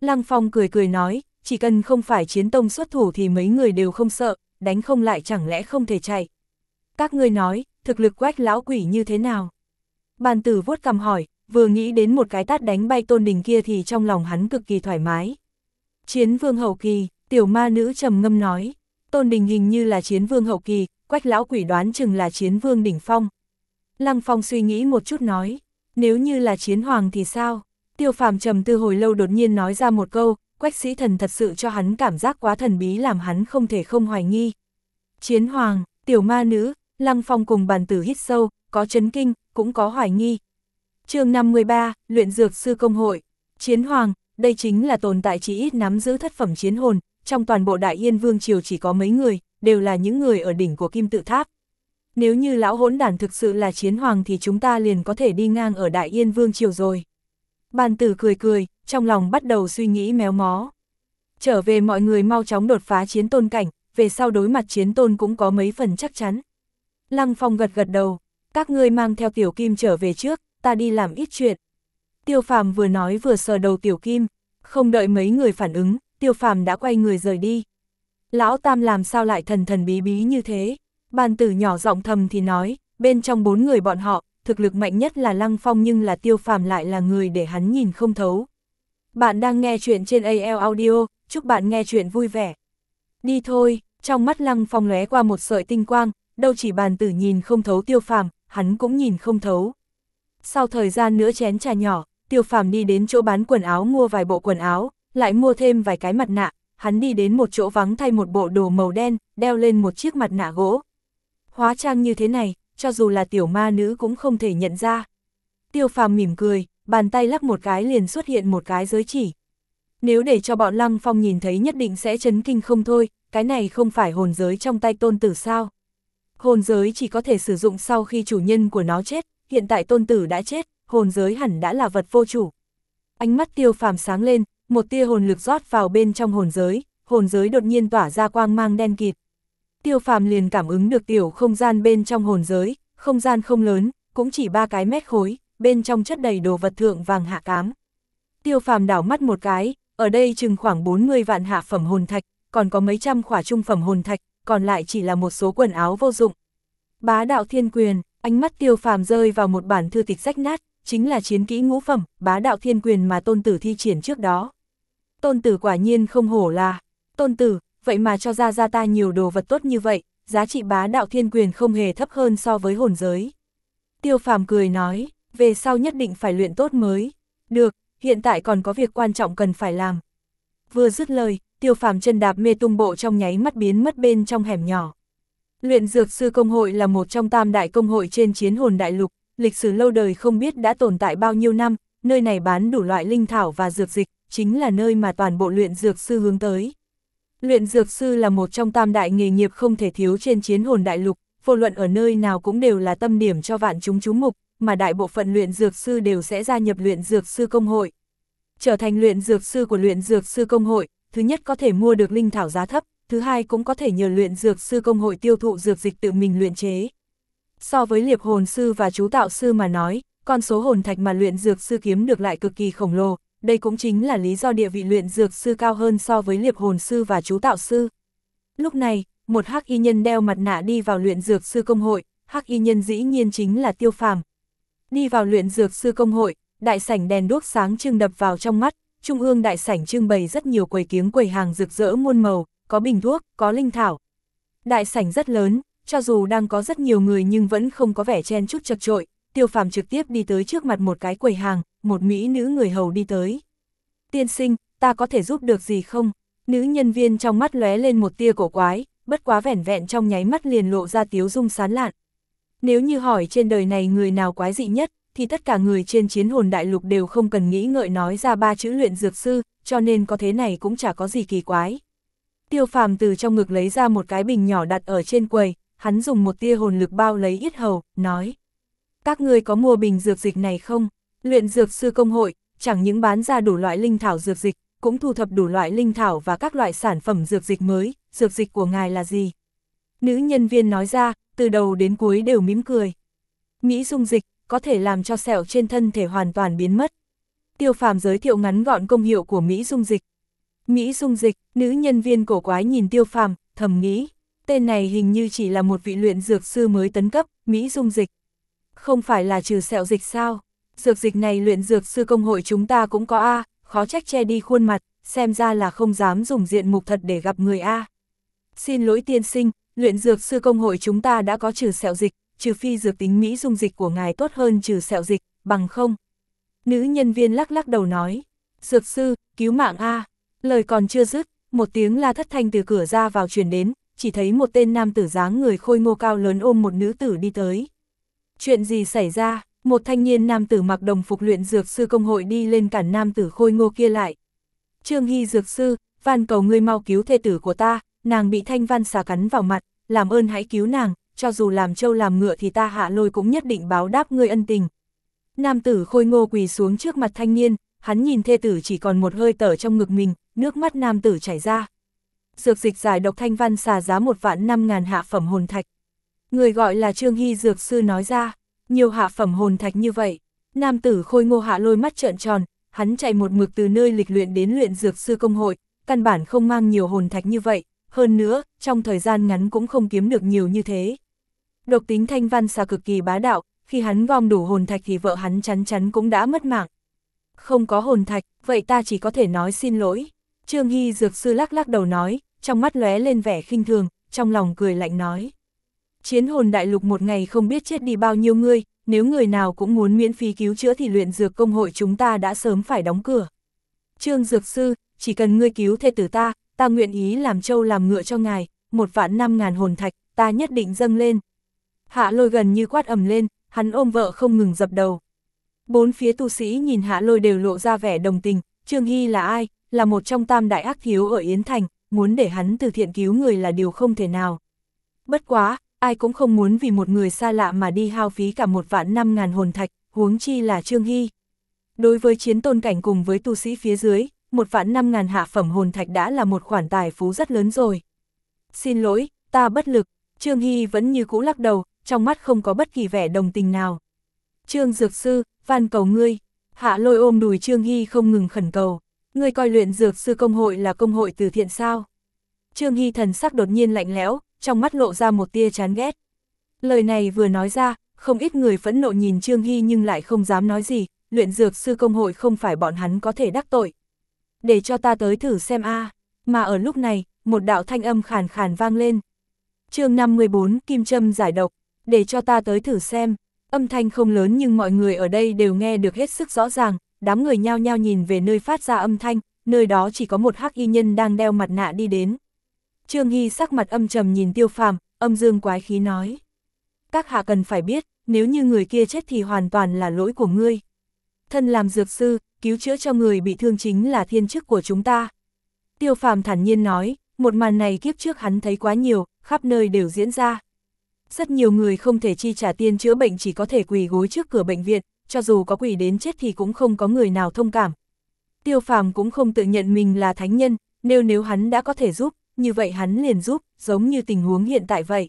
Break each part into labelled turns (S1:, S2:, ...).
S1: Lăng Phong cười cười nói, chỉ cần không phải chiến tông xuất thủ thì mấy người đều không sợ, đánh không lại chẳng lẽ không thể chạy. Các ngươi nói, thực lực quách lão quỷ như thế nào? Bàn tử vuốt cầm hỏi, vừa nghĩ đến một cái tát đánh bay tôn đình kia thì trong lòng hắn cực kỳ thoải mái. Chiến vương hậu kỳ, tiểu ma nữ trầm ngâm nói, tôn đình hình như là chiến vương hậu kỳ, quách lão quỷ đoán chừng là chiến vương đỉnh phong. Lăng phong suy nghĩ một chút nói, nếu như là chiến hoàng thì sao? Tiêu phàm trầm tư hồi lâu đột nhiên nói ra một câu, quách sĩ thần thật sự cho hắn cảm giác quá thần bí làm hắn không thể không hoài nghi. Chiến hoàng, tiểu ma nữ, lăng phong cùng bàn tử hít sâu, có chấn kinh, cũng có hoài nghi. chương 53, Luyện Dược Sư Công Hội, Chiến Hoàng, đây chính là tồn tại chỉ ít nắm giữ thất phẩm chiến hồn, trong toàn bộ Đại Yên Vương Triều chỉ có mấy người, đều là những người ở đỉnh của Kim Tự Tháp. Nếu như lão hỗn đản thực sự là chiến hoàng thì chúng ta liền có thể đi ngang ở Đại Yên Vương Triều rồi. Bàn tử cười cười, trong lòng bắt đầu suy nghĩ méo mó. Trở về mọi người mau chóng đột phá chiến tôn cảnh, về sau đối mặt chiến tôn cũng có mấy phần chắc chắn. Lăng Phong gật gật đầu, các ngươi mang theo tiểu kim trở về trước, ta đi làm ít chuyện. Tiêu phàm vừa nói vừa sờ đầu tiểu kim, không đợi mấy người phản ứng, tiêu phàm đã quay người rời đi. Lão Tam làm sao lại thần thần bí bí như thế? Bàn tử nhỏ giọng thầm thì nói, bên trong bốn người bọn họ, thực lực mạnh nhất là Lăng Phong nhưng là tiêu phàm lại là người để hắn nhìn không thấu. Bạn đang nghe chuyện trên AL Audio, chúc bạn nghe chuyện vui vẻ. Đi thôi, trong mắt Lăng Phong lóe qua một sợi tinh quang, đâu chỉ bàn tử nhìn không thấu tiêu phàm, hắn cũng nhìn không thấu. Sau thời gian nữa chén trà nhỏ, tiêu phàm đi đến chỗ bán quần áo mua vài bộ quần áo, lại mua thêm vài cái mặt nạ, hắn đi đến một chỗ vắng thay một bộ đồ màu đen, đeo lên một chiếc mặt nạ gỗ. Hóa trang như thế này, cho dù là tiểu ma nữ cũng không thể nhận ra. Tiêu phàm mỉm cười, bàn tay lắc một cái liền xuất hiện một cái giới chỉ. Nếu để cho bọn Lăng Phong nhìn thấy nhất định sẽ chấn kinh không thôi, cái này không phải hồn giới trong tay tôn tử sao. Hồn giới chỉ có thể sử dụng sau khi chủ nhân của nó chết, hiện tại tôn tử đã chết, hồn giới hẳn đã là vật vô chủ. Ánh mắt tiêu phàm sáng lên, một tia hồn lực rót vào bên trong hồn giới, hồn giới đột nhiên tỏa ra quang mang đen kịt. Tiêu phàm liền cảm ứng được tiểu không gian bên trong hồn giới, không gian không lớn, cũng chỉ ba cái mét khối, bên trong chất đầy đồ vật thượng vàng hạ cám. Tiêu phàm đảo mắt một cái, ở đây chừng khoảng 40 vạn hạ phẩm hồn thạch, còn có mấy trăm khỏa trung phẩm hồn thạch, còn lại chỉ là một số quần áo vô dụng. Bá đạo thiên quyền, ánh mắt tiêu phàm rơi vào một bản thư tịch rách nát, chính là chiến kỹ ngũ phẩm, bá đạo thiên quyền mà tôn tử thi triển trước đó. Tôn tử quả nhiên không hổ là, tôn tử, vậy mà cho ra ra ta nhiều đồ vật tốt như vậy, giá trị bá đạo thiên quyền không hề thấp hơn so với hồn giới. Tiêu phàm cười nói, về sau nhất định phải luyện tốt mới. Được, hiện tại còn có việc quan trọng cần phải làm. Vừa dứt lời, tiêu phàm chân đạp mê tung bộ trong nháy mắt biến mất bên trong hẻm nhỏ. Luyện Dược Sư Công hội là một trong tam đại công hội trên chiến hồn đại lục, lịch sử lâu đời không biết đã tồn tại bao nhiêu năm, nơi này bán đủ loại linh thảo và dược dịch, chính là nơi mà toàn bộ luyện dược sư hướng tới. Luyện dược sư là một trong tam đại nghề nghiệp không thể thiếu trên chiến hồn đại lục, vô luận ở nơi nào cũng đều là tâm điểm cho vạn chúng chú mục, mà đại bộ phận luyện dược sư đều sẽ gia nhập luyện dược sư công hội. Trở thành luyện dược sư của luyện dược sư công hội, thứ nhất có thể mua được linh thảo giá thấp, thứ hai cũng có thể nhờ luyện dược sư công hội tiêu thụ dược dịch tự mình luyện chế. So với liệp hồn sư và chú tạo sư mà nói, con số hồn thạch mà luyện dược sư kiếm được lại cực kỳ khổng lồ, đây cũng chính là lý do địa vị luyện dược sư cao hơn so với liệp hồn sư và chú tạo sư. Lúc này, một hắc y nhân đeo mặt nạ đi vào luyện dược sư công hội, hắc y nhân dĩ nhiên chính là tiêu phàm. Đi vào luyện dược sư công hội, đại sảnh đèn đuốc sáng trưng đập vào trong mắt, trung ương đại sảnh trưng bày rất nhiều quầy kiếng quầy hàng rực rỡ muôn màu, có bình thuốc, có linh thảo. Đại sảnh rất lớn, cho dù đang có rất nhiều người nhưng vẫn không có vẻ chen chút chật trội, tiêu phàm trực tiếp đi tới trước mặt một cái quầy hàng, một mỹ nữ người hầu đi tới. Tiên sinh, ta có thể giúp được gì không? Nữ nhân viên trong mắt lóe lên một tia cổ quái, bất quá vẻn vẹn trong nháy mắt liền lộ ra tiếu dung sán lạn. Nếu như hỏi trên đời này người nào quái dị nhất, thì tất cả người trên chiến hồn đại lục đều không cần nghĩ ngợi nói ra ba chữ luyện dược sư, cho nên có thế này cũng chả có gì kỳ quái. Tiêu phàm từ trong ngực lấy ra một cái bình nhỏ đặt ở trên quầy, hắn dùng một tia hồn lực bao lấy ít hầu, nói. Các ngươi có mua bình dược dịch này không? Luyện dược sư công hội, chẳng những bán ra đủ loại linh thảo dược dịch, cũng thu thập đủ loại linh thảo và các loại sản phẩm dược dịch mới, dược dịch của ngài là gì? Nữ nhân viên nói ra, từ đầu đến cuối đều mỉm cười. Mỹ dung dịch, có thể làm cho sẹo trên thân thể hoàn toàn biến mất. Tiêu phàm giới thiệu ngắn gọn công hiệu của Mỹ dung dịch. Mỹ dung dịch, nữ nhân viên cổ quái nhìn tiêu phàm, thầm nghĩ. Tên này hình như chỉ là một vị luyện dược sư mới tấn cấp, Mỹ dung dịch. Không phải là trừ sẹo dịch sao? Dược dịch này luyện dược sư công hội chúng ta cũng có A, khó trách che đi khuôn mặt, xem ra là không dám dùng diện mục thật để gặp người A. Xin lỗi tiên sinh, luyện dược sư công hội chúng ta đã có trừ sẹo dịch, trừ phi dược tính Mỹ dung dịch của ngài tốt hơn trừ sẹo dịch, bằng không. Nữ nhân viên lắc lắc đầu nói, dược sư, cứu mạng A. Lời còn chưa dứt, một tiếng la thất thanh từ cửa ra vào truyền đến, chỉ thấy một tên nam tử dáng người khôi ngô cao lớn ôm một nữ tử đi tới. Chuyện gì xảy ra? Một thanh niên nam tử mặc đồng phục luyện dược sư công hội đi lên cản nam tử khôi ngô kia lại. Trương Hy dược sư, van cầu ngươi mau cứu thê tử của ta, nàng bị thanh văn xà cắn vào mặt, làm ơn hãy cứu nàng, cho dù làm trâu làm ngựa thì ta hạ lôi cũng nhất định báo đáp ngươi ân tình. Nam tử khôi ngô quỳ xuống trước mặt thanh niên, hắn nhìn thê tử chỉ còn một hơi tở trong ngực mình, nước mắt nam tử chảy ra. Dược dịch giải độc thanh văn xà giá một vạn năm ngàn hạ phẩm hồn thạch. Người gọi là Trương Hy dược sư nói ra, nhiều hạ phẩm hồn thạch như vậy. Nam tử khôi ngô hạ lôi mắt trợn tròn, hắn chạy một mực từ nơi lịch luyện đến luyện dược sư công hội, căn bản không mang nhiều hồn thạch như vậy, hơn nữa, trong thời gian ngắn cũng không kiếm được nhiều như thế. Độc tính thanh văn xà cực kỳ bá đạo, khi hắn gom đủ hồn thạch thì vợ hắn chắn chắn cũng đã mất mạng. Không có hồn thạch, vậy ta chỉ có thể nói xin lỗi. Trương Hy dược sư lắc lắc đầu nói, trong mắt lóe lên vẻ khinh thường, trong lòng cười lạnh nói. Chiến hồn đại lục một ngày không biết chết đi bao nhiêu người, nếu người nào cũng muốn miễn phí cứu chữa thì luyện dược công hội chúng ta đã sớm phải đóng cửa. Trương Dược Sư, chỉ cần ngươi cứu thê tử ta, ta nguyện ý làm trâu làm ngựa cho ngài, một vạn năm ngàn hồn thạch, ta nhất định dâng lên. Hạ lôi gần như quát ầm lên, hắn ôm vợ không ngừng dập đầu. Bốn phía tu sĩ nhìn hạ lôi đều lộ ra vẻ đồng tình, Trương Hy là ai, là một trong tam đại ác thiếu ở Yến Thành, muốn để hắn từ thiện cứu người là điều không thể nào. Bất quá, ai cũng không muốn vì một người xa lạ mà đi hao phí cả một vạn năm ngàn hồn thạch, huống chi là Trương Hy. Đối với chiến tôn cảnh cùng với tu sĩ phía dưới, một vạn năm ngàn hạ phẩm hồn thạch đã là một khoản tài phú rất lớn rồi. Xin lỗi, ta bất lực, Trương Hy vẫn như cũ lắc đầu, trong mắt không có bất kỳ vẻ đồng tình nào. Trương Dược Sư, van cầu ngươi, hạ lôi ôm đùi Trương Hy không ngừng khẩn cầu, ngươi coi luyện Dược Sư Công hội là công hội từ thiện sao. Trương Hy thần sắc đột nhiên lạnh lẽo, trong mắt lộ ra một tia chán ghét. Lời này vừa nói ra, không ít người phẫn nộ nhìn Trương Hy nhưng lại không dám nói gì, luyện dược sư công hội không phải bọn hắn có thể đắc tội. Để cho ta tới thử xem a mà ở lúc này, một đạo thanh âm khàn khàn vang lên. chương 54 Kim Trâm giải độc, để cho ta tới thử xem, âm thanh không lớn nhưng mọi người ở đây đều nghe được hết sức rõ ràng, đám người nhao nhao nhìn về nơi phát ra âm thanh, nơi đó chỉ có một hắc y nhân đang đeo mặt nạ đi đến. Trương Hy sắc mặt âm trầm nhìn tiêu phàm, âm dương quái khí nói. Các hạ cần phải biết, nếu như người kia chết thì hoàn toàn là lỗi của ngươi. Thân làm dược sư, cứu chữa cho người bị thương chính là thiên chức của chúng ta. Tiêu phàm thản nhiên nói, một màn này kiếp trước hắn thấy quá nhiều, khắp nơi đều diễn ra. Rất nhiều người không thể chi trả tiền chữa bệnh chỉ có thể quỳ gối trước cửa bệnh viện, cho dù có quỳ đến chết thì cũng không có người nào thông cảm. Tiêu phàm cũng không tự nhận mình là thánh nhân, nếu nếu hắn đã có thể giúp, như vậy hắn liền giúp, giống như tình huống hiện tại vậy.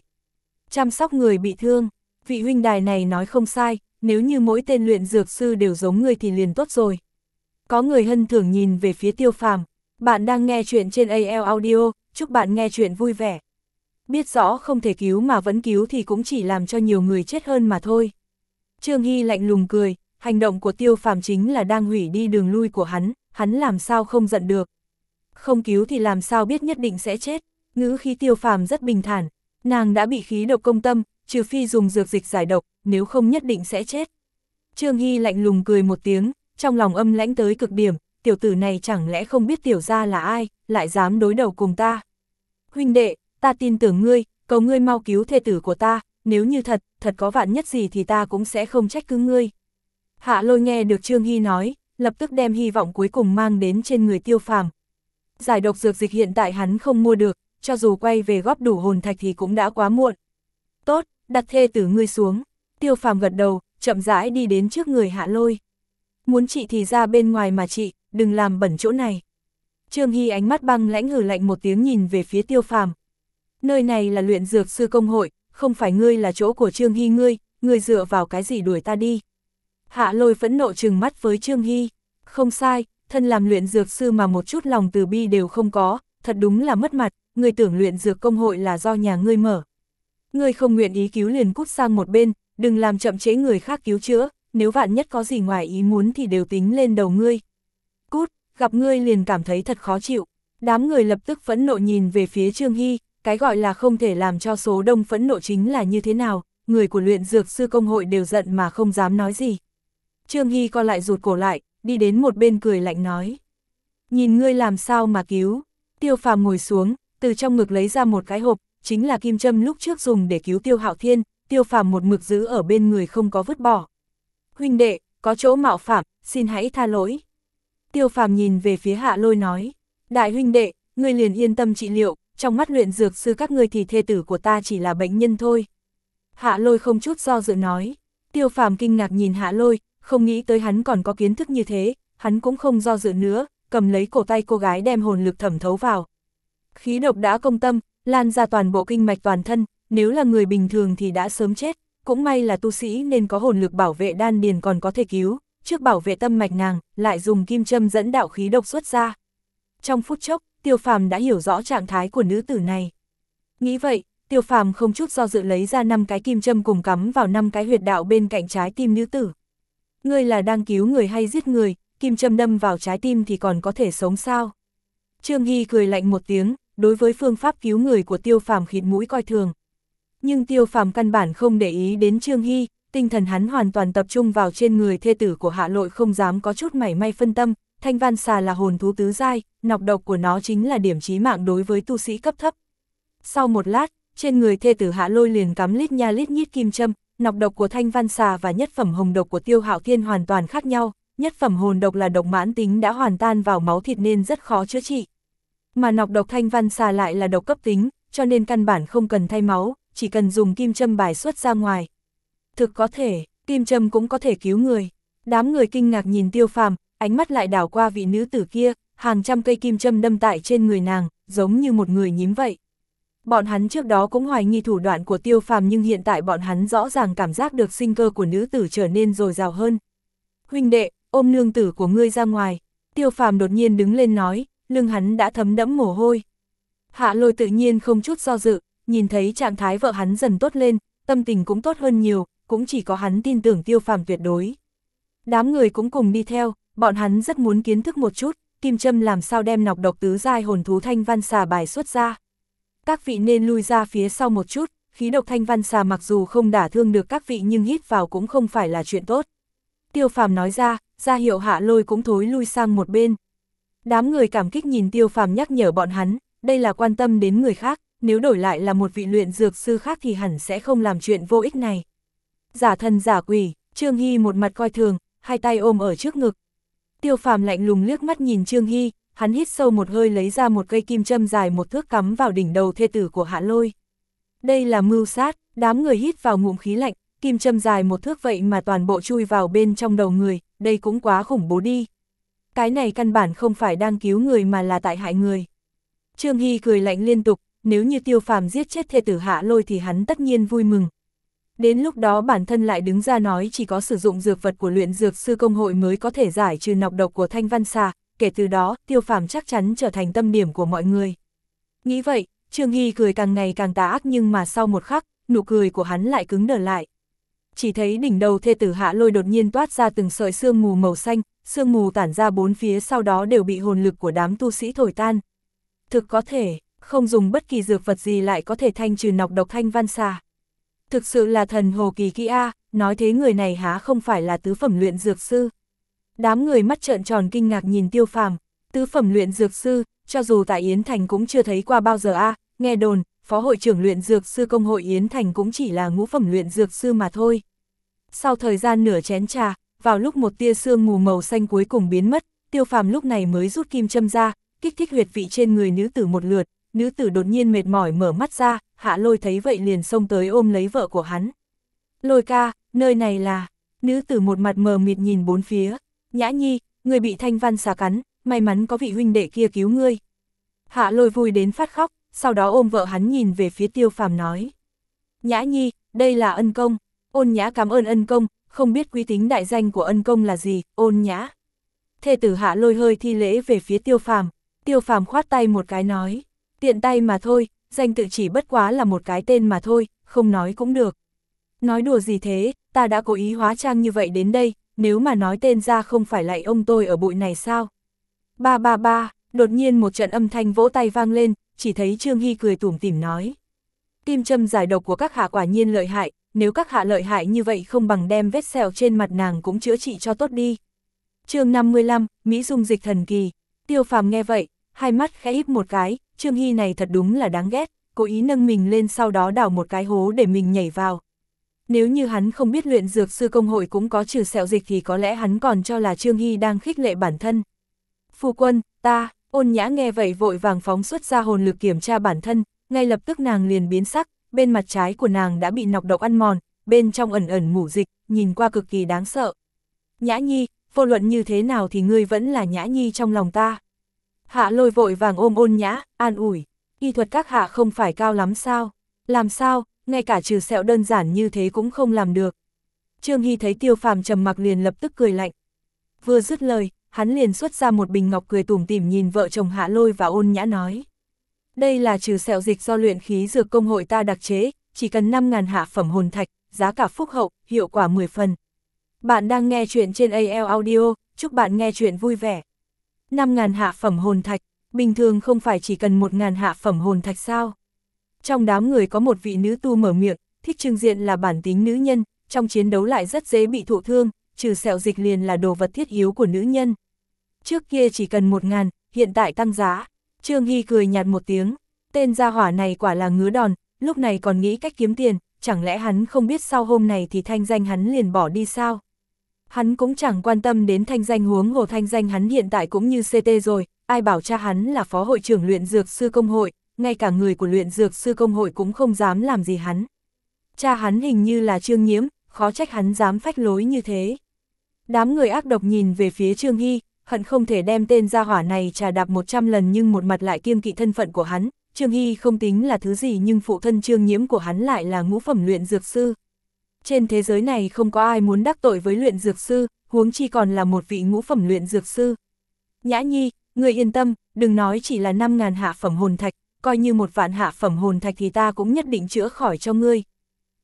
S1: Chăm sóc người bị thương, vị huynh đài này nói không sai, nếu như mỗi tên luyện dược sư đều giống người thì liền tốt rồi. Có người hân thưởng nhìn về phía tiêu phàm, bạn đang nghe chuyện trên AL Audio, chúc bạn nghe chuyện vui vẻ. Biết rõ không thể cứu mà vẫn cứu thì cũng chỉ làm cho nhiều người chết hơn mà thôi. Trương Hy lạnh lùng cười, hành động của tiêu phàm chính là đang hủy đi đường lui của hắn, hắn làm sao không giận được không cứu thì làm sao biết nhất định sẽ chết, ngữ khí tiêu phàm rất bình thản, nàng đã bị khí độc công tâm, trừ phi dùng dược dịch giải độc, nếu không nhất định sẽ chết. Trương Hy lạnh lùng cười một tiếng, trong lòng âm lãnh tới cực điểm, tiểu tử này chẳng lẽ không biết tiểu gia là ai, lại dám đối đầu cùng ta. Huynh đệ, ta tin tưởng ngươi, cầu ngươi mau cứu thê tử của ta, nếu như thật, thật có vạn nhất gì thì ta cũng sẽ không trách cứ ngươi. Hạ lôi nghe được Trương Hy nói, lập tức đem hy vọng cuối cùng mang đến trên người tiêu phàm, giải độc dược dịch hiện tại hắn không mua được, cho dù quay về góp đủ hồn thạch thì cũng đã quá muộn. Tốt, đặt thê tử ngươi xuống, tiêu phàm gật đầu, chậm rãi đi đến trước người hạ lôi. Muốn chị thì ra bên ngoài mà chị, đừng làm bẩn chỗ này. Trương Hy ánh mắt băng lãnh hử lạnh một tiếng nhìn về phía tiêu phàm. Nơi này là luyện dược sư công hội, không phải ngươi là chỗ của Trương Hy ngươi, ngươi dựa vào cái gì đuổi ta đi. Hạ lôi phẫn nộ trừng mắt với Trương Hy. Không sai, thân làm luyện dược sư mà một chút lòng từ bi đều không có, thật đúng là mất mặt, người tưởng luyện dược công hội là do nhà ngươi mở. Ngươi không nguyện ý cứu liền cút sang một bên, đừng làm chậm chế người khác cứu chữa, nếu vạn nhất có gì ngoài ý muốn thì đều tính lên đầu ngươi. Cút, gặp ngươi liền cảm thấy thật khó chịu. Đám người lập tức phẫn nộ nhìn về phía Trương Hy, cái gọi là không thể làm cho số đông phẫn nộ chính là như thế nào, người của luyện dược sư công hội đều giận mà không dám nói gì. Trương Hy co lại rụt cổ lại, đi đến một bên cười lạnh nói. Nhìn ngươi làm sao mà cứu, tiêu phàm ngồi xuống, từ trong ngực lấy ra một cái hộp, chính là kim châm lúc trước dùng để cứu tiêu hạo thiên, tiêu phàm một mực giữ ở bên người không có vứt bỏ. Huynh đệ, có chỗ mạo phạm, xin hãy tha lỗi. Tiêu phàm nhìn về phía hạ lôi nói, đại huynh đệ, ngươi liền yên tâm trị liệu, trong mắt luyện dược sư các ngươi thì thê tử của ta chỉ là bệnh nhân thôi. Hạ lôi không chút do dự nói, tiêu phàm kinh ngạc nhìn hạ lôi, không nghĩ tới hắn còn có kiến thức như thế, hắn cũng không do dự nữa, cầm lấy cổ tay cô gái đem hồn lực thẩm thấu vào. Khí độc đã công tâm, lan ra toàn bộ kinh mạch toàn thân, nếu là người bình thường thì đã sớm chết, cũng may là tu sĩ nên có hồn lực bảo vệ đan điền còn có thể cứu, trước bảo vệ tâm mạch nàng, lại dùng kim châm dẫn đạo khí độc xuất ra. Trong phút chốc, tiêu phàm đã hiểu rõ trạng thái của nữ tử này. Nghĩ vậy, tiêu phàm không chút do dự lấy ra năm cái kim châm cùng cắm vào năm cái huyệt đạo bên cạnh trái tim nữ tử. Ngươi là đang cứu người hay giết người, kim châm đâm vào trái tim thì còn có thể sống sao? Trương Hy cười lạnh một tiếng, đối với phương pháp cứu người của tiêu phàm khịt mũi coi thường. Nhưng tiêu phàm căn bản không để ý đến Trương Hy, tinh thần hắn hoàn toàn tập trung vào trên người thê tử của hạ lội không dám có chút mảy may phân tâm, thanh văn xà là hồn thú tứ giai, nọc độc của nó chính là điểm chí mạng đối với tu sĩ cấp thấp. Sau một lát, trên người thê tử hạ lôi liền cắm lít nha lít nhít kim châm, nọc độc của thanh văn xà và nhất phẩm hồng độc của tiêu hạo thiên hoàn toàn khác nhau, nhất phẩm hồn độc là độc mãn tính đã hoàn tan vào máu thịt nên rất khó chữa trị. Mà nọc độc thanh văn xà lại là độc cấp tính, cho nên căn bản không cần thay máu, chỉ cần dùng kim châm bài xuất ra ngoài. Thực có thể, kim châm cũng có thể cứu người. Đám người kinh ngạc nhìn tiêu phàm, ánh mắt lại đảo qua vị nữ tử kia, hàng trăm cây kim châm đâm tại trên người nàng, giống như một người nhím vậy. Bọn hắn trước đó cũng hoài nghi thủ đoạn của tiêu phàm nhưng hiện tại bọn hắn rõ ràng cảm giác được sinh cơ của nữ tử trở nên dồi dào hơn. Huynh đệ, ôm nương tử của ngươi ra ngoài. Tiêu phàm đột nhiên đứng lên nói, lưng hắn đã thấm đẫm mồ hôi. Hạ lôi tự nhiên không chút do dự, nhìn thấy trạng thái vợ hắn dần tốt lên, tâm tình cũng tốt hơn nhiều, cũng chỉ có hắn tin tưởng tiêu phàm tuyệt đối. Đám người cũng cùng đi theo, bọn hắn rất muốn kiến thức một chút, kim châm làm sao đem nọc độc tứ giai hồn thú thanh văn xà bài xuất ra. Các vị nên lui ra phía sau một chút, khí độc thanh văn xà mặc dù không đả thương được các vị nhưng hít vào cũng không phải là chuyện tốt. Tiêu phàm nói ra, ra hiệu hạ lôi cũng thối lui sang một bên. Đám người cảm kích nhìn tiêu phàm nhắc nhở bọn hắn, đây là quan tâm đến người khác, nếu đổi lại là một vị luyện dược sư khác thì hẳn sẽ không làm chuyện vô ích này. Giả thân giả quỷ, Trương Hy một mặt coi thường, hai tay ôm ở trước ngực. Tiêu phàm lạnh lùng liếc mắt nhìn Trương Hy, hắn hít sâu một hơi lấy ra một cây kim châm dài một thước cắm vào đỉnh đầu thê tử của hạ lôi. Đây là mưu sát, đám người hít vào ngụm khí lạnh, kim châm dài một thước vậy mà toàn bộ chui vào bên trong đầu người, đây cũng quá khủng bố đi. Cái này căn bản không phải đang cứu người mà là tại hại người. Trương Hy cười lạnh liên tục, nếu như tiêu phàm giết chết thê tử hạ lôi thì hắn tất nhiên vui mừng. Đến lúc đó bản thân lại đứng ra nói chỉ có sử dụng dược vật của luyện dược sư công hội mới có thể giải trừ nọc độc của thanh văn xà, kể từ đó tiêu phàm chắc chắn trở thành tâm điểm của mọi người. Nghĩ vậy, Trương Hy cười càng ngày càng tà ác nhưng mà sau một khắc, nụ cười của hắn lại cứng đờ lại. Chỉ thấy đỉnh đầu thê tử hạ lôi đột nhiên toát ra từng sợi sương mù màu xanh, sương mù tản ra bốn phía sau đó đều bị hồn lực của đám tu sĩ thổi tan. Thực có thể, không dùng bất kỳ dược vật gì lại có thể thanh trừ nọc độc thanh văn xà. Thực sự là thần hồ kỳ kia nói thế người này há không phải là tứ phẩm luyện dược sư. Đám người mắt trợn tròn kinh ngạc nhìn tiêu phàm, tứ phẩm luyện dược sư, cho dù tại Yến Thành cũng chưa thấy qua bao giờ A, nghe đồn, phó hội trưởng luyện dược sư công hội Yến Thành cũng chỉ là ngũ phẩm luyện dược sư mà thôi. Sau thời gian nửa chén trà, vào lúc một tia sương mù màu xanh cuối cùng biến mất, tiêu phàm lúc này mới rút kim châm ra, kích thích huyệt vị trên người nữ tử một lượt, nữ tử đột nhiên mệt mỏi mở mắt ra, hạ lôi thấy vậy liền xông tới ôm lấy vợ của hắn. Lôi ca, nơi này là, nữ tử một mặt mờ mịt nhìn bốn phía, nhã nhi, người bị thanh văn xà cắn, may mắn có vị huynh đệ kia cứu ngươi. Hạ lôi vui đến phát khóc, sau đó ôm vợ hắn nhìn về phía tiêu phàm nói. Nhã nhi, đây là ân công, ôn nhã cảm ơn ân công, không biết quý tính đại danh của ân công là gì, ôn nhã. Thê tử hạ lôi hơi thi lễ về phía tiêu phàm, tiêu phàm khoát tay một cái nói, tiện tay mà thôi, danh tự chỉ bất quá là một cái tên mà thôi, không nói cũng được. Nói đùa gì thế, ta đã cố ý hóa trang như vậy đến đây, nếu mà nói tên ra không phải lại ông tôi ở bụi này sao? Ba ba ba, đột nhiên một trận âm thanh vỗ tay vang lên, chỉ thấy Trương Hy cười tủm tỉm nói. Kim châm giải độc của các hạ quả nhiên lợi hại, nếu các hạ lợi hại như vậy không bằng đem vết sẹo trên mặt nàng cũng chữa trị cho tốt đi. chương 55, Mỹ Dung dịch thần kỳ, tiêu phàm nghe vậy, hai mắt khẽ híp một cái, Trương Hy này thật đúng là đáng ghét, cố ý nâng mình lên sau đó đào một cái hố để mình nhảy vào. Nếu như hắn không biết luyện dược sư công hội cũng có trừ sẹo dịch thì có lẽ hắn còn cho là Trương Hy đang khích lệ bản thân. Phu quân, ta, ôn nhã nghe vậy vội vàng phóng xuất ra hồn lực kiểm tra bản thân, ngay lập tức nàng liền biến sắc, bên mặt trái của nàng đã bị nọc độc ăn mòn, bên trong ẩn ẩn ngủ dịch, nhìn qua cực kỳ đáng sợ. Nhã Nhi, vô luận như thế nào thì ngươi vẫn là Nhã Nhi trong lòng ta. Hạ lôi vội vàng ôm ôn nhã, an ủi, y thuật các hạ không phải cao lắm sao, làm sao, ngay cả trừ sẹo đơn giản như thế cũng không làm được. Trương Hy thấy tiêu phàm trầm mặc liền lập tức cười lạnh. Vừa dứt lời, hắn liền xuất ra một bình ngọc cười tủm tỉm nhìn vợ chồng hạ lôi và ôn nhã nói. Đây là trừ sẹo dịch do luyện khí dược công hội ta đặc chế, chỉ cần 5.000 hạ phẩm hồn thạch, giá cả phúc hậu, hiệu quả 10 phần. Bạn đang nghe chuyện trên AL Audio, chúc bạn nghe chuyện vui vẻ. 5.000 hạ phẩm hồn thạch, bình thường không phải chỉ cần 1.000 hạ phẩm hồn thạch sao? Trong đám người có một vị nữ tu mở miệng, thích trưng diện là bản tính nữ nhân, trong chiến đấu lại rất dễ bị thụ thương, trừ sẹo dịch liền là đồ vật thiết yếu của nữ nhân. Trước kia chỉ cần một ngàn hiện tại tăng giá. Trương Hy cười nhạt một tiếng, tên gia hỏa này quả là ngứa đòn, lúc này còn nghĩ cách kiếm tiền, chẳng lẽ hắn không biết sau hôm này thì thanh danh hắn liền bỏ đi sao? Hắn cũng chẳng quan tâm đến thanh danh huống hồ thanh danh hắn hiện tại cũng như CT rồi, ai bảo cha hắn là phó hội trưởng luyện dược sư công hội, ngay cả người của luyện dược sư công hội cũng không dám làm gì hắn. Cha hắn hình như là trương nhiễm, khó trách hắn dám phách lối như thế. Đám người ác độc nhìn về phía Trương Hy, hận không thể đem tên gia hỏa này trà đạp 100 lần nhưng một mặt lại kiêng kỵ thân phận của hắn, Trương Hy không tính là thứ gì nhưng phụ thân Trương Nhiễm của hắn lại là ngũ phẩm luyện dược sư. Trên thế giới này không có ai muốn đắc tội với luyện dược sư, huống chi còn là một vị ngũ phẩm luyện dược sư. Nhã Nhi, người yên tâm, đừng nói chỉ là 5.000 hạ phẩm hồn thạch, coi như một vạn hạ phẩm hồn thạch thì ta cũng nhất định chữa khỏi cho ngươi.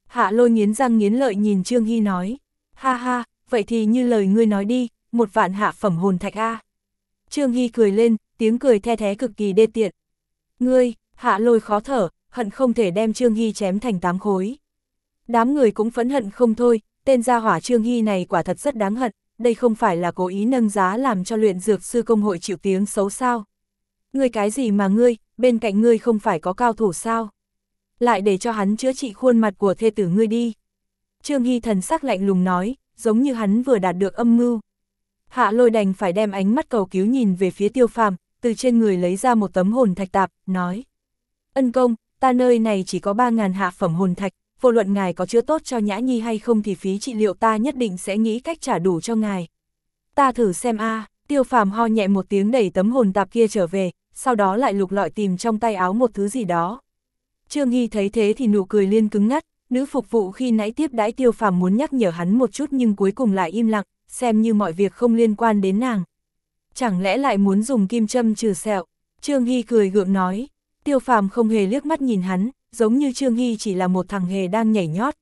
S1: Hạ lôi nghiến răng nghiến lợi nhìn Trương Hy nói, ha ha, vậy thì như lời ngươi nói đi, một vạn hạ phẩm hồn thạch A. Trương Hy cười lên, tiếng cười the thế cực kỳ đê tiện. Ngươi, hạ lôi khó thở, hận không thể đem Trương Hy chém thành tám khối. Đám người cũng phẫn hận không thôi, tên gia hỏa Trương Hy này quả thật rất đáng hận, đây không phải là cố ý nâng giá làm cho luyện dược sư công hội chịu tiếng xấu sao. Ngươi cái gì mà ngươi, bên cạnh ngươi không phải có cao thủ sao? Lại để cho hắn chữa trị khuôn mặt của thê tử ngươi đi. Trương Hy thần sắc lạnh lùng nói, giống như hắn vừa đạt được âm mưu. Hạ lôi đành phải đem ánh mắt cầu cứu nhìn về phía tiêu phàm, từ trên người lấy ra một tấm hồn thạch tạp, nói. Ân công, ta nơi này chỉ có 3.000 hạ phẩm hồn thạch, vô luận ngài có chữa tốt cho nhã nhi hay không thì phí trị liệu ta nhất định sẽ nghĩ cách trả đủ cho ngài. Ta thử xem a tiêu phàm ho nhẹ một tiếng đẩy tấm hồn tạp kia trở về, sau đó lại lục lọi tìm trong tay áo một thứ gì đó. Trương Hy thấy thế thì nụ cười liên cứng ngắt, nữ phục vụ khi nãy tiếp đãi tiêu phàm muốn nhắc nhở hắn một chút nhưng cuối cùng lại im lặng, xem như mọi việc không liên quan đến nàng. Chẳng lẽ lại muốn dùng kim châm trừ sẹo? Trương Hy cười gượng nói, tiêu phàm không hề liếc mắt nhìn hắn, giống như Trương Hy chỉ là một thằng hề đang nhảy nhót.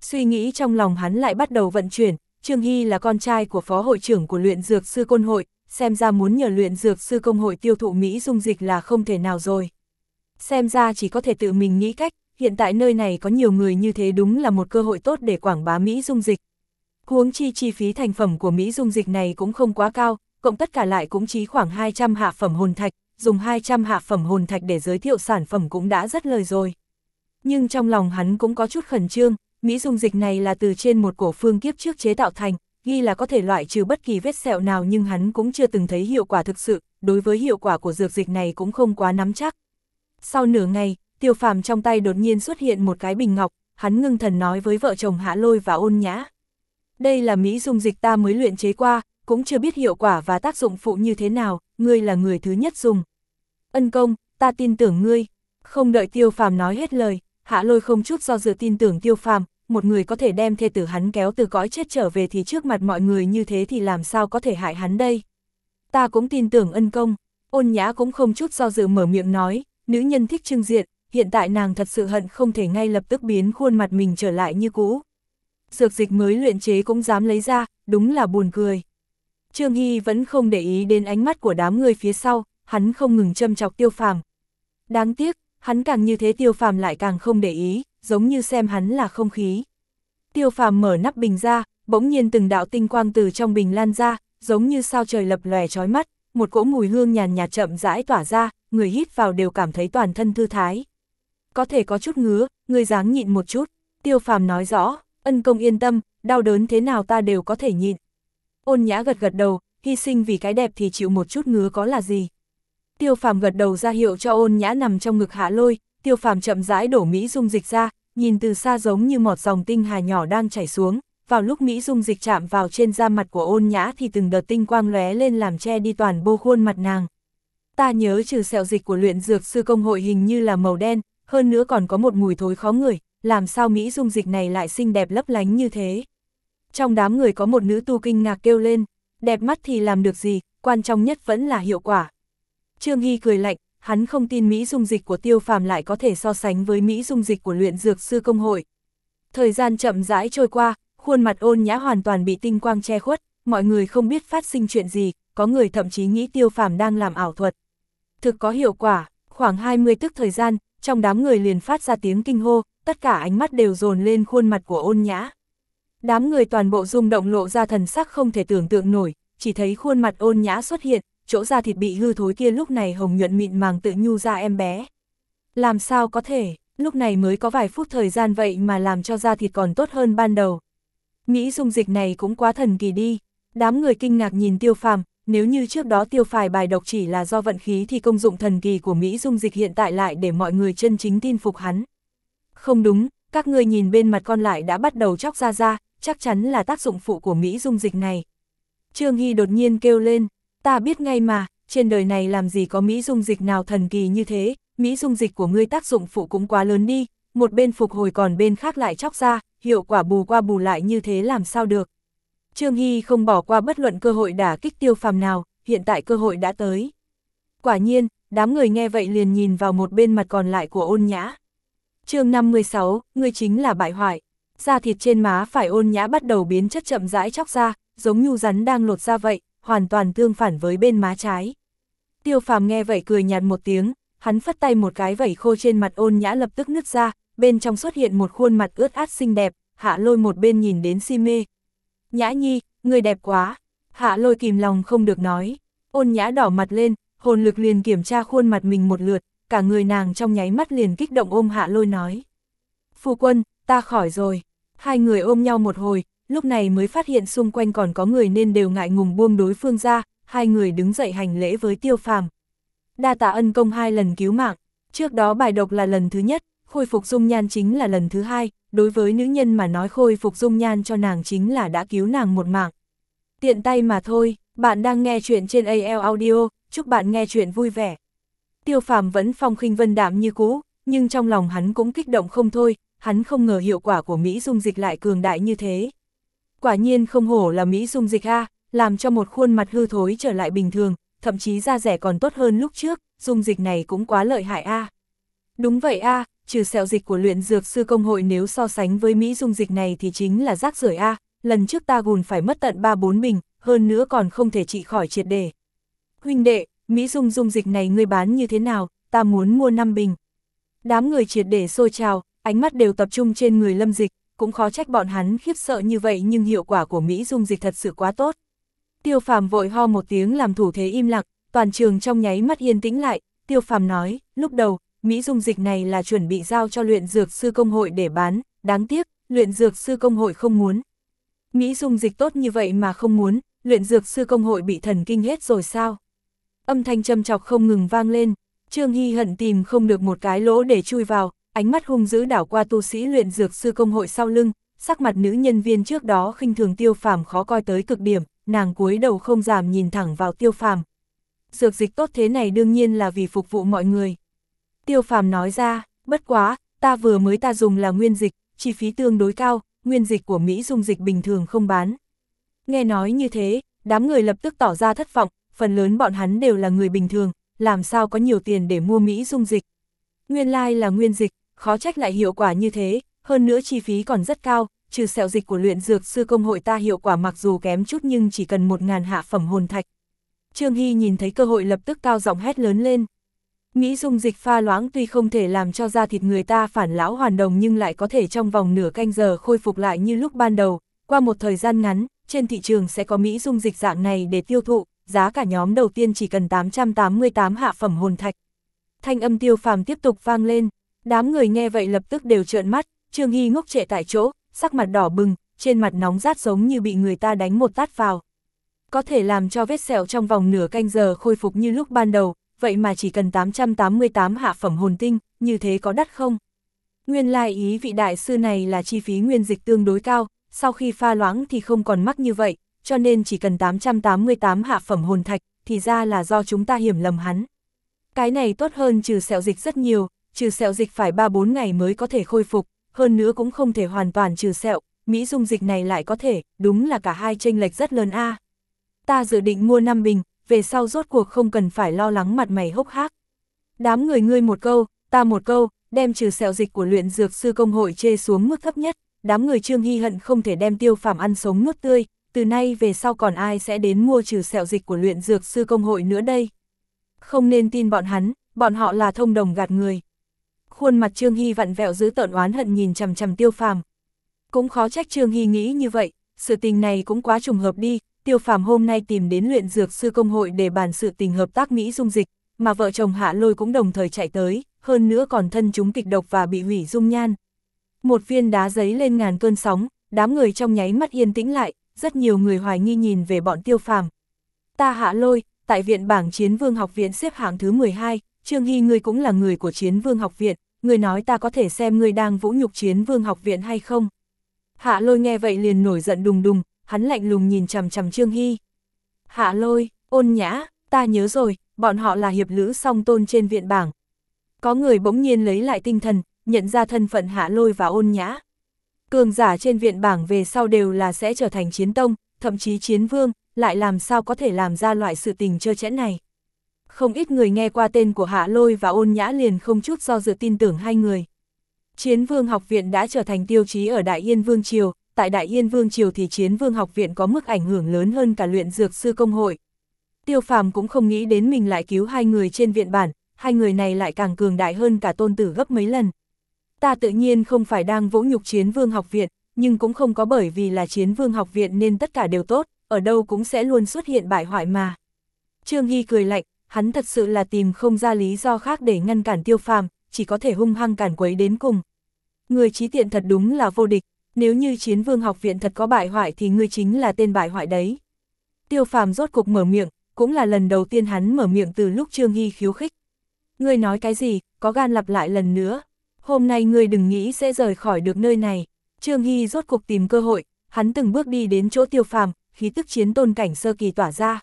S1: Suy nghĩ trong lòng hắn lại bắt đầu vận chuyển, Trương Hy là con trai của phó hội trưởng của luyện dược sư côn hội, xem ra muốn nhờ luyện dược sư công hội tiêu thụ Mỹ dung dịch là không thể nào rồi. Xem ra chỉ có thể tự mình nghĩ cách, hiện tại nơi này có nhiều người như thế đúng là một cơ hội tốt để quảng bá Mỹ dung dịch. Huống chi chi phí thành phẩm của Mỹ dung dịch này cũng không quá cao, cộng tất cả lại cũng chỉ khoảng 200 hạ phẩm hồn thạch, dùng 200 hạ phẩm hồn thạch để giới thiệu sản phẩm cũng đã rất lời rồi. Nhưng trong lòng hắn cũng có chút khẩn trương, Mỹ dung dịch này là từ trên một cổ phương kiếp trước chế tạo thành, ghi là có thể loại trừ bất kỳ vết sẹo nào nhưng hắn cũng chưa từng thấy hiệu quả thực sự, đối với hiệu quả của dược dịch này cũng không quá nắm chắc. Sau nửa ngày, tiêu phàm trong tay đột nhiên xuất hiện một cái bình ngọc, hắn ngưng thần nói với vợ chồng Hạ Lôi và ôn nhã. Đây là Mỹ dung dịch ta mới luyện chế qua, cũng chưa biết hiệu quả và tác dụng phụ như thế nào, ngươi là người thứ nhất dùng. Ân công, ta tin tưởng ngươi. Không đợi tiêu phàm nói hết lời, hạ lôi không chút do dự tin tưởng tiêu phàm, một người có thể đem thê tử hắn kéo từ cõi chết trở về thì trước mặt mọi người như thế thì làm sao có thể hại hắn đây. Ta cũng tin tưởng ân công, ôn nhã cũng không chút do dự mở miệng nói, nữ nhân thích trưng diện, hiện tại nàng thật sự hận không thể ngay lập tức biến khuôn mặt mình trở lại như cũ. Dược dịch mới luyện chế cũng dám lấy ra, đúng là buồn cười. Trương Hy vẫn không để ý đến ánh mắt của đám người phía sau, hắn không ngừng châm chọc tiêu phàm. Đáng tiếc, hắn càng như thế tiêu phàm lại càng không để ý, giống như xem hắn là không khí. Tiêu phàm mở nắp bình ra, bỗng nhiên từng đạo tinh quang từ trong bình lan ra, giống như sao trời lập lòe trói mắt, một cỗ mùi hương nhàn nhạt chậm rãi tỏa ra, người hít vào đều cảm thấy toàn thân thư thái. Có thể có chút ngứa, người dáng nhịn một chút, tiêu phàm nói rõ, ân công yên tâm, đau đớn thế nào ta đều có thể nhịn. Ôn nhã gật gật đầu, hy sinh vì cái đẹp thì chịu một chút ngứa có là gì. Tiêu phàm gật đầu ra hiệu cho ôn nhã nằm trong ngực hạ lôi, tiêu phàm chậm rãi đổ Mỹ dung dịch ra, nhìn từ xa giống như một dòng tinh hà nhỏ đang chảy xuống, vào lúc Mỹ dung dịch chạm vào trên da mặt của ôn nhã thì từng đợt tinh quang lóe lên làm che đi toàn bộ khuôn mặt nàng. Ta nhớ trừ sẹo dịch của luyện dược sư công hội hình như là màu đen, hơn nữa còn có một mùi thối khó ngửi, làm sao Mỹ dung dịch này lại xinh đẹp lấp lánh như thế. Trong đám người có một nữ tu kinh ngạc kêu lên, đẹp mắt thì làm được gì, quan trọng nhất vẫn là hiệu quả. Trương Hy cười lạnh, hắn không tin Mỹ dung dịch của tiêu phàm lại có thể so sánh với Mỹ dung dịch của luyện dược sư công hội. Thời gian chậm rãi trôi qua, khuôn mặt ôn nhã hoàn toàn bị tinh quang che khuất, mọi người không biết phát sinh chuyện gì, có người thậm chí nghĩ tiêu phàm đang làm ảo thuật. Thực có hiệu quả, khoảng 20 tức thời gian, trong đám người liền phát ra tiếng kinh hô, tất cả ánh mắt đều dồn lên khuôn mặt của ôn nhã. Đám người toàn bộ rung động lộ ra thần sắc không thể tưởng tượng nổi, chỉ thấy khuôn mặt ôn nhã xuất hiện, chỗ da thịt bị hư thối kia lúc này hồng nhuận mịn màng tự nhu ra em bé. Làm sao có thể, lúc này mới có vài phút thời gian vậy mà làm cho da thịt còn tốt hơn ban đầu. Mỹ dung dịch này cũng quá thần kỳ đi, đám người kinh ngạc nhìn tiêu phàm, nếu như trước đó tiêu phài bài độc chỉ là do vận khí thì công dụng thần kỳ của Mỹ dung dịch hiện tại lại để mọi người chân chính tin phục hắn. Không đúng, các ngươi nhìn bên mặt con lại đã bắt đầu chóc ra ra, chắc chắn là tác dụng phụ của Mỹ dung dịch này. Trương Hy đột nhiên kêu lên, ta biết ngay mà, trên đời này làm gì có Mỹ dung dịch nào thần kỳ như thế, Mỹ dung dịch của ngươi tác dụng phụ cũng quá lớn đi, một bên phục hồi còn bên khác lại chóc ra, hiệu quả bù qua bù lại như thế làm sao được. Trương Hy không bỏ qua bất luận cơ hội đả kích tiêu phàm nào, hiện tại cơ hội đã tới. Quả nhiên, đám người nghe vậy liền nhìn vào một bên mặt còn lại của ôn nhã. chương 56, ngươi chính là bại hoại. Da thịt trên má phải ôn nhã bắt đầu biến chất chậm rãi chóc ra, giống như rắn đang lột ra vậy, hoàn toàn tương phản với bên má trái. Tiêu phàm nghe vậy cười nhạt một tiếng, hắn phất tay một cái vẩy khô trên mặt ôn nhã lập tức nứt ra, bên trong xuất hiện một khuôn mặt ướt át xinh đẹp, hạ lôi một bên nhìn đến si mê. Nhã nhi, người đẹp quá, hạ lôi kìm lòng không được nói, ôn nhã đỏ mặt lên, hồn lực liền kiểm tra khuôn mặt mình một lượt, cả người nàng trong nháy mắt liền kích động ôm hạ lôi nói. Phu quân, ta khỏi rồi, hai người ôm nhau một hồi, lúc này mới phát hiện xung quanh còn có người nên đều ngại ngùng buông đối phương ra, hai người đứng dậy hành lễ với tiêu phàm. Đa tạ ân công hai lần cứu mạng, trước đó bài độc là lần thứ nhất, khôi phục dung nhan chính là lần thứ hai, đối với nữ nhân mà nói khôi phục dung nhan cho nàng chính là đã cứu nàng một mạng. Tiện tay mà thôi, bạn đang nghe chuyện trên AL Audio, chúc bạn nghe chuyện vui vẻ. Tiêu phàm vẫn phong khinh vân đạm như cũ, nhưng trong lòng hắn cũng kích động không thôi, hắn không ngờ hiệu quả của Mỹ dung dịch lại cường đại như thế. Quả nhiên không hổ là Mỹ dung dịch A, làm cho một khuôn mặt hư thối trở lại bình thường, thậm chí da rẻ còn tốt hơn lúc trước, dung dịch này cũng quá lợi hại A. Đúng vậy A, trừ sẹo dịch của luyện dược sư công hội nếu so sánh với Mỹ dung dịch này thì chính là rác rưởi A, lần trước ta gùn phải mất tận 3-4 bình, hơn nữa còn không thể trị khỏi triệt đề. Huynh đệ, Mỹ dung dung dịch này ngươi bán như thế nào, ta muốn mua 5 bình. Đám người triệt để xôi trào, ánh mắt đều tập trung trên người lâm dịch, cũng khó trách bọn hắn khiếp sợ như vậy nhưng hiệu quả của Mỹ dung dịch thật sự quá tốt. Tiêu phàm vội ho một tiếng làm thủ thế im lặng, toàn trường trong nháy mắt yên tĩnh lại, tiêu phàm nói, lúc đầu, Mỹ dung dịch này là chuẩn bị giao cho luyện dược sư công hội để bán, đáng tiếc, luyện dược sư công hội không muốn. Mỹ dung dịch tốt như vậy mà không muốn, luyện dược sư công hội bị thần kinh hết rồi sao? Âm thanh châm chọc không ngừng vang lên, Trương Hy hận tìm không được một cái lỗ để chui vào, ánh mắt hung dữ đảo qua tu sĩ luyện dược sư công hội sau lưng, sắc mặt nữ nhân viên trước đó khinh thường tiêu phàm khó coi tới cực điểm, nàng cúi đầu không giảm nhìn thẳng vào tiêu phàm. Dược dịch tốt thế này đương nhiên là vì phục vụ mọi người. Tiêu phàm nói ra, bất quá, ta vừa mới ta dùng là nguyên dịch, chi phí tương đối cao, nguyên dịch của Mỹ dung dịch bình thường không bán. Nghe nói như thế, đám người lập tức tỏ ra thất vọng, phần lớn bọn hắn đều là người bình thường, làm sao có nhiều tiền để mua Mỹ dung dịch. Nguyên lai like là nguyên dịch, khó trách lại hiệu quả như thế, hơn nữa chi phí còn rất cao, trừ sẹo dịch của luyện dược sư công hội ta hiệu quả mặc dù kém chút nhưng chỉ cần một ngàn hạ phẩm hồn thạch. Trương Hy nhìn thấy cơ hội lập tức cao giọng hét lớn lên. Mỹ dung dịch pha loãng tuy không thể làm cho da thịt người ta phản lão hoàn đồng nhưng lại có thể trong vòng nửa canh giờ khôi phục lại như lúc ban đầu, qua một thời gian ngắn, trên thị trường sẽ có Mỹ dung dịch dạng này để tiêu thụ, giá cả nhóm đầu tiên chỉ cần 888 hạ phẩm hồn thạch. Thanh âm tiêu phàm tiếp tục vang lên, đám người nghe vậy lập tức đều trợn mắt, Trương Hy ngốc trệ tại chỗ, sắc mặt đỏ bừng, trên mặt nóng rát giống như bị người ta đánh một tát vào. Có thể làm cho vết sẹo trong vòng nửa canh giờ khôi phục như lúc ban đầu, vậy mà chỉ cần 888 hạ phẩm hồn tinh, như thế có đắt không? Nguyên lai ý vị đại sư này là chi phí nguyên dịch tương đối cao, sau khi pha loãng thì không còn mắc như vậy, cho nên chỉ cần 888 hạ phẩm hồn thạch, thì ra là do chúng ta hiểm lầm hắn. Cái này tốt hơn trừ sẹo dịch rất nhiều, trừ sẹo dịch phải 3-4 ngày mới có thể khôi phục, hơn nữa cũng không thể hoàn toàn trừ sẹo, Mỹ dung dịch này lại có thể, đúng là cả hai tranh lệch rất lớn a. Ta dự định mua 5 bình, về sau rốt cuộc không cần phải lo lắng mặt mày hốc hác. Đám người ngươi một câu, ta một câu, đem trừ sẹo dịch của luyện dược sư công hội chê xuống mức thấp nhất, đám người Trương Hy hận không thể đem tiêu phàm ăn sống nuốt tươi, từ nay về sau còn ai sẽ đến mua trừ sẹo dịch của luyện dược sư công hội nữa đây. Không nên tin bọn hắn, bọn họ là thông đồng gạt người. Khuôn mặt Trương Hy vặn vẹo giữ tợn oán hận nhìn chằm chằm tiêu phàm. Cũng khó trách Trương Hy nghĩ như vậy, sự tình này cũng quá trùng hợp đi, tiêu phàm hôm nay tìm đến luyện dược sư công hội để bàn sự tình hợp tác Mỹ dung dịch, mà vợ chồng hạ lôi cũng đồng thời chạy tới, hơn nữa còn thân chúng kịch độc và bị hủy dung nhan. Một viên đá giấy lên ngàn cơn sóng, đám người trong nháy mắt yên tĩnh lại, rất nhiều người hoài nghi nhìn về bọn tiêu phàm. Ta hạ lôi, tại viện bảng chiến vương học viện xếp hạng thứ 12, Trương Hy ngươi cũng là người của chiến vương học viện, người nói ta có thể xem ngươi đang vũ nhục chiến vương học viện hay không. Hạ lôi nghe vậy liền nổi giận đùng đùng, hắn lạnh lùng nhìn chằm chằm Trương Hy. Hạ lôi, ôn nhã, ta nhớ rồi, bọn họ là hiệp lữ song tôn trên viện bảng. Có người bỗng nhiên lấy lại tinh thần, nhận ra thân phận hạ lôi và ôn nhã. Cường giả trên viện bảng về sau đều là sẽ trở thành chiến tông, thậm chí chiến vương, lại làm sao có thể làm ra loại sự tình trơ chẽn này. Không ít người nghe qua tên của Hạ Lôi và ôn nhã liền không chút do dự tin tưởng hai người. Chiến vương học viện đã trở thành tiêu chí ở Đại Yên Vương Triều, tại Đại Yên Vương Triều thì chiến vương học viện có mức ảnh hưởng lớn hơn cả luyện dược sư công hội. Tiêu phàm cũng không nghĩ đến mình lại cứu hai người trên viện bản, hai người này lại càng cường đại hơn cả tôn tử gấp mấy lần. Ta tự nhiên không phải đang vỗ nhục chiến vương học viện, nhưng cũng không có bởi vì là chiến vương học viện nên tất cả đều tốt, ở đâu cũng sẽ luôn xuất hiện bại hoại mà. Trương Hy cười lạnh, hắn thật sự là tìm không ra lý do khác để ngăn cản tiêu phàm, chỉ có thể hung hăng cản quấy đến cùng. Người trí tiện thật đúng là vô địch, nếu như chiến vương học viện thật có bại hoại thì ngươi chính là tên bại hoại đấy. Tiêu phàm rốt cục mở miệng, cũng là lần đầu tiên hắn mở miệng từ lúc Trương Hy khiếu khích. Ngươi nói cái gì, có gan lặp lại lần nữa. Hôm nay ngươi đừng nghĩ sẽ rời khỏi được nơi này. Trương Hy rốt cục tìm cơ hội, hắn từng bước đi đến chỗ tiêu phàm, khí tức chiến tôn cảnh sơ kỳ tỏa ra.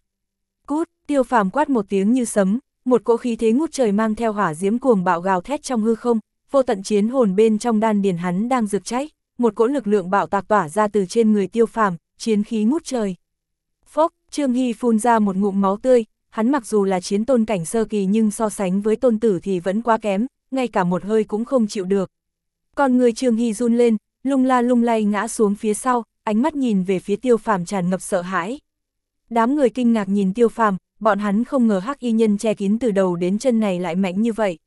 S1: Cút, tiêu phàm quát một tiếng như sấm, một cỗ khí thế ngút trời mang theo hỏa diễm cuồng bạo gào thét trong hư không, vô tận chiến hồn bên trong đan điền hắn đang rực cháy, một cỗ lực lượng bạo tạc tỏa ra từ trên người tiêu phàm, chiến khí ngút trời. Phốc, Trương Hy phun ra một ngụm máu tươi, hắn mặc dù là chiến tôn cảnh sơ kỳ nhưng so sánh với tôn tử thì vẫn quá kém, ngay cả một hơi cũng không chịu được. Còn người Trương Hy run lên, lung la lung lay ngã xuống phía sau, ánh mắt nhìn về phía tiêu phàm tràn ngập sợ hãi. Đám người kinh ngạc nhìn tiêu phàm, bọn hắn không ngờ hắc y nhân che kín từ đầu đến chân này lại mạnh như vậy.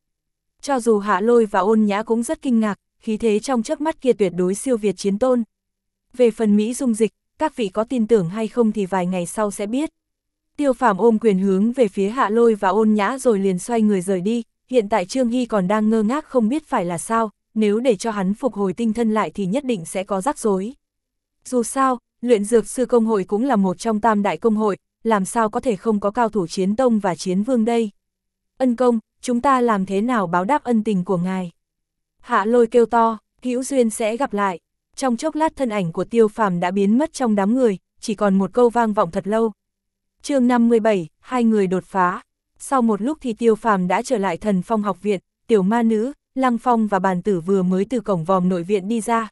S1: Cho dù hạ lôi và ôn nhã cũng rất kinh ngạc, khí thế trong chớp mắt kia tuyệt đối siêu việt chiến tôn. Về phần Mỹ dung dịch, các vị có tin tưởng hay không thì vài ngày sau sẽ biết. Tiêu phàm ôm quyền hướng về phía hạ lôi và ôn nhã rồi liền xoay người rời đi, hiện tại Trương Hy còn đang ngơ ngác không biết phải là sao, nếu để cho hắn phục hồi tinh thân lại thì nhất định sẽ có rắc rối. Dù sao, luyện dược sư công hội cũng là một trong tam đại công hội, làm sao có thể không có cao thủ chiến tông và chiến vương đây. Ân công, chúng ta làm thế nào báo đáp ân tình của ngài? Hạ lôi kêu to, hữu duyên sẽ gặp lại. Trong chốc lát thân ảnh của tiêu phàm đã biến mất trong đám người, chỉ còn một câu vang vọng thật lâu. chương 57, hai người đột phá. Sau một lúc thì tiêu phàm đã trở lại thần phong học viện, tiểu ma nữ, lăng phong và bàn tử vừa mới từ cổng vòm nội viện đi ra.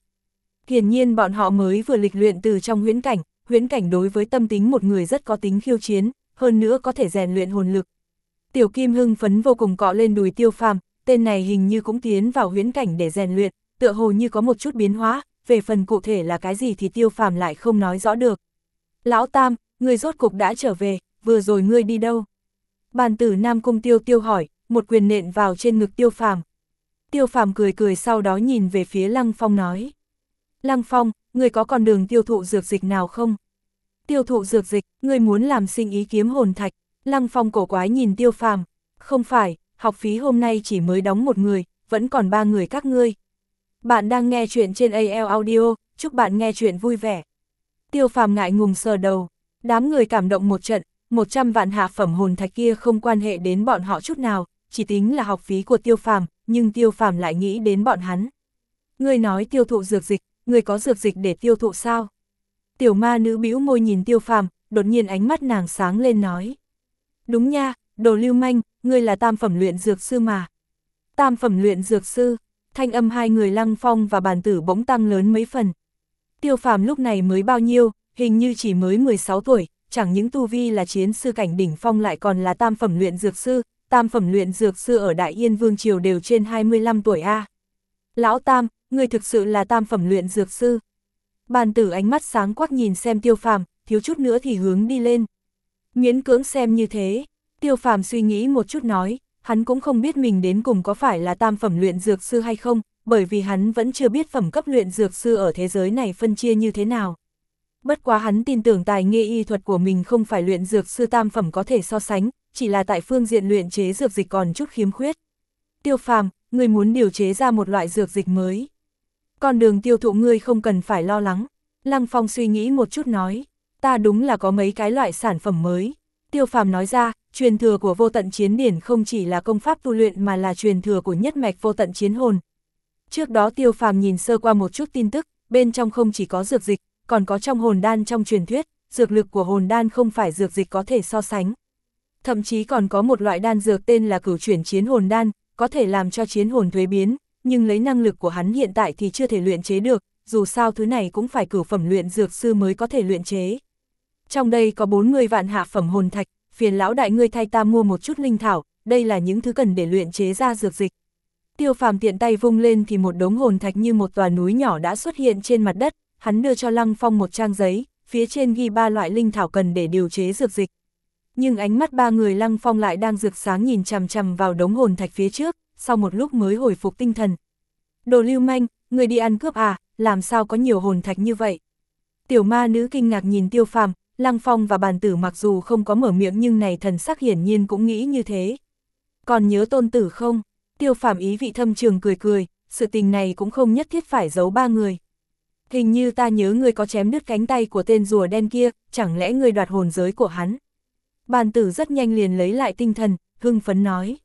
S1: Hiển nhiên bọn họ mới vừa lịch luyện từ trong huyễn cảnh, huyễn cảnh đối với tâm tính một người rất có tính khiêu chiến, hơn nữa có thể rèn luyện hồn lực. Tiểu Kim hưng phấn vô cùng cọ lên đùi tiêu phàm, tên này hình như cũng tiến vào huyễn cảnh để rèn luyện, tựa hồ như có một chút biến hóa, về phần cụ thể là cái gì thì tiêu phàm lại không nói rõ được. Lão Tam, người rốt cục đã trở về, vừa rồi ngươi đi đâu? Bàn tử Nam Cung Tiêu Tiêu hỏi, một quyền nện vào trên ngực Tiêu Phàm. Tiêu Phàm cười cười sau đó nhìn về phía Lăng Phong nói. Lăng Phong, người có con đường tiêu thụ dược dịch nào không? Tiêu thụ dược dịch, người muốn làm sinh ý kiếm hồn thạch. Lăng Phong cổ quái nhìn Tiêu Phàm. Không phải, học phí hôm nay chỉ mới đóng một người, vẫn còn ba người các ngươi. Bạn đang nghe chuyện trên AL Audio, chúc bạn nghe chuyện vui vẻ. Tiêu Phàm ngại ngùng sờ đầu, đám người cảm động một trận, 100 vạn hạ phẩm hồn thạch kia không quan hệ đến bọn họ chút nào, chỉ tính là học phí của Tiêu Phàm, nhưng Tiêu Phàm lại nghĩ đến bọn hắn. Người nói tiêu thụ dược dịch, người có dược dịch để tiêu thụ sao? Tiểu ma nữ bĩu môi nhìn Tiêu Phàm, đột nhiên ánh mắt nàng sáng lên nói. Đúng nha, đồ lưu manh, ngươi là tam phẩm luyện dược sư mà. Tam phẩm luyện dược sư, thanh âm hai người lăng phong và bàn tử bỗng tăng lớn mấy phần. Tiêu phàm lúc này mới bao nhiêu, hình như chỉ mới 16 tuổi, chẳng những tu vi là chiến sư cảnh đỉnh phong lại còn là tam phẩm luyện dược sư, tam phẩm luyện dược sư ở Đại Yên Vương Triều đều trên 25 tuổi A. Lão Tam, người thực sự là tam phẩm luyện dược sư. Bàn tử ánh mắt sáng quắc nhìn xem tiêu phàm, thiếu chút nữa thì hướng đi lên. Miễn cưỡng xem như thế, tiêu phàm suy nghĩ một chút nói, hắn cũng không biết mình đến cùng có phải là tam phẩm luyện dược sư hay không, bởi vì hắn vẫn chưa biết phẩm cấp luyện dược sư ở thế giới này phân chia như thế nào. Bất quá hắn tin tưởng tài nghệ y thuật của mình không phải luyện dược sư tam phẩm có thể so sánh, chỉ là tại phương diện luyện chế dược dịch còn chút khiếm khuyết. Tiêu phàm, người muốn điều chế ra một loại dược dịch mới. Con đường tiêu thụ ngươi không cần phải lo lắng. Lăng Phong suy nghĩ một chút nói, ta đúng là có mấy cái loại sản phẩm mới. Tiêu phàm nói ra, truyền thừa của vô tận chiến điển không chỉ là công pháp tu luyện mà là truyền thừa của nhất mạch vô tận chiến hồn. Trước đó tiêu phàm nhìn sơ qua một chút tin tức, bên trong không chỉ có dược dịch, còn có trong hồn đan trong truyền thuyết, dược lực của hồn đan không phải dược dịch có thể so sánh. Thậm chí còn có một loại đan dược tên là cửu chuyển chiến hồn đan, có thể làm cho chiến hồn thuế biến, nhưng lấy năng lực của hắn hiện tại thì chưa thể luyện chế được, dù sao thứ này cũng phải cửu phẩm luyện dược sư mới có thể luyện chế. Trong đây có 40 vạn hạ phẩm hồn thạch, phiền lão đại ngươi thay ta mua một chút linh thảo, đây là những thứ cần để luyện chế ra dược dịch. Tiêu phàm tiện tay vung lên thì một đống hồn thạch như một tòa núi nhỏ đã xuất hiện trên mặt đất, hắn đưa cho Lăng Phong một trang giấy, phía trên ghi ba loại linh thảo cần để điều chế dược dịch. Nhưng ánh mắt ba người Lăng Phong lại đang rực sáng nhìn chằm chằm vào đống hồn thạch phía trước, sau một lúc mới hồi phục tinh thần. Đồ lưu manh, người đi ăn cướp à, làm sao có nhiều hồn thạch như vậy? Tiểu ma nữ kinh ngạc nhìn tiêu phàm, Lăng Phong và bàn tử mặc dù không có mở miệng nhưng này thần sắc hiển nhiên cũng nghĩ như thế. Còn nhớ tôn tử không? Tiêu phàm ý vị thâm trường cười cười, sự tình này cũng không nhất thiết phải giấu ba người. Hình như ta nhớ người có chém đứt cánh tay của tên rùa đen kia, chẳng lẽ người đoạt hồn giới của hắn? Bàn tử rất nhanh liền lấy lại tinh thần, hưng phấn nói.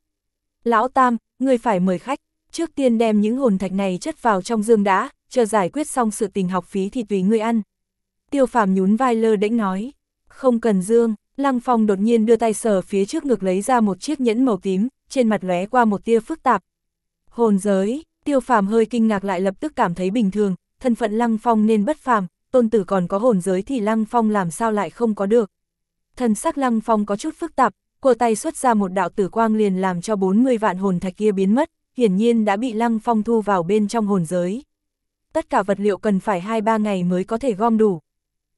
S1: Lão Tam, người phải mời khách, trước tiên đem những hồn thạch này chất vào trong dương đã, chờ giải quyết xong sự tình học phí thì tùy người ăn. Tiêu phàm nhún vai lơ đễnh nói. Không cần dương, Lăng Phong đột nhiên đưa tay sờ phía trước ngực lấy ra một chiếc nhẫn màu tím, trên mặt lóe qua một tia phức tạp. Hồn giới, tiêu phàm hơi kinh ngạc lại lập tức cảm thấy bình thường, thân phận Lăng Phong nên bất phàm, tôn tử còn có hồn giới thì Lăng Phong làm sao lại không có được. Thần sắc Lăng Phong có chút phức tạp, cô tay xuất ra một đạo tử quang liền làm cho 40 vạn hồn thạch kia biến mất, hiển nhiên đã bị Lăng Phong thu vào bên trong hồn giới. Tất cả vật liệu cần phải 2-3 ngày mới có thể gom đủ.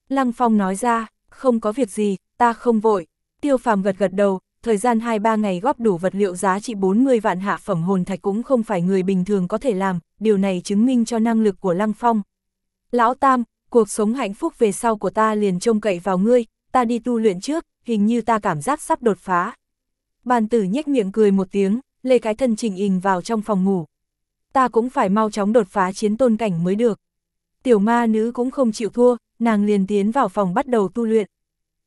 S1: Lăng Phong nói ra, không có việc gì, ta không vội. Tiêu phàm gật gật đầu, thời gian 2-3 ngày góp đủ vật liệu giá trị 40 vạn hạ phẩm hồn thạch cũng không phải người bình thường có thể làm, điều này chứng minh cho năng lực của Lăng Phong. Lão Tam, cuộc sống hạnh phúc về sau của ta liền trông cậy vào ngươi, ta đi tu luyện trước, hình như ta cảm giác sắp đột phá. Bàn tử nhếch miệng cười một tiếng, lê cái thân trình hình vào trong phòng ngủ. Ta cũng phải mau chóng đột phá chiến tôn cảnh mới được. Tiểu ma nữ cũng không chịu thua, nàng liền tiến vào phòng bắt đầu tu luyện.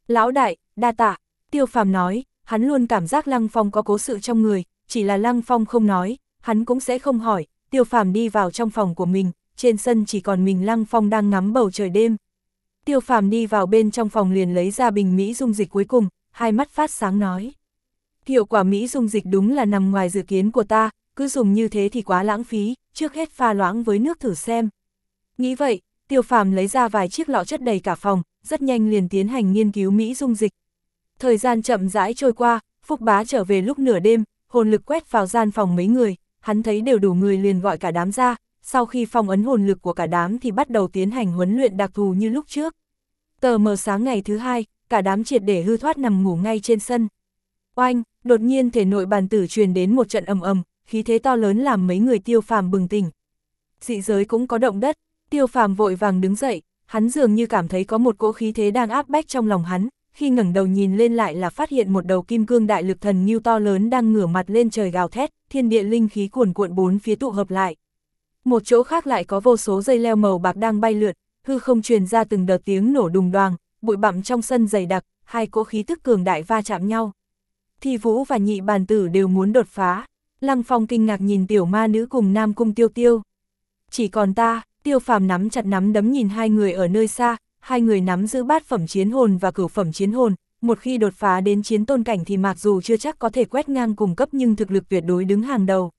S1: Lão đại, đa tạ, tiêu phàm nói, hắn luôn cảm giác Lăng Phong có cố sự trong người, chỉ là Lăng Phong không nói, hắn cũng sẽ không hỏi, tiêu phàm đi vào trong phòng của mình, trên sân chỉ còn mình Lăng Phong đang ngắm bầu trời đêm. Tiêu phàm đi vào bên trong phòng liền lấy ra bình Mỹ dung dịch cuối cùng, hai mắt phát sáng nói. Hiệu quả Mỹ dung dịch đúng là nằm ngoài dự kiến của ta, cứ dùng như thế thì quá lãng phí, trước hết pha loãng với nước thử xem. Nghĩ vậy, tiêu phàm lấy ra vài chiếc lọ chất đầy cả phòng, rất nhanh liền tiến hành nghiên cứu Mỹ dung dịch. Thời gian chậm rãi trôi qua, Phúc Bá trở về lúc nửa đêm, hồn lực quét vào gian phòng mấy người, hắn thấy đều đủ người liền gọi cả đám ra, sau khi phong ấn hồn lực của cả đám thì bắt đầu tiến hành huấn luyện đặc thù như lúc trước. Tờ mờ sáng ngày thứ hai, cả đám triệt để hư thoát nằm ngủ ngay trên sân. Oanh, đột nhiên thể nội bàn tử truyền đến một trận ầm ầm, khí thế to lớn làm mấy người tiêu phàm bừng tỉnh. Dị giới cũng có động đất, tiêu phàm vội vàng đứng dậy, hắn dường như cảm thấy có một cỗ khí thế đang áp bách trong lòng hắn, khi ngẩng đầu nhìn lên lại là phát hiện một đầu kim cương đại lực thần như to lớn đang ngửa mặt lên trời gào thét, thiên địa linh khí cuồn cuộn bốn phía tụ hợp lại. Một chỗ khác lại có vô số dây leo màu bạc đang bay lượn, hư không truyền ra từng đợt tiếng nổ đùng đoàng, bụi bặm trong sân dày đặc, hai cỗ khí tức cường đại va chạm nhau. Thi Vũ và nhị bàn tử đều muốn đột phá, Lăng Phong kinh ngạc nhìn tiểu ma nữ cùng Nam Cung Tiêu Tiêu. Chỉ còn ta, Tiêu Phàm nắm chặt nắm đấm nhìn hai người ở nơi xa, hai người nắm giữ bát phẩm chiến hồn và cửu phẩm chiến hồn, một khi đột phá đến chiến tôn cảnh thì mặc dù chưa chắc có thể quét ngang cùng cấp nhưng thực lực tuyệt đối đứng hàng đầu.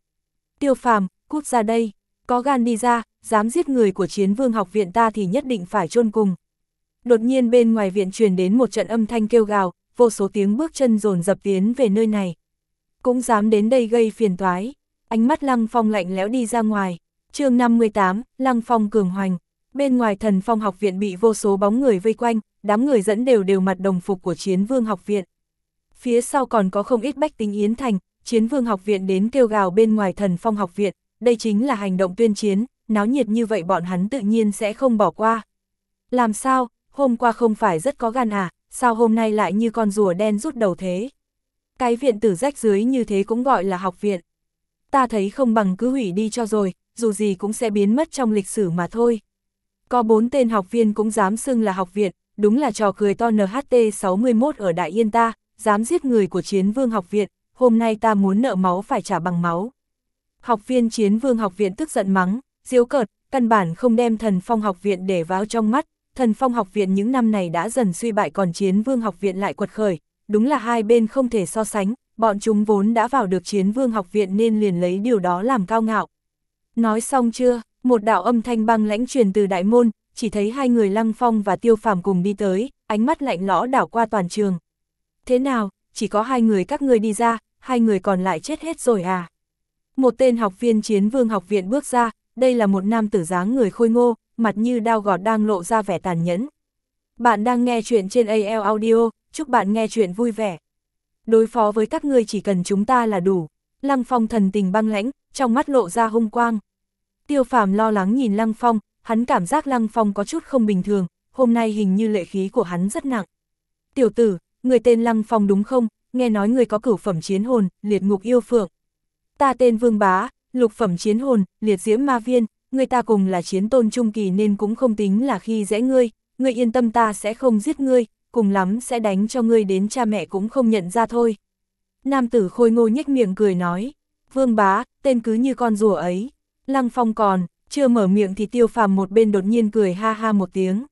S1: Tiêu Phàm, cút ra đây, có gan đi ra, dám giết người của chiến vương học viện ta thì nhất định phải chôn cùng. Đột nhiên bên ngoài viện truyền đến một trận âm thanh kêu gào, vô số tiếng bước chân dồn dập tiến về nơi này. Cũng dám đến đây gây phiền toái. Ánh mắt Lăng Phong lạnh lẽo đi ra ngoài. chương 58, Lăng Phong cường hoành. Bên ngoài thần phong học viện bị vô số bóng người vây quanh, đám người dẫn đều đều mặt đồng phục của chiến vương học viện. Phía sau còn có không ít bách tính yến thành, chiến vương học viện đến kêu gào bên ngoài thần phong học viện, đây chính là hành động tuyên chiến, náo nhiệt như vậy bọn hắn tự nhiên sẽ không bỏ qua. Làm sao, hôm qua không phải rất có gan à, sao hôm nay lại như con rùa đen rút đầu thế? Cái viện tử rách dưới như thế cũng gọi là học viện. Ta thấy không bằng cứ hủy đi cho rồi, dù gì cũng sẽ biến mất trong lịch sử mà thôi. Có bốn tên học viên cũng dám xưng là học viện, đúng là trò cười to NHT61 ở Đại Yên ta, dám giết người của chiến vương học viện, hôm nay ta muốn nợ máu phải trả bằng máu. Học viên chiến vương học viện tức giận mắng, diếu cợt, căn bản không đem thần phong học viện để vào trong mắt, thần phong học viện những năm này đã dần suy bại còn chiến vương học viện lại quật khởi, đúng là hai bên không thể so sánh, bọn chúng vốn đã vào được chiến vương học viện nên liền lấy điều đó làm cao ngạo. Nói xong chưa, một đạo âm thanh băng lãnh truyền từ đại môn, chỉ thấy hai người lăng phong và tiêu phàm cùng đi tới, ánh mắt lạnh lõ đảo qua toàn trường. Thế nào, chỉ có hai người các ngươi đi ra, hai người còn lại chết hết rồi à? Một tên học viên chiến vương học viện bước ra, đây là một nam tử dáng người khôi ngô, mặt như đao gọt đang lộ ra vẻ tàn nhẫn. Bạn đang nghe chuyện trên AL Audio, chúc bạn nghe chuyện vui vẻ. Đối phó với các ngươi chỉ cần chúng ta là đủ. Lăng Phong thần tình băng lãnh, trong mắt lộ ra hung quang. Tiêu phàm lo lắng nhìn Lăng Phong, hắn cảm giác Lăng Phong có chút không bình thường, hôm nay hình như lệ khí của hắn rất nặng. Tiểu tử, người tên Lăng Phong đúng không, nghe nói người có cửu phẩm chiến hồn, liệt ngục yêu phượng. Ta tên Vương Bá, lục phẩm chiến hồn, liệt diễm ma viên, người ta cùng là chiến tôn trung kỳ nên cũng không tính là khi dễ ngươi, ngươi yên tâm ta sẽ không giết ngươi, cùng lắm sẽ đánh cho ngươi đến cha mẹ cũng không nhận ra thôi. Nam tử khôi ngô nhếch miệng cười nói, vương bá, tên cứ như con rùa ấy. Lăng phong còn, chưa mở miệng thì tiêu phàm một bên đột nhiên cười ha ha một tiếng.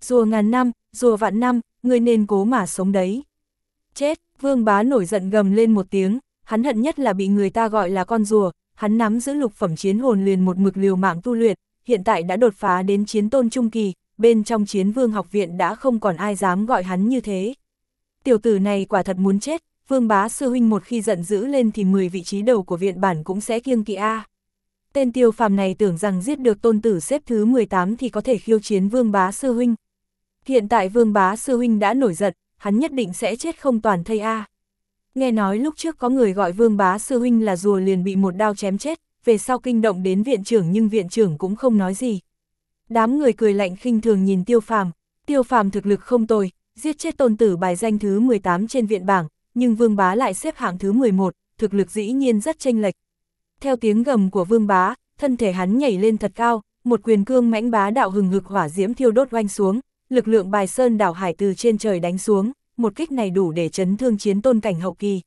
S1: Rùa ngàn năm, rùa vạn năm, ngươi nên cố mà sống đấy. Chết, vương bá nổi giận gầm lên một tiếng, hắn hận nhất là bị người ta gọi là con rùa, hắn nắm giữ lục phẩm chiến hồn liền một mực liều mạng tu luyện, hiện tại đã đột phá đến chiến tôn trung kỳ, bên trong chiến vương học viện đã không còn ai dám gọi hắn như thế. Tiểu tử này quả thật muốn chết, vương bá sư huynh một khi giận dữ lên thì 10 vị trí đầu của viện bản cũng sẽ kiêng kỵ A. Tên tiêu phàm này tưởng rằng giết được tôn tử xếp thứ 18 thì có thể khiêu chiến vương bá sư huynh. Hiện tại vương bá sư huynh đã nổi giận, hắn nhất định sẽ chết không toàn thây A. Nghe nói lúc trước có người gọi vương bá sư huynh là rùa liền bị một đao chém chết, về sau kinh động đến viện trưởng nhưng viện trưởng cũng không nói gì. Đám người cười lạnh khinh thường nhìn tiêu phàm, tiêu phàm thực lực không tồi, giết chết tôn tử bài danh thứ 18 trên viện bảng, nhưng vương bá lại xếp hạng thứ 11, thực lực dĩ nhiên rất chênh lệch. Theo tiếng gầm của vương bá, thân thể hắn nhảy lên thật cao, một quyền cương mãnh bá đạo hừng hực hỏa diễm thiêu đốt oanh xuống, lực lượng bài sơn đảo hải từ trên trời đánh xuống, một kích này đủ để chấn thương chiến tôn cảnh hậu kỳ.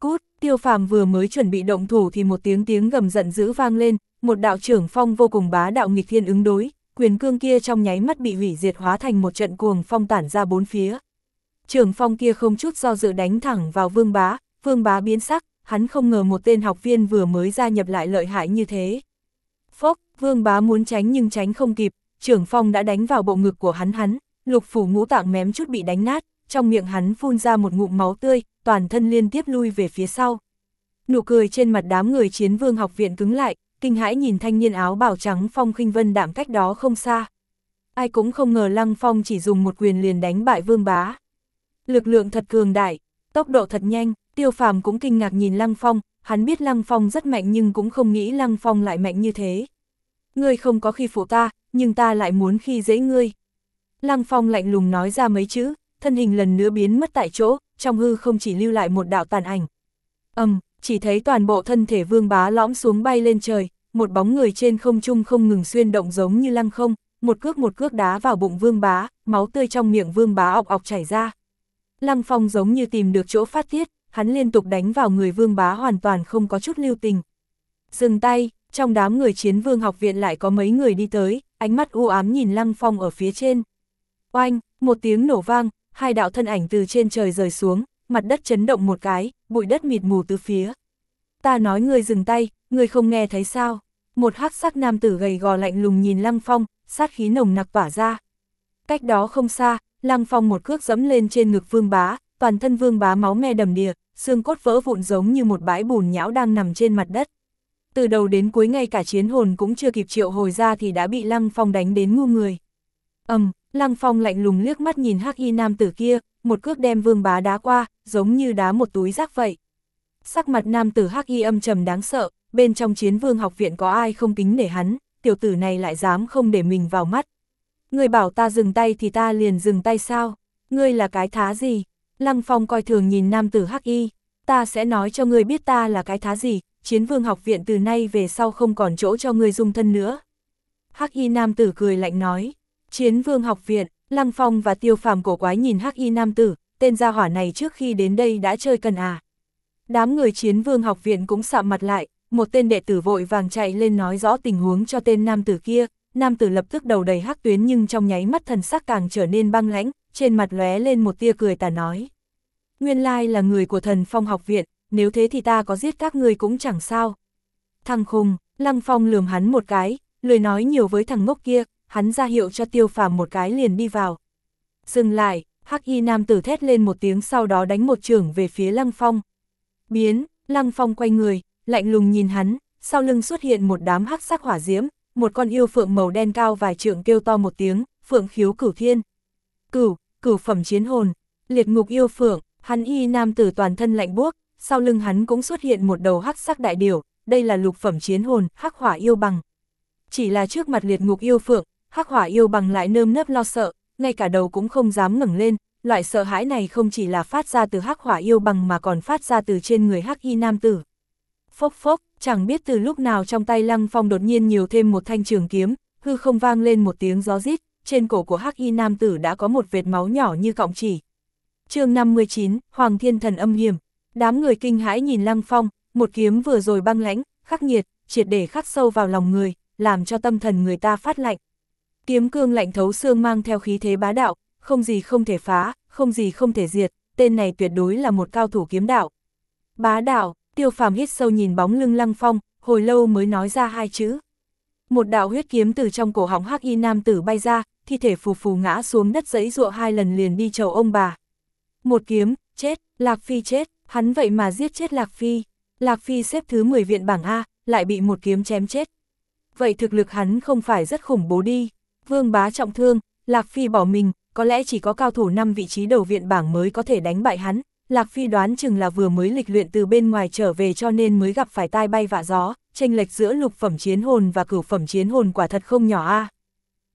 S1: Cút, tiêu phàm vừa mới chuẩn bị động thủ thì một tiếng tiếng gầm giận dữ vang lên, một đạo trưởng phong vô cùng bá đạo nghịch thiên ứng đối, quyền cương kia trong nháy mắt bị hủy diệt hóa thành một trận cuồng phong tản ra bốn phía. Trưởng phong kia không chút do dự đánh thẳng vào vương bá, vương bá biến sắc, hắn không ngờ một tên học viên vừa mới gia nhập lại lợi hại như thế. Phốc, vương bá muốn tránh nhưng tránh không kịp, trưởng phong đã đánh vào bộ ngực của hắn hắn, lục phủ ngũ tạng mém chút bị đánh nát, trong miệng hắn phun ra một ngụm máu tươi, toàn thân liên tiếp lui về phía sau. Nụ cười trên mặt đám người chiến vương học viện cứng lại, kinh hãi nhìn thanh niên áo bào trắng phong khinh vân đạm cách đó không xa. Ai cũng không ngờ Lăng Phong chỉ dùng một quyền liền đánh bại vương bá. Lực lượng thật cường đại, tốc độ thật nhanh, tiêu phàm cũng kinh ngạc nhìn Lăng Phong, hắn biết Lăng Phong rất mạnh nhưng cũng không nghĩ Lăng Phong lại mạnh như thế. Ngươi không có khi phụ ta, nhưng ta lại muốn khi dễ ngươi. Lăng Phong lạnh lùng nói ra mấy chữ, thân hình lần nữa biến mất tại chỗ, trong hư không chỉ lưu lại một đạo tàn ảnh. Ầm, um, chỉ thấy toàn bộ thân thể vương bá lõm xuống bay lên trời, một bóng người trên không trung không ngừng xuyên động giống như lăng không, một cước một cước đá vào bụng vương bá, máu tươi trong miệng vương bá ọc ọc chảy ra. Lăng phong giống như tìm được chỗ phát tiết, hắn liên tục đánh vào người vương bá hoàn toàn không có chút lưu tình. Dừng tay, trong đám người chiến vương học viện lại có mấy người đi tới, ánh mắt u ám nhìn lăng phong ở phía trên. Oanh, một tiếng nổ vang, hai đạo thân ảnh từ trên trời rời xuống, mặt đất chấn động một cái, bụi đất mịt mù từ phía. Ta nói người dừng tay, người không nghe thấy sao? Một hắc sắc nam tử gầy gò lạnh lùng nhìn Lăng Phong, sát khí nồng nặc tỏa ra. Cách đó không xa, Lăng Phong một cước dẫm lên trên ngực vương bá, toàn thân vương bá máu me đầm đìa, xương cốt vỡ vụn giống như một bãi bùn nhão đang nằm trên mặt đất. Từ đầu đến cuối ngay cả chiến hồn cũng chưa kịp triệu hồi ra thì đã bị Lăng Phong đánh đến ngu người. ầm, um, Lăng Phong lạnh lùng liếc mắt nhìn hắc y nam tử kia, một cước đem vương bá đá qua, giống như đá một túi rác vậy. Sắc mặt nam tử hắc y âm trầm đáng sợ, bên trong chiến vương học viện có ai không kính để hắn, tiểu tử này lại dám không để mình vào mắt. Người bảo ta dừng tay thì ta liền dừng tay sao? Ngươi là cái thá gì? Lăng Phong coi thường nhìn nam tử hắc y, ta sẽ nói cho ngươi biết ta là cái thá gì, chiến vương học viện từ nay về sau không còn chỗ cho ngươi dung thân nữa. Hắc y nam tử cười lạnh nói, chiến vương học viện, Lăng Phong và tiêu phàm cổ quái nhìn hắc y nam tử, tên gia hỏa này trước khi đến đây đã chơi cần à. Đám người chiến vương học viện cũng sạm mặt lại, một tên đệ tử vội vàng chạy lên nói rõ tình huống cho tên nam tử kia, nam tử lập tức đầu đầy hắc tuyến nhưng trong nháy mắt thần sắc càng trở nên băng lãnh, trên mặt lóe lên một tia cười tà nói. Nguyên lai là người của thần phong học viện, nếu thế thì ta có giết các ngươi cũng chẳng sao. Thằng khùng, lăng phong lườm hắn một cái, lười nói nhiều với thằng ngốc kia, hắn ra hiệu cho tiêu phàm một cái liền đi vào. Dừng lại, hắc y nam tử thét lên một tiếng sau đó đánh một trưởng về phía lăng phong. Biến, lăng phong quay người, lạnh lùng nhìn hắn, sau lưng xuất hiện một đám hắc sắc hỏa diễm, một con yêu phượng màu đen cao vài trượng kêu to một tiếng, phượng khiếu cửu thiên. Cửu, cửu phẩm chiến hồn, liệt ngục yêu phượng, hắn y nam tử toàn thân lạnh buốt, sau lưng hắn cũng xuất hiện một đầu hắc sắc đại điểu, đây là lục phẩm chiến hồn, hắc hỏa yêu bằng. Chỉ là trước mặt liệt ngục yêu phượng, hắc hỏa yêu bằng lại nơm nớp lo sợ, ngay cả đầu cũng không dám ngẩng lên, loại sợ hãi này không chỉ là phát ra từ hắc hỏa yêu bằng mà còn phát ra từ trên người hắc y nam tử. Phốc phốc, chẳng biết từ lúc nào trong tay Lăng Phong đột nhiên nhiều thêm một thanh trường kiếm, hư không vang lên một tiếng gió rít, trên cổ của Hắc Y nam tử đã có một vệt máu nhỏ như cọng chỉ. Chương 59, Hoàng Thiên Thần âm hiểm. Đám người kinh hãi nhìn Lăng Phong, một kiếm vừa rồi băng lãnh, khắc nghiệt, triệt để khắc sâu vào lòng người, làm cho tâm thần người ta phát lạnh. Kiếm cương lạnh thấu xương mang theo khí thế bá đạo, không gì không thể phá, không gì không thể diệt, tên này tuyệt đối là một cao thủ kiếm đạo. Bá đạo, Tiêu phàm hít sâu nhìn bóng lưng lăng phong, hồi lâu mới nói ra hai chữ. Một đạo huyết kiếm từ trong cổ họng hắc y nam tử bay ra, thi thể phù phù ngã xuống đất dẫy dụa hai lần liền đi chầu ông bà. Một kiếm, chết, Lạc Phi chết, hắn vậy mà giết chết Lạc Phi. Lạc Phi xếp thứ 10 viện bảng A, lại bị một kiếm chém chết. Vậy thực lực hắn không phải rất khủng bố đi. Vương bá trọng thương, Lạc Phi bỏ mình, có lẽ chỉ có cao thủ 5 vị trí đầu viện bảng mới có thể đánh bại hắn, Lạc Phi đoán chừng là vừa mới lịch luyện từ bên ngoài trở về cho nên mới gặp phải tai bay vạ gió, tranh lệch giữa lục phẩm chiến hồn và cửu phẩm chiến hồn quả thật không nhỏ a.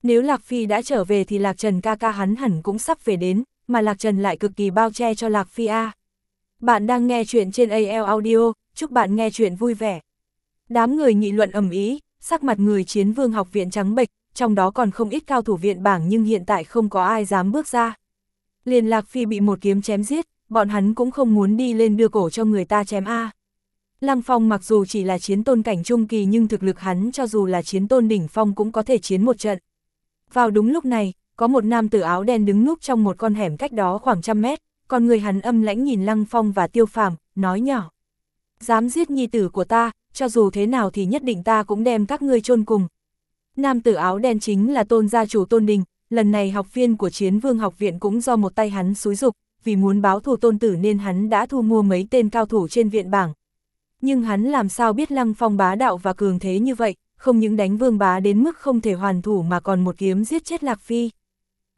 S1: Nếu Lạc Phi đã trở về thì Lạc Trần ca ca hắn hẳn cũng sắp về đến, mà Lạc Trần lại cực kỳ bao che cho Lạc Phi a. Bạn đang nghe chuyện trên AL Audio, chúc bạn nghe chuyện vui vẻ. Đám người nghị luận ầm ý, sắc mặt người chiến vương học viện trắng bệch, trong đó còn không ít cao thủ viện bảng nhưng hiện tại không có ai dám bước ra. Liền Lạc Phi bị một kiếm chém giết, bọn hắn cũng không muốn đi lên đưa cổ cho người ta chém A. Lăng Phong mặc dù chỉ là chiến tôn cảnh trung kỳ nhưng thực lực hắn cho dù là chiến tôn đỉnh phong cũng có thể chiến một trận. Vào đúng lúc này, có một nam tử áo đen đứng núp trong một con hẻm cách đó khoảng trăm mét, còn người hắn âm lãnh nhìn Lăng Phong và Tiêu Phàm, nói nhỏ. Dám giết nhi tử của ta, cho dù thế nào thì nhất định ta cũng đem các ngươi chôn cùng. Nam tử áo đen chính là tôn gia chủ tôn đình, lần này học viên của chiến vương học viện cũng do một tay hắn xúi dục, vì muốn báo thù tôn tử nên hắn đã thu mua mấy tên cao thủ trên viện bảng. Nhưng hắn làm sao biết lăng phong bá đạo và cường thế như vậy, không những đánh vương bá đến mức không thể hoàn thủ mà còn một kiếm giết chết Lạc Phi.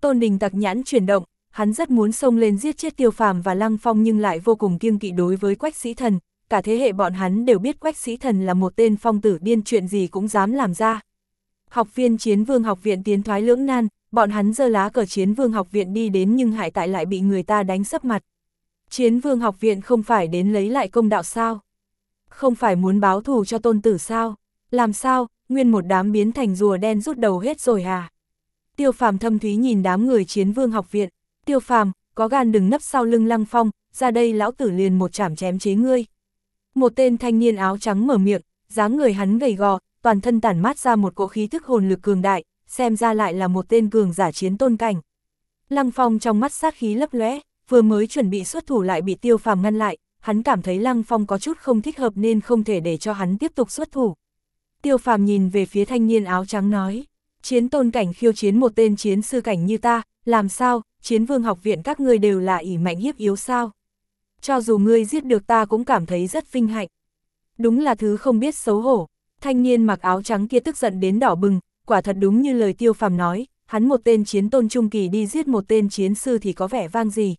S1: Tôn Đình tặc nhãn chuyển động, hắn rất muốn xông lên giết chết tiêu phàm và lăng phong nhưng lại vô cùng kiêng kỵ đối với quách sĩ thần, cả thế hệ bọn hắn đều biết quách sĩ thần là một tên phong tử điên chuyện gì cũng dám làm ra. Học viên chiến vương học viện tiến thoái lưỡng nan, bọn hắn dơ lá cờ chiến vương học viện đi đến nhưng hại tại lại bị người ta đánh sấp mặt. Chiến vương học viện không phải đến lấy lại công đạo sao? Không phải muốn báo thù cho tôn tử sao? Làm sao, nguyên một đám biến thành rùa đen rút đầu hết rồi à? Tiêu phàm thâm thúy nhìn đám người chiến vương học viện. Tiêu phàm, có gan đừng nấp sau lưng lăng phong, ra đây lão tử liền một chảm chém chế ngươi. Một tên thanh niên áo trắng mở miệng, dáng người hắn gầy gò, toàn thân tản mát ra một cỗ khí thức hồn lực cường đại, xem ra lại là một tên cường giả chiến tôn cảnh. Lăng Phong trong mắt sát khí lấp lóe, vừa mới chuẩn bị xuất thủ lại bị Tiêu Phàm ngăn lại, hắn cảm thấy Lăng Phong có chút không thích hợp nên không thể để cho hắn tiếp tục xuất thủ. Tiêu Phàm nhìn về phía thanh niên áo trắng nói, chiến tôn cảnh khiêu chiến một tên chiến sư cảnh như ta, làm sao, chiến vương học viện các ngươi đều là ỷ mạnh hiếp yếu sao? Cho dù ngươi giết được ta cũng cảm thấy rất vinh hạnh. Đúng là thứ không biết xấu hổ, thanh niên mặc áo trắng kia tức giận đến đỏ bừng, quả thật đúng như lời tiêu phàm nói, hắn một tên chiến tôn trung kỳ đi giết một tên chiến sư thì có vẻ vang gì.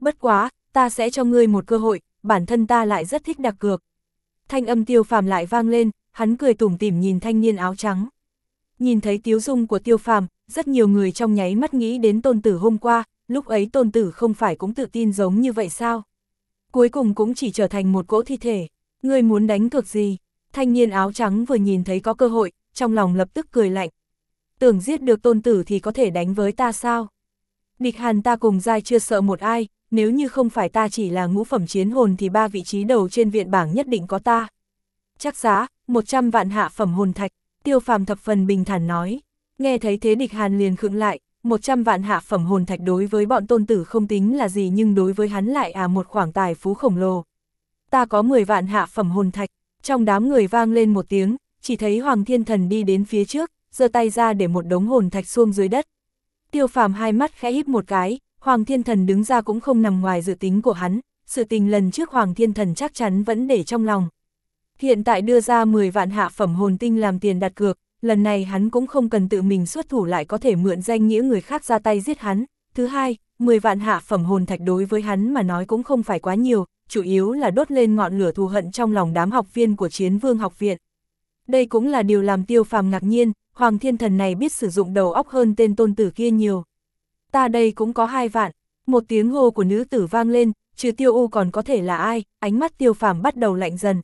S1: Bất quá, ta sẽ cho ngươi một cơ hội, bản thân ta lại rất thích đặc cược. Thanh âm tiêu phàm lại vang lên, hắn cười tủm tỉm nhìn thanh niên áo trắng. Nhìn thấy tiếu dung của tiêu phàm, rất nhiều người trong nháy mắt nghĩ đến tôn tử hôm qua, lúc ấy tôn tử không phải cũng tự tin giống như vậy sao? Cuối cùng cũng chỉ trở thành một cỗ thi thể, ngươi muốn đánh cược gì? Thanh niên áo trắng vừa nhìn thấy có cơ hội, trong lòng lập tức cười lạnh. Tưởng giết được tôn tử thì có thể đánh với ta sao? Địch hàn ta cùng dai chưa sợ một ai, nếu như không phải ta chỉ là ngũ phẩm chiến hồn thì ba vị trí đầu trên viện bảng nhất định có ta. Chắc giá, 100 vạn hạ phẩm hồn thạch, tiêu phàm thập phần bình thản nói. Nghe thấy thế địch hàn liền khựng lại, 100 vạn hạ phẩm hồn thạch đối với bọn tôn tử không tính là gì nhưng đối với hắn lại à một khoảng tài phú khổng lồ. Ta có 10 vạn hạ phẩm hồn thạch, trong đám người vang lên một tiếng, chỉ thấy Hoàng Thiên Thần đi đến phía trước, giơ tay ra để một đống hồn thạch xuông dưới đất. Tiêu phàm hai mắt khẽ híp một cái, Hoàng Thiên Thần đứng ra cũng không nằm ngoài dự tính của hắn, sự tình lần trước Hoàng Thiên Thần chắc chắn vẫn để trong lòng. Hiện tại đưa ra 10 vạn hạ phẩm hồn tinh làm tiền đặt cược, lần này hắn cũng không cần tự mình xuất thủ lại có thể mượn danh nghĩa người khác ra tay giết hắn. Thứ hai, 10 vạn hạ phẩm hồn thạch đối với hắn mà nói cũng không phải quá nhiều, chủ yếu là đốt lên ngọn lửa thù hận trong lòng đám học viên của chiến vương học viện. Đây cũng là điều làm tiêu phàm ngạc nhiên, Hoàng Thiên Thần này biết sử dụng đầu óc hơn tên tôn tử kia nhiều. Ta đây cũng có hai vạn, một tiếng hô của nữ tử vang lên, trừ tiêu u còn có thể là ai, ánh mắt tiêu phàm bắt đầu lạnh dần.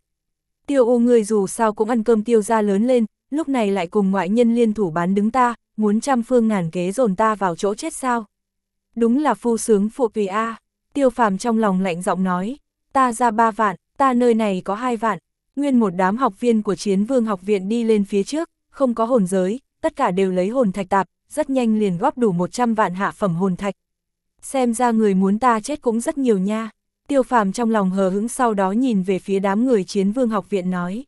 S1: Tiêu u người dù sao cũng ăn cơm tiêu ra lớn lên, lúc này lại cùng ngoại nhân liên thủ bán đứng ta, muốn trăm phương ngàn kế dồn ta vào chỗ chết sao. Đúng là phu sướng phụ tùy A, tiêu phàm trong lòng lạnh giọng nói, ta ra ba vạn, ta nơi này có hai vạn, nguyên một đám học viên của chiến vương học viện đi lên phía trước, không có hồn giới, tất cả đều lấy hồn thạch tạp, rất nhanh liền góp đủ 100 vạn hạ phẩm hồn thạch. Xem ra người muốn ta chết cũng rất nhiều nha. Tiêu phàm trong lòng hờ hững sau đó nhìn về phía đám người chiến vương học viện nói.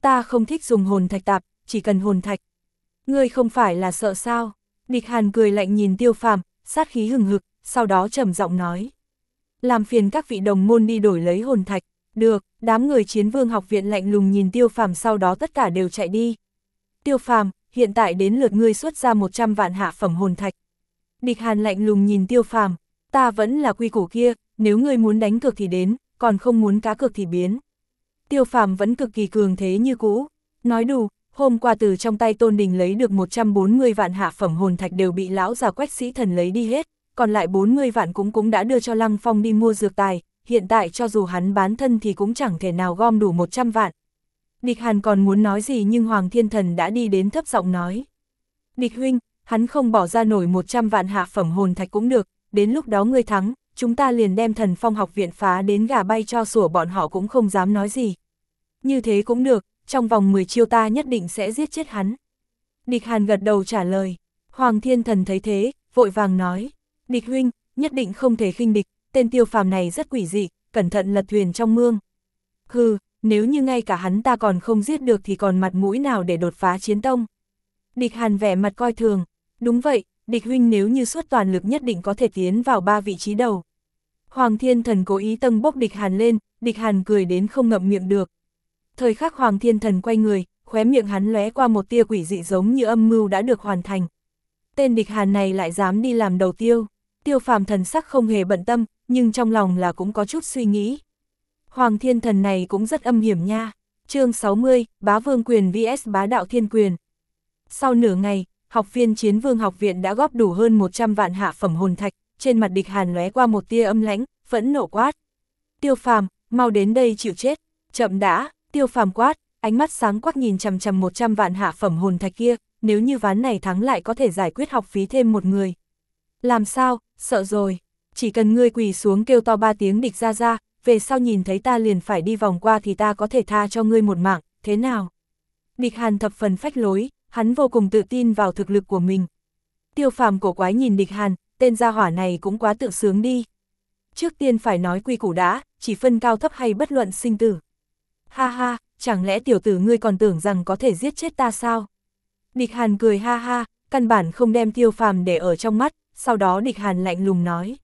S1: Ta không thích dùng hồn thạch tạp, chỉ cần hồn thạch. Ngươi không phải là sợ sao? Địch hàn cười lạnh nhìn tiêu phàm, sát khí hừng hực, sau đó trầm giọng nói. Làm phiền các vị đồng môn đi đổi lấy hồn thạch. Được, đám người chiến vương học viện lạnh lùng nhìn tiêu phàm sau đó tất cả đều chạy đi. Tiêu phàm, hiện tại đến lượt ngươi xuất ra 100 vạn hạ phẩm hồn thạch. Địch hàn lạnh lùng nhìn tiêu phàm, ta vẫn là quy củ kia, nếu ngươi muốn đánh cược thì đến, còn không muốn cá cược thì biến. Tiêu phàm vẫn cực kỳ cường thế như cũ, nói đủ, hôm qua từ trong tay tôn đình lấy được 140 vạn hạ phẩm hồn thạch đều bị lão già quách sĩ thần lấy đi hết, còn lại 40 vạn cũng cũng đã đưa cho Lăng Phong đi mua dược tài, hiện tại cho dù hắn bán thân thì cũng chẳng thể nào gom đủ 100 vạn. Địch Hàn còn muốn nói gì nhưng Hoàng Thiên Thần đã đi đến thấp giọng nói. Địch huynh, hắn không bỏ ra nổi 100 vạn hạ phẩm hồn thạch cũng được, đến lúc đó ngươi thắng, chúng ta liền đem thần phong học viện phá đến gà bay cho sủa bọn họ cũng không dám nói gì. Như thế cũng được, trong vòng 10 chiêu ta nhất định sẽ giết chết hắn. Địch Hàn gật đầu trả lời, Hoàng Thiên Thần thấy thế, vội vàng nói, địch huynh, nhất định không thể khinh địch, tên tiêu phàm này rất quỷ dị, cẩn thận lật thuyền trong mương. Hừ, nếu như ngay cả hắn ta còn không giết được thì còn mặt mũi nào để đột phá chiến tông. Địch hàn vẻ mặt coi thường, đúng vậy, địch huynh nếu như suốt toàn lực nhất định có thể tiến vào ba vị trí đầu. Hoàng Thiên Thần cố ý tâng bốc địch hàn lên, địch hàn cười đến không ngậm miệng được. Thời khắc Hoàng Thiên Thần quay người, khóe miệng hắn lóe qua một tia quỷ dị giống như âm mưu đã được hoàn thành. Tên địch hàn này lại dám đi làm đầu tiêu. Tiêu phàm thần sắc không hề bận tâm, nhưng trong lòng là cũng có chút suy nghĩ. Hoàng thiên thần này cũng rất âm hiểm nha. chương 60, bá vương quyền vs bá đạo thiên quyền. Sau nửa ngày, học viên chiến vương học viện đã góp đủ hơn 100 vạn hạ phẩm hồn thạch, trên mặt địch hàn lóe qua một tia âm lãnh, phẫn nộ quát. Tiêu phàm, mau đến đây chịu chết, chậm đã, tiêu phàm quát, ánh mắt sáng quắc nhìn chằm chằm 100 vạn hạ phẩm hồn thạch kia, nếu như ván này thắng lại có thể giải quyết học phí thêm một người. Làm sao, sợ rồi, chỉ cần ngươi quỳ xuống kêu to ba tiếng địch ra ra, về sau nhìn thấy ta liền phải đi vòng qua thì ta có thể tha cho ngươi một mạng, thế nào? Địch hàn thập phần phách lối, hắn vô cùng tự tin vào thực lực của mình. Tiêu phàm cổ quái nhìn địch hàn, tên gia hỏa này cũng quá tự sướng đi. Trước tiên phải nói quy củ đã, chỉ phân cao thấp hay bất luận sinh tử. Ha ha, chẳng lẽ tiểu tử ngươi còn tưởng rằng có thể giết chết ta sao? Địch Hàn cười ha ha, căn bản không đem tiêu phàm để ở trong mắt, sau đó Địch Hàn lạnh lùng nói.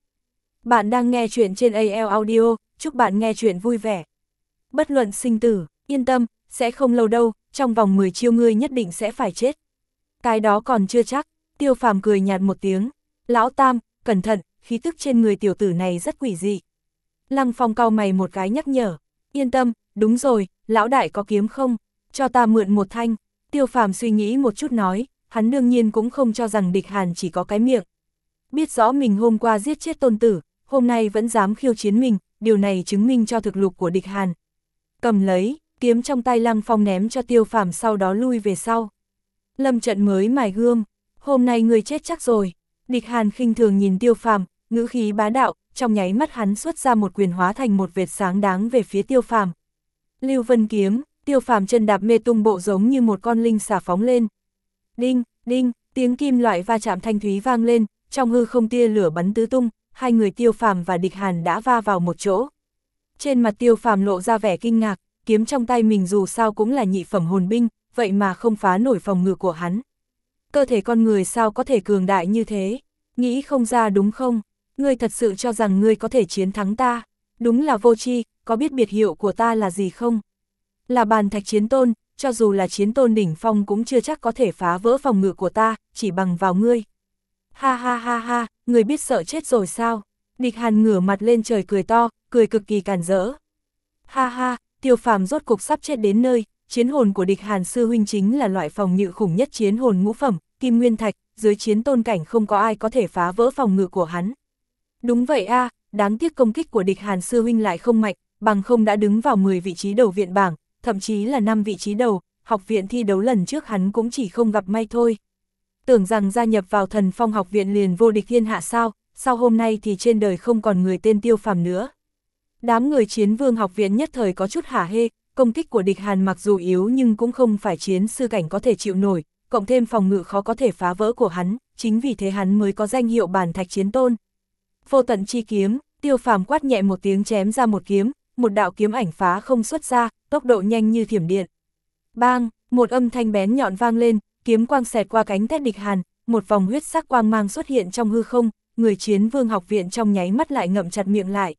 S1: Bạn đang nghe chuyện trên AL Audio, chúc bạn nghe chuyện vui vẻ. Bất luận sinh tử, yên tâm, sẽ không lâu đâu, trong vòng 10 chiêu ngươi nhất định sẽ phải chết. Cái đó còn chưa chắc, tiêu phàm cười nhạt một tiếng. Lão Tam, cẩn thận, khí tức trên người tiểu tử này rất quỷ dị. Lăng Phong cau mày một cái nhắc nhở. Yên tâm, đúng rồi, lão đại có kiếm không? Cho ta mượn một thanh. Tiêu phàm suy nghĩ một chút nói, hắn đương nhiên cũng không cho rằng địch hàn chỉ có cái miệng. Biết rõ mình hôm qua giết chết tôn tử, hôm nay vẫn dám khiêu chiến mình, điều này chứng minh cho thực lực của địch hàn. Cầm lấy, kiếm trong tay lăng phong ném cho tiêu phàm sau đó lui về sau. Lâm trận mới mài gươm, hôm nay người chết chắc rồi. Địch hàn khinh thường nhìn tiêu phàm, ngữ khí bá đạo, trong nháy mắt hắn xuất ra một quyền hóa thành một vệt sáng đáng về phía tiêu phàm. Lưu Vân Kiếm, tiêu phàm chân đạp mê tung bộ giống như một con linh xả phóng lên. Đinh, đinh, tiếng kim loại va chạm thanh thúy vang lên, trong hư không tia lửa bắn tứ tung, hai người tiêu phàm và địch hàn đã va vào một chỗ. Trên mặt tiêu phàm lộ ra vẻ kinh ngạc, kiếm trong tay mình dù sao cũng là nhị phẩm hồn binh, vậy mà không phá nổi phòng ngự của hắn. Cơ thể con người sao có thể cường đại như thế? Nghĩ không ra đúng không? Ngươi thật sự cho rằng ngươi có thể chiến thắng ta? Đúng là vô tri, có biết biệt hiệu của ta là gì không? Là bàn thạch chiến tôn, cho dù là chiến tôn đỉnh phong cũng chưa chắc có thể phá vỡ phòng ngự của ta, chỉ bằng vào ngươi. Ha ha ha ha, người biết sợ chết rồi sao? Địch hàn ngửa mặt lên trời cười to, cười cực kỳ càn rỡ. Ha ha, tiêu phàm rốt cục sắp chết đến nơi, chiến hồn của địch hàn sư huynh chính là loại phòng nhự khủng nhất chiến hồn ngũ phẩm, kim nguyên thạch, dưới chiến tôn cảnh không có ai có thể phá vỡ phòng ngự của hắn. Đúng vậy a đáng tiếc công kích của địch hàn sư huynh lại không mạnh, bằng không đã đứng vào 10 vị trí đầu viện bảng, thậm chí là 5 vị trí đầu, học viện thi đấu lần trước hắn cũng chỉ không gặp may thôi. Tưởng rằng gia nhập vào thần phong học viện liền vô địch thiên hạ sao, sau hôm nay thì trên đời không còn người tên tiêu phàm nữa. Đám người chiến vương học viện nhất thời có chút hả hê, công kích của địch hàn mặc dù yếu nhưng cũng không phải chiến sư cảnh có thể chịu nổi, cộng thêm phòng ngự khó có thể phá vỡ của hắn, chính vì thế hắn mới có danh hiệu bản thạch chiến tôn. Vô tận chi kiếm, tiêu phàm quát nhẹ một tiếng chém ra một kiếm, một đạo kiếm ảnh phá không xuất ra, tốc độ nhanh như thiểm điện. Bang, một âm thanh bén nhọn vang lên, kiếm quang xẹt qua cánh thét địch hàn, một vòng huyết sắc quang mang xuất hiện trong hư không, người chiến vương học viện trong nháy mắt lại ngậm chặt miệng lại.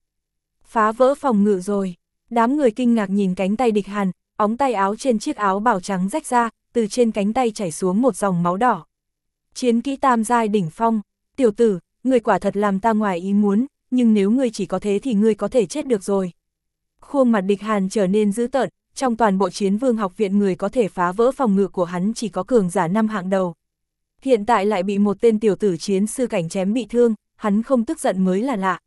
S1: Phá vỡ phòng ngự rồi, đám người kinh ngạc nhìn cánh tay địch hàn, óng tay áo trên chiếc áo bảo trắng rách ra, từ trên cánh tay chảy xuống một dòng máu đỏ. Chiến kỹ tam giai đỉnh phong, tiểu tử, người quả thật làm ta ngoài ý muốn, nhưng nếu ngươi chỉ có thế thì ngươi có thể chết được rồi. Khuôn mặt địch hàn trở nên dữ tợn, trong toàn bộ chiến vương học viện người có thể phá vỡ phòng ngự của hắn chỉ có cường giả năm hạng đầu. Hiện tại lại bị một tên tiểu tử chiến sư cảnh chém bị thương, hắn không tức giận mới là lạ.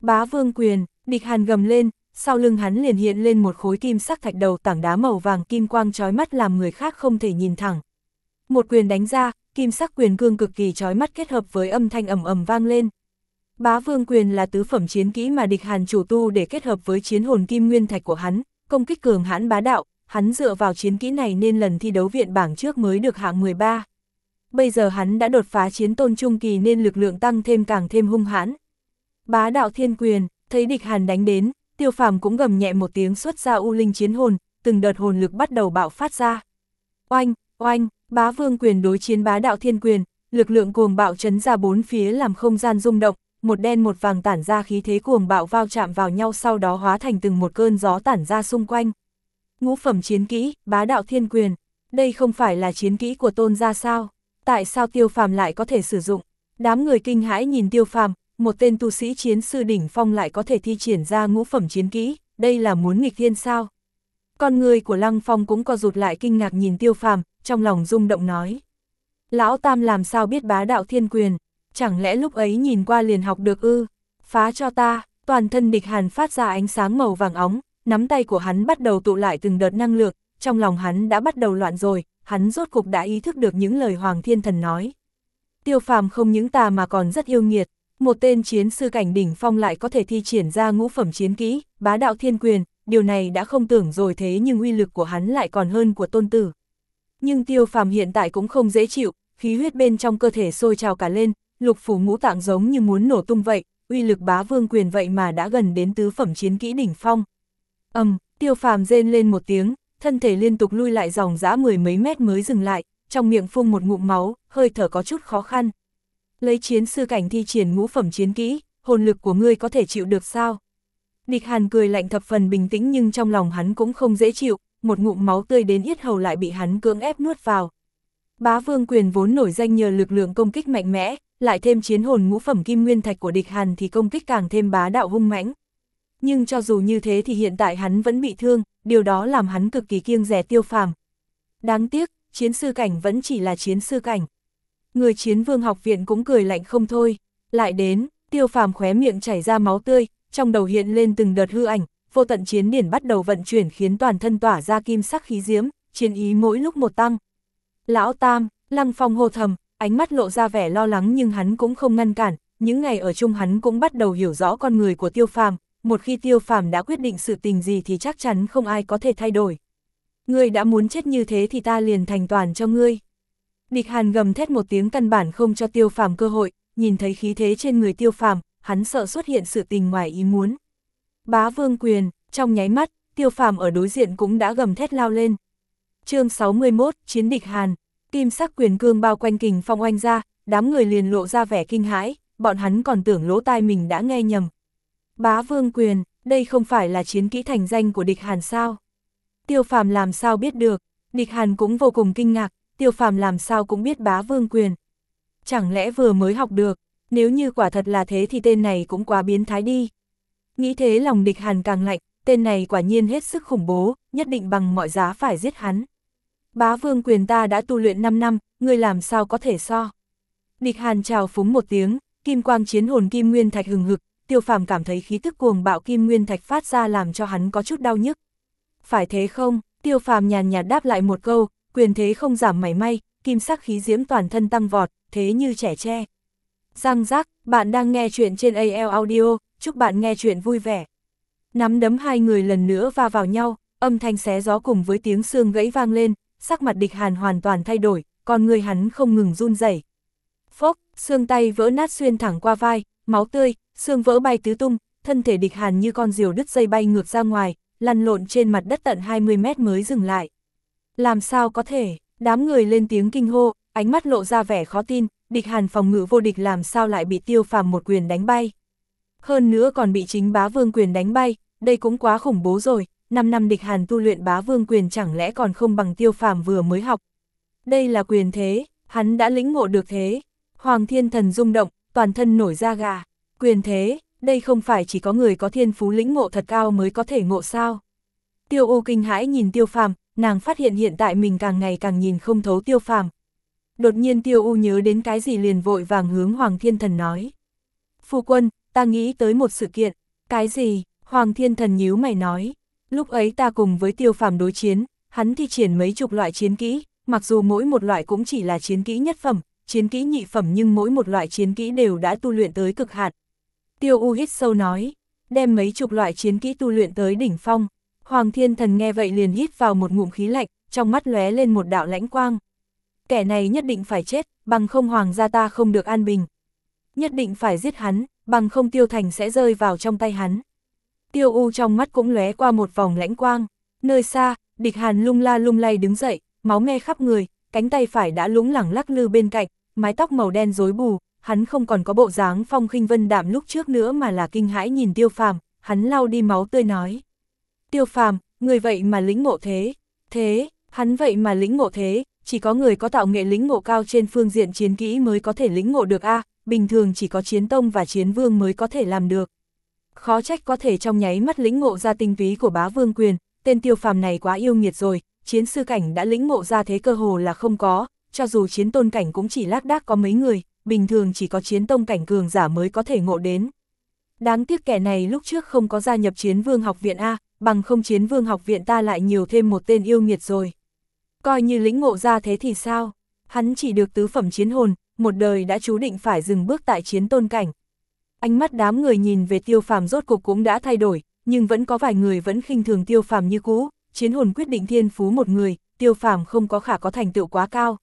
S1: Bá vương quyền, địch hàn gầm lên, sau lưng hắn liền hiện lên một khối kim sắc thạch đầu tảng đá màu vàng kim quang chói mắt làm người khác không thể nhìn thẳng. Một quyền đánh ra, kim sắc quyền cương cực kỳ chói mắt kết hợp với âm thanh ầm ầm vang lên. Bá vương quyền là tứ phẩm chiến kỹ mà địch hàn chủ tu để kết hợp với chiến hồn kim nguyên thạch của hắn, công kích cường hãn bá đạo, hắn dựa vào chiến kỹ này nên lần thi đấu viện bảng trước mới được hạng 13. Bây giờ hắn đã đột phá chiến tôn trung kỳ nên lực lượng tăng thêm càng thêm hung hãn. Bá đạo thiên quyền, thấy địch hàn đánh đến, tiêu phàm cũng gầm nhẹ một tiếng xuất ra u linh chiến hồn, từng đợt hồn lực bắt đầu bạo phát ra. Oanh, oanh, bá vương quyền đối chiến bá đạo thiên quyền, lực lượng cuồng bạo chấn ra bốn phía làm không gian rung động, một đen một vàng tản ra khí thế cuồng bạo vào chạm vào nhau sau đó hóa thành từng một cơn gió tản ra xung quanh. Ngũ phẩm chiến kỹ, bá đạo thiên quyền, đây không phải là chiến kỹ của tôn gia sao? Tại sao tiêu phàm lại có thể sử dụng? Đám người kinh hãi nhìn tiêu phàm, một tên tu sĩ chiến sư đỉnh phong lại có thể thi triển ra ngũ phẩm chiến kỹ, đây là muốn nghịch thiên sao? Con người của Lăng Phong cũng co rụt lại kinh ngạc nhìn tiêu phàm, trong lòng rung động nói. Lão Tam làm sao biết bá đạo thiên quyền, chẳng lẽ lúc ấy nhìn qua liền học được ư? Phá cho ta, toàn thân địch hàn phát ra ánh sáng màu vàng óng, nắm tay của hắn bắt đầu tụ lại từng đợt năng lượng, trong lòng hắn đã bắt đầu loạn rồi, hắn rốt cục đã ý thức được những lời Hoàng Thiên Thần nói. Tiêu phàm không những tà mà còn rất yêu nghiệt, một tên chiến sư cảnh đỉnh phong lại có thể thi triển ra ngũ phẩm chiến kỹ, bá đạo thiên quyền, điều này đã không tưởng rồi thế nhưng uy lực của hắn lại còn hơn của tôn tử. Nhưng tiêu phàm hiện tại cũng không dễ chịu, khí huyết bên trong cơ thể sôi trào cả lên, lục phủ ngũ tạng giống như muốn nổ tung vậy, uy lực bá vương quyền vậy mà đã gần đến tứ phẩm chiến kỹ đỉnh phong. ầm, um, tiêu phàm rên lên một tiếng, thân thể liên tục lui lại dòng dã mười mấy mét mới dừng lại, trong miệng phun một ngụm máu, hơi thở có chút khó khăn. Lấy chiến sư cảnh thi triển ngũ phẩm chiến kỹ, hồn lực của ngươi có thể chịu được sao? Địch Hàn cười lạnh thập phần bình tĩnh nhưng trong lòng hắn cũng không dễ chịu, một ngụm máu tươi đến yết hầu lại bị hắn cưỡng ép nuốt vào. Bá vương quyền vốn nổi danh nhờ lực lượng công kích mạnh mẽ, lại thêm chiến hồn ngũ phẩm kim nguyên thạch của địch Hàn thì công kích càng thêm bá đạo hung mãnh. Nhưng cho dù như thế thì hiện tại hắn vẫn bị thương, điều đó làm hắn cực kỳ kiêng rẻ tiêu phàm. Đáng tiếc, chiến sư cảnh vẫn chỉ là chiến sư cảnh. Người chiến vương học viện cũng cười lạnh không thôi, lại đến, tiêu phàm khóe miệng chảy ra máu tươi, trong đầu hiện lên từng đợt hư ảnh, vô tận chiến điển bắt đầu vận chuyển khiến toàn thân tỏa ra kim sắc khí diếm, chiến ý mỗi lúc một tăng. Lão Tam, Lăng Phong hô thầm, ánh mắt lộ ra vẻ lo lắng nhưng hắn cũng không ngăn cản, những ngày ở chung hắn cũng bắt đầu hiểu rõ con người của tiêu phàm, một khi tiêu phàm đã quyết định sự tình gì thì chắc chắn không ai có thể thay đổi. Ngươi đã muốn chết như thế thì ta liền thành toàn cho ngươi. Địch hàn gầm thét một tiếng căn bản không cho tiêu phàm cơ hội, nhìn thấy khí thế trên người tiêu phàm, hắn sợ xuất hiện sự tình ngoài ý muốn. Bá vương quyền, trong nháy mắt, tiêu phàm ở đối diện cũng đã gầm thét lao lên. chương 61, Chiến địch Hàn, kim sắc quyền cương bao quanh kình phong oanh ra, đám người liền lộ ra vẻ kinh hãi, bọn hắn còn tưởng lỗ tai mình đã nghe nhầm. Bá vương quyền, đây không phải là chiến kỹ thành danh của địch Hàn sao? Tiêu phàm làm sao biết được, địch Hàn cũng vô cùng kinh ngạc, tiêu phàm làm sao cũng biết bá vương quyền. Chẳng lẽ vừa mới học được, nếu như quả thật là thế thì tên này cũng quá biến thái đi. Nghĩ thế lòng địch hàn càng lạnh, tên này quả nhiên hết sức khủng bố, nhất định bằng mọi giá phải giết hắn. Bá vương quyền ta đã tu luyện 5 năm, ngươi làm sao có thể so. Địch hàn chào phúng một tiếng, kim quang chiến hồn kim nguyên thạch hừng hực, tiêu phàm cảm thấy khí tức cuồng bạo kim nguyên thạch phát ra làm cho hắn có chút đau nhức. Phải thế không, tiêu phàm nhàn nhạt đáp lại một câu, quyền thế không giảm mảy may, kim sắc khí diễm toàn thân tăng vọt, thế như trẻ tre. Răng rác, bạn đang nghe chuyện trên AL Audio, chúc bạn nghe chuyện vui vẻ. Nắm đấm hai người lần nữa va vào nhau, âm thanh xé gió cùng với tiếng xương gãy vang lên, sắc mặt địch hàn hoàn toàn thay đổi, còn người hắn không ngừng run rẩy. Phốc, xương tay vỡ nát xuyên thẳng qua vai, máu tươi, xương vỡ bay tứ tung, thân thể địch hàn như con diều đứt dây bay ngược ra ngoài, lăn lộn trên mặt đất tận 20 mét mới dừng lại. Làm sao có thể, đám người lên tiếng kinh hô, ánh mắt lộ ra vẻ khó tin, địch hàn phòng ngự vô địch làm sao lại bị tiêu phàm một quyền đánh bay. Hơn nữa còn bị chính bá vương quyền đánh bay, đây cũng quá khủng bố rồi, 5 năm địch hàn tu luyện bá vương quyền chẳng lẽ còn không bằng tiêu phàm vừa mới học. Đây là quyền thế, hắn đã lĩnh ngộ được thế. Hoàng thiên thần rung động, toàn thân nổi da gà. Quyền thế, đây không phải chỉ có người có thiên phú lĩnh ngộ thật cao mới có thể ngộ sao. Tiêu ô kinh hãi nhìn tiêu phàm, nàng phát hiện hiện tại mình càng ngày càng nhìn không thấu tiêu phàm, đột nhiên tiêu u nhớ đến cái gì liền vội vàng hướng Hoàng Thiên Thần nói. Phu quân, ta nghĩ tới một sự kiện, cái gì, Hoàng Thiên Thần nhíu mày nói. Lúc ấy ta cùng với tiêu phàm đối chiến, hắn thi triển mấy chục loại chiến kỹ, mặc dù mỗi một loại cũng chỉ là chiến kỹ nhất phẩm, chiến kỹ nhị phẩm nhưng mỗi một loại chiến kỹ đều đã tu luyện tới cực hạn. Tiêu U hít sâu nói, đem mấy chục loại chiến kỹ tu luyện tới đỉnh phong. Hoàng Thiên Thần nghe vậy liền hít vào một ngụm khí lạnh, trong mắt lóe lên một đạo lãnh quang kẻ này nhất định phải chết, bằng không hoàng gia ta không được an bình. Nhất định phải giết hắn, bằng không tiêu thành sẽ rơi vào trong tay hắn. Tiêu u trong mắt cũng lóe qua một vòng lãnh quang, nơi xa, địch hàn lung la lung lay đứng dậy, máu me khắp người, cánh tay phải đã lũng lẳng lắc lư bên cạnh, mái tóc màu đen rối bù, hắn không còn có bộ dáng phong khinh vân đạm lúc trước nữa mà là kinh hãi nhìn tiêu phàm, hắn lau đi máu tươi nói. Tiêu phàm, người vậy mà lĩnh ngộ thế, thế, hắn vậy mà lĩnh ngộ thế, chỉ có người có tạo nghệ lĩnh ngộ cao trên phương diện chiến kỹ mới có thể lĩnh ngộ được a bình thường chỉ có chiến tông và chiến vương mới có thể làm được. Khó trách có thể trong nháy mắt lĩnh ngộ ra tinh túy của bá vương quyền, tên tiêu phàm này quá yêu nghiệt rồi, chiến sư cảnh đã lĩnh ngộ ra thế cơ hồ là không có, cho dù chiến tôn cảnh cũng chỉ lác đác có mấy người, bình thường chỉ có chiến tông cảnh cường giả mới có thể ngộ đến. Đáng tiếc kẻ này lúc trước không có gia nhập chiến vương học viện A, bằng không chiến vương học viện ta lại nhiều thêm một tên yêu nghiệt rồi. Coi như lĩnh ngộ ra thế thì sao? Hắn chỉ được tứ phẩm chiến hồn, một đời đã chú định phải dừng bước tại chiến tôn cảnh. Ánh mắt đám người nhìn về tiêu phàm rốt cục cũng đã thay đổi, nhưng vẫn có vài người vẫn khinh thường tiêu phàm như cũ, chiến hồn quyết định thiên phú một người, tiêu phàm không có khả có thành tựu quá cao.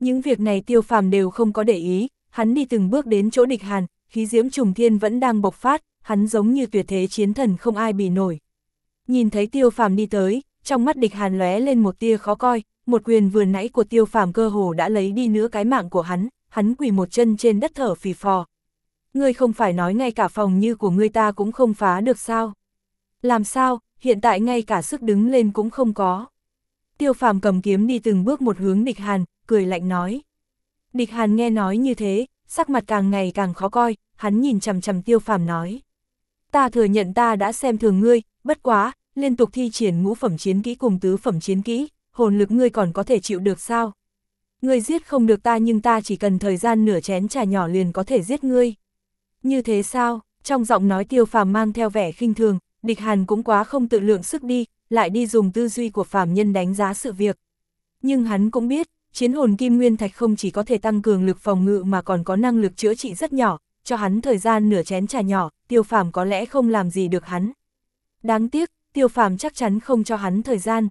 S1: Những việc này tiêu phàm đều không có để ý, hắn đi từng bước đến chỗ địch hàn, khí diễm trùng thiên vẫn đang bộc phát, hắn giống như tuyệt thế chiến thần không ai bì nổi. Nhìn thấy tiêu phàm đi tới, trong mắt địch hàn lóe lên một tia khó coi, một quyền vừa nãy của tiêu phàm cơ hồ đã lấy đi nữa cái mạng của hắn, hắn quỳ một chân trên đất thở phì phò. Ngươi không phải nói ngay cả phòng như của ngươi ta cũng không phá được sao? Làm sao, hiện tại ngay cả sức đứng lên cũng không có. Tiêu phàm cầm kiếm đi từng bước một hướng địch hàn, cười lạnh nói. Địch hàn nghe nói như thế, sắc mặt càng ngày càng khó coi, hắn nhìn chằm chằm tiêu phàm nói. Ta thừa nhận ta đã xem thường ngươi, bất quá, liên tục thi triển ngũ phẩm chiến kỹ cùng tứ phẩm chiến kỹ, hồn lực ngươi còn có thể chịu được sao? Ngươi giết không được ta nhưng ta chỉ cần thời gian nửa chén trà nhỏ liền có thể giết ngươi. Như thế sao? Trong giọng nói tiêu phàm mang theo vẻ khinh thường, địch hàn cũng quá không tự lượng sức đi, lại đi dùng tư duy của phàm nhân đánh giá sự việc. Nhưng hắn cũng biết, chiến hồn kim nguyên thạch không chỉ có thể tăng cường lực phòng ngự mà còn có năng lực chữa trị rất nhỏ, cho hắn thời gian nửa chén trà nhỏ, tiêu phàm có lẽ không làm gì được hắn. Đáng tiếc, tiêu phàm chắc chắn không cho hắn thời gian.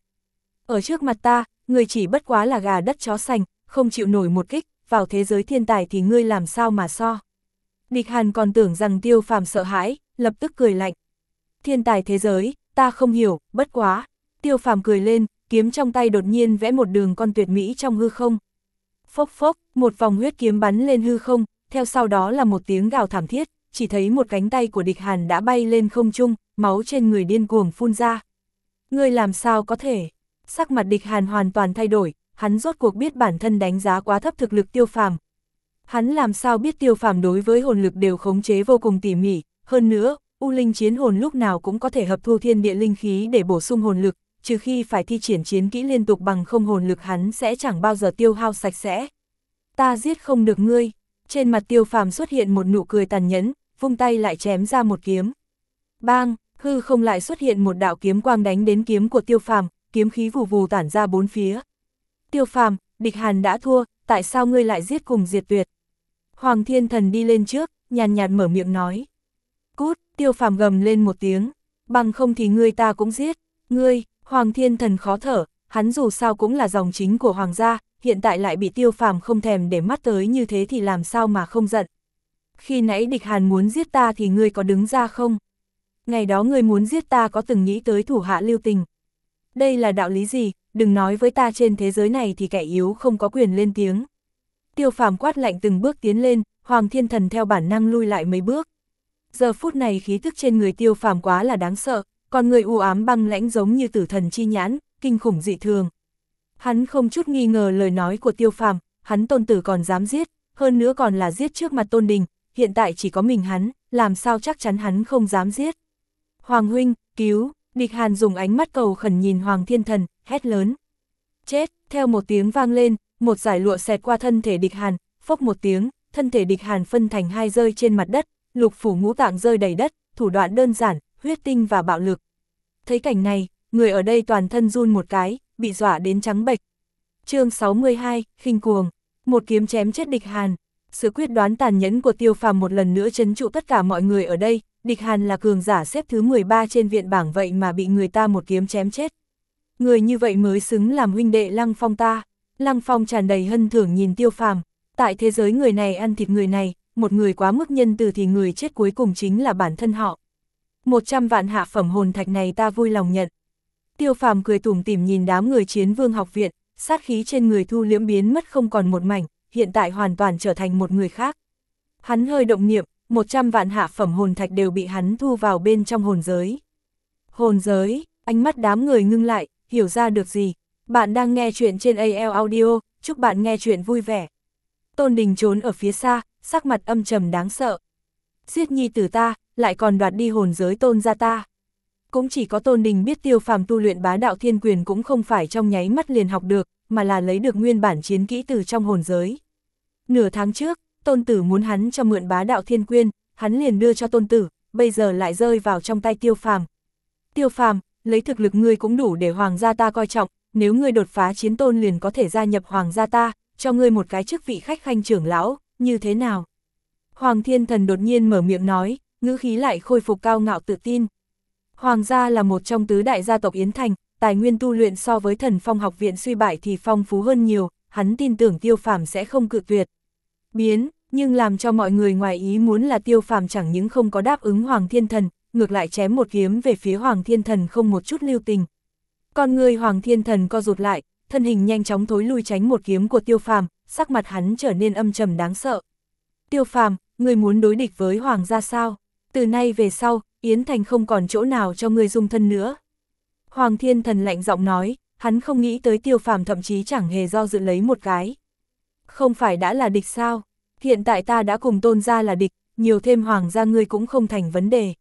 S1: Ở trước mặt ta, người chỉ bất quá là gà đất chó sành, không chịu nổi một kích, vào thế giới thiên tài thì ngươi làm sao mà so. Địch Hàn còn tưởng rằng tiêu phàm sợ hãi, lập tức cười lạnh. Thiên tài thế giới, ta không hiểu, bất quá. Tiêu phàm cười lên, kiếm trong tay đột nhiên vẽ một đường con tuyệt mỹ trong hư không. Phốc phốc, một vòng huyết kiếm bắn lên hư không, theo sau đó là một tiếng gào thảm thiết, chỉ thấy một cánh tay của địch hàn đã bay lên không trung, máu trên người điên cuồng phun ra. Ngươi làm sao có thể? Sắc mặt địch hàn hoàn toàn thay đổi, hắn rốt cuộc biết bản thân đánh giá quá thấp thực lực tiêu phàm. Hắn làm sao biết tiêu phàm đối với hồn lực đều khống chế vô cùng tỉ mỉ, hơn nữa, U Linh chiến hồn lúc nào cũng có thể hợp thu thiên địa linh khí để bổ sung hồn lực, trừ khi phải thi triển chiến kỹ liên tục bằng không hồn lực hắn sẽ chẳng bao giờ tiêu hao sạch sẽ. Ta giết không được ngươi, trên mặt tiêu phàm xuất hiện một nụ cười tàn nhẫn, vung tay lại chém ra một kiếm. Bang, hư không lại xuất hiện một đạo kiếm quang đánh đến kiếm của tiêu phàm, kiếm khí vù vù tản ra bốn phía. Tiêu phàm, địch hàn đã thua, tại sao ngươi lại giết cùng diệt tuyệt? Hoàng thiên thần đi lên trước, nhàn nhạt mở miệng nói. Cút, tiêu phàm gầm lên một tiếng, bằng không thì ngươi ta cũng giết, ngươi, Hoàng thiên thần khó thở, hắn dù sao cũng là dòng chính của hoàng gia, hiện tại lại bị tiêu phàm không thèm để mắt tới như thế thì làm sao mà không giận. Khi nãy địch hàn muốn giết ta thì ngươi có đứng ra không? Ngày đó ngươi muốn giết ta có từng nghĩ tới thủ hạ lưu tình. Đây là đạo lý gì, đừng nói với ta trên thế giới này thì kẻ yếu không có quyền lên tiếng. Tiêu phàm quát lạnh từng bước tiến lên, Hoàng Thiên Thần theo bản năng lui lại mấy bước. Giờ phút này khí thức trên người tiêu phàm quá là đáng sợ, còn người u ám băng lãnh giống như tử thần chi nhãn, kinh khủng dị thường. Hắn không chút nghi ngờ lời nói của tiêu phàm, hắn tôn tử còn dám giết, hơn nữa còn là giết trước mặt tôn đình, hiện tại chỉ có mình hắn, làm sao chắc chắn hắn không dám giết. Hoàng huynh, cứu, địch hàn dùng ánh mắt cầu khẩn nhìn Hoàng thiên thần, hét lớn. Chết, theo một tiếng vang lên, một giải lụa xẹt qua thân thể địch hàn, phốc một tiếng, thân thể địch hàn phân thành hai rơi trên mặt đất, lục phủ ngũ tạng rơi đầy đất, thủ đoạn đơn giản, huyết tinh và bạo lực. Thấy cảnh này, người ở đây toàn thân run một cái, bị dọa đến trắng bệch. chương 62, khinh cuồng, một kiếm chém chết địch hàn. Sự quyết đoán tàn nhẫn của tiêu phàm một lần nữa chấn trụ tất cả mọi người ở đây, địch hàn là cường giả xếp thứ 13 trên viện bảng vậy mà bị người ta một kiếm chém chết. Người như vậy mới xứng làm huynh đệ lăng phong ta. Lăng phong tràn đầy hân thưởng nhìn tiêu phàm. Tại thế giới người này ăn thịt người này, một người quá mức nhân từ thì người chết cuối cùng chính là bản thân họ. 100 vạn hạ phẩm hồn thạch này ta vui lòng nhận. Tiêu phàm cười tủm tỉm nhìn đám người chiến vương học viện, sát khí trên người thu liễm biến mất không còn một mảnh, hiện tại hoàn toàn trở thành một người khác. Hắn hơi động niệm, 100 vạn hạ phẩm hồn thạch đều bị hắn thu vào bên trong hồn giới. Hồn giới, ánh mắt đám người ngưng lại, hiểu ra được gì. Bạn đang nghe chuyện trên AL Audio, chúc bạn nghe chuyện vui vẻ. Tôn Đình trốn ở phía xa, sắc mặt âm trầm đáng sợ. Giết nhi tử ta, lại còn đoạt đi hồn giới tôn gia ta. Cũng chỉ có Tôn Đình biết tiêu phàm tu luyện bá đạo thiên quyền cũng không phải trong nháy mắt liền học được, mà là lấy được nguyên bản chiến kỹ từ trong hồn giới. Nửa tháng trước, Tôn Tử muốn hắn cho mượn bá đạo thiên quyền, hắn liền đưa cho Tôn Tử, bây giờ lại rơi vào trong tay tiêu phàm. Tiêu phàm, lấy thực lực ngươi cũng đủ để hoàng gia ta coi trọng, nếu ngươi đột phá chiến tôn liền có thể gia nhập hoàng gia ta, cho ngươi một cái chức vị khách khanh trưởng lão, như thế nào? Hoàng thiên thần đột nhiên mở miệng nói, ngữ khí lại khôi phục cao ngạo tự tin. Hoàng gia là một trong tứ đại gia tộc Yến Thành, tài nguyên tu luyện so với thần phong học viện suy bại thì phong phú hơn nhiều, hắn tin tưởng tiêu phàm sẽ không cự tuyệt. Biến, nhưng làm cho mọi người ngoài ý muốn là tiêu phàm chẳng những không có đáp ứng Hoàng Thiên Thần, ngược lại chém một kiếm về phía Hoàng Thiên Thần không một chút lưu tình. Con người Hoàng Thiên Thần co rụt lại, thân hình nhanh chóng thối lui tránh một kiếm của tiêu phàm, sắc mặt hắn trở nên âm trầm đáng sợ. Tiêu phàm, người muốn đối địch với Hoàng gia sao? Từ nay về sau, Yến Thành không còn chỗ nào cho người dung thân nữa. Hoàng Thiên Thần lạnh giọng nói, hắn không nghĩ tới tiêu phàm thậm chí chẳng hề do dự lấy một cái. Không phải đã là địch sao? Hiện tại ta đã cùng tôn ra là địch, nhiều thêm hoàng gia ngươi cũng không thành vấn đề.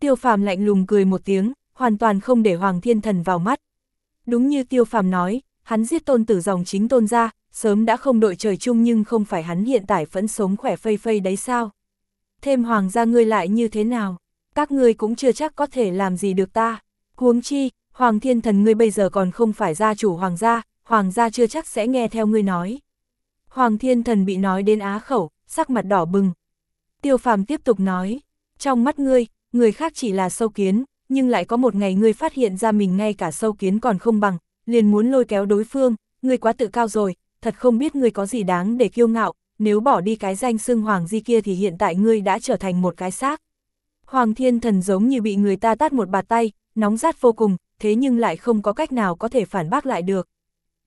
S1: Tiêu phàm lạnh lùng cười một tiếng, hoàn toàn không để Hoàng Thiên Thần vào mắt. Đúng như Tiêu phàm nói, hắn giết tôn tử dòng chính tôn ra, sớm đã không đội trời chung nhưng không phải hắn hiện tại vẫn sống khỏe phây phây đấy sao? Thêm hoàng gia ngươi lại như thế nào? Các ngươi cũng chưa chắc có thể làm gì được ta. Huống chi, Hoàng Thiên Thần ngươi bây giờ còn không phải gia chủ hoàng gia, hoàng gia chưa chắc sẽ nghe theo ngươi nói. Hoàng Thiên Thần bị nói đến á khẩu, sắc mặt đỏ bừng. Tiêu phàm tiếp tục nói, trong mắt ngươi, người khác chỉ là sâu kiến, nhưng lại có một ngày ngươi phát hiện ra mình ngay cả sâu kiến còn không bằng, liền muốn lôi kéo đối phương, ngươi quá tự cao rồi, thật không biết ngươi có gì đáng để kiêu ngạo, nếu bỏ đi cái danh xưng hoàng di kia thì hiện tại ngươi đã trở thành một cái xác. Hoàng thiên thần giống như bị người ta tát một bạt tay, nóng rát vô cùng, thế nhưng lại không có cách nào có thể phản bác lại được.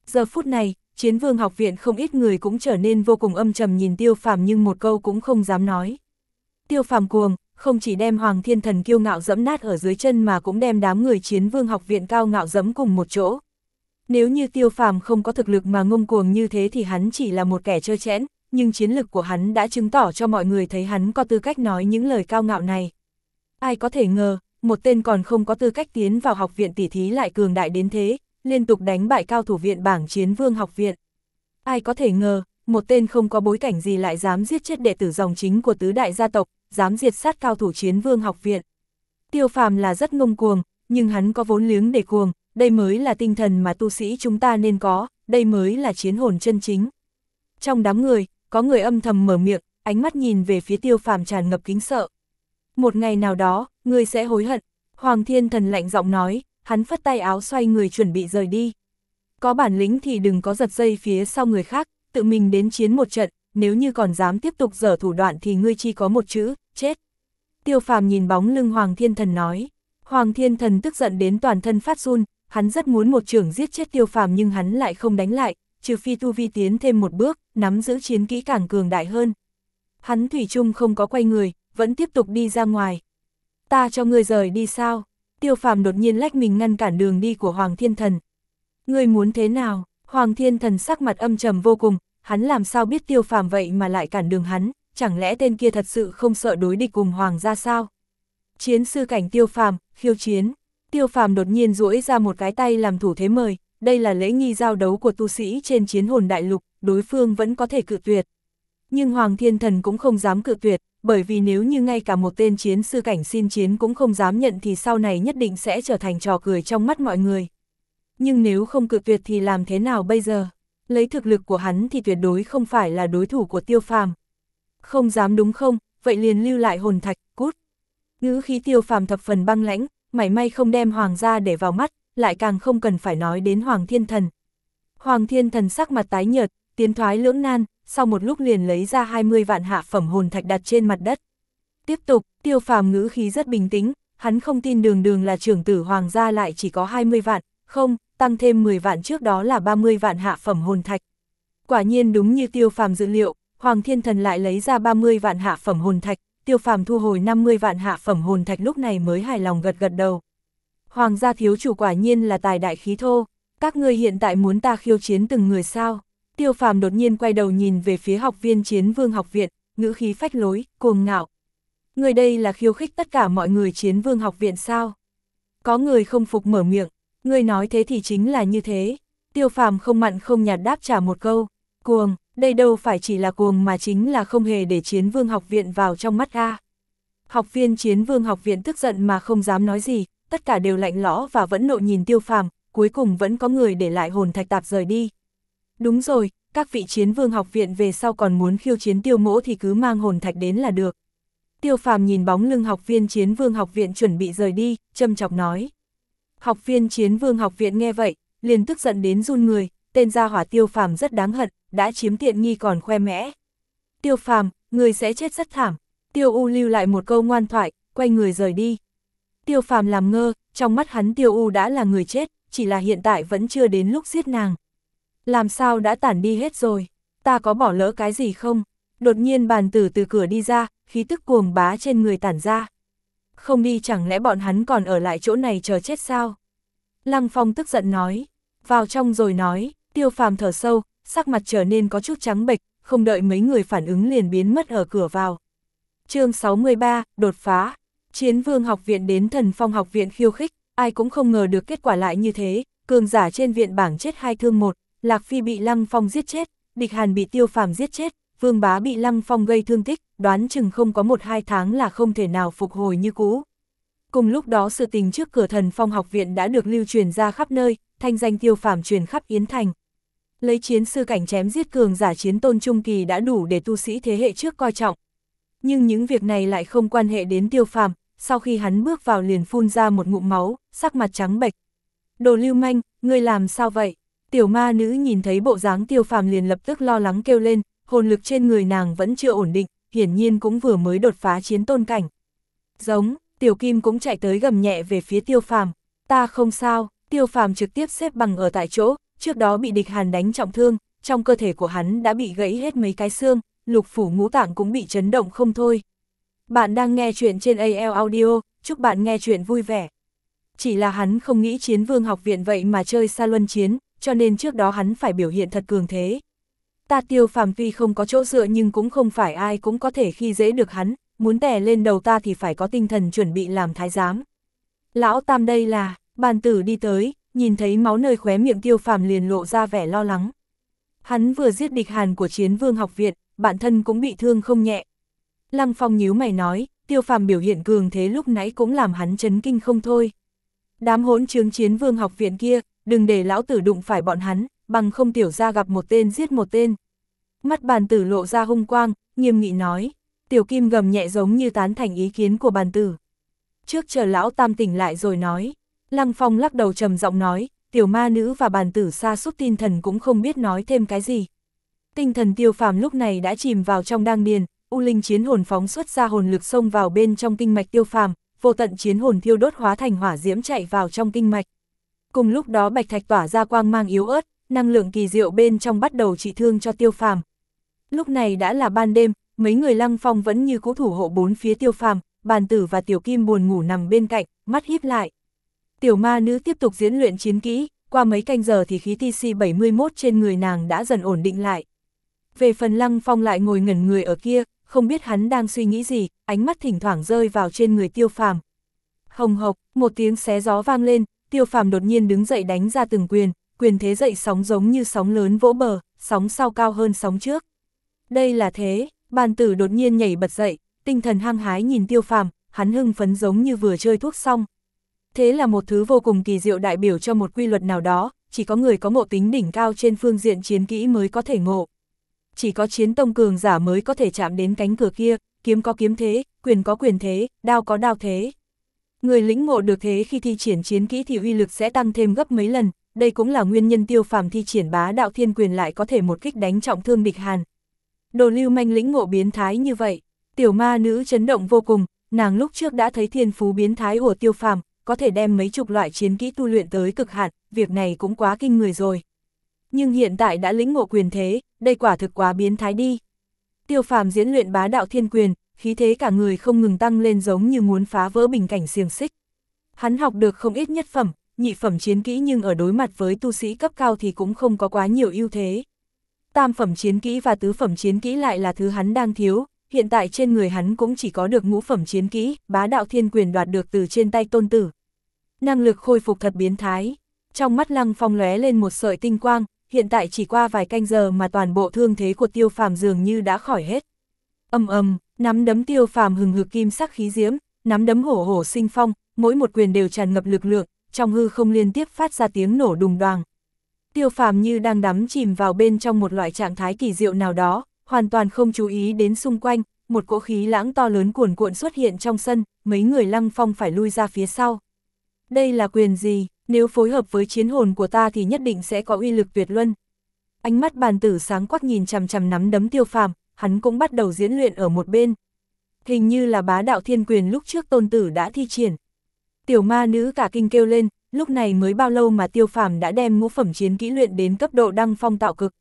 S1: Giờ phút này, chiến vương học viện không ít người cũng trở nên vô cùng âm trầm nhìn tiêu phàm nhưng một câu cũng không dám nói. Tiêu phàm cuồng, không chỉ đem Hoàng Thiên Thần kiêu ngạo dẫm nát ở dưới chân mà cũng đem đám người chiến vương học viện cao ngạo dẫm cùng một chỗ. Nếu như tiêu phàm không có thực lực mà ngông cuồng như thế thì hắn chỉ là một kẻ chơi chẽn, nhưng chiến lực của hắn đã chứng tỏ cho mọi người thấy hắn có tư cách nói những lời cao ngạo này. Ai có thể ngờ, một tên còn không có tư cách tiến vào học viện tỷ thí lại cường đại đến thế, liên tục đánh bại cao thủ viện bảng chiến vương học viện. Ai có thể ngờ, một tên không có bối cảnh gì lại dám giết chết đệ tử dòng chính của tứ đại gia tộc, dám diệt sát cao thủ chiến vương học viện. Tiêu phàm là rất ngông cuồng, nhưng hắn có vốn liếng để cuồng, đây mới là tinh thần mà tu sĩ chúng ta nên có, đây mới là chiến hồn chân chính. Trong đám người, có người âm thầm mở miệng, ánh mắt nhìn về phía tiêu phàm tràn ngập kính sợ. Một ngày nào đó, ngươi sẽ hối hận, Hoàng Thiên Thần lạnh giọng nói, hắn phất tay áo xoay người chuẩn bị rời đi. Có bản lĩnh thì đừng có giật dây phía sau người khác, tự mình đến chiến một trận, nếu như còn dám tiếp tục dở thủ đoạn thì ngươi chỉ có một chữ, chết. Tiêu phàm nhìn bóng lưng Hoàng Thiên Thần nói. Hoàng Thiên Thần tức giận đến toàn thân phát run, hắn rất muốn một trưởng giết chết tiêu phàm nhưng hắn lại không đánh lại, trừ phi tu vi tiến thêm một bước, nắm giữ chiến kỹ càng cường đại hơn. Hắn thủy chung không có quay người, vẫn tiếp tục đi ra ngoài. Ta cho ngươi rời đi sao? Tiêu phàm đột nhiên lách mình ngăn cản đường đi của Hoàng Thiên Thần. Ngươi muốn thế nào? Hoàng Thiên Thần sắc mặt âm trầm vô cùng, hắn làm sao biết tiêu phàm vậy mà lại cản đường hắn, chẳng lẽ tên kia thật sự không sợ đối địch cùng Hoàng gia sao? Chiến sư cảnh tiêu phàm, khiêu chiến. Tiêu phàm đột nhiên duỗi ra một cái tay làm thủ thế mời, đây là lễ nghi giao đấu của tu sĩ trên chiến hồn đại lục, đối phương vẫn có thể cự tuyệt. Nhưng Hoàng Thiên Thần cũng không dám cự tuyệt, bởi vì nếu như ngay cả một tên chiến sư cảnh xin chiến cũng không dám nhận thì sau này nhất định sẽ trở thành trò cười trong mắt mọi người. Nhưng nếu không cự tuyệt thì làm thế nào bây giờ? Lấy thực lực của hắn thì tuyệt đối không phải là đối thủ của tiêu phàm. Không dám đúng không, vậy liền lưu lại hồn thạch, cút. Ngữ khí tiêu phàm thập phần băng lãnh, mảy may không đem hoàng gia để vào mắt, lại càng không cần phải nói đến hoàng thiên thần. Hoàng thiên thần sắc mặt tái nhợt, tiến thoái lưỡng nan, sau một lúc liền lấy ra 20 vạn hạ phẩm hồn thạch đặt trên mặt đất. Tiếp tục, tiêu phàm ngữ khí rất bình tĩnh, hắn không tin đường đường là trưởng tử hoàng gia lại chỉ có 20 vạn, không, tăng thêm 10 vạn trước đó là 30 vạn hạ phẩm hồn thạch. Quả nhiên đúng như tiêu phàm dự liệu, Hoàng Thiên Thần lại lấy ra 30 vạn hạ phẩm hồn thạch, tiêu phàm thu hồi 50 vạn hạ phẩm hồn thạch lúc này mới hài lòng gật gật đầu. Hoàng gia thiếu chủ quả nhiên là tài đại khí thô, các ngươi hiện tại muốn ta khiêu chiến từng người sao? Tiêu phàm đột nhiên quay đầu nhìn về phía học viên chiến vương học viện, ngữ khí phách lối, cuồng ngạo. Người đây là khiêu khích tất cả mọi người chiến vương học viện sao? Có người không phục mở miệng, người nói thế thì chính là như thế. Tiêu phàm không mặn không nhạt đáp trả một câu, cuồng, đây đâu phải chỉ là cuồng mà chính là không hề để chiến vương học viện vào trong mắt ga. Học viên chiến vương học viện tức giận mà không dám nói gì, tất cả đều lạnh lõ và vẫn nộ nhìn tiêu phàm, cuối cùng vẫn có người để lại hồn thạch tạp rời đi. Đúng rồi, các vị chiến vương học viện về sau còn muốn khiêu chiến tiêu mỗ thì cứ mang hồn thạch đến là được. Tiêu phàm nhìn bóng lưng học viên chiến vương học viện chuẩn bị rời đi, châm chọc nói. Học viên chiến vương học viện nghe vậy, liền tức giận đến run người, tên gia hỏa tiêu phàm rất đáng hận, đã chiếm tiện nghi còn khoe mẽ. Tiêu phàm, người sẽ chết rất thảm. Tiêu U lưu lại một câu ngoan thoại, quay người rời đi. Tiêu phàm làm ngơ, trong mắt hắn Tiêu U đã là người chết, chỉ là hiện tại vẫn chưa đến lúc giết nàng. Làm sao đã tản đi hết rồi, ta có bỏ lỡ cái gì không? Đột nhiên bàn tử từ cửa đi ra, khí tức cuồng bá trên người tản ra. Không đi chẳng lẽ bọn hắn còn ở lại chỗ này chờ chết sao? Lăng Phong tức giận nói, vào trong rồi nói, tiêu phàm thở sâu, sắc mặt trở nên có chút trắng bệch, không đợi mấy người phản ứng liền biến mất ở cửa vào. chương 63, đột phá, chiến vương học viện đến thần phong học viện khiêu khích, ai cũng không ngờ được kết quả lại như thế, cường giả trên viện bảng chết hai thương một, Lạc Phi bị Lăng Phong giết chết, địch hàn bị tiêu phàm giết chết, vương bá bị Lăng Phong gây thương tích, đoán chừng không có một hai tháng là không thể nào phục hồi như cũ. Cùng lúc đó sự tình trước cửa thần phong học viện đã được lưu truyền ra khắp nơi, thanh danh tiêu phàm truyền khắp Yến Thành. Lấy chiến sư cảnh chém giết cường giả chiến tôn trung kỳ đã đủ để tu sĩ thế hệ trước coi trọng. Nhưng những việc này lại không quan hệ đến tiêu phàm, sau khi hắn bước vào liền phun ra một ngụm máu, sắc mặt trắng bệch. Đồ lưu manh, ngươi làm sao vậy? Tiểu ma nữ nhìn thấy bộ dáng tiêu phàm liền lập tức lo lắng kêu lên, hồn lực trên người nàng vẫn chưa ổn định, hiển nhiên cũng vừa mới đột phá chiến tôn cảnh. Giống, tiểu kim cũng chạy tới gầm nhẹ về phía tiêu phàm, ta không sao, tiêu phàm trực tiếp xếp bằng ở tại chỗ, trước đó bị địch hàn đánh trọng thương, trong cơ thể của hắn đã bị gãy hết mấy cái xương, lục phủ ngũ tạng cũng bị chấn động không thôi. Bạn đang nghe chuyện trên AL Audio, chúc bạn nghe chuyện vui vẻ. Chỉ là hắn không nghĩ chiến vương học viện vậy mà chơi xa luân chiến, cho nên trước đó hắn phải biểu hiện thật cường thế. Ta tiêu phàm tuy không có chỗ dựa nhưng cũng không phải ai cũng có thể khi dễ được hắn, muốn tè lên đầu ta thì phải có tinh thần chuẩn bị làm thái giám. Lão Tam đây là, bàn tử đi tới, nhìn thấy máu nơi khóe miệng tiêu phàm liền lộ ra vẻ lo lắng. Hắn vừa giết địch hàn của chiến vương học viện, bản thân cũng bị thương không nhẹ. Lăng Phong nhíu mày nói, tiêu phàm biểu hiện cường thế lúc nãy cũng làm hắn chấn kinh không thôi. Đám hỗn trướng chiến vương học viện kia, đừng để lão tử đụng phải bọn hắn, bằng không tiểu ra gặp một tên giết một tên. Mắt bàn tử lộ ra hung quang, nghiêm nghị nói, tiểu kim gầm nhẹ giống như tán thành ý kiến của bàn tử. Trước chờ lão tam tỉnh lại rồi nói, Lăng Phong lắc đầu trầm giọng nói, tiểu ma nữ và bàn tử xa xúc tin thần cũng không biết nói thêm cái gì. Tinh thần tiêu phàm lúc này đã chìm vào trong đang điền, U Linh chiến hồn phóng xuất ra hồn lực xông vào bên trong kinh mạch tiêu phàm, vô tận chiến hồn thiêu đốt hóa thành hỏa diễm chạy vào trong kinh mạch. Cùng lúc đó bạch thạch tỏa ra quang mang yếu ớt, năng lượng kỳ diệu bên trong bắt đầu trị thương cho tiêu phàm. Lúc này đã là ban đêm, mấy người lăng phong vẫn như cố thủ hộ bốn phía tiêu phàm, bàn tử và tiểu kim buồn ngủ nằm bên cạnh, mắt híp lại. Tiểu ma nữ tiếp tục diễn luyện chiến kỹ, qua mấy canh giờ thì khí TC-71 trên người nàng đã dần ổn định lại. Về phần lăng phong lại ngồi ngẩn người ở kia, không biết hắn đang suy nghĩ gì, ánh mắt thỉnh thoảng rơi vào trên người tiêu phàm. Hồng hộc, một tiếng xé gió vang lên, tiêu phàm đột nhiên đứng dậy đánh ra từng quyền, quyền thế dậy sóng giống như sóng lớn vỗ bờ, sóng sau cao hơn sóng trước. Đây là thế, bàn tử đột nhiên nhảy bật dậy, tinh thần hăng hái nhìn tiêu phàm, hắn hưng phấn giống như vừa chơi thuốc xong. Thế là một thứ vô cùng kỳ diệu đại biểu cho một quy luật nào đó, chỉ có người có ngộ tính đỉnh cao trên phương diện chiến kỹ mới có thể ngộ. Chỉ có chiến tông cường giả mới có thể chạm đến cánh cửa kia, kiếm có kiếm thế, quyền có quyền thế, đao có đao thế. Người lĩnh ngộ được thế khi thi triển chiến kỹ thì uy lực sẽ tăng thêm gấp mấy lần, đây cũng là nguyên nhân tiêu phàm thi triển bá đạo thiên quyền lại có thể một kích đánh trọng thương địch hàn. Đồ lưu manh lĩnh ngộ biến thái như vậy, tiểu ma nữ chấn động vô cùng, nàng lúc trước đã thấy thiên phú biến thái của tiêu phàm, có thể đem mấy chục loại chiến kỹ tu luyện tới cực hạn, việc này cũng quá kinh người rồi. Nhưng hiện tại đã lĩnh ngộ quyền thế, đây quả thực quá biến thái đi. Tiêu phàm diễn luyện bá đạo thiên quyền, khí thế cả người không ngừng tăng lên giống như muốn phá vỡ bình cảnh xiềng xích. Hắn học được không ít nhất phẩm, nhị phẩm chiến kỹ nhưng ở đối mặt với tu sĩ cấp cao thì cũng không có quá nhiều ưu thế. Tam phẩm chiến kỹ và tứ phẩm chiến kỹ lại là thứ hắn đang thiếu, hiện tại trên người hắn cũng chỉ có được ngũ phẩm chiến kỹ, bá đạo thiên quyền đoạt được từ trên tay tôn tử. Năng lực khôi phục thật biến thái, trong mắt lăng phong lóe lên một sợi tinh quang, hiện tại chỉ qua vài canh giờ mà toàn bộ thương thế của tiêu phàm dường như đã khỏi hết. Âm âm, nắm đấm tiêu phàm hừng hực kim sắc khí diễm, nắm đấm hổ hổ sinh phong, mỗi một quyền đều tràn ngập lực lượng, trong hư không liên tiếp phát ra tiếng nổ đùng đoàng. Tiêu phàm như đang đắm chìm vào bên trong một loại trạng thái kỳ diệu nào đó, hoàn toàn không chú ý đến xung quanh, một cỗ khí lãng to lớn cuồn cuộn xuất hiện trong sân, mấy người lăng phong phải lui ra phía sau. Đây là quyền gì, nếu phối hợp với chiến hồn của ta thì nhất định sẽ có uy lực tuyệt luân. Ánh mắt bàn tử sáng quắc nhìn chằm chằm nắm đấm tiêu phàm, hắn cũng bắt đầu diễn luyện ở một bên. Hình như là bá đạo thiên quyền lúc trước tôn tử đã thi triển. Tiểu ma nữ cả kinh kêu lên, lúc này mới bao lâu mà tiêu phàm đã đem ngũ phẩm chiến kỹ luyện đến cấp độ đăng phong tạo cực.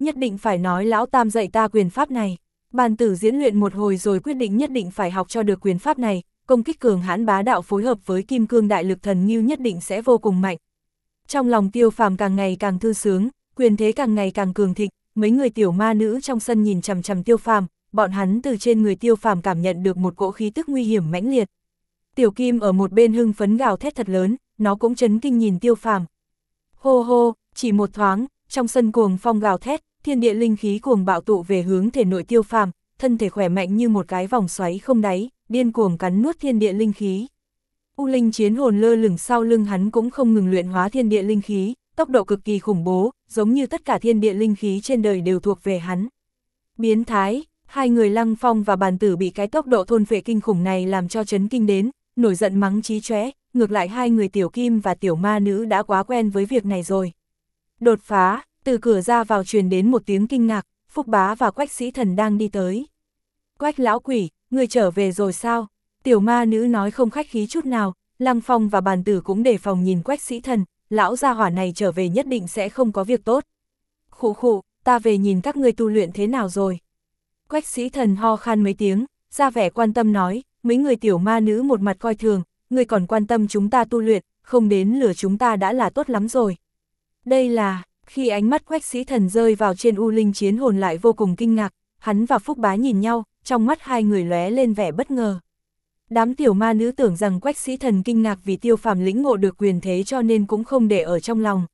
S1: Nhất định phải nói lão tam dạy ta quyền pháp này. Bàn tử diễn luyện một hồi rồi quyết định nhất định phải học cho được quyền pháp này, công kích cường hãn bá đạo phối hợp với kim cương đại lực thần như nhất định sẽ vô cùng mạnh. Trong lòng tiêu phàm càng ngày càng thư sướng, quyền thế càng ngày càng cường thịnh, mấy người tiểu ma nữ trong sân nhìn chằm chằm tiêu phàm, bọn hắn từ trên người tiêu phàm cảm nhận được một cỗ khí tức nguy hiểm mãnh liệt. Tiểu Kim ở một bên hưng phấn gào thét thật lớn, nó cũng chấn kinh nhìn tiêu phàm. Hô hô, chỉ một thoáng, trong sân cuồng phong gào thét, thiên địa linh khí cuồng bạo tụ về hướng thể nội tiêu phàm, thân thể khỏe mạnh như một cái vòng xoáy không đáy, điên cuồng cắn nuốt thiên địa linh khí. U linh chiến hồn lơ lửng sau lưng hắn cũng không ngừng luyện hóa thiên địa linh khí, tốc độ cực kỳ khủng bố, giống như tất cả thiên địa linh khí trên đời đều thuộc về hắn. Biến thái, hai người lăng phong và bàn tử bị cái tốc độ thôn phệ kinh khủng này làm cho chấn kinh đến, nổi giận mắng trí chóe, ngược lại hai người tiểu kim và tiểu ma nữ đã quá quen với việc này rồi. Đột phá, từ cửa ra vào truyền đến một tiếng kinh ngạc, Phúc Bá và Quách Sĩ Thần đang đi tới. Quách lão quỷ, người trở về rồi sao? Tiểu ma nữ nói không khách khí chút nào, Lăng Phong và bàn tử cũng đề phòng nhìn Quách Sĩ Thần, lão gia hỏa này trở về nhất định sẽ không có việc tốt. Khụ khụ, ta về nhìn các ngươi tu luyện thế nào rồi. Quách Sĩ Thần ho khan mấy tiếng, ra vẻ quan tâm nói, mấy người tiểu ma nữ một mặt coi thường, người còn quan tâm chúng ta tu luyện, không đến lửa chúng ta đã là tốt lắm rồi. Đây là, khi ánh mắt quách sĩ thần rơi vào trên U Linh chiến hồn lại vô cùng kinh ngạc, hắn và Phúc Bá nhìn nhau, trong mắt hai người lóe lên vẻ bất ngờ. Đám tiểu ma nữ tưởng rằng quách sĩ thần kinh ngạc vì tiêu phàm lĩnh ngộ được quyền thế cho nên cũng không để ở trong lòng.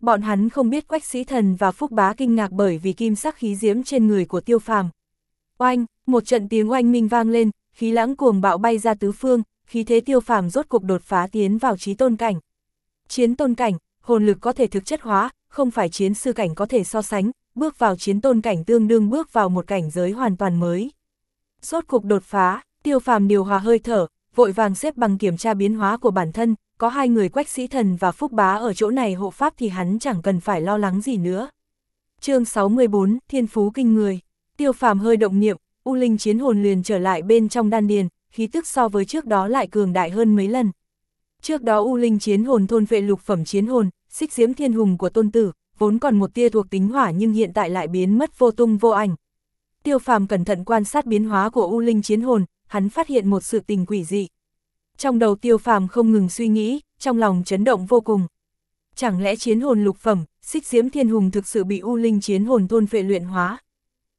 S1: Bọn hắn không biết quách sĩ thần và Phúc Bá kinh ngạc bởi vì kim sắc khí diễm trên người của tiêu phàm. Oanh, một trận tiếng oanh minh vang lên, khí lãng cuồng bạo bay ra tứ phương, khí thế tiêu phàm rốt cục đột phá tiến vào trí tôn cảnh. Chiến tôn cảnh, hồn lực có thể thực chất hóa, không phải chiến sư cảnh có thể so sánh, bước vào chiến tôn cảnh tương đương bước vào một cảnh giới hoàn toàn mới. Rốt cục đột phá, tiêu phàm điều hòa hơi thở, vội vàng xếp bằng kiểm tra biến hóa của bản thân, có hai người quách sĩ thần và phúc bá ở chỗ này hộ pháp thì hắn chẳng cần phải lo lắng gì nữa. chương 64, Thiên Phú Kinh Người, tiêu phàm hơi động niệm, U Linh chiến hồn liền trở lại bên trong đan điền, khí tức so với trước đó lại cường đại hơn mấy lần. Trước đó U Linh chiến hồn thôn vệ lục phẩm chiến hồn, xích diễm thiên hùng của tôn tử, vốn còn một tia thuộc tính hỏa nhưng hiện tại lại biến mất vô tung vô ảnh. Tiêu phàm cẩn thận quan sát biến hóa của U Linh chiến hồn, hắn phát hiện một sự tình quỷ dị. Trong đầu tiêu phàm không ngừng suy nghĩ, trong lòng chấn động vô cùng. Chẳng lẽ chiến hồn lục phẩm, xích diễm thiên hùng thực sự bị U Linh chiến hồn thôn vệ luyện hóa?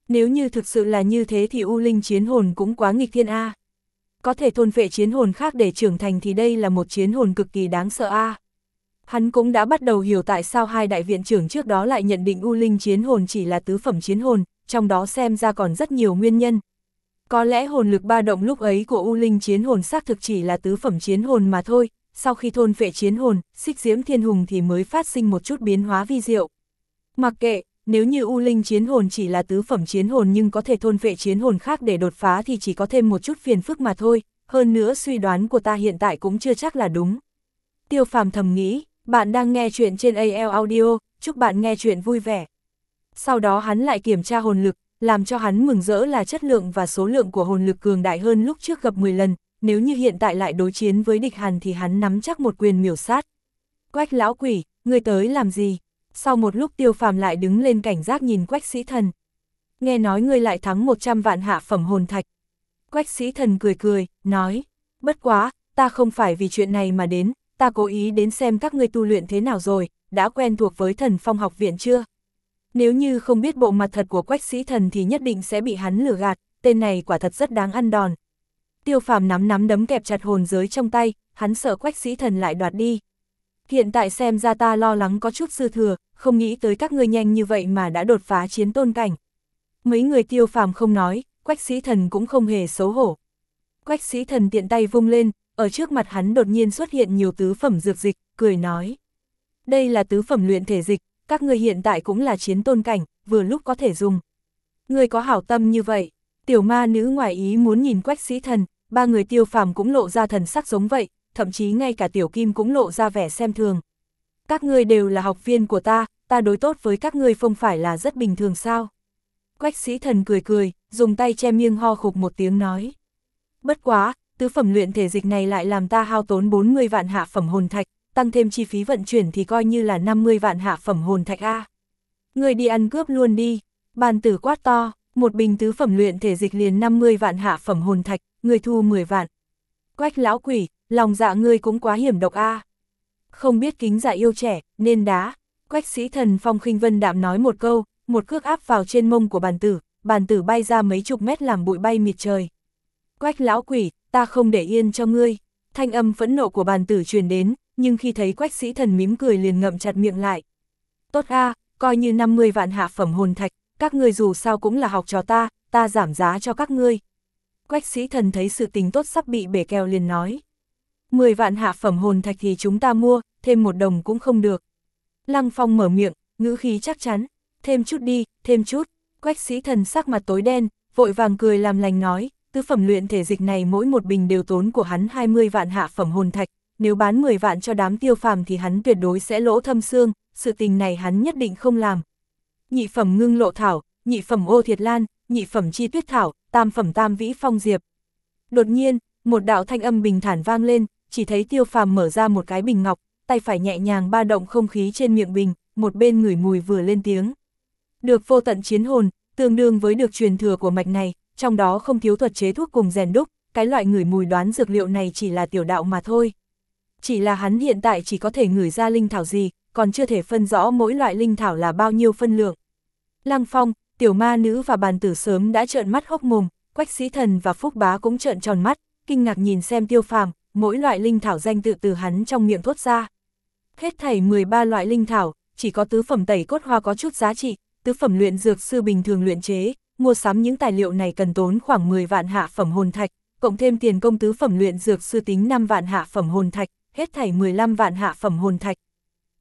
S1: Nếu như thực sự là như thế thì U Linh chiến hồn cũng quá nghịch thiên A. Có thể thôn vệ chiến hồn khác để trưởng thành thì đây là một chiến hồn cực kỳ đáng sợ A. Hắn cũng đã bắt đầu hiểu tại sao hai đại viện trưởng trước đó lại nhận định U Linh chiến hồn chỉ là tứ phẩm chiến hồn, trong đó xem ra còn rất nhiều nguyên nhân. Có lẽ hồn lực ba động lúc ấy của U Linh chiến hồn xác thực chỉ là tứ phẩm chiến hồn mà thôi, sau khi thôn vệ chiến hồn, xích diễm thiên hùng thì mới phát sinh một chút biến hóa vi diệu. Mặc kệ, nếu như U Linh chiến hồn chỉ là tứ phẩm chiến hồn nhưng có thể thôn vệ chiến hồn khác để đột phá thì chỉ có thêm một chút phiền phức mà thôi, hơn nữa suy đoán của ta hiện tại cũng chưa chắc là đúng. Tiêu phàm thầm nghĩ, bạn đang nghe chuyện trên AL Audio, chúc bạn nghe chuyện vui vẻ. Sau đó hắn lại kiểm tra hồn lực, làm cho hắn mừng rỡ là chất lượng và số lượng của hồn lực cường đại hơn lúc trước gặp 10 lần, nếu như hiện tại lại đối chiến với địch hàn thì hắn nắm chắc một quyền miểu sát. Quách lão quỷ, người tới làm gì? sau một lúc tiêu phàm lại đứng lên cảnh giác nhìn quách sĩ thần. nghe nói ngươi lại thắng 100 vạn hạ phẩm hồn thạch. Quách sĩ thần cười cười, nói, bất quá, ta không phải vì chuyện này mà đến, ta cố ý đến xem các ngươi tu luyện thế nào rồi, đã quen thuộc với thần phong học viện chưa? Nếu như không biết bộ mặt thật của quách sĩ thần thì nhất định sẽ bị hắn lừa gạt, tên này quả thật rất đáng ăn đòn. Tiêu phàm nắm nắm đấm kẹp chặt hồn giới trong tay, hắn sợ quách sĩ thần lại đoạt đi. Hiện tại xem ra ta lo lắng có chút dư thừa, không nghĩ tới các ngươi nhanh như vậy mà đã đột phá chiến tôn cảnh. Mấy người tiêu phàm không nói, quách sĩ thần cũng không hề xấu hổ. Quách sĩ thần tiện tay vung lên, ở trước mặt hắn đột nhiên xuất hiện nhiều tứ phẩm dược dịch, cười nói. Đây là tứ phẩm luyện thể dịch, các ngươi hiện tại cũng là chiến tôn cảnh, vừa lúc có thể dùng. Người có hảo tâm như vậy, tiểu ma nữ ngoài ý muốn nhìn quách sĩ thần, ba người tiêu phàm cũng lộ ra thần sắc giống vậy, thậm chí ngay cả tiểu kim cũng lộ ra vẻ xem thường. Các ngươi đều là học viên của ta, ta đối tốt với các ngươi không phải là rất bình thường sao? Quách sĩ thần cười cười, dùng tay che miệng ho khục một tiếng nói. Bất quá, tứ phẩm luyện thể dịch này lại làm ta hao tốn 40 vạn hạ phẩm hồn thạch, tăng thêm chi phí vận chuyển thì coi như là 50 vạn hạ phẩm hồn thạch A. Người đi ăn cướp luôn đi, bàn tử quát to, một bình tứ phẩm luyện thể dịch liền 50 vạn hạ phẩm hồn thạch, người thu 10 vạn. Quách lão quỷ, lòng dạ ngươi cũng quá hiểm độc A. Không biết kính dạ yêu trẻ, nên đá. Quách sĩ thần phong khinh vân đạm nói một câu, một cước áp vào trên mông của bàn tử, bàn tử bay ra mấy chục mét làm bụi bay mịt trời. Quách lão quỷ, ta không để yên cho ngươi. Thanh âm phẫn nộ của bàn tử truyền đến, nhưng khi thấy quách sĩ thần mím cười liền ngậm chặt miệng lại. Tốt a, coi như 50 vạn hạ phẩm hồn thạch, các ngươi dù sao cũng là học trò ta, ta giảm giá cho các ngươi. Quách sĩ thần thấy sự tình tốt sắp bị bể kèo liền nói. 10 vạn hạ phẩm hồn thạch thì chúng ta mua, thêm một đồng cũng không được. Lăng Phong mở miệng, ngữ khí chắc chắn, thêm chút đi, thêm chút. Quách sĩ thần sắc mặt tối đen, vội vàng cười làm lành nói, tứ phẩm luyện thể dịch này mỗi một bình đều tốn của hắn 20 vạn hạ phẩm hồn thạch, nếu bán 10 vạn cho đám tiêu phàm thì hắn tuyệt đối sẽ lỗ thâm xương, sự tình này hắn nhất định không làm. Nhị phẩm ngưng lộ thảo, nhị phẩm ô thiệt lan, nhị phẩm chi tuyết thảo, tam phẩm tam vĩ phong diệp. Đột nhiên, một đạo thanh âm bình thản vang lên, chỉ thấy tiêu phàm mở ra một cái bình ngọc, tay phải nhẹ nhàng ba động không khí trên miệng bình, một bên ngửi mùi vừa lên tiếng. Được vô tận chiến hồn, tương đương với được truyền thừa của mạch này, trong đó không thiếu thuật chế thuốc cùng rèn đúc, cái loại ngửi mùi đoán dược liệu này chỉ là tiểu đạo mà thôi. Chỉ là hắn hiện tại chỉ có thể ngửi ra linh thảo gì, còn chưa thể phân rõ mỗi loại linh thảo là bao nhiêu phân lượng. Lăng Phong, tiểu ma nữ và bàn tử sớm đã trợn mắt hốc mồm, quách sĩ thần và phúc bá cũng trợn tròn mắt, kinh ngạc nhìn xem tiêu phàm, mỗi loại linh thảo danh tự từ hắn trong miệng thốt ra. Hết thảy 13 loại linh thảo, chỉ có tứ phẩm tẩy cốt hoa có chút giá trị, tứ phẩm luyện dược sư bình thường luyện chế, mua sắm những tài liệu này cần tốn khoảng 10 vạn hạ phẩm hồn thạch, cộng thêm tiền công tứ phẩm luyện dược sư tính 5 vạn hạ phẩm hồn thạch, hết thảy 15 vạn hạ phẩm hồn thạch.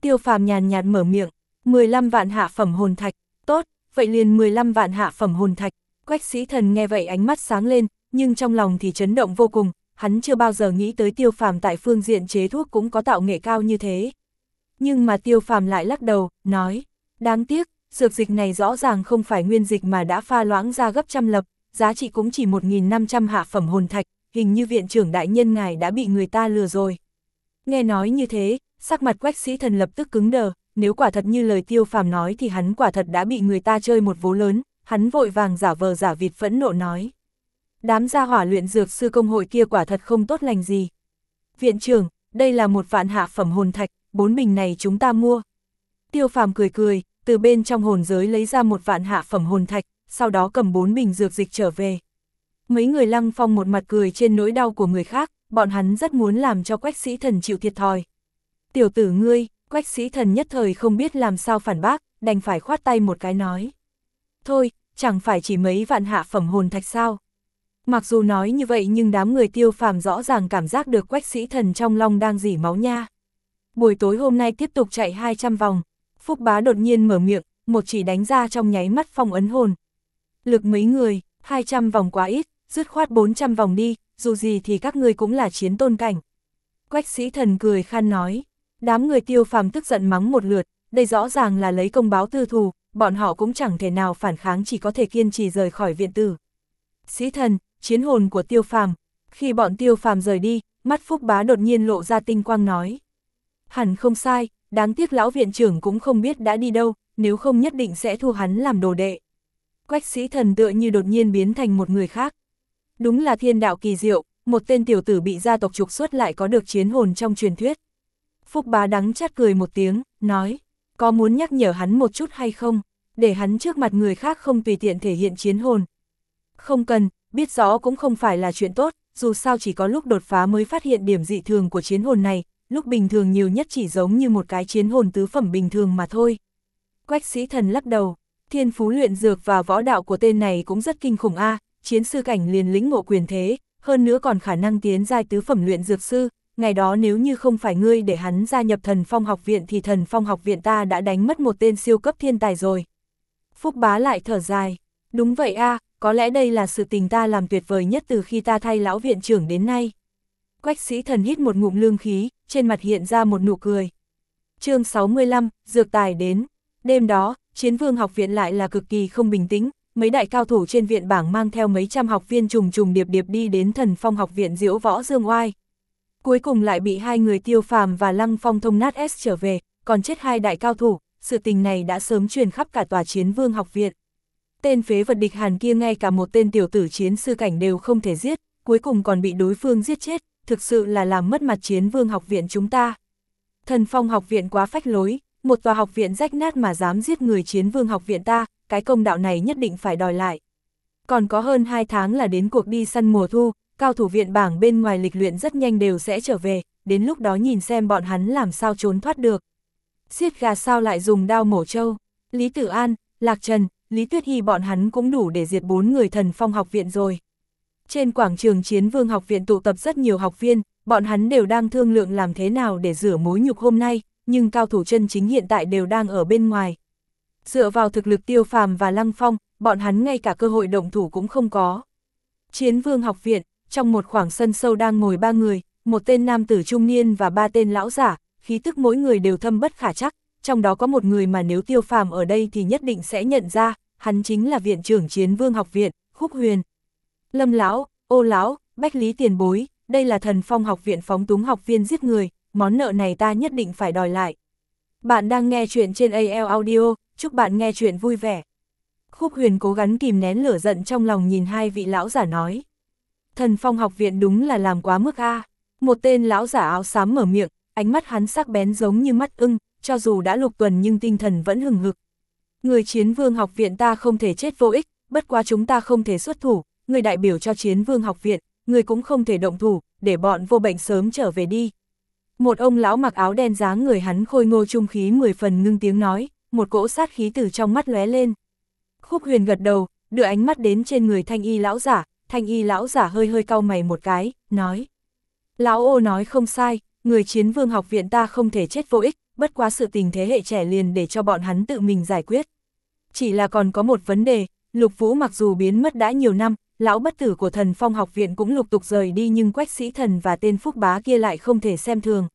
S1: Tiêu phàm nhàn nhạt mở miệng, 15 vạn hạ phẩm hồn thạch, tốt, vậy liền 15 vạn hạ phẩm hồn thạch. Quách sĩ thần nghe vậy ánh mắt sáng lên, nhưng trong lòng thì chấn động vô cùng, hắn chưa bao giờ nghĩ tới tiêu phàm tại phương diện chế thuốc cũng có tạo nghệ cao như thế. Nhưng mà tiêu phàm lại lắc đầu, nói, đáng tiếc, dược dịch này rõ ràng không phải nguyên dịch mà đã pha loãng ra gấp trăm lập, giá trị cũng chỉ 1.500 hạ phẩm hồn thạch, hình như viện trưởng đại nhân ngài đã bị người ta lừa rồi. Nghe nói như thế, sắc mặt quách sĩ thần lập tức cứng đờ, nếu quả thật như lời tiêu phàm nói thì hắn quả thật đã bị người ta chơi một vố lớn, hắn vội vàng giả vờ giả vịt phẫn nộ nói. Đám gia hỏa luyện dược sư công hội kia quả thật không tốt lành gì. Viện trưởng, đây là một vạn hạ phẩm hồn thạch, bốn bình này chúng ta mua. Tiêu phàm cười cười, từ bên trong hồn giới lấy ra một vạn hạ phẩm hồn thạch, sau đó cầm bốn bình dược dịch trở về. Mấy người lăng phong một mặt cười trên nỗi đau của người khác, bọn hắn rất muốn làm cho quách sĩ thần chịu thiệt thòi. Tiểu tử ngươi, quách sĩ thần nhất thời không biết làm sao phản bác, đành phải khoát tay một cái nói. Thôi, chẳng phải chỉ mấy vạn hạ phẩm hồn thạch sao. Mặc dù nói như vậy nhưng đám người tiêu phàm rõ ràng cảm giác được quách sĩ thần trong lòng đang dỉ máu nha. Buổi tối hôm nay tiếp tục chạy 200 vòng, Phúc bá đột nhiên mở miệng, một chỉ đánh ra trong nháy mắt phong ấn hồn. Lực mấy người, 200 vòng quá ít, dứt khoát 400 vòng đi, dù gì thì các ngươi cũng là chiến tôn cảnh. Quách sĩ thần cười khan nói, đám người tiêu phàm tức giận mắng một lượt, đây rõ ràng là lấy công báo tư thù, bọn họ cũng chẳng thể nào phản kháng chỉ có thể kiên trì rời khỏi viện tử. Sĩ thần, chiến hồn của tiêu phàm, khi bọn tiêu phàm rời đi, mắt phúc bá đột nhiên lộ ra tinh quang nói. Hẳn không sai, đáng tiếc lão viện trưởng cũng không biết đã đi đâu, nếu không nhất định sẽ thu hắn làm đồ đệ. Quách sĩ thần tựa như đột nhiên biến thành một người khác. Đúng là thiên đạo kỳ diệu, một tên tiểu tử bị gia tộc trục xuất lại có được chiến hồn trong truyền thuyết. Phúc bá đắng chát cười một tiếng, nói, có muốn nhắc nhở hắn một chút hay không, để hắn trước mặt người khác không tùy tiện thể hiện chiến hồn. Không cần, biết rõ cũng không phải là chuyện tốt, dù sao chỉ có lúc đột phá mới phát hiện điểm dị thường của chiến hồn này, lúc bình thường nhiều nhất chỉ giống như một cái chiến hồn tứ phẩm bình thường mà thôi. Quách sĩ thần lắc đầu, thiên phú luyện dược và võ đạo của tên này cũng rất kinh khủng a chiến sư cảnh liền lĩnh ngộ quyền thế, hơn nữa còn khả năng tiến giai tứ phẩm luyện dược sư, ngày đó nếu như không phải ngươi để hắn gia nhập thần phong học viện thì thần phong học viện ta đã đánh mất một tên siêu cấp thiên tài rồi. Phúc bá lại thở dài, đúng vậy a có lẽ đây là sự tình ta làm tuyệt vời nhất từ khi ta thay lão viện trưởng đến nay. Quách sĩ thần hít một ngụm lương khí, trên mặt hiện ra một nụ cười. chương 65, Dược Tài đến. Đêm đó, chiến vương học viện lại là cực kỳ không bình tĩnh, mấy đại cao thủ trên viện bảng mang theo mấy trăm học viên trùng trùng điệp điệp đi đến thần phong học viện diễu võ dương oai. Cuối cùng lại bị hai người tiêu phàm và lăng phong thông nát S trở về, còn chết hai đại cao thủ, sự tình này đã sớm truyền khắp cả tòa chiến vương học viện. Tên phế vật địch hàn kia ngay cả một tên tiểu tử chiến sư cảnh đều không thể giết, cuối cùng còn bị đối phương giết chết, thực sự là làm mất mặt chiến vương học viện chúng ta. Thần phong học viện quá phách lối, một tòa học viện rách nát mà dám giết người chiến vương học viện ta, cái công đạo này nhất định phải đòi lại. Còn có hơn 2 tháng là đến cuộc đi săn mùa thu, cao thủ viện bảng bên ngoài lịch luyện rất nhanh đều sẽ trở về, đến lúc đó nhìn xem bọn hắn làm sao trốn thoát được. Xiết gà sao lại dùng đao mổ trâu, Lý Tử An, Lạc Trần, Lý Tuyết Hy bọn hắn cũng đủ để diệt bốn người thần phong học viện rồi. Trên quảng trường chiến vương học viện tụ tập rất nhiều học viên, bọn hắn đều đang thương lượng làm thế nào để rửa mối nhục hôm nay, nhưng cao thủ chân chính hiện tại đều đang ở bên ngoài. Dựa vào thực lực tiêu phàm và lăng phong, bọn hắn ngay cả cơ hội động thủ cũng không có. Chiến vương học viện, trong một khoảng sân sâu đang ngồi ba người, một tên nam tử trung niên và ba tên lão giả, khí tức mỗi người đều thâm bất khả chắc, trong đó có một người mà nếu tiêu phàm ở đây thì nhất định sẽ nhận ra, hắn chính là viện trưởng chiến vương học viện, khúc huyền. Lâm lão, ô lão, bách lý tiền bối, đây là thần phong học viện phóng túng học viên giết người, món nợ này ta nhất định phải đòi lại. Bạn đang nghe chuyện trên AL Audio, chúc bạn nghe chuyện vui vẻ. Khúc huyền cố gắng kìm nén lửa giận trong lòng nhìn hai vị lão giả nói. Thần phong học viện đúng là làm quá mức a Một tên lão giả áo xám mở miệng, ánh mắt hắn sắc bén giống như mắt ưng, cho dù đã lục tuần nhưng tinh thần vẫn hừng hực. Người chiến vương học viện ta không thể chết vô ích, bất quá chúng ta không thể xuất thủ, người đại biểu cho chiến vương học viện, người cũng không thể động thủ, để bọn vô bệnh sớm trở về đi. Một ông lão mặc áo đen dáng người hắn khôi ngô trung khí mười phần ngưng tiếng nói, một cỗ sát khí từ trong mắt lóe lên. Khúc huyền gật đầu, đưa ánh mắt đến trên người thanh y lão giả, thanh y lão giả hơi hơi cau mày một cái, nói. Lão ô nói không sai, người chiến vương học viện ta không thể chết vô ích, bất quá sự tình thế hệ trẻ liền để cho bọn hắn tự mình giải quyết. Chỉ là còn có một vấn đề, lục vũ mặc dù biến mất đã nhiều năm, lão bất tử của thần phong học viện cũng lục tục rời đi nhưng quách sĩ thần và tên phúc bá kia lại không thể xem thường.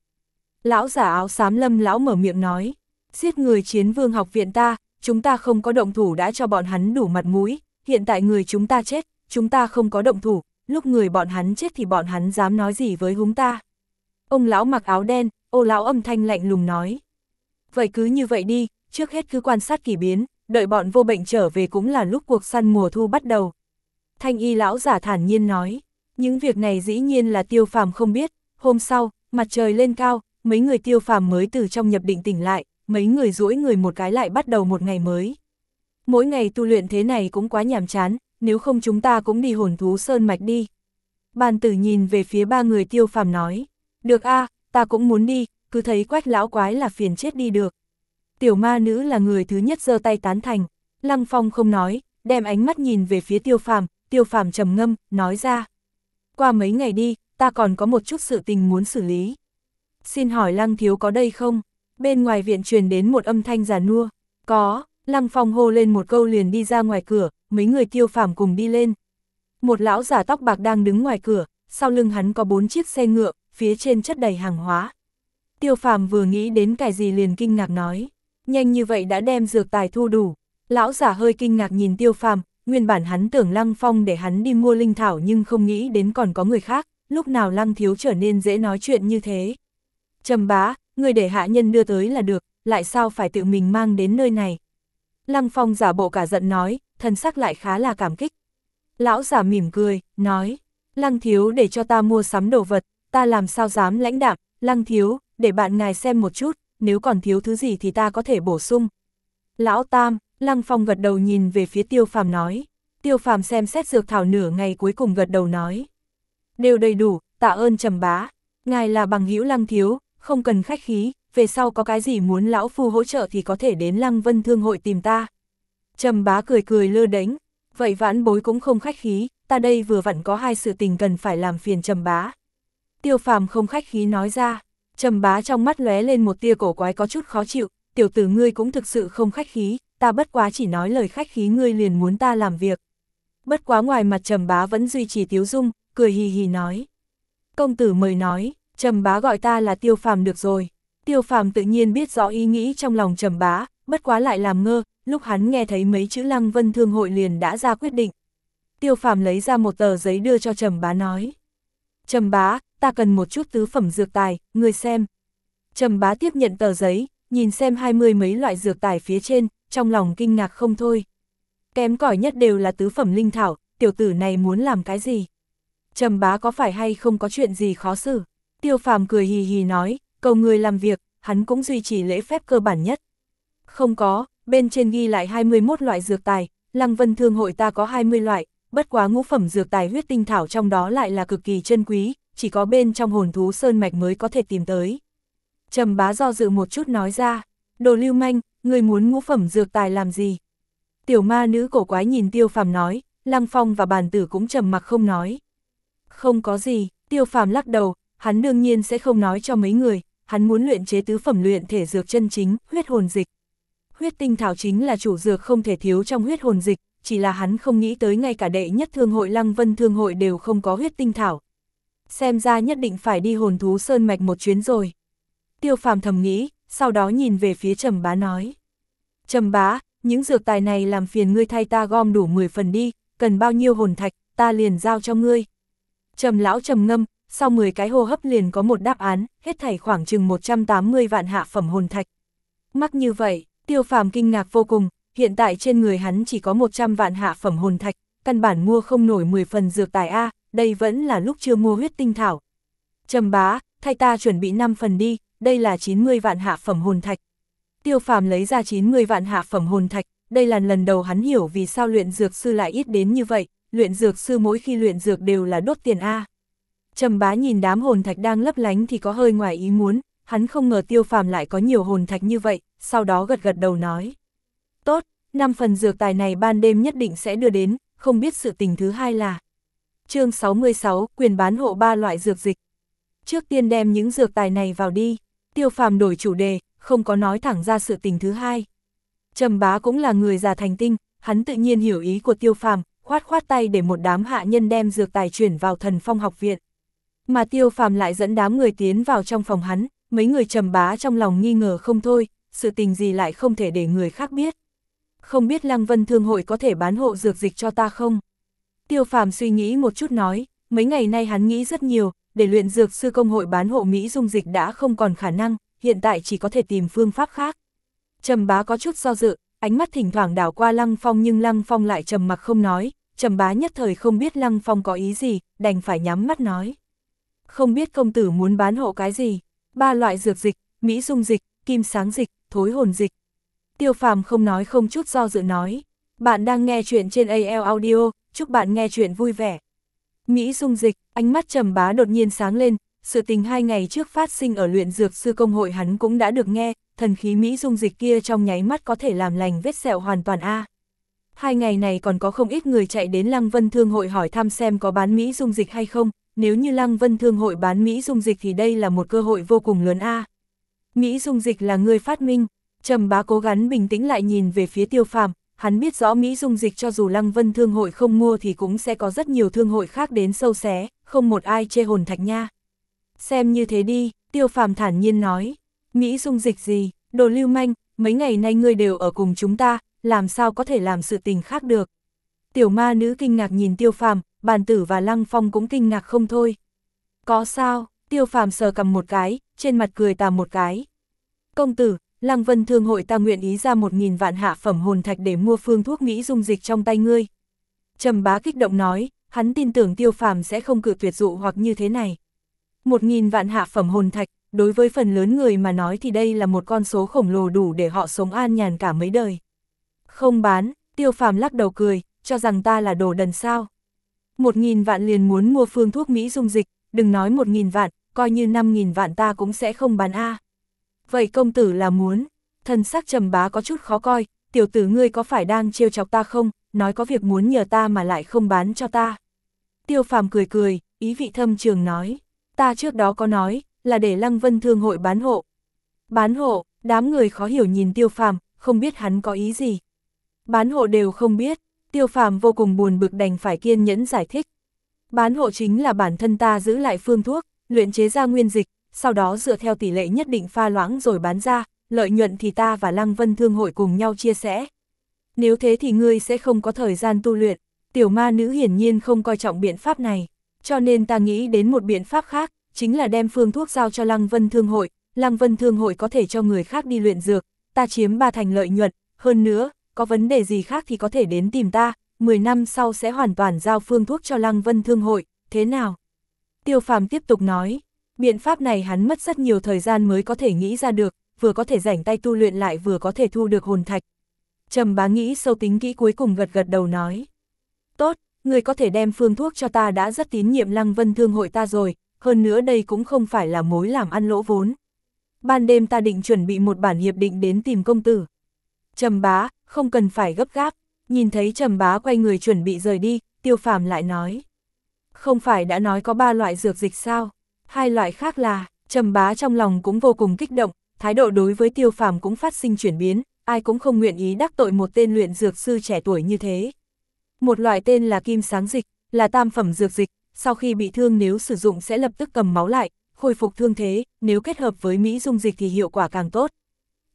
S1: Lão giả áo xám lâm lão mở miệng nói, giết người chiến vương học viện ta, chúng ta không có động thủ đã cho bọn hắn đủ mặt mũi, hiện tại người chúng ta chết, chúng ta không có động thủ, lúc người bọn hắn chết thì bọn hắn dám nói gì với húng ta. Ông lão mặc áo đen, ô lão âm thanh lạnh lùng nói. Vậy cứ như vậy đi, trước hết cứ quan sát kỳ biến, đợi bọn vô bệnh trở về cũng là lúc cuộc săn mùa thu bắt đầu. Thanh y lão giả thản nhiên nói, những việc này dĩ nhiên là tiêu phàm không biết, hôm sau, mặt trời lên cao, mấy người tiêu phàm mới từ trong nhập định tỉnh lại, mấy người duỗi người một cái lại bắt đầu một ngày mới. Mỗi ngày tu luyện thế này cũng quá nhàm chán, nếu không chúng ta cũng đi hồn thú sơn mạch đi. Bàn tử nhìn về phía ba người tiêu phàm nói, được a ta cũng muốn đi, cứ thấy quách lão quái là phiền chết đi được. Tiểu ma nữ là người thứ nhất giơ tay tán thành, Lăng Phong không nói, đem ánh mắt nhìn về phía tiêu phàm, tiêu phàm trầm ngâm, nói ra. Qua mấy ngày đi, ta còn có một chút sự tình muốn xử lý. Xin hỏi Lăng Thiếu có đây không? Bên ngoài viện truyền đến một âm thanh già nua. Có, Lăng Phong hô lên một câu liền đi ra ngoài cửa, mấy người tiêu phàm cùng đi lên. Một lão giả tóc bạc đang đứng ngoài cửa, sau lưng hắn có bốn chiếc xe ngựa, phía trên chất đầy hàng hóa. Tiêu phàm vừa nghĩ đến cái gì liền kinh ngạc nói, nhanh như vậy đã đem dược tài thu đủ. Lão giả hơi kinh ngạc nhìn tiêu phàm, nguyên bản hắn tưởng Lăng Phong để hắn đi mua linh thảo nhưng không nghĩ đến còn có người khác, lúc nào Lăng Thiếu trở nên dễ nói chuyện như thế. Trầm bá, người để hạ nhân đưa tới là được, lại sao phải tự mình mang đến nơi này. Lăng Phong giả bộ cả giận nói, thân sắc lại khá là cảm kích. Lão giả mỉm cười, nói, lăng thiếu để cho ta mua sắm đồ vật, ta làm sao dám lãnh đạm, lăng thiếu, để bạn ngài xem một chút, nếu còn thiếu thứ gì thì ta có thể bổ sung. Lão Tam, Lăng Phong gật đầu nhìn về phía Tiêu Phàm nói. Tiêu Phàm xem xét dược thảo nửa ngày cuối cùng gật đầu nói. Đều đầy đủ, tạ ơn trầm bá. Ngài là bằng hữu Lăng Thiếu, không cần khách khí, về sau có cái gì muốn lão phu hỗ trợ thì có thể đến Lăng Vân Thương hội tìm ta. Trầm bá cười cười lơ đánh, vậy vãn bối cũng không khách khí, ta đây vừa vặn có hai sự tình cần phải làm phiền trầm bá. Tiêu phàm không khách khí nói ra, trầm bá trong mắt lóe lên một tia cổ quái có chút khó chịu, tiểu tử ngươi cũng thực sự không khách khí, ta bất quá chỉ nói lời khách khí ngươi liền muốn ta làm việc. Bất quá ngoài mặt trầm bá vẫn duy trì tiếu dung, cười hì hì nói. Công tử mời nói, trầm bá gọi ta là tiêu phàm được rồi. Tiêu phàm tự nhiên biết rõ ý nghĩ trong lòng trầm bá, bất quá lại làm ngơ, lúc hắn nghe thấy mấy chữ lăng vân thương hội liền đã ra quyết định. Tiêu phàm lấy ra một tờ giấy đưa cho trầm bá nói. Trầm bá, ta cần một chút tứ phẩm dược tài, ngươi xem. Trầm bá tiếp nhận tờ giấy, nhìn xem hai mươi mấy loại dược tài phía trên, trong lòng kinh ngạc không thôi. Kém cỏi nhất đều là tứ phẩm linh thảo, tiểu tử này muốn làm cái gì? Trầm bá có phải hay không có chuyện gì khó xử? Tiêu phàm cười hì hì nói, cầu người làm việc, hắn cũng duy trì lễ phép cơ bản nhất. Không có, bên trên ghi lại 21 loại dược tài, Lăng Vân Thương hội ta có 20 loại, bất quá ngũ phẩm dược tài huyết tinh thảo trong đó lại là cực kỳ chân quý, chỉ có bên trong hồn thú sơn mạch mới có thể tìm tới. Trầm bá do dự một chút nói ra, đồ lưu manh, người muốn ngũ phẩm dược tài làm gì? Tiểu ma nữ cổ quái nhìn tiêu phàm nói, lăng phong và bàn tử cũng trầm mặc không nói. Không có gì, tiêu phàm lắc đầu, hắn đương nhiên sẽ không nói cho mấy người, hắn muốn luyện chế tứ phẩm luyện thể dược chân chính, huyết hồn dịch. Huyết tinh thảo chính là chủ dược không thể thiếu trong huyết hồn dịch, chỉ là hắn không nghĩ tới ngay cả đệ nhất thương hội Lăng Vân Thương hội đều không có huyết tinh thảo. Xem ra nhất định phải đi hồn thú sơn mạch một chuyến rồi. Tiêu phàm thầm nghĩ, sau đó nhìn về phía trầm bá nói. Trầm bá, những dược tài này làm phiền ngươi thay ta gom đủ 10 phần đi, cần bao nhiêu hồn thạch, ta liền giao cho ngươi. Trầm lão trầm ngâm, sau 10 cái hô hấp liền có một đáp án, hết thảy khoảng chừng 180 vạn hạ phẩm hồn thạch. Mắc như vậy, tiêu phàm kinh ngạc vô cùng, hiện tại trên người hắn chỉ có 100 vạn hạ phẩm hồn thạch, căn bản mua không nổi 10 phần dược tài A, đây vẫn là lúc chưa mua huyết tinh thảo. Trầm bá, thay ta chuẩn bị 5 phần đi, đây là 90 vạn hạ phẩm hồn thạch. Tiêu phàm lấy ra 90 vạn hạ phẩm hồn thạch, đây là lần đầu hắn hiểu vì sao luyện dược sư lại ít đến như vậy, luyện dược sư mỗi khi luyện dược đều là đốt tiền A. Trầm bá nhìn đám hồn thạch đang lấp lánh thì có hơi ngoài ý muốn, hắn không ngờ tiêu phàm lại có nhiều hồn thạch như vậy, sau đó gật gật đầu nói. Tốt, năm phần dược tài này ban đêm nhất định sẽ đưa đến, không biết sự tình thứ hai là. chương 66, quyền bán hộ ba loại dược dịch. Trước tiên đem những dược tài này vào đi, tiêu phàm đổi chủ đề, không có nói thẳng ra sự tình thứ hai. Trầm bá cũng là người già thành tinh, hắn tự nhiên hiểu ý của tiêu phàm, khoát khoát tay để một đám hạ nhân đem dược tài chuyển vào thần phong học viện. Mà tiêu phàm lại dẫn đám người tiến vào trong phòng hắn, mấy người trầm bá trong lòng nghi ngờ không thôi, sự tình gì lại không thể để người khác biết. Không biết Lăng Vân Thương hội có thể bán hộ dược dịch cho ta không? Tiêu phàm suy nghĩ một chút nói, mấy ngày nay hắn nghĩ rất nhiều, để luyện dược sư công hội bán hộ Mỹ dung dịch đã không còn khả năng, hiện tại chỉ có thể tìm phương pháp khác. Trầm bá có chút do dự, ánh mắt thỉnh thoảng đảo qua Lăng Phong nhưng Lăng Phong lại trầm mặc không nói, Trầm bá nhất thời không biết Lăng Phong có ý gì, đành phải nhắm mắt nói. Không biết công tử muốn bán hộ cái gì, ba loại dược dịch, Mỹ dung dịch, kim sáng dịch, thối hồn dịch. Tiêu phàm không nói không chút do dự nói. Bạn đang nghe chuyện trên AL Audio, chúc bạn nghe chuyện vui vẻ. Mỹ dung dịch, ánh mắt trầm bá đột nhiên sáng lên, sự tình hai ngày trước phát sinh ở luyện dược sư công hội hắn cũng đã được nghe, thần khí Mỹ dung dịch kia trong nháy mắt có thể làm lành vết sẹo hoàn toàn A. Hai ngày này còn có không ít người chạy đến Lăng Vân Thương hội hỏi thăm xem có bán Mỹ dung dịch hay không, nếu như Lăng Vân Thương hội bán Mỹ dung dịch thì đây là một cơ hội vô cùng lớn A. Mỹ dung dịch là người phát minh, Trầm bá cố gắng bình tĩnh lại nhìn về phía tiêu phàm, hắn biết rõ Mỹ dung dịch cho dù Lăng Vân thương hội không mua thì cũng sẽ có rất nhiều thương hội khác đến sâu xé, không một ai chê hồn thạch nha. Xem như thế đi, tiêu phàm thản nhiên nói, Mỹ dung dịch gì, đồ lưu manh, mấy ngày nay ngươi đều ở cùng chúng ta, làm sao có thể làm sự tình khác được. Tiểu ma nữ kinh ngạc nhìn tiêu phàm, bàn tử và lăng phong cũng kinh ngạc không thôi. Có sao, tiêu phàm sờ cầm một cái, trên mặt cười tà một cái. Công tử, Lăng Vân Thương hội ta nguyện ý ra một nghìn vạn hạ phẩm hồn thạch để mua phương thuốc Mỹ dung dịch trong tay ngươi. Trầm bá kích động nói, hắn tin tưởng tiêu phàm sẽ không cự tuyệt dụ hoặc như thế này. Một nghìn vạn hạ phẩm hồn thạch, đối với phần lớn người mà nói thì đây là một con số khổng lồ đủ để họ sống an nhàn cả mấy đời. Không bán, tiêu phàm lắc đầu cười, cho rằng ta là đồ đần sao. Một nghìn vạn liền muốn mua phương thuốc Mỹ dung dịch, đừng nói một nghìn vạn, coi như năm nghìn vạn ta cũng sẽ không bán A. Vậy công tử là muốn, thân sắc trầm bá có chút khó coi, tiểu tử ngươi có phải đang trêu chọc ta không, nói có việc muốn nhờ ta mà lại không bán cho ta. Tiêu phàm cười cười, ý vị thâm trường nói, ta trước đó có nói, là để Lăng Vân Thương hội bán hộ. Bán hộ, đám người khó hiểu nhìn tiêu phàm, không biết hắn có ý gì. Bán hộ đều không biết, tiêu phàm vô cùng buồn bực đành phải kiên nhẫn giải thích. Bán hộ chính là bản thân ta giữ lại phương thuốc, luyện chế ra nguyên dịch, sau đó dựa theo tỷ lệ nhất định pha loãng rồi bán ra, lợi nhuận thì ta và Lăng Vân Thương hội cùng nhau chia sẻ. Nếu thế thì ngươi sẽ không có thời gian tu luyện, tiểu ma nữ hiển nhiên không coi trọng biện pháp này, cho nên ta nghĩ đến một biện pháp khác, chính là đem phương thuốc giao cho Lăng Vân Thương hội, Lăng Vân Thương hội có thể cho người khác đi luyện dược, ta chiếm ba thành lợi nhuận, hơn nữa, có vấn đề gì khác thì có thể đến tìm ta, 10 năm sau sẽ hoàn toàn giao phương thuốc cho Lăng Vân Thương hội, thế nào? Tiêu Phàm tiếp tục nói, biện pháp này hắn mất rất nhiều thời gian mới có thể nghĩ ra được, vừa có thể rảnh tay tu luyện lại vừa có thể thu được hồn thạch. Trầm bá nghĩ sâu tính kỹ cuối cùng gật gật đầu nói. Tốt, người có thể đem phương thuốc cho ta đã rất tín nhiệm Lăng Vân Thương hội ta rồi, hơn nữa đây cũng không phải là mối làm ăn lỗ vốn. Ban đêm ta định chuẩn bị một bản hiệp định đến tìm công tử. Trầm bá, không cần phải gấp gáp, nhìn thấy trầm bá quay người chuẩn bị rời đi, tiêu phàm lại nói. Không phải đã nói có ba loại dược dịch sao? Hai loại khác là, trầm bá trong lòng cũng vô cùng kích động, thái độ đối với tiêu phàm cũng phát sinh chuyển biến, ai cũng không nguyện ý đắc tội một tên luyện dược sư trẻ tuổi như thế. Một loại tên là kim sáng dịch, là tam phẩm dược dịch, sau khi bị thương nếu sử dụng sẽ lập tức cầm máu lại, khôi phục thương thế, nếu kết hợp với Mỹ dung dịch thì hiệu quả càng tốt.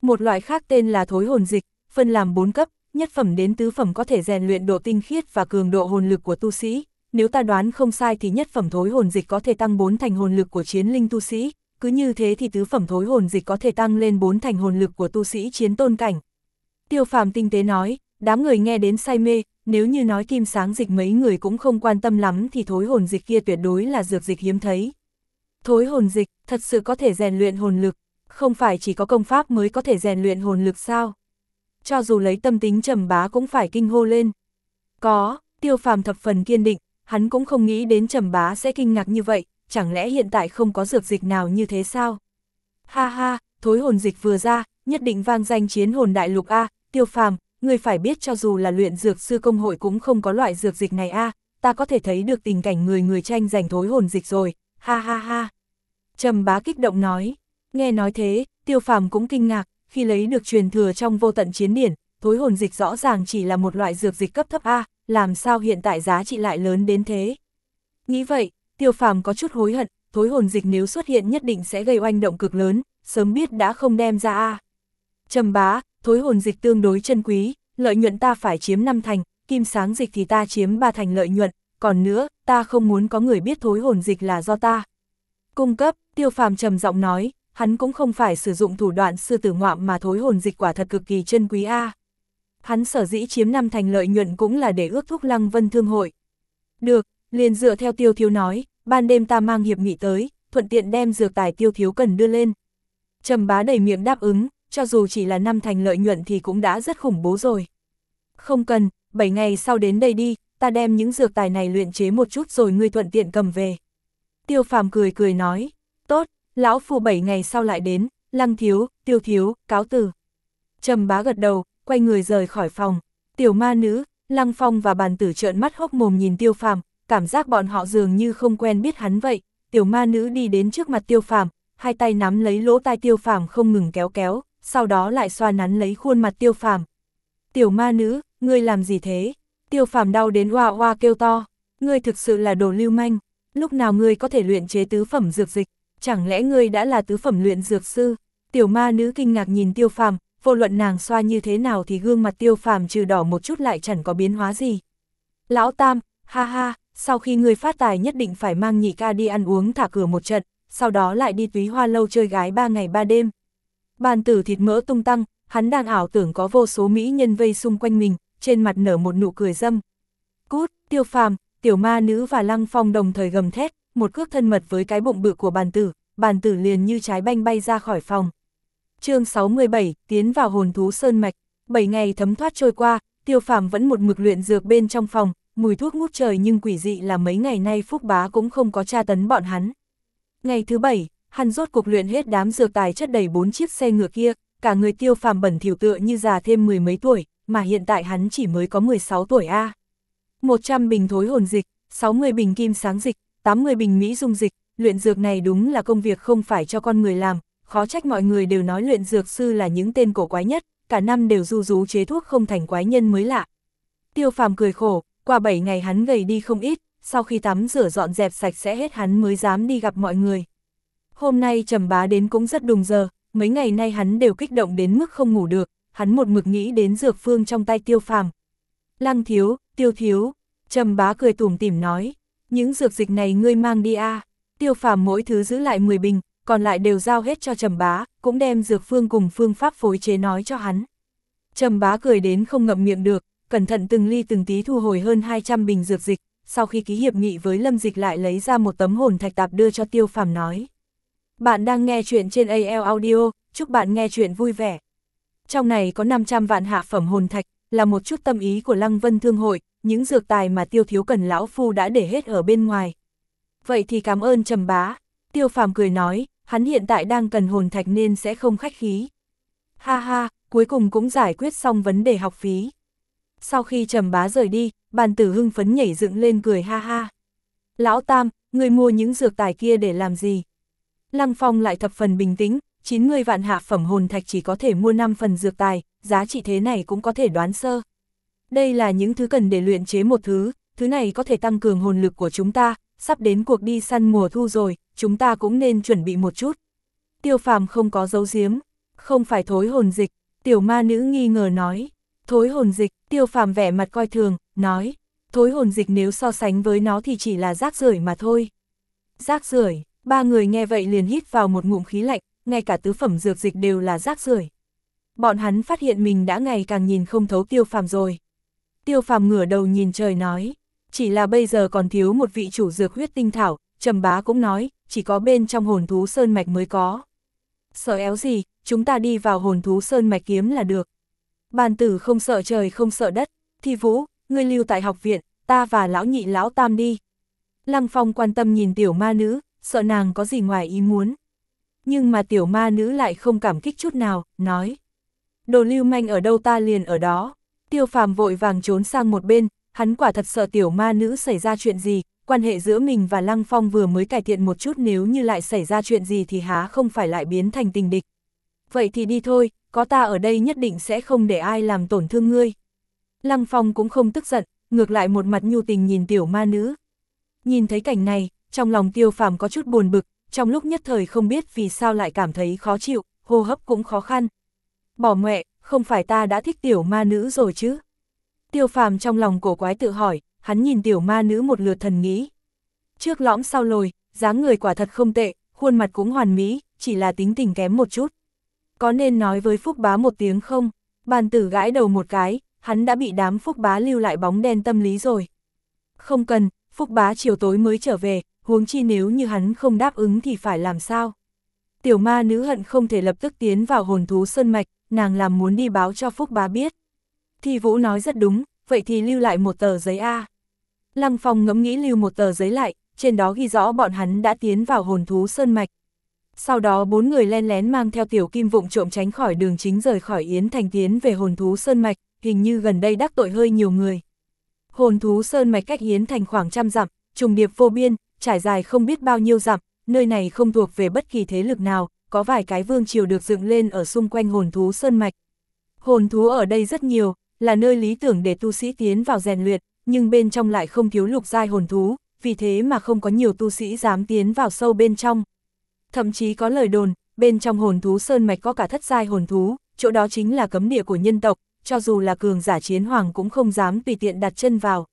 S1: Một loại khác tên là thối hồn dịch, phân làm 4 cấp, nhất phẩm đến tứ phẩm có thể rèn luyện độ tinh khiết và cường độ hồn lực của tu sĩ, nếu ta đoán không sai thì nhất phẩm thối hồn dịch có thể tăng 4 thành hồn lực của chiến linh tu sĩ, cứ như thế thì tứ phẩm thối hồn dịch có thể tăng lên 4 thành hồn lực của tu sĩ chiến tôn cảnh. Tiêu phàm tinh tế nói, đám người nghe đến say mê, nếu như nói kim sáng dịch mấy người cũng không quan tâm lắm thì thối hồn dịch kia tuyệt đối là dược dịch hiếm thấy. Thối hồn dịch, thật sự có thể rèn luyện hồn lực, không phải chỉ có công pháp mới có thể rèn luyện hồn lực sao? Cho dù lấy tâm tính trầm bá cũng phải kinh hô lên. Có, tiêu phàm thập phần kiên định, hắn cũng không nghĩ đến trầm bá sẽ kinh ngạc như vậy, chẳng lẽ hiện tại không có dược dịch nào như thế sao? Ha ha, thối hồn dịch vừa ra, nhất định vang danh chiến hồn đại lục A, tiêu phàm, người phải biết cho dù là luyện dược sư công hội cũng không có loại dược dịch này a ta có thể thấy được tình cảnh người người tranh giành thối hồn dịch rồi, ha ha ha. Trầm bá kích động nói, nghe nói thế, tiêu phàm cũng kinh ngạc, khi lấy được truyền thừa trong vô tận chiến điển, thối hồn dịch rõ ràng chỉ là một loại dược dịch cấp thấp A, làm sao hiện tại giá trị lại lớn đến thế. Nghĩ vậy, tiêu phàm có chút hối hận, thối hồn dịch nếu xuất hiện nhất định sẽ gây oanh động cực lớn, sớm biết đã không đem ra A. Trầm bá, thối hồn dịch tương đối chân quý, lợi nhuận ta phải chiếm 5 thành, kim sáng dịch thì ta chiếm 3 thành lợi nhuận, còn nữa, ta không muốn có người biết thối hồn dịch là do ta. Cung cấp, tiêu phàm trầm giọng nói, hắn cũng không phải sử dụng thủ đoạn sư tử ngoạm mà thối hồn dịch quả thật cực kỳ chân quý A. Hắn sở dĩ chiếm năm thành lợi nhuận cũng là để ước thúc lăng vân thương hội. Được, liền dựa theo tiêu thiếu nói, ban đêm ta mang hiệp nghị tới, thuận tiện đem dược tài tiêu thiếu cần đưa lên. Trầm bá đầy miệng đáp ứng, cho dù chỉ là năm thành lợi nhuận thì cũng đã rất khủng bố rồi. Không cần, 7 ngày sau đến đây đi, ta đem những dược tài này luyện chế một chút rồi ngươi thuận tiện cầm về. Tiêu phàm cười cười nói, tốt, lão phu 7 ngày sau lại đến, lăng thiếu, tiêu thiếu, cáo từ. Trầm bá gật đầu, quay người rời khỏi phòng, tiểu ma nữ, lăng phong và bàn tử trợn mắt hốc mồm nhìn tiêu phàm, cảm giác bọn họ dường như không quen biết hắn vậy, tiểu ma nữ đi đến trước mặt tiêu phàm, hai tay nắm lấy lỗ tai tiêu phàm không ngừng kéo kéo, sau đó lại xoa nắn lấy khuôn mặt tiêu phàm. Tiểu ma nữ, ngươi làm gì thế? Tiêu phàm đau đến hoa hoa kêu to, ngươi thực sự là đồ lưu manh, lúc nào ngươi có thể luyện chế tứ phẩm dược dịch, chẳng lẽ ngươi đã là tứ phẩm luyện dược sư? Tiểu ma nữ kinh ngạc nhìn tiêu phàm, vô luận nàng xoa như thế nào thì gương mặt tiêu phàm trừ đỏ một chút lại chẳng có biến hóa gì. Lão Tam, ha ha, sau khi ngươi phát tài nhất định phải mang nhị ca đi ăn uống thả cửa một trận, sau đó lại đi túy hoa lâu chơi gái ba ngày ba đêm. Bàn tử thịt mỡ tung tăng, hắn đang ảo tưởng có vô số mỹ nhân vây xung quanh mình, trên mặt nở một nụ cười dâm. Cút, tiêu phàm, tiểu ma nữ và lăng phong đồng thời gầm thét, một cước thân mật với cái bụng bự của bàn tử, bàn tử liền như trái banh bay ra khỏi phòng chương 67, tiến vào hồn thú sơn mạch, 7 ngày thấm thoát trôi qua, tiêu phàm vẫn một mực luyện dược bên trong phòng, mùi thuốc ngút trời nhưng quỷ dị là mấy ngày nay Phúc Bá cũng không có tra tấn bọn hắn. Ngày thứ bảy, hắn rốt cuộc luyện hết đám dược tài chất đầy bốn chiếc xe ngựa kia, cả người tiêu phàm bẩn thỉu tựa như già thêm mười mấy tuổi, mà hiện tại hắn chỉ mới có 16 tuổi A. 100 bình thối hồn dịch, 60 bình kim sáng dịch, 80 bình mỹ dung dịch, luyện dược này đúng là công việc không phải cho con người làm, khó trách mọi người đều nói luyện dược sư là những tên cổ quái nhất, cả năm đều du rú chế thuốc không thành quái nhân mới lạ. Tiêu phàm cười khổ, qua 7 ngày hắn gầy đi không ít, sau khi tắm rửa dọn dẹp sạch sẽ hết hắn mới dám đi gặp mọi người. Hôm nay trầm bá đến cũng rất đùng giờ, mấy ngày nay hắn đều kích động đến mức không ngủ được, hắn một mực nghĩ đến dược phương trong tay tiêu phàm. Lăng thiếu, tiêu thiếu, trầm bá cười tủm tỉm nói, những dược dịch này ngươi mang đi a tiêu phàm mỗi thứ giữ lại 10 bình, còn lại đều giao hết cho trầm bá, cũng đem dược phương cùng phương pháp phối chế nói cho hắn. Trầm bá cười đến không ngậm miệng được, cẩn thận từng ly từng tí thu hồi hơn 200 bình dược dịch, sau khi ký hiệp nghị với Lâm Dịch lại lấy ra một tấm hồn thạch tạp đưa cho Tiêu Phàm nói. Bạn đang nghe chuyện trên AL Audio, chúc bạn nghe chuyện vui vẻ. Trong này có 500 vạn hạ phẩm hồn thạch, là một chút tâm ý của Lăng Vân Thương Hội, những dược tài mà Tiêu Thiếu Cần Lão Phu đã để hết ở bên ngoài. Vậy thì cảm ơn Trầm Bá. Tiêu Phàm cười nói, hắn hiện tại đang cần hồn thạch nên sẽ không khách khí. Ha ha, cuối cùng cũng giải quyết xong vấn đề học phí. Sau khi trầm bá rời đi, bàn tử hưng phấn nhảy dựng lên cười ha ha. Lão Tam, người mua những dược tài kia để làm gì? Lăng Phong lại thập phần bình tĩnh, 90 vạn hạ phẩm hồn thạch chỉ có thể mua 5 phần dược tài, giá trị thế này cũng có thể đoán sơ. Đây là những thứ cần để luyện chế một thứ, thứ này có thể tăng cường hồn lực của chúng ta, sắp đến cuộc đi săn mùa thu rồi, chúng ta cũng nên chuẩn bị một chút. Tiêu phàm không có dấu diếm, không phải thối hồn dịch, tiểu ma nữ nghi ngờ nói. Thối hồn dịch, tiêu phàm vẻ mặt coi thường, nói, thối hồn dịch nếu so sánh với nó thì chỉ là rác rưởi mà thôi. Rác rưởi, ba người nghe vậy liền hít vào một ngụm khí lạnh, ngay cả tứ phẩm dược dịch đều là rác rưởi. Bọn hắn phát hiện mình đã ngày càng nhìn không thấu tiêu phàm rồi. Tiêu phàm ngửa đầu nhìn trời nói, chỉ là bây giờ còn thiếu một vị chủ dược huyết tinh thảo, trầm bá cũng nói, chỉ có bên trong hồn thú sơn mạch mới có. Sợ éo gì, chúng ta đi vào hồn thú sơn mạch kiếm là được. Bàn tử không sợ trời không sợ đất, thi vũ, ngươi lưu tại học viện, ta và lão nhị lão tam đi. Lăng Phong quan tâm nhìn tiểu ma nữ, sợ nàng có gì ngoài ý muốn. Nhưng mà tiểu ma nữ lại không cảm kích chút nào, nói. Đồ lưu manh ở đâu ta liền ở đó. Tiêu phàm vội vàng trốn sang một bên, hắn quả thật sợ tiểu ma nữ xảy ra chuyện gì, quan hệ giữa mình và Lăng Phong vừa mới cải thiện một chút nếu như lại xảy ra chuyện gì thì há không phải lại biến thành tình địch. Vậy thì đi thôi, có ta ở đây nhất định sẽ không để ai làm tổn thương ngươi. Lăng Phong cũng không tức giận, ngược lại một mặt nhu tình nhìn tiểu ma nữ. Nhìn thấy cảnh này, trong lòng tiêu phàm có chút buồn bực, trong lúc nhất thời không biết vì sao lại cảm thấy khó chịu, hô hấp cũng khó khăn. Bỏ mẹ, không phải ta đã thích tiểu ma nữ rồi chứ? Tiêu phàm trong lòng cổ quái tự hỏi, hắn nhìn tiểu ma nữ một lượt thần nghĩ. Trước lõm sau lồi, dáng người quả thật không tệ, khuôn mặt cũng hoàn mỹ, chỉ là tính tình kém một chút có nên nói với Phúc Bá một tiếng không? Bàn tử gãi đầu một cái, hắn đã bị đám Phúc Bá lưu lại bóng đen tâm lý rồi. Không cần, Phúc Bá chiều tối mới trở về, huống chi nếu như hắn không đáp ứng thì phải làm sao? Tiểu ma nữ hận không thể lập tức tiến vào hồn thú sơn mạch, nàng làm muốn đi báo cho Phúc Bá biết. Thì Vũ nói rất đúng, vậy thì lưu lại một tờ giấy A. Lăng Phong ngẫm nghĩ lưu một tờ giấy lại, trên đó ghi rõ bọn hắn đã tiến vào hồn thú sơn mạch. Sau đó bốn người len lén mang theo tiểu kim vụng trộm tránh khỏi đường chính rời khỏi Yến Thành tiến về hồn thú Sơn Mạch, hình như gần đây đắc tội hơi nhiều người. Hồn thú Sơn Mạch cách Yến Thành khoảng trăm dặm, trùng điệp vô biên, trải dài không biết bao nhiêu dặm, nơi này không thuộc về bất kỳ thế lực nào, có vài cái vương triều được dựng lên ở xung quanh hồn thú Sơn Mạch. Hồn thú ở đây rất nhiều, là nơi lý tưởng để tu sĩ tiến vào rèn luyện, nhưng bên trong lại không thiếu lục giai hồn thú, vì thế mà không có nhiều tu sĩ dám tiến vào sâu bên trong. Thậm chí có lời đồn, bên trong hồn thú sơn mạch có cả thất giai hồn thú, chỗ đó chính là cấm địa của nhân tộc, cho dù là cường giả chiến hoàng cũng không dám tùy tiện đặt chân vào.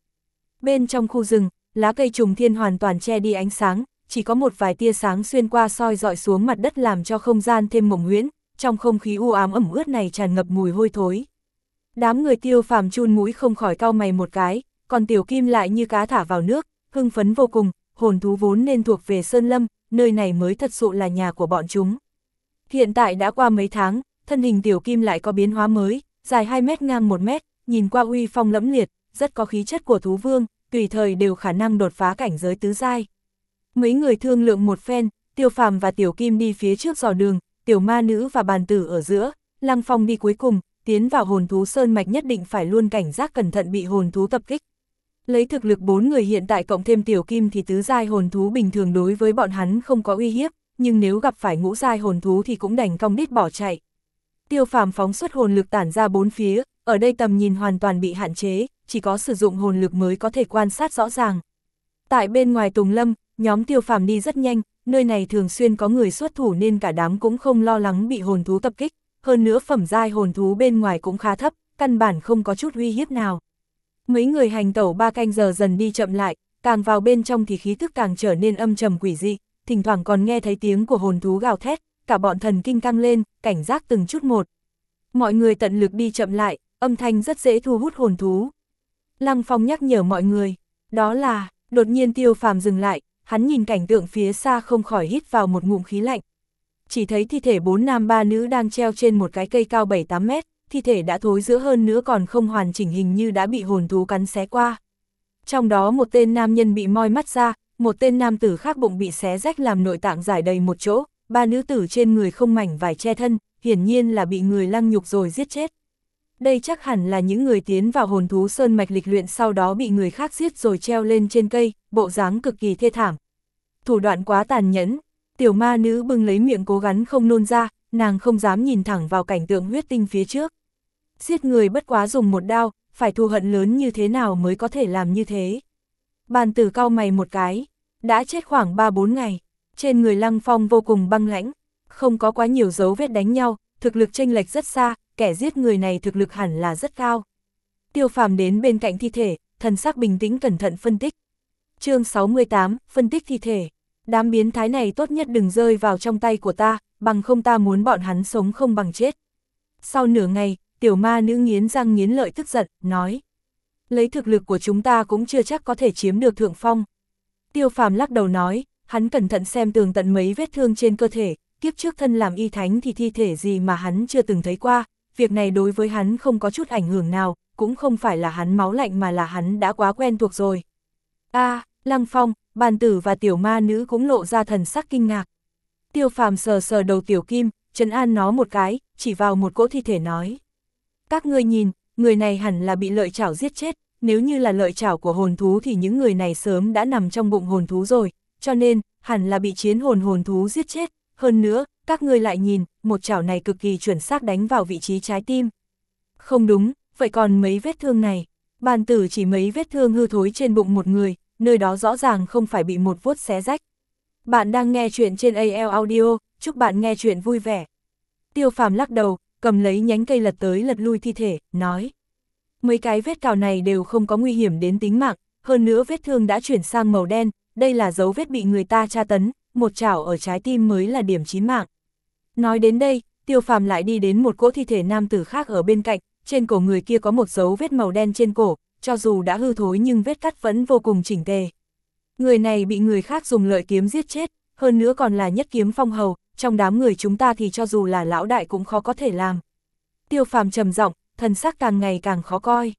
S1: Bên trong khu rừng, lá cây trùng thiên hoàn toàn che đi ánh sáng, chỉ có một vài tia sáng xuyên qua soi dọi xuống mặt đất làm cho không gian thêm mộng huyễn, trong không khí u ám ẩm ướt này tràn ngập mùi hôi thối. Đám người tiêu phàm chun mũi không khỏi cau mày một cái, còn tiểu kim lại như cá thả vào nước, hưng phấn vô cùng, hồn thú vốn nên thuộc về Sơn Lâm, nơi này mới thật sự là nhà của bọn chúng. Hiện tại đã qua mấy tháng, thân hình tiểu kim lại có biến hóa mới, dài 2 mét ngang 1 mét, nhìn qua uy phong lẫm liệt, rất có khí chất của thú vương, tùy thời đều khả năng đột phá cảnh giới tứ giai. Mấy người thương lượng một phen, tiêu phàm và tiểu kim đi phía trước dò đường, tiểu ma nữ và bàn tử ở giữa, lăng phong đi cuối cùng, tiến vào hồn thú sơn mạch nhất định phải luôn cảnh giác cẩn thận bị hồn thú tập kích. Lấy thực lực bốn người hiện tại cộng thêm tiểu kim thì tứ giai hồn thú bình thường đối với bọn hắn không có uy hiếp, nhưng nếu gặp phải ngũ giai hồn thú thì cũng đành cong đít bỏ chạy. Tiêu phàm phóng xuất hồn lực tản ra bốn phía, ở đây tầm nhìn hoàn toàn bị hạn chế, chỉ có sử dụng hồn lực mới có thể quan sát rõ ràng. Tại bên ngoài Tùng Lâm, nhóm tiêu phàm đi rất nhanh, nơi này thường xuyên có người xuất thủ nên cả đám cũng không lo lắng bị hồn thú tập kích, hơn nữa phẩm giai hồn thú bên ngoài cũng khá thấp, căn bản không có chút uy hiếp nào. Mấy người hành tẩu ba canh giờ dần đi chậm lại, càng vào bên trong thì khí thức càng trở nên âm trầm quỷ dị, thỉnh thoảng còn nghe thấy tiếng của hồn thú gào thét, cả bọn thần kinh căng lên, cảnh giác từng chút một. Mọi người tận lực đi chậm lại, âm thanh rất dễ thu hút hồn thú. Lăng Phong nhắc nhở mọi người, đó là, đột nhiên tiêu phàm dừng lại, hắn nhìn cảnh tượng phía xa không khỏi hít vào một ngụm khí lạnh. Chỉ thấy thi thể bốn nam ba nữ đang treo trên một cái cây cao 7-8 mét, thi thể đã thối giữa hơn nữa còn không hoàn chỉnh hình như đã bị hồn thú cắn xé qua. Trong đó một tên nam nhân bị moi mắt ra, một tên nam tử khác bụng bị xé rách làm nội tạng giải đầy một chỗ, ba nữ tử trên người không mảnh vải che thân, hiển nhiên là bị người lăng nhục rồi giết chết. Đây chắc hẳn là những người tiến vào hồn thú sơn mạch lịch luyện sau đó bị người khác giết rồi treo lên trên cây, bộ dáng cực kỳ thê thảm. Thủ đoạn quá tàn nhẫn, tiểu ma nữ bưng lấy miệng cố gắng không nôn ra, nàng không dám nhìn thẳng vào cảnh tượng huyết tinh phía trước. Giết người bất quá dùng một đao, phải thù hận lớn như thế nào mới có thể làm như thế. Bàn tử cao mày một cái, đã chết khoảng 3-4 ngày, trên người lăng phong vô cùng băng lãnh, không có quá nhiều dấu vết đánh nhau, thực lực chênh lệch rất xa, kẻ giết người này thực lực hẳn là rất cao. Tiêu phàm đến bên cạnh thi thể, thần sắc bình tĩnh cẩn thận phân tích. chương 68, phân tích thi thể. Đám biến thái này tốt nhất đừng rơi vào trong tay của ta, bằng không ta muốn bọn hắn sống không bằng chết. Sau nửa ngày, tiểu ma nữ nghiến răng nghiến lợi tức giận, nói. Lấy thực lực của chúng ta cũng chưa chắc có thể chiếm được thượng phong. Tiêu phàm lắc đầu nói, hắn cẩn thận xem tường tận mấy vết thương trên cơ thể, kiếp trước thân làm y thánh thì thi thể gì mà hắn chưa từng thấy qua, việc này đối với hắn không có chút ảnh hưởng nào, cũng không phải là hắn máu lạnh mà là hắn đã quá quen thuộc rồi. a Lăng Phong, bàn tử và tiểu ma nữ cũng lộ ra thần sắc kinh ngạc. Tiêu phàm sờ sờ đầu tiểu kim, trấn an nó một cái, chỉ vào một cỗ thi thể nói. Các ngươi nhìn, người này hẳn là bị lợi chảo giết chết, nếu như là lợi chảo của hồn thú thì những người này sớm đã nằm trong bụng hồn thú rồi, cho nên, hẳn là bị chiến hồn hồn thú giết chết, hơn nữa, các ngươi lại nhìn, một chảo này cực kỳ chuẩn xác đánh vào vị trí trái tim. Không đúng, vậy còn mấy vết thương này, bàn tử chỉ mấy vết thương hư thối trên bụng một người, nơi đó rõ ràng không phải bị một vuốt xé rách. Bạn đang nghe chuyện trên AL Audio, chúc bạn nghe chuyện vui vẻ. Tiêu phàm lắc đầu, cầm lấy nhánh cây lật tới lật lui thi thể, nói. Mấy cái vết cào này đều không có nguy hiểm đến tính mạng, hơn nữa vết thương đã chuyển sang màu đen, đây là dấu vết bị người ta tra tấn, một chảo ở trái tim mới là điểm chí mạng. Nói đến đây, tiêu phàm lại đi đến một cỗ thi thể nam tử khác ở bên cạnh, trên cổ người kia có một dấu vết màu đen trên cổ, cho dù đã hư thối nhưng vết cắt vẫn vô cùng chỉnh tề. Người này bị người khác dùng lợi kiếm giết chết, hơn nữa còn là nhất kiếm phong hầu, trong đám người chúng ta thì cho dù là lão đại cũng khó có thể làm. Tiêu phàm trầm giọng, thần sắc càng ngày càng khó coi.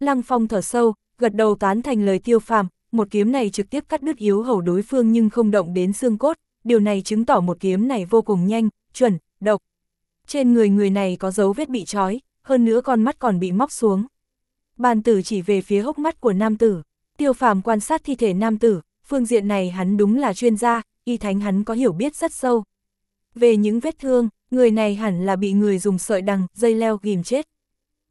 S1: Lăng phong thở sâu, gật đầu tán thành lời tiêu phàm, một kiếm này trực tiếp cắt đứt yếu hầu đối phương nhưng không động đến xương cốt, điều này chứng tỏ một kiếm này vô cùng nhanh, chuẩn, độc. Trên người người này có dấu vết bị trói, hơn nữa con mắt còn bị móc xuống. Bàn tử chỉ về phía hốc mắt của nam tử, tiêu phàm quan sát thi thể nam tử, phương diện này hắn đúng là chuyên gia, y thánh hắn có hiểu biết rất sâu. Về những vết thương, người này hẳn là bị người dùng sợi đằng, dây leo ghim chết.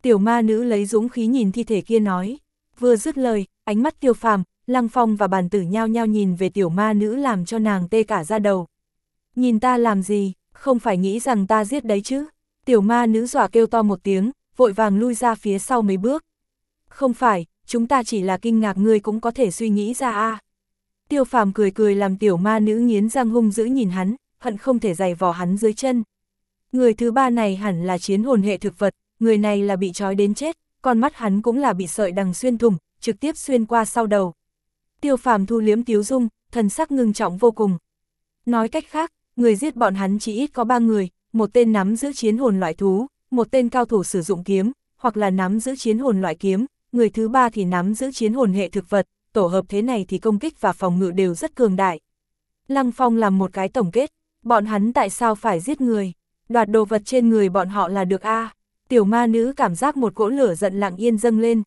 S1: Tiểu ma nữ lấy dũng khí nhìn thi thể kia nói, vừa dứt lời, ánh mắt tiêu phàm, lăng phong và bàn tử nhao nhao nhìn về tiểu ma nữ làm cho nàng tê cả ra đầu. Nhìn ta làm gì, không phải nghĩ rằng ta giết đấy chứ. Tiểu ma nữ dọa kêu to một tiếng, vội vàng lui ra phía sau mấy bước. Không phải, chúng ta chỉ là kinh ngạc ngươi cũng có thể suy nghĩ ra a. Tiêu phàm cười cười làm tiểu ma nữ nghiến răng hung dữ nhìn hắn, hận không thể giày vò hắn dưới chân. Người thứ ba này hẳn là chiến hồn hệ thực vật, người này là bị trói đến chết, con mắt hắn cũng là bị sợi đằng xuyên thủng, trực tiếp xuyên qua sau đầu. Tiêu phàm thu liếm tiếu dung, thần sắc ngưng trọng vô cùng. Nói cách khác, người giết bọn hắn chỉ ít có ba người, một tên nắm giữ chiến hồn loại thú, một tên cao thủ sử dụng kiếm, hoặc là nắm giữ chiến hồn loại kiếm, người thứ ba thì nắm giữ chiến hồn hệ thực vật, tổ hợp thế này thì công kích và phòng ngự đều rất cường đại. Lăng Phong làm một cái tổng kết, bọn hắn tại sao phải giết người, đoạt đồ vật trên người bọn họ là được a Tiểu ma nữ cảm giác một cỗ lửa giận lặng yên dâng lên.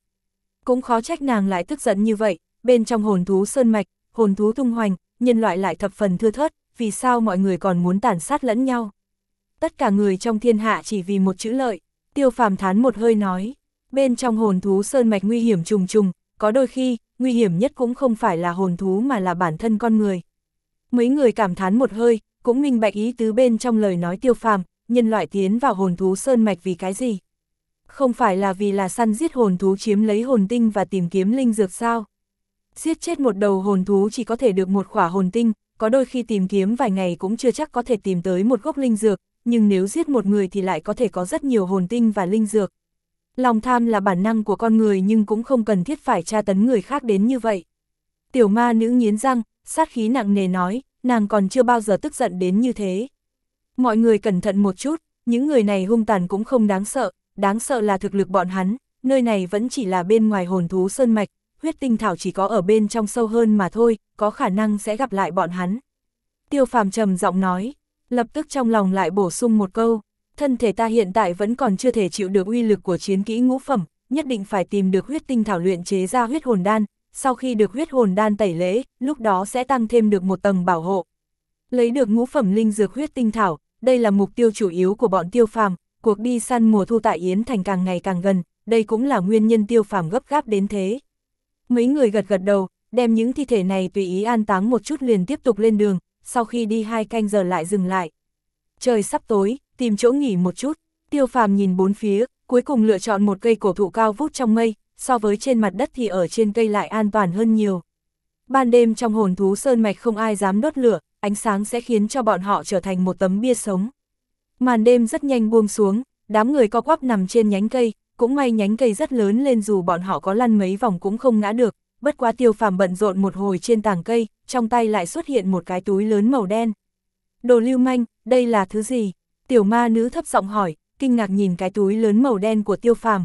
S1: Cũng khó trách nàng lại tức giận như vậy, bên trong hồn thú sơn mạch, hồn thú tung hoành, nhân loại lại thập phần thưa thớt, vì sao mọi người còn muốn tàn sát lẫn nhau. Tất cả người trong thiên hạ chỉ vì một chữ lợi, tiêu phàm thán một hơi nói, bên trong hồn thú sơn mạch nguy hiểm trùng trùng, có đôi khi, nguy hiểm nhất cũng không phải là hồn thú mà là bản thân con người. Mấy người cảm thán một hơi, cũng minh bạch ý tứ bên trong lời nói tiêu phàm, nhân loại tiến vào hồn thú sơn mạch vì cái gì? Không phải là vì là săn giết hồn thú chiếm lấy hồn tinh và tìm kiếm linh dược sao? Giết chết một đầu hồn thú chỉ có thể được một khỏa hồn tinh, có đôi khi tìm kiếm vài ngày cũng chưa chắc có thể tìm tới một gốc linh dược, nhưng nếu giết một người thì lại có thể có rất nhiều hồn tinh và linh dược. Lòng tham là bản năng của con người nhưng cũng không cần thiết phải tra tấn người khác đến như vậy. Tiểu ma nữ nghiến răng, sát khí nặng nề nói, nàng còn chưa bao giờ tức giận đến như thế. Mọi người cẩn thận một chút, những người này hung tàn cũng không đáng sợ, đáng sợ là thực lực bọn hắn, nơi này vẫn chỉ là bên ngoài hồn thú sơn mạch, huyết tinh thảo chỉ có ở bên trong sâu hơn mà thôi, có khả năng sẽ gặp lại bọn hắn. Tiêu phàm trầm giọng nói, lập tức trong lòng lại bổ sung một câu, thân thể ta hiện tại vẫn còn chưa thể chịu được uy lực của chiến kỹ ngũ phẩm, nhất định phải tìm được huyết tinh thảo luyện chế ra huyết hồn đan, sau khi được huyết hồn đan tẩy lễ, lúc đó sẽ tăng thêm được một tầng bảo hộ. Lấy được ngũ phẩm linh dược huyết tinh thảo, đây là mục tiêu chủ yếu của bọn tiêu phàm, cuộc đi săn mùa thu tại Yến Thành càng ngày càng gần, đây cũng là nguyên nhân tiêu phàm gấp gáp đến thế. Mấy người gật gật đầu, đem những thi thể này tùy ý an táng một chút liền tiếp tục lên đường, sau khi đi hai canh giờ lại dừng lại. Trời sắp tối, tìm chỗ nghỉ một chút, tiêu phàm nhìn bốn phía, cuối cùng lựa chọn một cây cổ thụ cao vút trong mây, so với trên mặt đất thì ở trên cây lại an toàn hơn nhiều. Ban đêm trong hồn thú sơn mạch không ai dám đốt lửa, ánh sáng sẽ khiến cho bọn họ trở thành một tấm bia sống. Màn đêm rất nhanh buông xuống, đám người co quắp nằm trên nhánh cây, cũng may nhánh cây rất lớn lên dù bọn họ có lăn mấy vòng cũng không ngã được, bất quá tiêu phàm bận rộn một hồi trên tảng cây, trong tay lại xuất hiện một cái túi lớn màu đen. Đồ lưu manh, đây là thứ gì? Tiểu ma nữ thấp giọng hỏi, kinh ngạc nhìn cái túi lớn màu đen của tiêu phàm.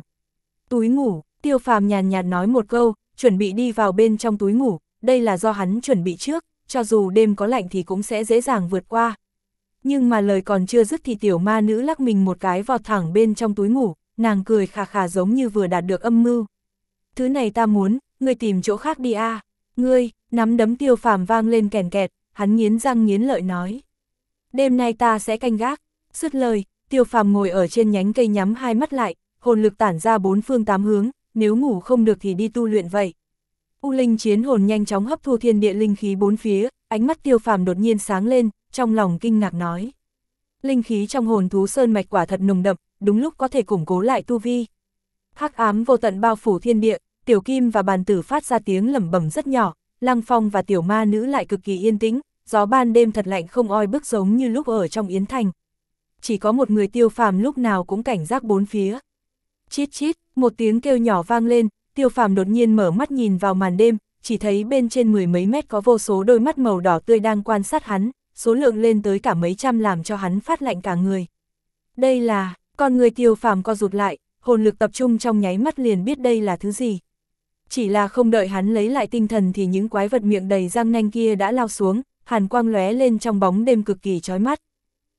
S1: Túi ngủ, tiêu phàm nhàn nhạt nói một câu, chuẩn bị đi vào bên trong túi ngủ, đây là do hắn chuẩn bị trước, cho dù đêm có lạnh thì cũng sẽ dễ dàng vượt qua. Nhưng mà lời còn chưa dứt thì tiểu ma nữ lắc mình một cái vào thẳng bên trong túi ngủ, nàng cười khà khà giống như vừa đạt được âm mưu. Thứ này ta muốn, ngươi tìm chỗ khác đi a Ngươi, nắm đấm tiêu phàm vang lên kèn kẹt, hắn nghiến răng nghiến lợi nói. Đêm nay ta sẽ canh gác, sứt lời, tiêu phàm ngồi ở trên nhánh cây nhắm hai mắt lại, hồn lực tản ra bốn phương tám hướng, nếu ngủ không được thì đi tu luyện vậy. U linh chiến hồn nhanh chóng hấp thu thiên địa linh khí bốn phía, ánh mắt tiêu phàm đột nhiên sáng lên, trong lòng kinh ngạc nói. Linh khí trong hồn thú sơn mạch quả thật nồng đậm, đúng lúc có thể củng cố lại tu vi. hắc ám vô tận bao phủ thiên địa, tiểu kim và bàn tử phát ra tiếng lẩm bẩm rất nhỏ, lăng phong và tiểu ma nữ lại cực kỳ yên tĩnh, gió ban đêm thật lạnh không oi bức giống như lúc ở trong yến thành chỉ có một người tiêu phàm lúc nào cũng cảnh giác bốn phía. Chít chít, một tiếng kêu nhỏ vang lên, tiêu phàm đột nhiên mở mắt nhìn vào màn đêm, chỉ thấy bên trên mười mấy mét có vô số đôi mắt màu đỏ tươi đang quan sát hắn, số lượng lên tới cả mấy trăm làm cho hắn phát lạnh cả người. Đây là, con người tiêu phàm co rụt lại, hồn lực tập trung trong nháy mắt liền biết đây là thứ gì. Chỉ là không đợi hắn lấy lại tinh thần thì những quái vật miệng đầy răng nanh kia đã lao xuống, hàn quang lóe lên trong bóng đêm cực kỳ chói mắt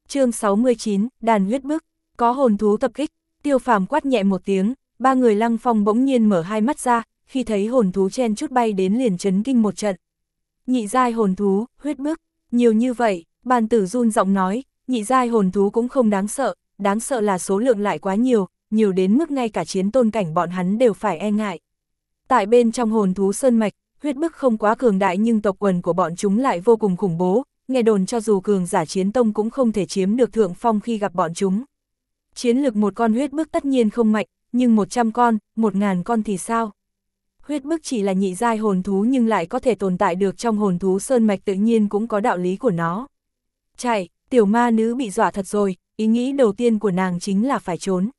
S1: chương 69, đàn huyết bức, có hồn thú tập kích, tiêu phàm quát nhẹ một tiếng, ba người lăng phong bỗng nhiên mở hai mắt ra, khi thấy hồn thú chen chút bay đến liền chấn kinh một trận. Nhị giai hồn thú, huyết bức, nhiều như vậy, bàn tử run giọng nói, nhị giai hồn thú cũng không đáng sợ, đáng sợ là số lượng lại quá nhiều, nhiều đến mức ngay cả chiến tôn cảnh bọn hắn đều phải e ngại. Tại bên trong hồn thú sơn mạch, huyết bức không quá cường đại nhưng tộc quần của bọn chúng lại vô cùng khủng bố, nghe đồn cho dù cường giả chiến tông cũng không thể chiếm được thượng phong khi gặp bọn chúng. Chiến lực một con huyết bức tất nhiên không mạnh, nhưng 100 con, 1.000 con thì sao? Huyết bức chỉ là nhị giai hồn thú nhưng lại có thể tồn tại được trong hồn thú sơn mạch tự nhiên cũng có đạo lý của nó. Chạy, tiểu ma nữ bị dọa thật rồi, ý nghĩ đầu tiên của nàng chính là phải trốn.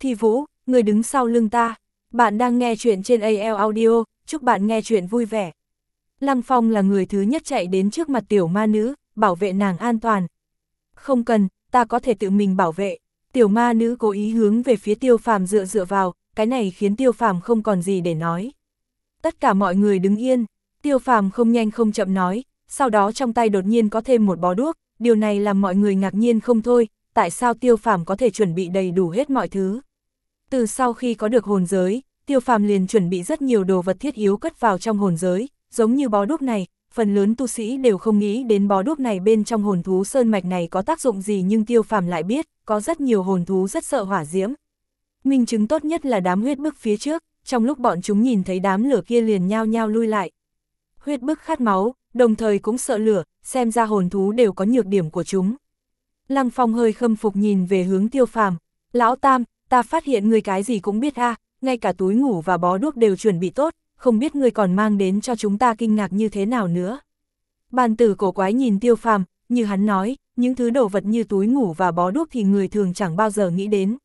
S1: Thi Vũ, người đứng sau lưng ta, bạn đang nghe chuyện trên AL Audio, chúc bạn nghe chuyện vui vẻ. Lăng Phong là người thứ nhất chạy đến trước mặt tiểu ma nữ, bảo vệ nàng an toàn. Không cần, ta có thể tự mình bảo vệ. Tiểu ma nữ cố ý hướng về phía tiêu phàm dựa dựa vào, cái này khiến tiêu phàm không còn gì để nói. Tất cả mọi người đứng yên, tiêu phàm không nhanh không chậm nói, sau đó trong tay đột nhiên có thêm một bó đuốc, điều này làm mọi người ngạc nhiên không thôi, tại sao tiêu phàm có thể chuẩn bị đầy đủ hết mọi thứ. Từ sau khi có được hồn giới, tiêu phàm liền chuẩn bị rất nhiều đồ vật thiết yếu cất vào trong hồn giới, giống như bó đuốc này, phần lớn tu sĩ đều không nghĩ đến bó đuốc này bên trong hồn thú sơn mạch này có tác dụng gì nhưng tiêu phàm lại biết, có rất nhiều hồn thú rất sợ hỏa diễm. Minh chứng tốt nhất là đám huyết bức phía trước, trong lúc bọn chúng nhìn thấy đám lửa kia liền nhao nhao lui lại. Huyết bức khát máu, đồng thời cũng sợ lửa, xem ra hồn thú đều có nhược điểm của chúng. Lăng Phong hơi khâm phục nhìn về hướng tiêu phàm. Lão Tam, ta phát hiện người cái gì cũng biết a ngay cả túi ngủ và bó đuốc đều chuẩn bị tốt, không biết người còn mang đến cho chúng ta kinh ngạc như thế nào nữa. Bàn tử cổ quái nhìn tiêu phàm, như hắn nói, những thứ đồ vật như túi ngủ và bó đuốc thì người thường chẳng bao giờ nghĩ đến.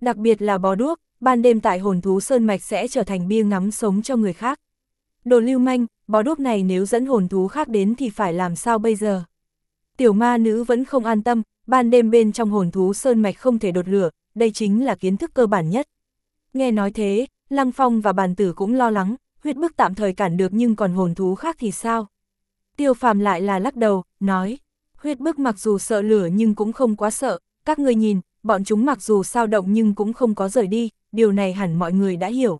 S1: Đặc biệt là bó đuốc, ban đêm tại hồn thú sơn mạch sẽ trở thành bia ngắm sống cho người khác. Đồ lưu manh, bó đuốc này nếu dẫn hồn thú khác đến thì phải làm sao bây giờ? Tiểu ma nữ vẫn không an tâm, ban đêm bên trong hồn thú sơn mạch không thể đột lửa, đây chính là kiến thức cơ bản nhất. Nghe nói thế, Lăng Phong và bàn tử cũng lo lắng, huyết bức tạm thời cản được nhưng còn hồn thú khác thì sao? Tiêu phàm lại là lắc đầu, nói, huyết bức mặc dù sợ lửa nhưng cũng không quá sợ, các người nhìn, bọn chúng mặc dù sao động nhưng cũng không có rời đi, điều này hẳn mọi người đã hiểu.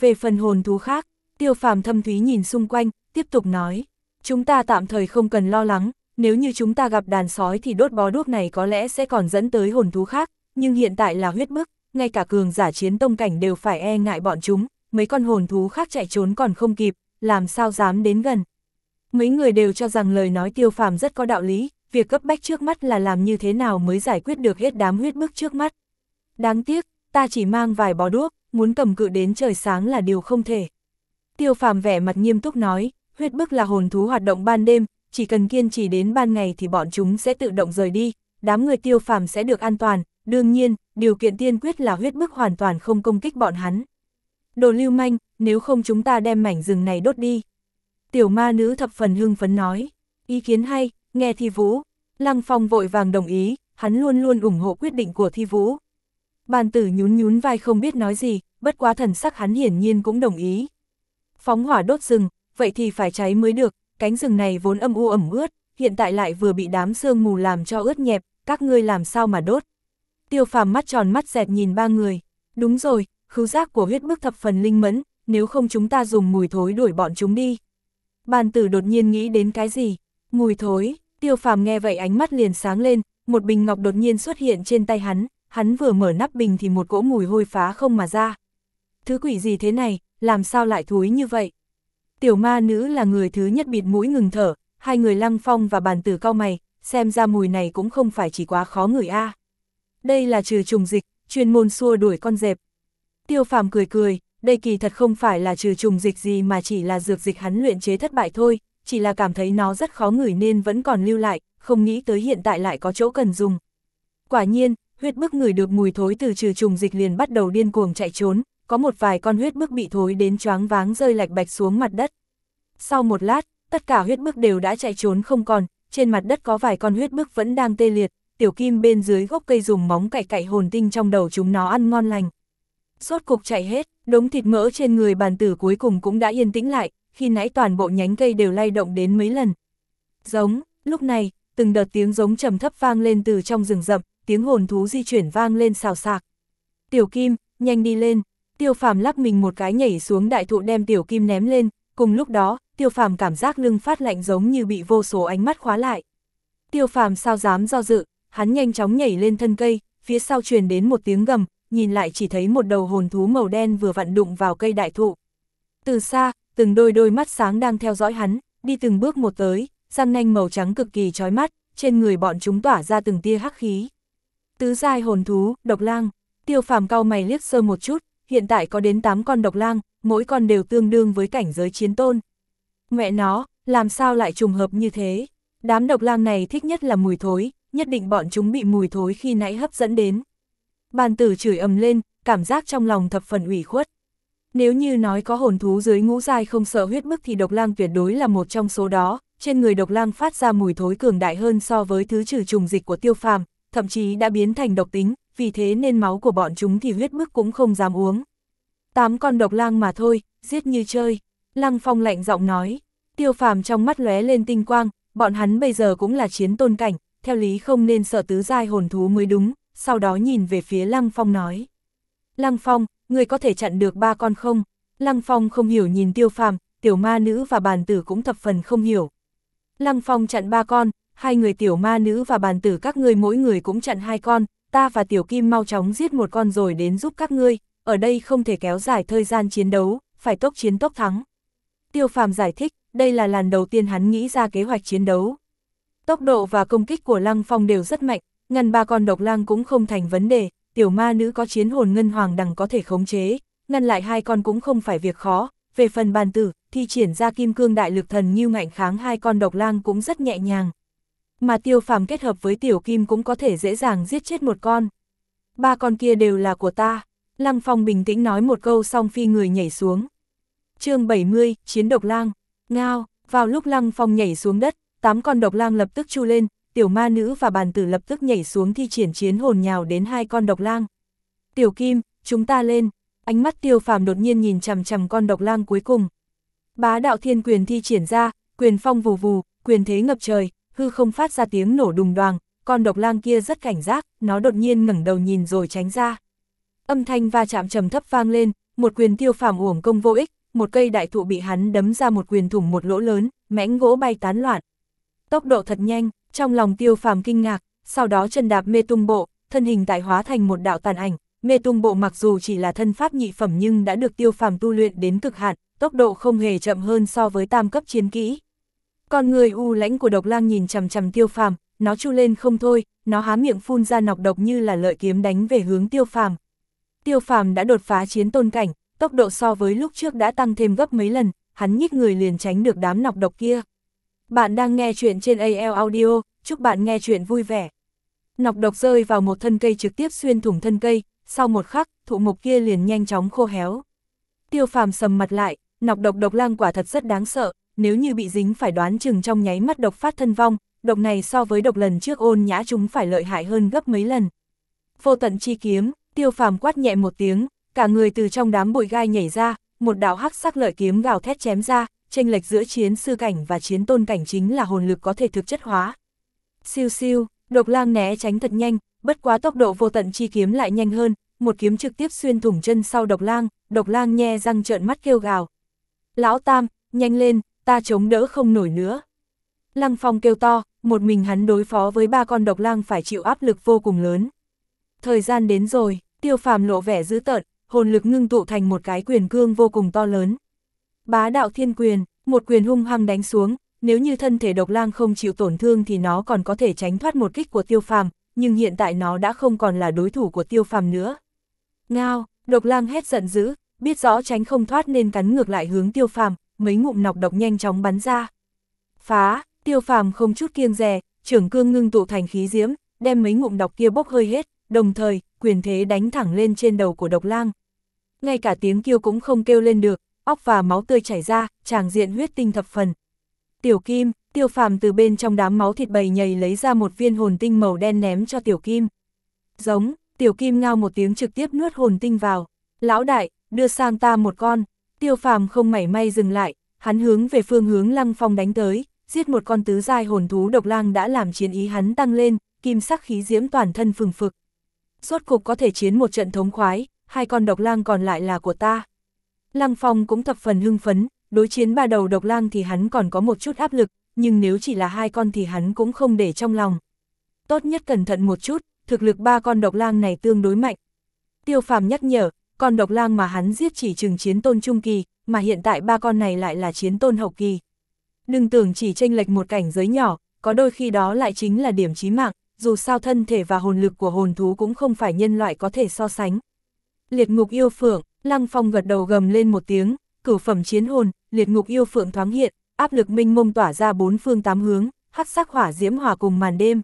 S1: Về phần hồn thú khác, tiêu phàm thâm thúy nhìn xung quanh, tiếp tục nói, chúng ta tạm thời không cần lo lắng, nếu như chúng ta gặp đàn sói thì đốt bó đuốc này có lẽ sẽ còn dẫn tới hồn thú khác, nhưng hiện tại là huyết bức, ngay cả cường giả chiến tông cảnh đều phải e ngại bọn chúng, mấy con hồn thú khác chạy trốn còn không kịp, làm sao dám đến gần. Mấy người đều cho rằng lời nói tiêu phàm rất có đạo lý, việc cấp bách trước mắt là làm như thế nào mới giải quyết được hết đám huyết bức trước mắt. Đáng tiếc, ta chỉ mang vài bó đuốc, muốn cầm cự đến trời sáng là điều không thể. Tiêu phàm vẻ mặt nghiêm túc nói, huyết bức là hồn thú hoạt động ban đêm, chỉ cần kiên trì đến ban ngày thì bọn chúng sẽ tự động rời đi, đám người tiêu phàm sẽ được an toàn, đương nhiên, điều kiện tiên quyết là huyết bức hoàn toàn không công kích bọn hắn. Đồ lưu manh, nếu không chúng ta đem mảnh rừng này đốt đi. Tiểu ma nữ thập phần hưng phấn nói, ý kiến hay, nghe thi vũ. Lăng Phong vội vàng đồng ý, hắn luôn luôn ủng hộ quyết định của thi vũ. Bàn tử nhún nhún vai không biết nói gì, bất quá thần sắc hắn hiển nhiên cũng đồng ý. Phóng hỏa đốt rừng, vậy thì phải cháy mới được, cánh rừng này vốn âm u ẩm ướt, hiện tại lại vừa bị đám sương mù làm cho ướt nhẹp, các ngươi làm sao mà đốt. Tiêu phàm mắt tròn mắt dẹt nhìn ba người, đúng rồi, khứu giác của huyết bức thập phần linh mẫn, nếu không chúng ta dùng mùi thối đuổi bọn chúng đi. Bàn tử đột nhiên nghĩ đến cái gì? Mùi thối, tiêu phàm nghe vậy ánh mắt liền sáng lên, một bình ngọc đột nhiên xuất hiện trên tay hắn, hắn vừa mở nắp bình thì một cỗ mùi hôi phá không mà ra. Thứ quỷ gì thế này, làm sao lại thúi như vậy? Tiểu ma nữ là người thứ nhất bịt mũi ngừng thở, hai người lăng phong và bàn tử cao mày, xem ra mùi này cũng không phải chỉ quá khó ngửi a. Đây là trừ trùng dịch, chuyên môn xua đuổi con dẹp. Tiêu phàm cười cười, đây kỳ thật không phải là trừ trùng dịch gì mà chỉ là dược dịch hắn luyện chế thất bại thôi, chỉ là cảm thấy nó rất khó ngửi nên vẫn còn lưu lại, không nghĩ tới hiện tại lại có chỗ cần dùng. Quả nhiên, huyết bức ngửi được mùi thối từ trừ trùng dịch liền bắt đầu điên cuồng chạy trốn, có một vài con huyết bức bị thối đến choáng váng rơi lạch bạch xuống mặt đất. Sau một lát, tất cả huyết bức đều đã chạy trốn không còn, trên mặt đất có vài con huyết bức vẫn đang tê liệt, tiểu kim bên dưới gốc cây dùng móng cạy cạy hồn tinh trong đầu chúng nó ăn ngon lành. Sốt cục chạy hết, đống thịt mỡ trên người bàn tử cuối cùng cũng đã yên tĩnh lại, khi nãy toàn bộ nhánh cây đều lay động đến mấy lần. Giống, lúc này, từng đợt tiếng giống trầm thấp vang lên từ trong rừng rậm, tiếng hồn thú di chuyển vang lên xào xạc. Tiểu kim, nhanh đi lên, tiêu phàm lắc mình một cái nhảy xuống đại thụ đem tiểu kim ném lên, cùng lúc đó, tiêu phàm cảm giác lưng phát lạnh giống như bị vô số ánh mắt khóa lại. Tiêu phàm sao dám do dự, hắn nhanh chóng nhảy lên thân cây, phía sau truyền đến một tiếng gầm, nhìn lại chỉ thấy một đầu hồn thú màu đen vừa vặn đụng vào cây đại thụ. Từ xa, từng đôi đôi mắt sáng đang theo dõi hắn, đi từng bước một tới, răng nanh màu trắng cực kỳ chói mắt, trên người bọn chúng tỏa ra từng tia hắc khí. Tứ giai hồn thú, độc lang, tiêu phàm cao mày liếc sơ một chút, hiện tại có đến 8 con độc lang, mỗi con đều tương đương với cảnh giới chiến tôn. Mẹ nó, làm sao lại trùng hợp như thế? Đám độc lang này thích nhất là mùi thối, nhất định bọn chúng bị mùi thối khi nãy hấp dẫn đến. Bàn tử chửi ầm lên, cảm giác trong lòng thập phần ủy khuất. Nếu như nói có hồn thú dưới ngũ giai không sợ huyết bức thì độc lang tuyệt đối là một trong số đó, trên người độc lang phát ra mùi thối cường đại hơn so với thứ trừ trùng dịch của tiêu phàm, thậm chí đã biến thành độc tính, vì thế nên máu của bọn chúng thì huyết bức cũng không dám uống. Tám con độc lang mà thôi, giết như chơi. Lăng Phong lạnh giọng nói, tiêu phàm trong mắt lóe lên tinh quang, bọn hắn bây giờ cũng là chiến tôn cảnh, theo lý không nên sợ tứ giai hồn thú mới đúng, sau đó nhìn về phía Lăng Phong nói. Lăng Phong, người có thể chặn được ba con không? Lăng Phong không hiểu nhìn tiêu phàm, tiểu ma nữ và bàn tử cũng thập phần không hiểu. Lăng Phong chặn ba con, hai người tiểu ma nữ và bàn tử các ngươi mỗi người cũng chặn hai con, ta và tiểu kim mau chóng giết một con rồi đến giúp các ngươi, ở đây không thể kéo dài thời gian chiến đấu, phải tốc chiến tốc thắng. Tiêu phàm giải thích, đây là lần đầu tiên hắn nghĩ ra kế hoạch chiến đấu. Tốc độ và công kích của Lăng Phong đều rất mạnh, ngăn ba con độc lang cũng không thành vấn đề, tiểu ma nữ có chiến hồn ngân hoàng đằng có thể khống chế, ngăn lại hai con cũng không phải việc khó, về phần bàn tử, thi triển ra kim cương đại lực thần như ngạnh kháng hai con độc lang cũng rất nhẹ nhàng. Mà tiêu phàm kết hợp với tiểu kim cũng có thể dễ dàng giết chết một con. Ba con kia đều là của ta. Lăng Phong bình tĩnh nói một câu xong phi người nhảy xuống. chương 70, Chiến độc lang. Ngao, vào lúc Lăng Phong nhảy xuống đất, tám con độc lang lập tức chu lên, tiểu ma nữ và bàn tử lập tức nhảy xuống thi triển chiến hồn nhào đến hai con độc lang. Tiểu Kim, chúng ta lên. Ánh mắt tiêu phàm đột nhiên nhìn chằm chằm con độc lang cuối cùng. Bá đạo thiên quyền thi triển ra, quyền phong vù vù, quyền thế ngập trời, hư không phát ra tiếng nổ đùng đoàng, con độc lang kia rất cảnh giác, nó đột nhiên ngẩng đầu nhìn rồi tránh ra. Âm thanh va chạm trầm thấp vang lên, một quyền tiêu phàm uổng công vô ích, một cây đại thụ bị hắn đấm ra một quyền thủng một lỗ lớn, mãnh gỗ bay tán loạn. Tốc độ thật nhanh, trong lòng tiêu phàm kinh ngạc, sau đó chân đạp mê tung bộ, thân hình tại hóa thành một đạo tàn ảnh, mê tung bộ mặc dù chỉ là thân pháp nhị phẩm nhưng đã được tiêu phàm tu luyện đến cực hạn, tốc độ không hề chậm hơn so với tam cấp chiến kỹ. Con người u lãnh của độc lang nhìn chằm chằm tiêu phàm, nó chu lên không thôi, nó há miệng phun ra nọc độc như là lợi kiếm đánh về hướng tiêu phàm. Tiêu phàm đã đột phá chiến tôn cảnh, tốc độ so với lúc trước đã tăng thêm gấp mấy lần, hắn nhích người liền tránh được đám nọc độc kia. Bạn đang nghe chuyện trên AL Audio, chúc bạn nghe chuyện vui vẻ. Nọc độc rơi vào một thân cây trực tiếp xuyên thủng thân cây, sau một khắc, thụ mục kia liền nhanh chóng khô héo. Tiêu phàm sầm mặt lại, nọc độc độc lang quả thật rất đáng sợ, nếu như bị dính phải đoán chừng trong nháy mắt độc phát thân vong, độc này so với độc lần trước ôn nhã chúng phải lợi hại hơn gấp mấy lần. Vô tận chi kiếm, tiêu phàm quát nhẹ một tiếng, cả người từ trong đám bụi gai nhảy ra, một đạo hắc sắc lợi kiếm gào thét chém ra, tranh lệch giữa chiến sư cảnh và chiến tôn cảnh chính là hồn lực có thể thực chất hóa. Siêu siêu, độc lang né tránh thật nhanh, bất quá tốc độ vô tận chi kiếm lại nhanh hơn, một kiếm trực tiếp xuyên thủng chân sau độc lang, độc lang nhe răng trợn mắt kêu gào. Lão Tam, nhanh lên, ta chống đỡ không nổi nữa. Lăng Phong kêu to, một mình hắn đối phó với ba con độc lang phải chịu áp lực vô cùng lớn. Thời gian đến rồi, tiêu phàm lộ vẻ dữ tợn, hồn lực ngưng tụ thành một cái quyền cương vô cùng to lớn. Bá đạo thiên quyền, một quyền hung hăng đánh xuống, nếu như thân thể độc lang không chịu tổn thương thì nó còn có thể tránh thoát một kích của tiêu phàm, nhưng hiện tại nó đã không còn là đối thủ của tiêu phàm nữa. Ngao, độc lang hét giận dữ, biết rõ tránh không thoát nên cắn ngược lại hướng tiêu phàm, mấy ngụm nọc độc nhanh chóng bắn ra. Phá, tiêu phàm không chút kiêng rè, trưởng cương ngưng tụ thành khí diễm, đem mấy ngụm độc kia bốc hơi hết, đồng thời, quyền thế đánh thẳng lên trên đầu của độc lang. Ngay cả tiếng kêu cũng không kêu lên được, óc và máu tươi chảy ra, tràng diện huyết tinh thập phần. Tiểu Kim, Tiêu Phàm từ bên trong đám máu thịt bầy nhầy lấy ra một viên hồn tinh màu đen ném cho Tiểu Kim. Giống, Tiểu Kim ngao một tiếng trực tiếp nuốt hồn tinh vào. Lão đại, đưa sang ta một con. Tiêu Phàm không mảy may dừng lại, hắn hướng về phương hướng Lăng Phong đánh tới, giết một con tứ giai hồn thú độc lang đã làm chiến ý hắn tăng lên, kim sắc khí diễm toàn thân phừng phực. Rốt cục có thể chiến một trận thống khoái, hai con độc lang còn lại là của ta. Lăng Phong cũng thập phần hưng phấn, đối chiến ba đầu độc lang thì hắn còn có một chút áp lực, nhưng nếu chỉ là hai con thì hắn cũng không để trong lòng. Tốt nhất cẩn thận một chút, thực lực ba con độc lang này tương đối mạnh. Tiêu phàm nhắc nhở, con độc lang mà hắn giết chỉ chừng chiến tôn trung kỳ, mà hiện tại ba con này lại là chiến tôn hậu kỳ. Đừng tưởng chỉ tranh lệch một cảnh giới nhỏ, có đôi khi đó lại chính là điểm chí mạng, dù sao thân thể và hồn lực của hồn thú cũng không phải nhân loại có thể so sánh. Liệt ngục yêu phượng, Lăng Phong gật đầu gầm lên một tiếng, cửu phẩm chiến hồn, liệt ngục yêu phượng thoáng hiện, áp lực minh mông tỏa ra bốn phương tám hướng, hắc sắc hỏa diễm hòa cùng màn đêm.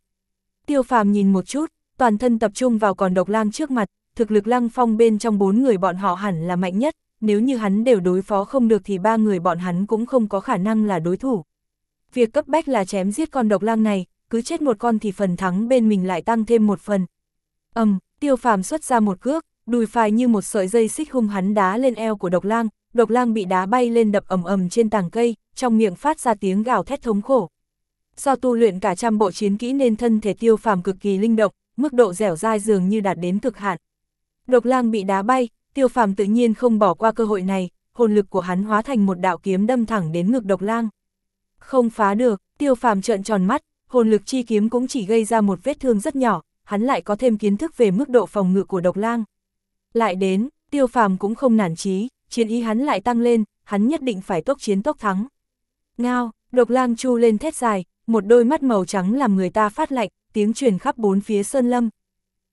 S1: Tiêu phàm nhìn một chút, toàn thân tập trung vào còn độc lang trước mặt, thực lực lăng phong bên trong bốn người bọn họ hẳn là mạnh nhất, nếu như hắn đều đối phó không được thì ba người bọn hắn cũng không có khả năng là đối thủ. Việc cấp bách là chém giết con độc lang này, cứ chết một con thì phần thắng bên mình lại tăng thêm một phần. ầm, um, tiêu phàm xuất ra một cước, đùi phải như một sợi dây xích hung hắn đá lên eo của độc lang, độc lang bị đá bay lên đập ầm ầm trên tàng cây, trong miệng phát ra tiếng gào thét thống khổ. Do tu luyện cả trăm bộ chiến kỹ nên thân thể tiêu phàm cực kỳ linh động, mức độ dẻo dai dường như đạt đến cực hạn. Độc lang bị đá bay, tiêu phàm tự nhiên không bỏ qua cơ hội này, hồn lực của hắn hóa thành một đạo kiếm đâm thẳng đến ngực độc lang. Không phá được, tiêu phàm trợn tròn mắt, hồn lực chi kiếm cũng chỉ gây ra một vết thương rất nhỏ, hắn lại có thêm kiến thức về mức độ phòng ngự của độc lang. Lại đến, tiêu phàm cũng không nản chí, chiến ý hắn lại tăng lên, hắn nhất định phải tốc chiến tốc thắng. Ngao, độc lang chu lên thét dài, một đôi mắt màu trắng làm người ta phát lạnh, tiếng truyền khắp bốn phía sơn lâm.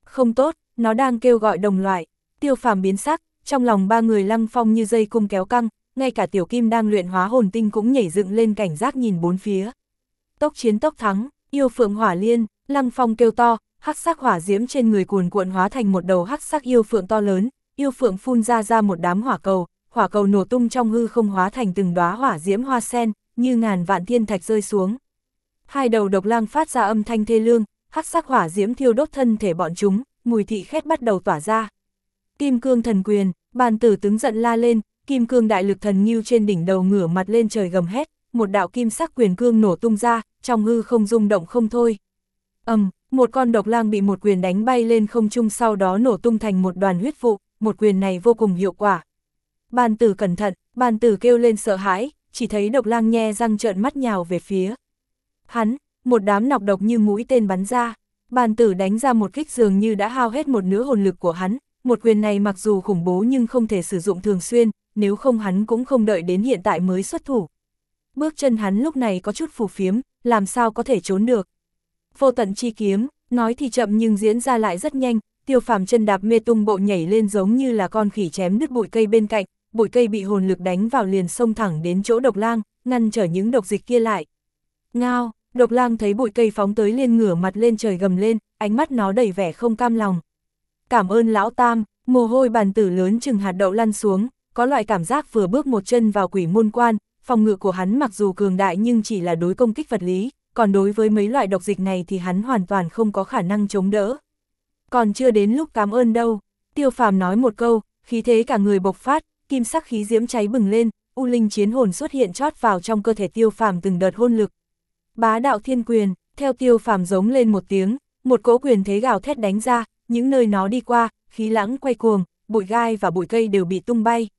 S1: Không tốt, nó đang kêu gọi đồng loại, tiêu phàm biến sắc, trong lòng ba người lăng phong như dây cung kéo căng, ngay cả tiểu kim đang luyện hóa hồn tinh cũng nhảy dựng lên cảnh giác nhìn bốn phía. Tốc chiến tốc thắng, yêu phượng hỏa liên, lăng phong kêu to, hắc sắc hỏa diễm trên người cuồn cuộn hóa thành một đầu hắc sắc yêu phượng to lớn, yêu phượng phun ra ra một đám hỏa cầu, hỏa cầu nổ tung trong hư không hóa thành từng đóa hỏa diễm hoa sen, như ngàn vạn thiên thạch rơi xuống. Hai đầu độc lang phát ra âm thanh thê lương, hắc sắc hỏa diễm thiêu đốt thân thể bọn chúng, mùi thị khét bắt đầu tỏa ra. Kim cương thần quyền, bàn tử tướng giận la lên, kim cương đại lực thần nghiêu trên đỉnh đầu ngửa mặt lên trời gầm hét, một đạo kim sắc quyền cương nổ tung ra, trong hư không rung động không thôi. ầm, um, một con độc lang bị một quyền đánh bay lên không trung sau đó nổ tung thành một đoàn huyết vụ, một quyền này vô cùng hiệu quả. Bàn tử cẩn thận, bàn tử kêu lên sợ hãi, chỉ thấy độc lang nhe răng trợn mắt nhào về phía. Hắn, một đám nọc độc như mũi tên bắn ra, bàn tử đánh ra một kích dường như đã hao hết một nửa hồn lực của hắn, một quyền này mặc dù khủng bố nhưng không thể sử dụng thường xuyên, nếu không hắn cũng không đợi đến hiện tại mới xuất thủ. Bước chân hắn lúc này có chút phù phiếm, làm sao có thể trốn được. Vô tận chi kiếm, nói thì chậm nhưng diễn ra lại rất nhanh, tiêu phàm chân đạp mê tung bộ nhảy lên giống như là con khỉ chém đứt bụi cây bên cạnh, bụi cây bị hồn lực đánh vào liền xông thẳng đến chỗ độc lang, ngăn trở những độc dịch kia lại. Ngao, độc lang thấy bụi cây phóng tới liền ngửa mặt lên trời gầm lên, ánh mắt nó đầy vẻ không cam lòng. Cảm ơn lão tam, mồ hôi bàn tử lớn chừng hạt đậu lăn xuống, có loại cảm giác vừa bước một chân vào quỷ môn quan, phòng ngự của hắn mặc dù cường đại nhưng chỉ là đối công kích vật lý, còn đối với mấy loại độc dịch này thì hắn hoàn toàn không có khả năng chống đỡ. Còn chưa đến lúc cảm ơn đâu, tiêu phàm nói một câu, khí thế cả người bộc phát, kim sắc khí diễm cháy bừng lên, u linh chiến hồn xuất hiện chót vào trong cơ thể tiêu phàm từng đợt hôn lực. Bá đạo thiên quyền, theo tiêu phàm giống lên một tiếng, một cỗ quyền thế gào thét đánh ra, những nơi nó đi qua, khí lãng quay cuồng, bụi gai và bụi cây đều bị tung bay.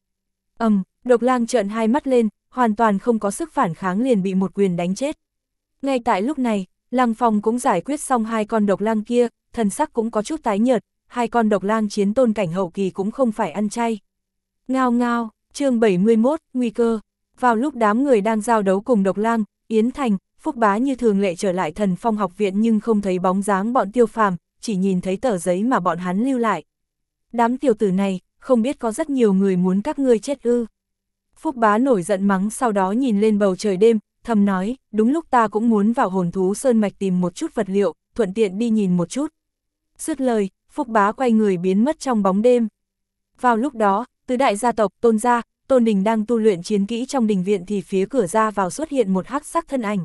S1: ầm, um, độc lang trợn hai mắt lên, hoàn toàn không có sức phản kháng liền bị một quyền đánh chết. Ngay tại lúc này, Lăng Phong cũng giải quyết xong hai con độc lang kia, thần sắc cũng có chút tái nhợt, hai con độc lang chiến tôn cảnh hậu kỳ cũng không phải ăn chay. Ngao ngao, chương 71, nguy cơ. Vào lúc đám người đang giao đấu cùng độc lang, Yến Thành, Phúc Bá như thường lệ trở lại thần phong học viện nhưng không thấy bóng dáng bọn tiêu phàm, chỉ nhìn thấy tờ giấy mà bọn hắn lưu lại. Đám tiểu tử này, không biết có rất nhiều người muốn các ngươi chết ư. Phúc bá nổi giận mắng sau đó nhìn lên bầu trời đêm, thầm nói, đúng lúc ta cũng muốn vào hồn thú sơn mạch tìm một chút vật liệu, thuận tiện đi nhìn một chút. Dứt lời, Phúc bá quay người biến mất trong bóng đêm. Vào lúc đó, tứ đại gia tộc tôn gia, tôn đình đang tu luyện chiến kỹ trong đình viện thì phía cửa ra vào xuất hiện một hắc sắc thân ảnh.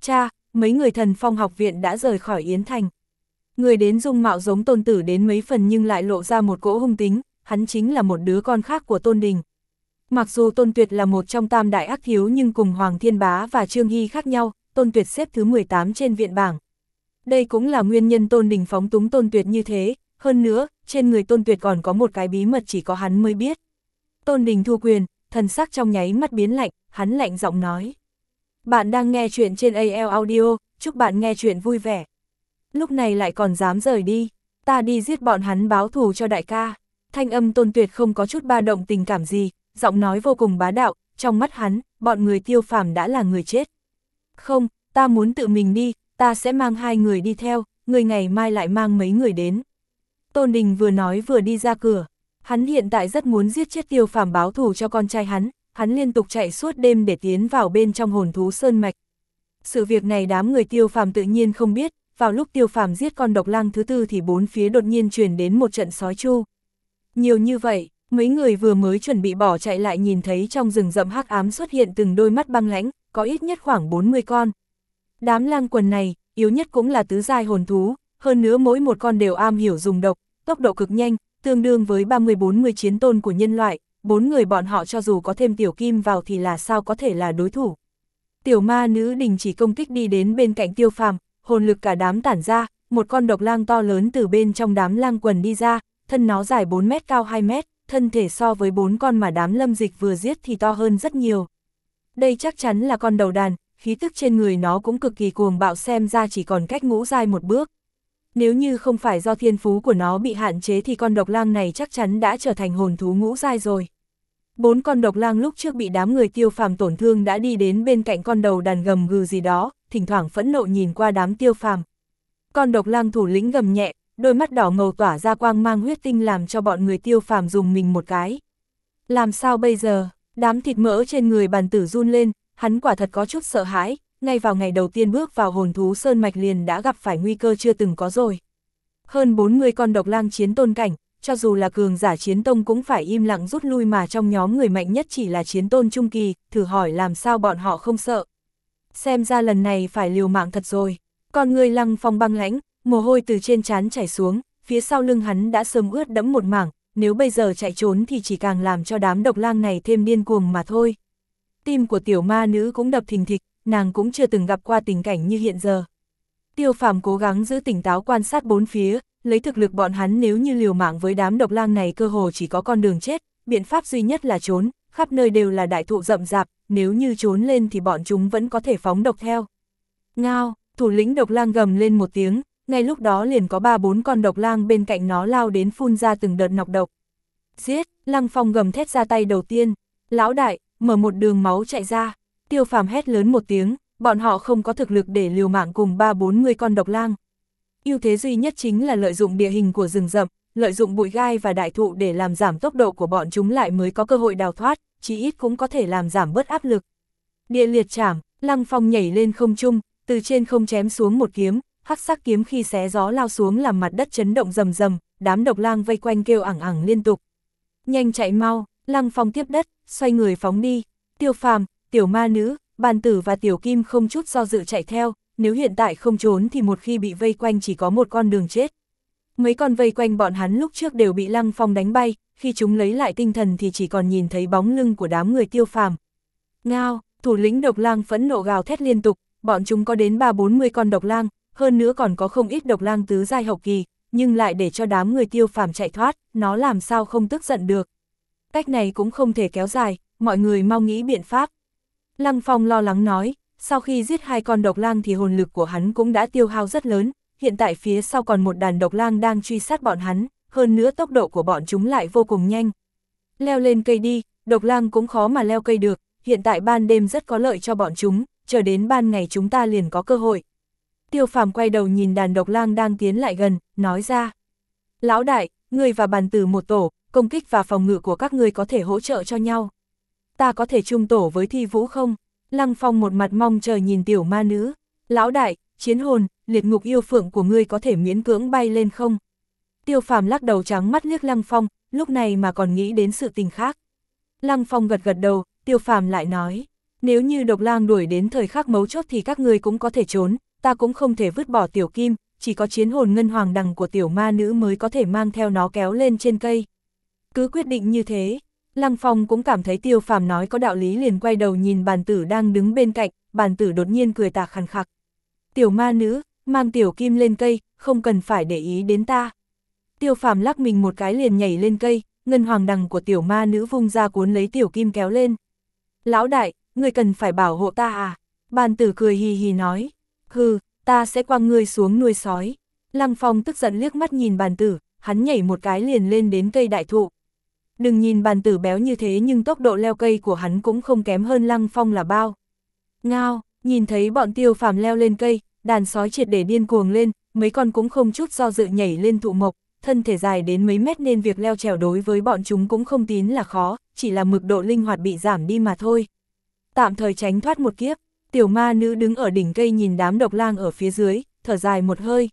S1: Cha, mấy người thần phong học viện đã rời khỏi Yến Thành. Người đến dung mạo giống tôn tử đến mấy phần nhưng lại lộ ra một cỗ hung tính, hắn chính là một đứa con khác của tôn đình. Mặc dù tôn tuyệt là một trong tam đại ác thiếu nhưng cùng Hoàng Thiên Bá và Trương Hy khác nhau, tôn tuyệt xếp thứ 18 trên viện bảng. Đây cũng là nguyên nhân tôn đình phóng túng tôn tuyệt như thế, hơn nữa, trên người tôn tuyệt còn có một cái bí mật chỉ có hắn mới biết. Tôn đình thu quyền, thần sắc trong nháy mắt biến lạnh, hắn lạnh giọng nói. Bạn đang nghe chuyện trên AL Audio, chúc bạn nghe chuyện vui vẻ lúc này lại còn dám rời đi, ta đi giết bọn hắn báo thù cho đại ca. Thanh âm tôn tuyệt không có chút ba động tình cảm gì, giọng nói vô cùng bá đạo, trong mắt hắn, bọn người tiêu phàm đã là người chết. Không, ta muốn tự mình đi, ta sẽ mang hai người đi theo, người ngày mai lại mang mấy người đến. Tôn Đình vừa nói vừa đi ra cửa, hắn hiện tại rất muốn giết chết tiêu phàm báo thù cho con trai hắn, hắn liên tục chạy suốt đêm để tiến vào bên trong hồn thú sơn mạch. Sự việc này đám người tiêu phàm tự nhiên không biết, vào lúc tiêu phàm giết con độc lang thứ tư thì bốn phía đột nhiên truyền đến một trận sói chu. Nhiều như vậy, mấy người vừa mới chuẩn bị bỏ chạy lại nhìn thấy trong rừng rậm hắc ám xuất hiện từng đôi mắt băng lãnh, có ít nhất khoảng 40 con. Đám lang quần này, yếu nhất cũng là tứ giai hồn thú, hơn nữa mỗi một con đều am hiểu dùng độc, tốc độ cực nhanh, tương đương với 30-40 chiến tôn của nhân loại, bốn người bọn họ cho dù có thêm tiểu kim vào thì là sao có thể là đối thủ. Tiểu ma nữ đình chỉ công kích đi đến bên cạnh tiêu phàm, hồn lực cả đám tản ra, một con độc lang to lớn từ bên trong đám lang quần đi ra, thân nó dài 4 mét cao 2 mét, thân thể so với bốn con mà đám lâm dịch vừa giết thì to hơn rất nhiều. Đây chắc chắn là con đầu đàn, khí tức trên người nó cũng cực kỳ cuồng bạo xem ra chỉ còn cách ngũ dai một bước. Nếu như không phải do thiên phú của nó bị hạn chế thì con độc lang này chắc chắn đã trở thành hồn thú ngũ dai rồi. Bốn con độc lang lúc trước bị đám người tiêu phàm tổn thương đã đi đến bên cạnh con đầu đàn gầm gừ gì đó, thỉnh thoảng phẫn nộ nhìn qua đám tiêu phàm. Con độc lang thủ lĩnh gầm nhẹ, đôi mắt đỏ ngầu tỏa ra quang mang huyết tinh làm cho bọn người tiêu phàm dùng mình một cái. Làm sao bây giờ, đám thịt mỡ trên người bàn tử run lên, hắn quả thật có chút sợ hãi, ngay vào ngày đầu tiên bước vào hồn thú sơn mạch liền đã gặp phải nguy cơ chưa từng có rồi. Hơn 40 con độc lang chiến tôn cảnh, cho dù là cường giả chiến tông cũng phải im lặng rút lui mà trong nhóm người mạnh nhất chỉ là chiến tôn trung kỳ, thử hỏi làm sao bọn họ không sợ. Xem ra lần này phải liều mạng thật rồi. Con người lăng phong băng lãnh, mồ hôi từ trên trán chảy xuống, phía sau lưng hắn đã sớm ướt đẫm một mảng, nếu bây giờ chạy trốn thì chỉ càng làm cho đám độc lang này thêm điên cuồng mà thôi. Tim của tiểu ma nữ cũng đập thình thịch, nàng cũng chưa từng gặp qua tình cảnh như hiện giờ. Tiêu phàm cố gắng giữ tỉnh táo quan sát bốn phía, lấy thực lực bọn hắn nếu như liều mạng với đám độc lang này cơ hồ chỉ có con đường chết, biện pháp duy nhất là trốn, khắp nơi đều là đại thụ rậm rạp, nếu như trốn lên thì bọn chúng vẫn có thể phóng độc theo. Ngao, thủ lĩnh độc lang gầm lên một tiếng, ngay lúc đó liền có ba bốn con độc lang bên cạnh nó lao đến phun ra từng đợt nọc độc. Giết, lăng phong gầm thét ra tay đầu tiên, lão đại, mở một đường máu chạy ra, tiêu phàm hét lớn một tiếng, bọn họ không có thực lực để liều mạng cùng ba bốn người con độc lang. ưu thế duy nhất chính là lợi dụng địa hình của rừng rậm, lợi dụng bụi gai và đại thụ để làm giảm tốc độ của bọn chúng lại mới có cơ hội đào thoát, chí ít cũng có thể làm giảm bớt áp lực. Địa liệt chảm, lăng phong nhảy lên không trung, từ trên không chém xuống một kiếm, hắc sắc kiếm khi xé gió lao xuống làm mặt đất chấn động rầm rầm, đám độc lang vây quanh kêu ẳng ẳng liên tục. Nhanh chạy mau, lăng phong tiếp đất, xoay người phóng đi, tiêu phàm, tiểu ma nữ, bàn tử và tiểu kim không chút do dự chạy theo, nếu hiện tại không trốn thì một khi bị vây quanh chỉ có một con đường chết. Mấy con vây quanh bọn hắn lúc trước đều bị lăng phong đánh bay, khi chúng lấy lại tinh thần thì chỉ còn nhìn thấy bóng lưng của đám người tiêu phàm. Ngao, thủ lĩnh độc lang phẫn nộ gào thét liên tục, bọn chúng có đến 3-40 con độc lang, hơn nữa còn có không ít độc lang tứ giai hậu kỳ, nhưng lại để cho đám người tiêu phàm chạy thoát, nó làm sao không tức giận được. Cách này cũng không thể kéo dài, mọi người mau nghĩ biện pháp. Lăng Phong lo lắng nói, sau khi giết hai con độc lang thì hồn lực của hắn cũng đã tiêu hao rất lớn, hiện tại phía sau còn một đàn độc lang đang truy sát bọn hắn, hơn nữa tốc độ của bọn chúng lại vô cùng nhanh. Leo lên cây đi, độc lang cũng khó mà leo cây được, hiện tại ban đêm rất có lợi cho bọn chúng, chờ đến ban ngày chúng ta liền có cơ hội. Tiêu phàm quay đầu nhìn đàn độc lang đang tiến lại gần, nói ra. Lão đại, người và bàn tử một tổ, công kích và phòng ngự của các người có thể hỗ trợ cho nhau. Ta có thể chung tổ với thi vũ không? Lăng phong một mặt mong chờ nhìn tiểu ma nữ. Lão đại, chiến hồn, liệt ngục yêu phượng của ngươi có thể miễn cưỡng bay lên không? Tiêu phàm lắc đầu trắng mắt liếc lăng phong, lúc này mà còn nghĩ đến sự tình khác. Lăng phong gật gật đầu, tiêu phàm lại nói. Nếu như độc lang đuổi đến thời khắc mấu chốt thì các ngươi cũng có thể trốn, ta cũng không thể vứt bỏ tiểu kim, chỉ có chiến hồn ngân hoàng đằng của tiểu ma nữ mới có thể mang theo nó kéo lên trên cây. Cứ quyết định như thế, Lăng Phong cũng cảm thấy tiêu phàm nói có đạo lý liền quay đầu nhìn bàn tử đang đứng bên cạnh, bàn tử đột nhiên cười tà khàn khặc. Tiểu ma nữ, mang tiểu kim lên cây, không cần phải để ý đến ta. Tiêu phàm lắc mình một cái liền nhảy lên cây, ngân hoàng đằng của tiểu ma nữ vung ra cuốn lấy tiểu kim kéo lên. Lão đại, người cần phải bảo hộ ta à? Bàn tử cười hì hì nói. Hừ, ta sẽ quăng ngươi xuống nuôi sói. Lăng Phong tức giận liếc mắt nhìn bàn tử, hắn nhảy một cái liền lên đến cây đại thụ. Đừng nhìn bàn tử béo như thế nhưng tốc độ leo cây của hắn cũng không kém hơn Lăng Phong là bao. Ngao, nhìn thấy bọn tiêu phàm leo lên cây, đàn sói triệt để điên cuồng lên, mấy con cũng không chút do dự nhảy lên thụ mộc, thân thể dài đến mấy mét nên việc leo trèo đối với bọn chúng cũng không tín là khó, chỉ là mực độ linh hoạt bị giảm đi mà thôi. Tạm thời tránh thoát một kiếp, tiểu ma nữ đứng ở đỉnh cây nhìn đám độc lang ở phía dưới, thở dài một hơi.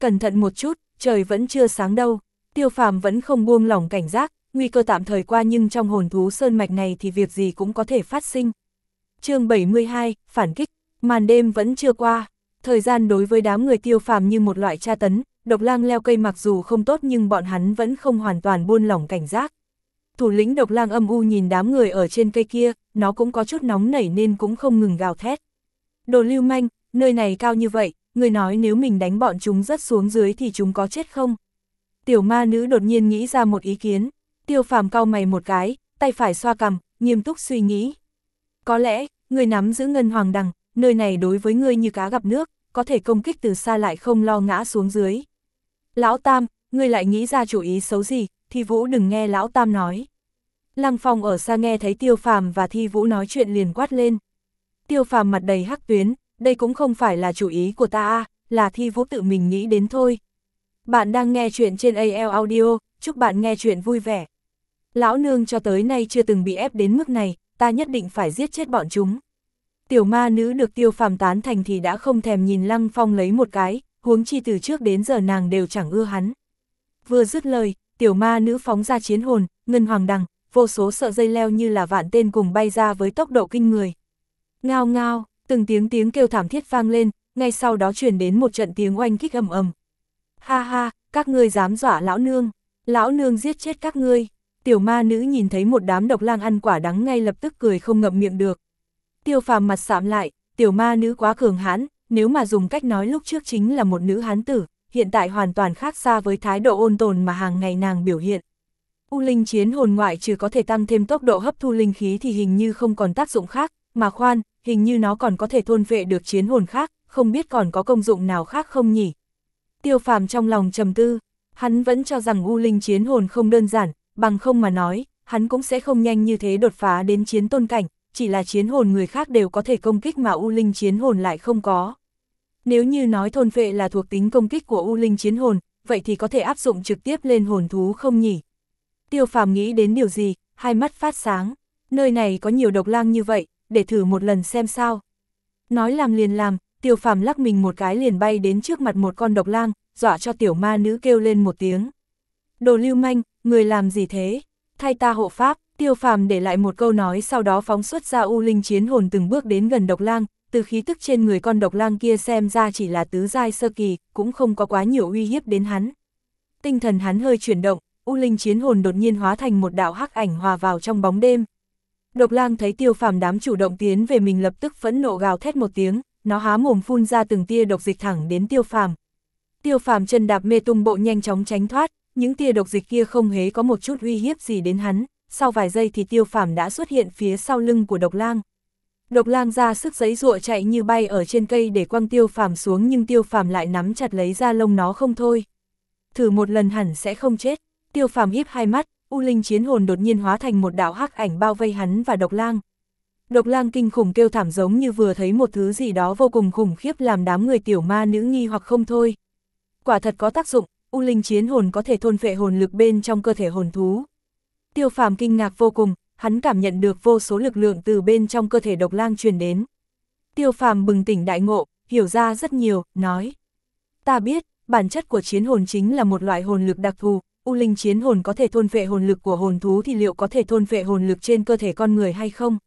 S1: Cẩn thận một chút, trời vẫn chưa sáng đâu. Tiêu phàm vẫn không buông lỏng cảnh giác, nguy cơ tạm thời qua nhưng trong hồn thú sơn mạch này thì việc gì cũng có thể phát sinh. chương 72, phản kích, màn đêm vẫn chưa qua. Thời gian đối với đám người tiêu phàm như một loại tra tấn, độc lang leo cây mặc dù không tốt nhưng bọn hắn vẫn không hoàn toàn buông lỏng cảnh giác. Thủ lĩnh độc lang âm u nhìn đám người ở trên cây kia, nó cũng có chút nóng nảy nên cũng không ngừng gào thét. Đồ lưu manh, nơi này cao như vậy, người nói nếu mình đánh bọn chúng rất xuống dưới thì chúng có chết không? Tiểu ma nữ đột nhiên nghĩ ra một ý kiến, tiêu phàm cao mày một cái, tay phải xoa cằm, nghiêm túc suy nghĩ. Có lẽ, người nắm giữ ngân hoàng đằng, nơi này đối với ngươi như cá gặp nước, có thể công kích từ xa lại không lo ngã xuống dưới. Lão Tam, ngươi lại nghĩ ra chủ ý xấu gì, thì Vũ đừng nghe Lão Tam nói. Lăng Phong ở xa nghe thấy Tiêu Phàm và Thi Vũ nói chuyện liền quát lên. Tiêu Phàm mặt đầy hắc tuyến, đây cũng không phải là chủ ý của ta là Thi Vũ tự mình nghĩ đến thôi. Bạn đang nghe chuyện trên AL Audio, chúc bạn nghe chuyện vui vẻ. Lão nương cho tới nay chưa từng bị ép đến mức này, ta nhất định phải giết chết bọn chúng. Tiểu ma nữ được tiêu phàm tán thành thì đã không thèm nhìn Lăng Phong lấy một cái, huống chi từ trước đến giờ nàng đều chẳng ưa hắn. Vừa dứt lời, tiểu ma nữ phóng ra chiến hồn, ngân hoàng đằng, vô số sợi dây leo như là vạn tên cùng bay ra với tốc độ kinh người. Ngao ngao, từng tiếng tiếng kêu thảm thiết vang lên, ngay sau đó truyền đến một trận tiếng oanh kích ầm ầm. Ha ha, các ngươi dám dọa lão nương, lão nương giết chết các ngươi. Tiểu ma nữ nhìn thấy một đám độc lang ăn quả đắng ngay lập tức cười không ngậm miệng được. Tiêu phàm mặt sạm lại, tiểu ma nữ quá cường hãn, nếu mà dùng cách nói lúc trước chính là một nữ hán tử, hiện tại hoàn toàn khác xa với thái độ ôn tồn mà hàng ngày nàng biểu hiện. U linh chiến hồn ngoại trừ có thể tăng thêm tốc độ hấp thu linh khí thì hình như không còn tác dụng khác, mà khoan, hình như nó còn có thể thôn vệ được chiến hồn khác, không biết còn có công dụng nào khác không nhỉ. Tiêu phàm trong lòng trầm tư, hắn vẫn cho rằng U linh chiến hồn không đơn giản, bằng không mà nói, hắn cũng sẽ không nhanh như thế đột phá đến chiến tôn cảnh, chỉ là chiến hồn người khác đều có thể công kích mà U Linh chiến hồn lại không có. Nếu như nói thôn vệ là thuộc tính công kích của U Linh chiến hồn, vậy thì có thể áp dụng trực tiếp lên hồn thú không nhỉ? Tiêu phàm nghĩ đến điều gì, hai mắt phát sáng, nơi này có nhiều độc lang như vậy, để thử một lần xem sao. Nói làm liền làm, tiêu phàm lắc mình một cái liền bay đến trước mặt một con độc lang, dọa cho tiểu ma nữ kêu lên một tiếng. Đồ lưu manh, người làm gì thế? Thay ta hộ pháp, Tiêu phàm để lại một câu nói sau đó phóng xuất ra u linh chiến hồn từng bước đến gần độc lang, từ khí tức trên người con độc lang kia xem ra chỉ là tứ giai sơ kỳ, cũng không có quá nhiều uy hiếp đến hắn. Tinh thần hắn hơi chuyển động, u linh chiến hồn đột nhiên hóa thành một đạo hắc ảnh hòa vào trong bóng đêm. Độc lang thấy tiêu phàm đám chủ động tiến về mình lập tức phẫn nộ gào thét một tiếng, nó há mồm phun ra từng tia độc dịch thẳng đến tiêu phàm. Tiêu phàm chân đạp mê tung bộ nhanh chóng tránh thoát, những tia độc dịch kia không hề có một chút uy hiếp gì đến hắn, sau vài giây thì tiêu phàm đã xuất hiện phía sau lưng của độc lang. Độc lang ra sức giấy ruộ chạy như bay ở trên cây để quăng tiêu phàm xuống nhưng tiêu phàm lại nắm chặt lấy ra lông nó không thôi. Thử một lần hẳn sẽ không chết, tiêu phàm híp hai mắt, U Linh chiến hồn đột nhiên hóa thành một đạo hắc ảnh bao vây hắn và độc lang. Độc lang kinh khủng kêu thảm giống như vừa thấy một thứ gì đó vô cùng khủng khiếp làm đám người tiểu ma nữ nghi hoặc không thôi. Quả thật có tác dụng, U Linh chiến hồn có thể thôn phệ hồn lực bên trong cơ thể hồn thú. Tiêu phàm kinh ngạc vô cùng, hắn cảm nhận được vô số lực lượng từ bên trong cơ thể độc lang truyền đến. Tiêu phàm bừng tỉnh đại ngộ, hiểu ra rất nhiều, nói. Ta biết, bản chất của chiến hồn chính là một loại hồn lực đặc thù, U linh chiến hồn có thể thôn vệ hồn lực của hồn thú thì liệu có thể thôn vệ hồn lực trên cơ thể con người hay không?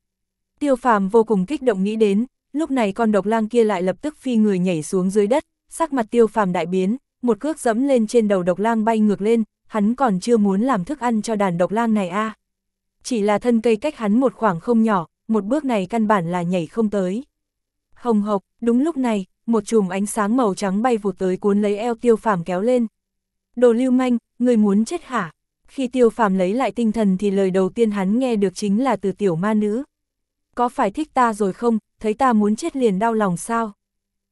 S1: Tiêu phàm vô cùng kích động nghĩ đến, lúc này con độc lang kia lại lập tức phi người nhảy xuống dưới đất, sắc mặt tiêu phàm đại biến, một cước dẫm lên trên đầu độc lang bay ngược lên, hắn còn chưa muốn làm thức ăn cho đàn độc lang này a. À. Chỉ là thân cây cách hắn một khoảng không nhỏ, một bước này căn bản là nhảy không tới. Hồng hộc, đúng lúc này, một chùm ánh sáng màu trắng bay vụt tới cuốn lấy eo tiêu phàm kéo lên. Đồ lưu manh, người muốn chết hả? Khi tiêu phàm lấy lại tinh thần thì lời đầu tiên hắn nghe được chính là từ tiểu ma nữ. Có phải thích ta rồi không, thấy ta muốn chết liền đau lòng sao?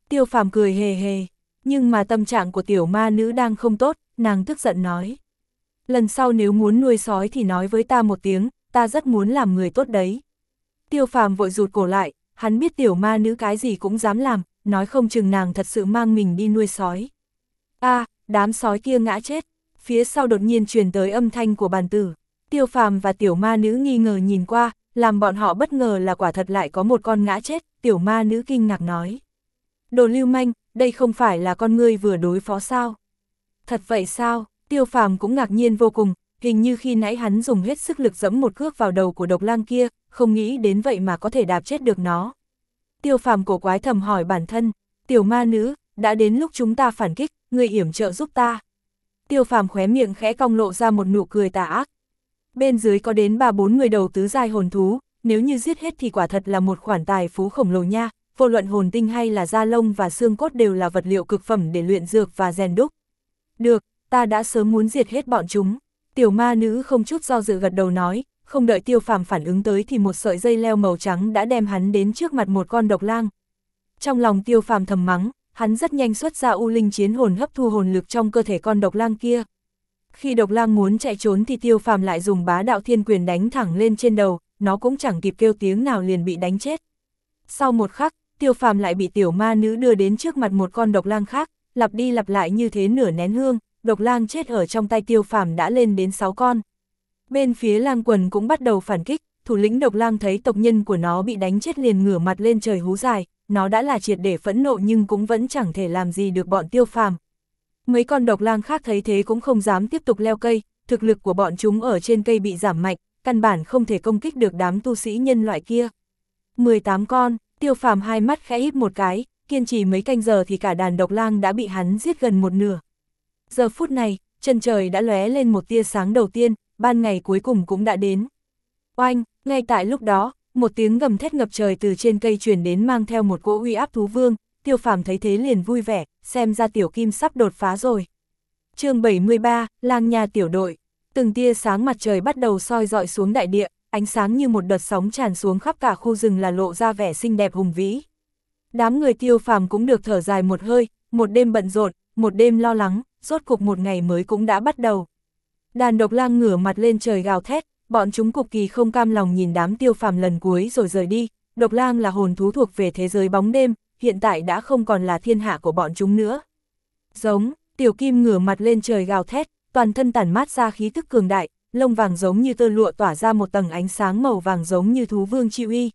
S1: Tiêu phàm cười hề hề, nhưng mà tâm trạng của tiểu ma nữ đang không tốt, nàng tức giận nói lần sau nếu muốn nuôi sói thì nói với ta một tiếng, ta rất muốn làm người tốt đấy. Tiêu phàm vội rụt cổ lại, hắn biết tiểu ma nữ cái gì cũng dám làm, nói không chừng nàng thật sự mang mình đi nuôi sói. a à, đám sói kia ngã chết, phía sau đột nhiên truyền tới âm thanh của bàn tử. Tiêu phàm và tiểu ma nữ nghi ngờ nhìn qua, làm bọn họ bất ngờ là quả thật lại có một con ngã chết, tiểu ma nữ kinh ngạc nói. Đồ lưu manh, đây không phải là con ngươi vừa đối phó sao? Thật vậy sao? Tiêu phàm cũng ngạc nhiên vô cùng, hình như khi nãy hắn dùng hết sức lực dẫm một cước vào đầu của độc lang kia, không nghĩ đến vậy mà có thể đạp chết được nó. Tiêu phàm cổ quái thầm hỏi bản thân, tiểu ma nữ, đã đến lúc chúng ta phản kích, người yểm trợ giúp ta. Tiêu phàm khóe miệng khẽ cong lộ ra một nụ cười tà ác. Bên dưới có đến ba bốn người đầu tứ giai hồn thú, nếu như giết hết thì quả thật là một khoản tài phú khổng lồ nha, vô luận hồn tinh hay là da lông và xương cốt đều là vật liệu cực phẩm để luyện dược và rèn đúc. Được, ta đã sớm muốn diệt hết bọn chúng. Tiểu ma nữ không chút do dự gật đầu nói, không đợi tiêu phàm phản ứng tới thì một sợi dây leo màu trắng đã đem hắn đến trước mặt một con độc lang. Trong lòng tiêu phàm thầm mắng, hắn rất nhanh xuất ra u linh chiến hồn hấp thu hồn lực trong cơ thể con độc lang kia. Khi độc lang muốn chạy trốn thì tiêu phàm lại dùng bá đạo thiên quyền đánh thẳng lên trên đầu, nó cũng chẳng kịp kêu tiếng nào liền bị đánh chết. Sau một khắc, tiêu phàm lại bị tiểu ma nữ đưa đến trước mặt một con độc lang khác, lặp đi lặp lại như thế nửa nén hương, độc lang chết ở trong tay tiêu phàm đã lên đến 6 con. Bên phía lang quần cũng bắt đầu phản kích, thủ lĩnh độc lang thấy tộc nhân của nó bị đánh chết liền ngửa mặt lên trời hú dài, nó đã là triệt để phẫn nộ nhưng cũng vẫn chẳng thể làm gì được bọn tiêu phàm. Mấy con độc lang khác thấy thế cũng không dám tiếp tục leo cây, thực lực của bọn chúng ở trên cây bị giảm mạnh, căn bản không thể công kích được đám tu sĩ nhân loại kia. 18 con, tiêu phàm hai mắt khẽ híp một cái, kiên trì mấy canh giờ thì cả đàn độc lang đã bị hắn giết gần một nửa. Giờ phút này, chân trời đã lóe lên một tia sáng đầu tiên, ban ngày cuối cùng cũng đã đến. Oanh, ngay tại lúc đó, một tiếng gầm thét ngập trời từ trên cây truyền đến mang theo một cỗ uy áp thú vương, tiêu phàm thấy thế liền vui vẻ, xem ra tiểu kim sắp đột phá rồi. chương 73, lang nhà tiểu đội, từng tia sáng mặt trời bắt đầu soi dọi xuống đại địa, ánh sáng như một đợt sóng tràn xuống khắp cả khu rừng là lộ ra vẻ xinh đẹp hùng vĩ. Đám người tiêu phàm cũng được thở dài một hơi, một đêm bận rộn, một đêm lo lắng, rốt cục một ngày mới cũng đã bắt đầu. Đàn độc lang ngửa mặt lên trời gào thét, bọn chúng cực kỳ không cam lòng nhìn đám tiêu phàm lần cuối rồi rời đi. Độc lang là hồn thú thuộc về thế giới bóng đêm, hiện tại đã không còn là thiên hạ của bọn chúng nữa. Giống, tiểu kim ngửa mặt lên trời gào thét, toàn thân tản mát ra khí thức cường đại, lông vàng giống như tơ lụa tỏa ra một tầng ánh sáng màu vàng giống như thú vương chịu y.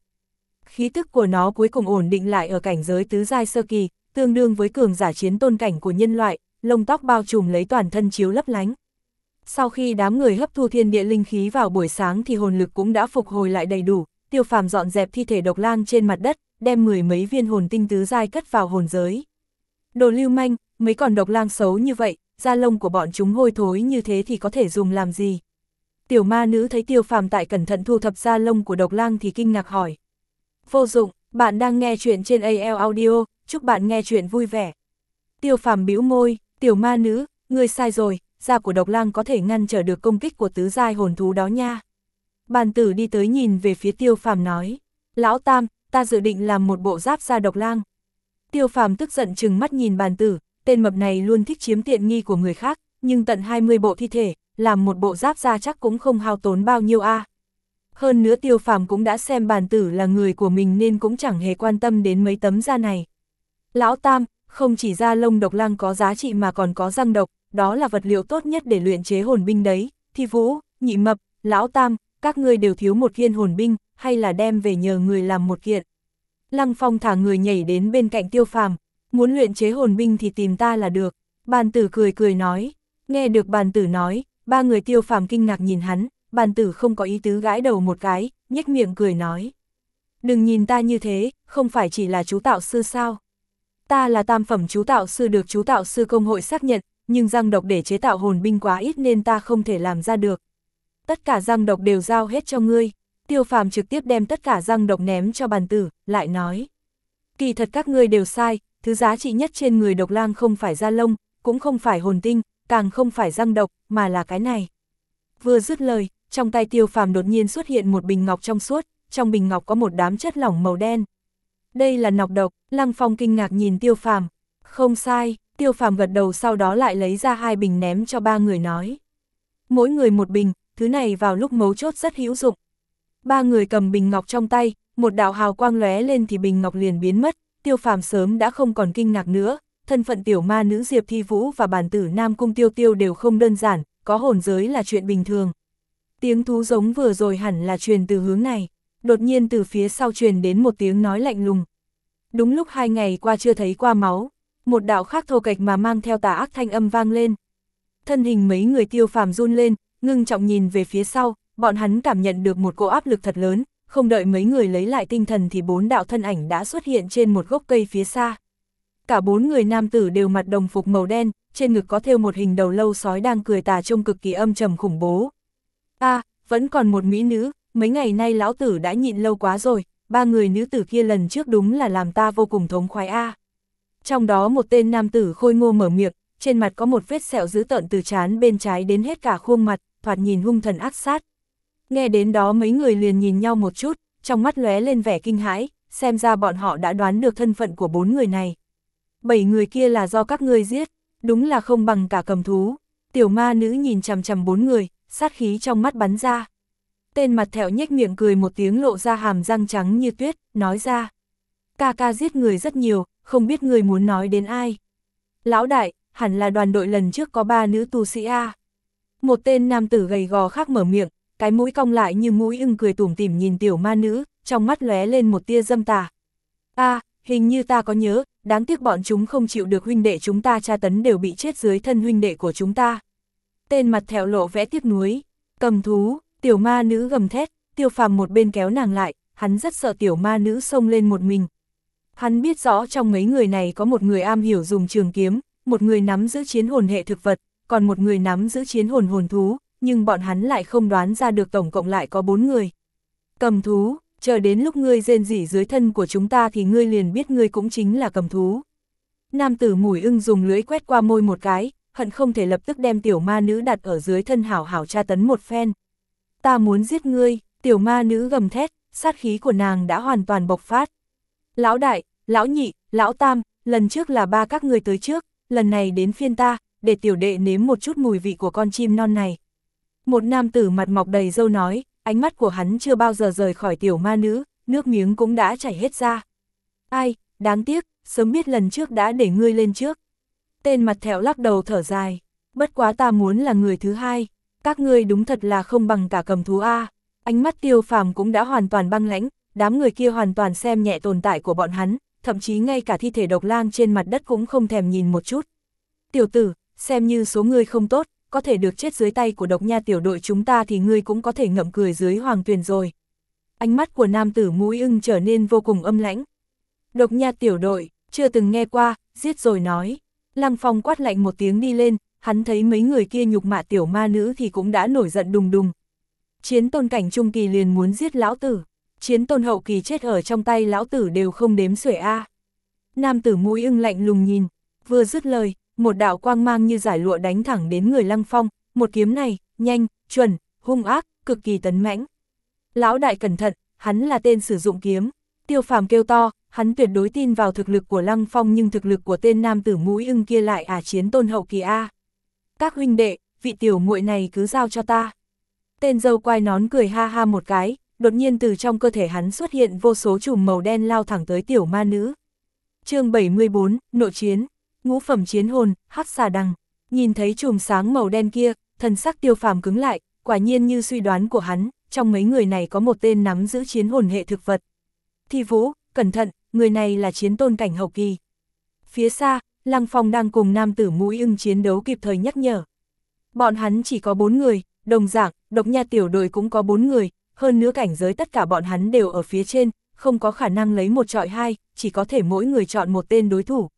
S1: Khí tức của nó cuối cùng ổn định lại ở cảnh giới tứ giai sơ kỳ, tương đương với cường giả chiến tôn cảnh của nhân loại, lông tóc bao trùm lấy toàn thân chiếu lấp lánh. Sau khi đám người hấp thu thiên địa linh khí vào buổi sáng thì hồn lực cũng đã phục hồi lại đầy đủ, tiêu phàm dọn dẹp thi thể độc lang trên mặt đất, đem mười mấy viên hồn tinh tứ giai cất vào hồn giới. Đồ lưu manh, mấy con độc lang xấu như vậy, da lông của bọn chúng hôi thối như thế thì có thể dùng làm gì? Tiểu ma nữ thấy tiêu phàm tại cẩn thận thu thập da lông của độc lang thì kinh ngạc hỏi. Vô dụng, bạn đang nghe chuyện trên AL Audio, chúc bạn nghe chuyện vui vẻ. Tiêu phàm bĩu môi, tiểu ma nữ, ngươi sai rồi, da của độc lang có thể ngăn trở được công kích của tứ giai hồn thú đó nha. Bàn tử đi tới nhìn về phía tiêu phàm nói, lão tam, ta dự định làm một bộ giáp da độc lang. Tiêu phàm tức giận chừng mắt nhìn bàn tử, tên mập này luôn thích chiếm tiện nghi của người khác, nhưng tận 20 bộ thi thể, làm một bộ giáp da chắc cũng không hao tốn bao nhiêu a. Hơn nữa tiêu phàm cũng đã xem bàn tử là người của mình nên cũng chẳng hề quan tâm đến mấy tấm da này. Lão Tam, không chỉ da lông độc lang có giá trị mà còn có răng độc, đó là vật liệu tốt nhất để luyện chế hồn binh đấy. Thi Vũ, Nhị Mập, Lão Tam, các ngươi đều thiếu một kiện hồn binh, hay là đem về nhờ người làm một kiện. Lăng Phong thả người nhảy đến bên cạnh tiêu phàm, muốn luyện chế hồn binh thì tìm ta là được. Bàn tử cười cười nói, nghe được bàn tử nói, ba người tiêu phàm kinh ngạc nhìn hắn, bàn tử không có ý tứ gãi đầu một cái, nhếch miệng cười nói. Đừng nhìn ta như thế, không phải chỉ là chú tạo sư sao. Ta là tam phẩm chú tạo sư được chú tạo sư công hội xác nhận, nhưng răng độc để chế tạo hồn binh quá ít nên ta không thể làm ra được. Tất cả răng độc đều giao hết cho ngươi. Tiêu phàm trực tiếp đem tất cả răng độc ném cho bàn tử, lại nói. Kỳ thật các ngươi đều sai, thứ giá trị nhất trên người độc lang không phải da lông, cũng không phải hồn tinh, càng không phải răng độc, mà là cái này. Vừa dứt lời, trong tay tiêu phàm đột nhiên xuất hiện một bình ngọc trong suốt, trong bình ngọc có một đám chất lỏng màu đen. Đây là nọc độc, Lăng Phong kinh ngạc nhìn tiêu phàm. Không sai, tiêu phàm gật đầu sau đó lại lấy ra hai bình ném cho ba người nói. Mỗi người một bình, thứ này vào lúc mấu chốt rất hữu dụng. Ba người cầm bình ngọc trong tay, một đạo hào quang lóe lên thì bình ngọc liền biến mất, tiêu phàm sớm đã không còn kinh ngạc nữa, thân phận tiểu ma nữ Diệp Thi Vũ và bản tử Nam Cung Tiêu Tiêu đều không đơn giản, có hồn giới là chuyện bình thường. Tiếng thú giống vừa rồi hẳn là truyền từ hướng này, đột nhiên từ phía sau truyền đến một tiếng nói lạnh lùng. Đúng lúc hai ngày qua chưa thấy qua máu, một đạo khác thô kệch mà mang theo tà ác thanh âm vang lên. Thân hình mấy người tiêu phàm run lên, ngưng trọng nhìn về phía sau, bọn hắn cảm nhận được một cỗ áp lực thật lớn, không đợi mấy người lấy lại tinh thần thì bốn đạo thân ảnh đã xuất hiện trên một gốc cây phía xa. Cả bốn người nam tử đều mặt đồng phục màu đen, trên ngực có thêu một hình đầu lâu sói đang cười tà trông cực kỳ âm trầm khủng bố. a vẫn còn một mỹ nữ, mấy ngày nay lão tử đã nhịn lâu quá rồi, ba người nữ tử kia lần trước đúng là làm ta vô cùng thống khoái a. Trong đó một tên nam tử khôi ngô mở miệng, trên mặt có một vết sẹo dữ tợn từ trán bên trái đến hết cả khuôn mặt, thoạt nhìn hung thần ác sát. Nghe đến đó mấy người liền nhìn nhau một chút, trong mắt lóe lên vẻ kinh hãi, xem ra bọn họ đã đoán được thân phận của bốn người này. Bảy người kia là do các ngươi giết, đúng là không bằng cả cầm thú. Tiểu ma nữ nhìn chằm chằm bốn người, sát khí trong mắt bắn ra. Tên mặt thẹo nhếch miệng cười một tiếng lộ ra hàm răng trắng như tuyết, nói ra. Ca ca giết người rất nhiều, không biết người muốn nói đến ai. Lão đại, hẳn là đoàn đội lần trước có ba nữ tu sĩ A. Một tên nam tử gầy gò khác mở miệng, cái mũi cong lại như mũi ưng cười tủm tỉm nhìn tiểu ma nữ, trong mắt lóe lên một tia dâm tà. A, hình như ta có nhớ, đáng tiếc bọn chúng không chịu được huynh đệ chúng ta tra tấn đều bị chết dưới thân huynh đệ của chúng ta. Tên mặt thẹo lộ vẽ tiếc nuối, cầm thú, tiểu ma nữ gầm thét, tiêu phàm một bên kéo nàng lại, hắn rất sợ tiểu ma nữ xông lên một mình. Hắn biết rõ trong mấy người này có một người am hiểu dùng trường kiếm, một người nắm giữ chiến hồn hệ thực vật, còn một người nắm giữ chiến hồn hồn thú, nhưng bọn hắn lại không đoán ra được tổng cộng lại có bốn người. Cầm thú, chờ đến lúc ngươi rên rỉ dưới thân của chúng ta thì ngươi liền biết ngươi cũng chính là cầm thú. Nam tử mùi ưng dùng lưỡi quét qua môi một cái, hận không thể lập tức đem tiểu ma nữ đặt ở dưới thân hảo hảo tra tấn một phen. Ta muốn giết ngươi, tiểu ma nữ gầm thét, sát khí của nàng đã hoàn toàn bộc phát. Lão đại, lão nhị, lão tam, lần trước là ba các người tới trước, lần này đến phiên ta, để tiểu đệ nếm một chút mùi vị của con chim non này. Một nam tử mặt mọc đầy râu nói, ánh mắt của hắn chưa bao giờ rời khỏi tiểu ma nữ, nước miếng cũng đã chảy hết ra. Ai, đáng tiếc, sớm biết lần trước đã để ngươi lên trước. Tên mặt thẹo lắc đầu thở dài, bất quá ta muốn là người thứ hai, các ngươi đúng thật là không bằng cả cầm thú A. Ánh mắt tiêu phàm cũng đã hoàn toàn băng lãnh, đám người kia hoàn toàn xem nhẹ tồn tại của bọn hắn, thậm chí ngay cả thi thể độc lang trên mặt đất cũng không thèm nhìn một chút. Tiểu tử, xem như số ngươi không tốt, có thể được chết dưới tay của độc nha tiểu đội chúng ta thì ngươi cũng có thể ngậm cười dưới hoàng tuyền rồi. Ánh mắt của nam tử mũi ưng trở nên vô cùng âm lãnh. Độc nha tiểu đội, chưa từng nghe qua, giết rồi nói. Lăng phong quát lạnh một tiếng đi lên, hắn thấy mấy người kia nhục mạ tiểu ma nữ thì cũng đã nổi giận đùng đùng. Chiến tôn cảnh trung kỳ liền muốn giết lão tử, chiến tôn hậu kỳ chết ở trong tay lão tử đều không đếm xuể a. Nam tử mũi ưng lạnh lùng nhìn, vừa dứt lời, một đạo quang mang như giải lụa đánh thẳng đến người lăng phong, một kiếm này, nhanh, chuẩn, hung ác, cực kỳ tấn mãnh. Lão đại cẩn thận, hắn là tên sử dụng kiếm, tiêu phàm kêu to, hắn tuyệt đối tin vào thực lực của lăng phong nhưng thực lực của tên nam tử mũi ưng kia lại à chiến tôn hậu kỳ A. Các huynh đệ, vị tiểu muội này cứ giao cho ta. Tên dâu quai nón cười ha ha một cái, đột nhiên từ trong cơ thể hắn xuất hiện vô số chùm màu đen lao thẳng tới tiểu ma nữ. chương 74, Nội chiến ngũ phẩm chiến hồn, hắc xà đằng, nhìn thấy chùm sáng màu đen kia, thần sắc tiêu phàm cứng lại, quả nhiên như suy đoán của hắn, trong mấy người này có một tên nắm giữ chiến hồn hệ thực vật. Thi vũ, cẩn thận, người này là chiến tôn cảnh hậu kỳ. Phía xa, Lăng Phong đang cùng nam tử mũi ưng chiến đấu kịp thời nhắc nhở. Bọn hắn chỉ có bốn người, đồng dạng, độc nha tiểu đội cũng có bốn người, hơn nữa cảnh giới tất cả bọn hắn đều ở phía trên, không có khả năng lấy một trọi hai, chỉ có thể mỗi người chọn một tên đối thủ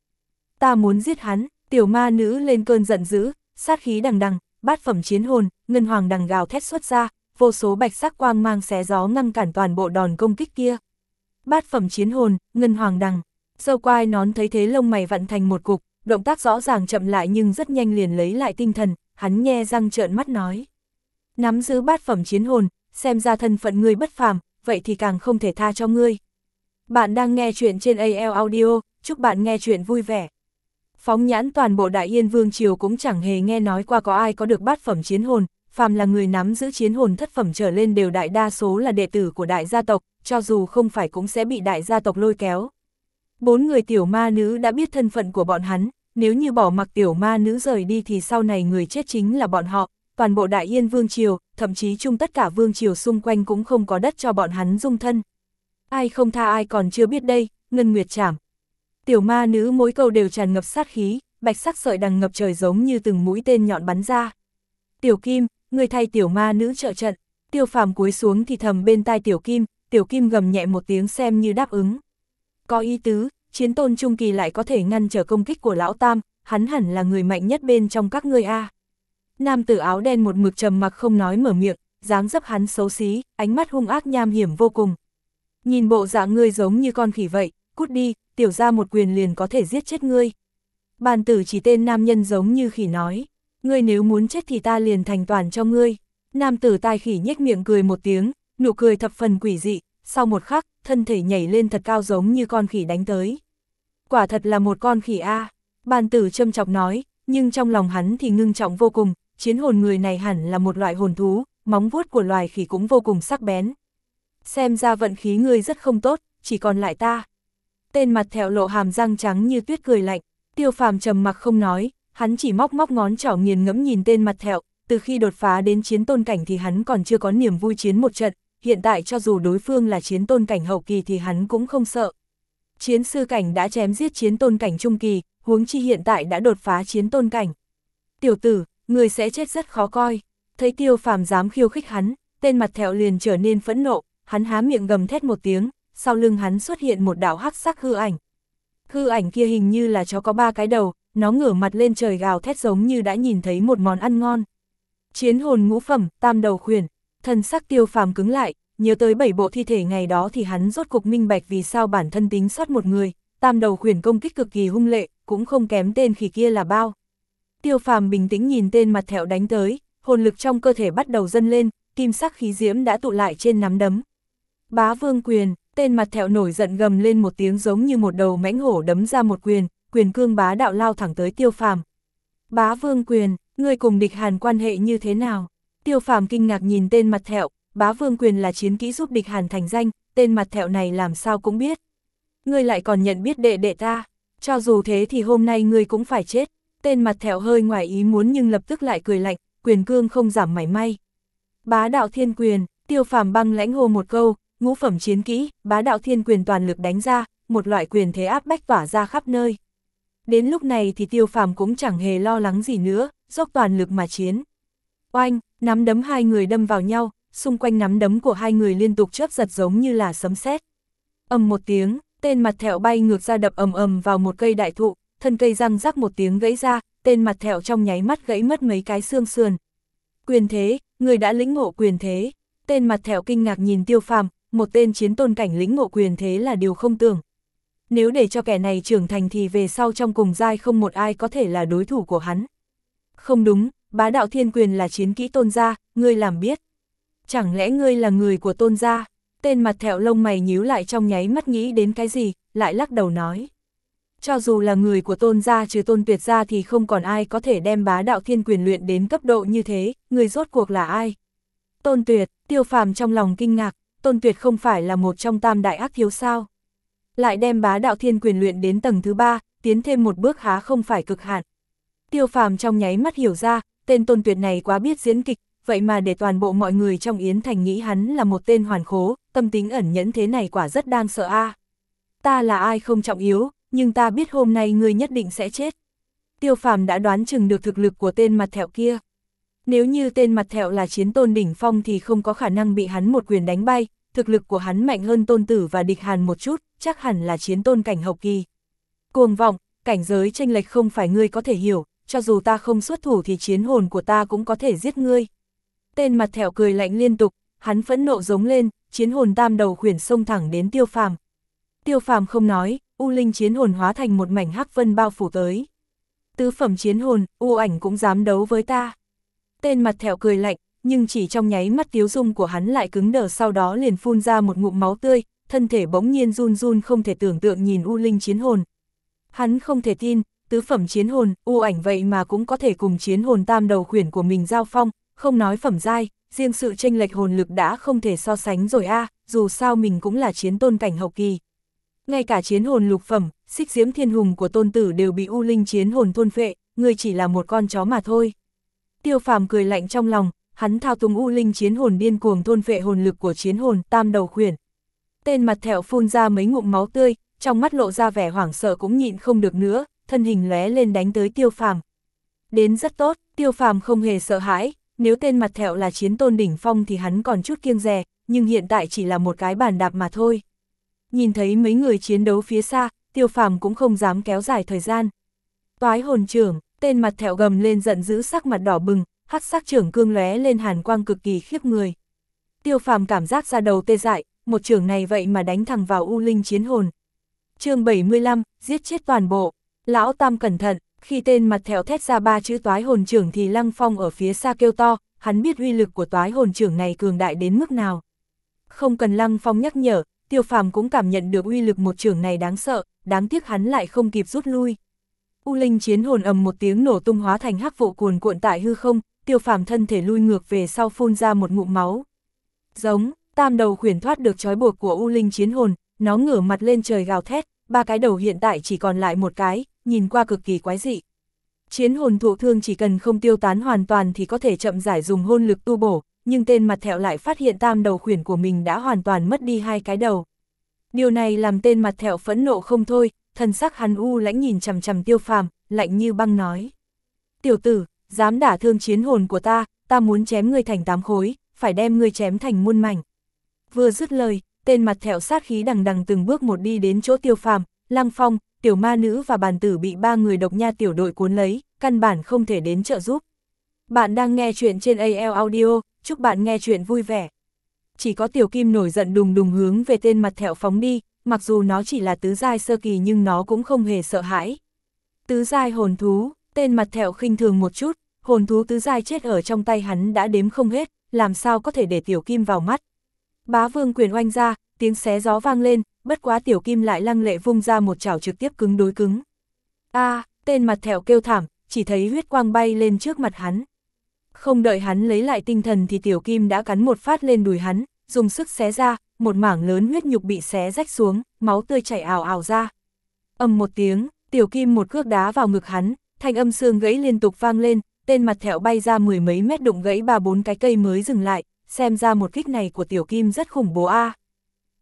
S1: ta muốn giết hắn, tiểu ma nữ lên cơn giận dữ, sát khí đằng đằng, bát phẩm chiến hồn, ngân hoàng đằng gào thét xuất ra, vô số bạch sắc quang mang xé gió ngăn cản toàn bộ đòn công kích kia. Bát phẩm chiến hồn, ngân hoàng đằng, dâu quai nón thấy thế lông mày vặn thành một cục, động tác rõ ràng chậm lại nhưng rất nhanh liền lấy lại tinh thần, hắn nhe răng trợn mắt nói. Nắm giữ bát phẩm chiến hồn, xem ra thân phận ngươi bất phàm, vậy thì càng không thể tha cho ngươi. Bạn đang nghe chuyện trên AL Audio, chúc bạn nghe chuyện vui vẻ. Phóng nhãn toàn bộ Đại Yên Vương Triều cũng chẳng hề nghe nói qua có ai có được bát phẩm chiến hồn, phàm là người nắm giữ chiến hồn thất phẩm trở lên đều đại đa số là đệ tử của đại gia tộc, cho dù không phải cũng sẽ bị đại gia tộc lôi kéo. Bốn người tiểu ma nữ đã biết thân phận của bọn hắn, nếu như bỏ mặc tiểu ma nữ rời đi thì sau này người chết chính là bọn họ, toàn bộ Đại Yên Vương Triều, thậm chí chung tất cả Vương Triều xung quanh cũng không có đất cho bọn hắn dung thân. Ai không tha ai còn chưa biết đây, Ngân Nguyệt chảm. Tiểu ma nữ mỗi câu đều tràn ngập sát khí, bạch sắc sợi đằng ngập trời giống như từng mũi tên nhọn bắn ra. Tiểu Kim, người thay tiểu ma nữ trợ trận, tiêu phàm cúi xuống thì thầm bên tai tiểu Kim, tiểu Kim gầm nhẹ một tiếng xem như đáp ứng. Có ý tứ, chiến tôn trung kỳ lại có thể ngăn trở công kích của lão tam, hắn hẳn là người mạnh nhất bên trong các ngươi a. Nam tử áo đen một mực trầm mặc không nói mở miệng, dáng dấp hắn xấu xí, ánh mắt hung ác nham hiểm vô cùng. Nhìn bộ dạng ngươi giống như con khỉ vậy, cút đi, tiểu ra một quyền liền có thể giết chết ngươi. Bàn tử chỉ tên nam nhân giống như khỉ nói, ngươi nếu muốn chết thì ta liền thành toàn cho ngươi. Nam tử tai khỉ nhếch miệng cười một tiếng, nụ cười thập phần quỷ dị, sau một khắc, thân thể nhảy lên thật cao giống như con khỉ đánh tới. Quả thật là một con khỉ A, bàn tử châm chọc nói, nhưng trong lòng hắn thì ngưng trọng vô cùng, chiến hồn người này hẳn là một loại hồn thú, móng vuốt của loài khỉ cũng vô cùng sắc bén. Xem ra vận khí ngươi rất không tốt, chỉ còn lại ta. Tên mặt thẹo lộ hàm răng trắng như tuyết cười lạnh, tiêu phàm trầm mặc không nói, hắn chỉ móc móc ngón trỏ nghiền ngẫm nhìn tên mặt thẹo, từ khi đột phá đến chiến tôn cảnh thì hắn còn chưa có niềm vui chiến một trận, hiện tại cho dù đối phương là chiến tôn cảnh hậu kỳ thì hắn cũng không sợ. Chiến sư cảnh đã chém giết chiến tôn cảnh trung kỳ, huống chi hiện tại đã đột phá chiến tôn cảnh. Tiểu tử, người sẽ chết rất khó coi. Thấy tiêu phàm dám khiêu khích hắn, tên mặt thẹo liền trở nên phẫn nộ, hắn há miệng gầm thét một tiếng, sau lưng hắn xuất hiện một đạo hắc sắc hư ảnh. Hư ảnh kia hình như là chó có ba cái đầu, nó ngửa mặt lên trời gào thét giống như đã nhìn thấy một món ăn ngon. Chiến hồn ngũ phẩm, tam đầu khuyển, thân sắc tiêu phàm cứng lại, nhớ tới bảy bộ thi thể ngày đó thì hắn rốt cục minh bạch vì sao bản thân tính sót một người, tam đầu khuyển công kích cực kỳ hung lệ, cũng không kém tên khỉ kia là bao. Tiêu phàm bình tĩnh nhìn tên mặt thẹo đánh tới, hồn lực trong cơ thể bắt đầu dâng lên, kim sắc khí diễm đã tụ lại trên nắm đấm. Bá vương quyền, tên mặt thẹo nổi giận gầm lên một tiếng giống như một đầu mãnh hổ đấm ra một quyền, quyền cương bá đạo lao thẳng tới tiêu phàm. Bá vương quyền, ngươi cùng địch hàn quan hệ như thế nào? Tiêu phàm kinh ngạc nhìn tên mặt thẹo, bá vương quyền là chiến kỹ giúp địch hàn thành danh, tên mặt thẹo này làm sao cũng biết. Ngươi lại còn nhận biết đệ đệ ta, cho dù thế thì hôm nay ngươi cũng phải chết. Tên mặt thẹo hơi ngoài ý muốn nhưng lập tức lại cười lạnh, quyền cương không giảm mảy may. Bá đạo thiên quyền, tiêu phàm băng lãnh hô một câu, ngũ phẩm chiến kỹ, bá đạo thiên quyền toàn lực đánh ra, một loại quyền thế áp bách tỏa ra khắp nơi. Đến lúc này thì tiêu phàm cũng chẳng hề lo lắng gì nữa, dốc toàn lực mà chiến. Oanh, nắm đấm hai người đâm vào nhau, xung quanh nắm đấm của hai người liên tục chớp giật giống như là sấm sét. ầm một tiếng, tên mặt thẹo bay ngược ra đập ầm ầm vào một cây đại thụ, thân cây răng rắc một tiếng gãy ra, tên mặt thẹo trong nháy mắt gãy mất mấy cái xương sườn. Quyền thế, người đã lĩnh ngộ quyền thế. Tên mặt thẹo kinh ngạc nhìn tiêu phàm, một tên chiến tôn cảnh lĩnh ngộ quyền thế là điều không tưởng. Nếu để cho kẻ này trưởng thành thì về sau trong cùng giai không một ai có thể là đối thủ của hắn. Không đúng, bá đạo thiên quyền là chiến kỹ tôn gia, ngươi làm biết. Chẳng lẽ ngươi là người của tôn gia? Tên mặt thẹo lông mày nhíu lại trong nháy mắt nghĩ đến cái gì, lại lắc đầu nói. Cho dù là người của tôn gia trừ tôn tuyệt gia thì không còn ai có thể đem bá đạo thiên quyền luyện đến cấp độ như thế, người rốt cuộc là ai? Tôn tuyệt, tiêu phàm trong lòng kinh ngạc, tôn tuyệt không phải là một trong tam đại ác thiếu sao? Lại đem bá đạo thiên quyền luyện đến tầng thứ ba, tiến thêm một bước há không phải cực hạn. Tiêu phàm trong nháy mắt hiểu ra, tên tôn tuyệt này quá biết diễn kịch, vậy mà để toàn bộ mọi người trong Yến Thành nghĩ hắn là một tên hoàn khố, tâm tính ẩn nhẫn thế này quả rất đang sợ a. Ta là ai không trọng yếu, nhưng ta biết hôm nay ngươi nhất định sẽ chết. Tiêu phàm đã đoán chừng được thực lực của tên mặt thẹo kia. Nếu như tên mặt thẹo là chiến tôn đỉnh phong thì không có khả năng bị hắn một quyền đánh bay, thực lực của hắn mạnh hơn tôn tử và địch hàn một chút, chắc hẳn là chiến tôn cảnh hậu kỳ. Cuồng vọng, cảnh giới tranh lệch không phải ngươi có thể hiểu, cho dù ta không xuất thủ thì chiến hồn của ta cũng có thể giết ngươi. Tên mặt thẹo cười lạnh liên tục, hắn phẫn nộ giống lên, chiến hồn tam đầu khuyển sông thẳng đến tiêu phàm. Tiêu phàm không nói, U Linh chiến hồn hóa thành một mảnh hắc vân bao phủ tới. Tứ phẩm chiến hồn, U ảnh cũng dám đấu với ta. Tên mặt thẹo cười lạnh, nhưng chỉ trong nháy mắt tiếu dung của hắn lại cứng đờ sau đó liền phun ra một ngụm máu tươi, thân thể bỗng nhiên run run không thể tưởng tượng nhìn U Linh chiến hồn. Hắn không thể tin, tứ phẩm chiến hồn, U ảnh vậy mà cũng có thể cùng chiến hồn tam đầu khuyển của mình giao phong, không nói phẩm giai, riêng sự tranh lệch hồn lực đã không thể so sánh rồi a dù sao mình cũng là chiến tôn cảnh hậu kỳ. Ngay cả chiến hồn lục phẩm, xích diễm thiên hùng của tôn tử đều bị U Linh chiến hồn thôn phệ, người chỉ là một con chó mà thôi. Tiêu phàm cười lạnh trong lòng, hắn thao túng U Linh chiến hồn điên cuồng thôn phệ hồn lực của chiến hồn tam đầu khuyển. Tên mặt thẹo phun ra mấy ngụm máu tươi, trong mắt lộ ra vẻ hoảng sợ cũng nhịn không được nữa, thân hình lóe lên đánh tới tiêu phàm. Đến rất tốt, tiêu phàm không hề sợ hãi, nếu tên mặt thẹo là chiến tôn đỉnh phong thì hắn còn chút kiêng rè, nhưng hiện tại chỉ là một cái bàn đạp mà thôi. Nhìn thấy mấy người chiến đấu phía xa, tiêu phàm cũng không dám kéo dài thời gian. Toái hồn trưởng, tên mặt thẹo gầm lên giận dữ sắc mặt đỏ bừng, hắc sắc trưởng cương lóe lên hàn quang cực kỳ khiếp người. Tiêu phàm cảm giác ra đầu tê dại, một trưởng này vậy mà đánh thẳng vào U Linh chiến hồn. chương 75, giết chết toàn bộ. Lão Tam cẩn thận, khi tên mặt thẹo thét ra ba chữ toái hồn trưởng thì Lăng Phong ở phía xa kêu to, hắn biết uy lực của toái hồn trưởng này cường đại đến mức nào. Không cần Lăng Phong nhắc nhở, Tiêu Phàm cũng cảm nhận được uy lực một trưởng này đáng sợ, đáng tiếc hắn lại không kịp rút lui. U Linh chiến hồn ầm một tiếng nổ tung hóa thành hắc vụ cuồn cuộn tại hư không, Tiêu Phàm thân thể lui ngược về sau phun ra một ngụm máu. Giống, tam đầu khuyển thoát được trói buộc của U Linh chiến hồn, nó ngửa mặt lên trời gào thét, ba cái đầu hiện tại chỉ còn lại một cái, nhìn qua cực kỳ quái dị. Chiến hồn thụ thương chỉ cần không tiêu tán hoàn toàn thì có thể chậm giải dùng hôn lực tu bổ, nhưng tên mặt thẹo lại phát hiện tam đầu khuyển của mình đã hoàn toàn mất đi hai cái đầu. Điều này làm tên mặt thẹo phẫn nộ không thôi, thần sắc hắn u lãnh nhìn chằm chằm tiêu phàm, lạnh như băng nói. Tiểu tử, dám đả thương chiến hồn của ta, ta muốn chém ngươi thành tám khối, phải đem ngươi chém thành muôn mảnh. Vừa dứt lời, tên mặt thẹo sát khí đằng đằng từng bước một đi đến chỗ tiêu phàm, lăng phong, tiểu ma nữ và bàn tử bị ba người độc nha tiểu đội cuốn lấy, căn bản không thể đến trợ giúp. Bạn đang nghe chuyện trên AL Audio, chúc bạn nghe chuyện vui vẻ. Chỉ có tiểu kim nổi giận đùng đùng hướng về tên mặt thẹo phóng đi, mặc dù nó chỉ là tứ giai sơ kỳ nhưng nó cũng không hề sợ hãi. Tứ giai hồn thú, tên mặt thẹo khinh thường một chút, hồn thú tứ giai chết ở trong tay hắn đã đếm không hết, làm sao có thể để tiểu kim vào mắt. Bá vương quyền oanh ra, tiếng xé gió vang lên, bất quá tiểu kim lại lăng lệ vung ra một chảo trực tiếp cứng đối cứng. a tên mặt thẹo kêu thảm, chỉ thấy huyết quang bay lên trước mặt hắn. Không đợi hắn lấy lại tinh thần thì tiểu kim đã cắn một phát lên đùi hắn, dùng sức xé ra, một mảng lớn huyết nhục bị xé rách xuống, máu tươi chảy ảo ảo ra. Âm một tiếng, tiểu kim một cước đá vào ngực hắn, thanh âm xương gãy liên tục vang lên, tên mặt thẹo bay ra mười mấy mét đụng gãy ba bốn cái cây mới dừng lại, xem ra một kích này của tiểu kim rất khủng bố a.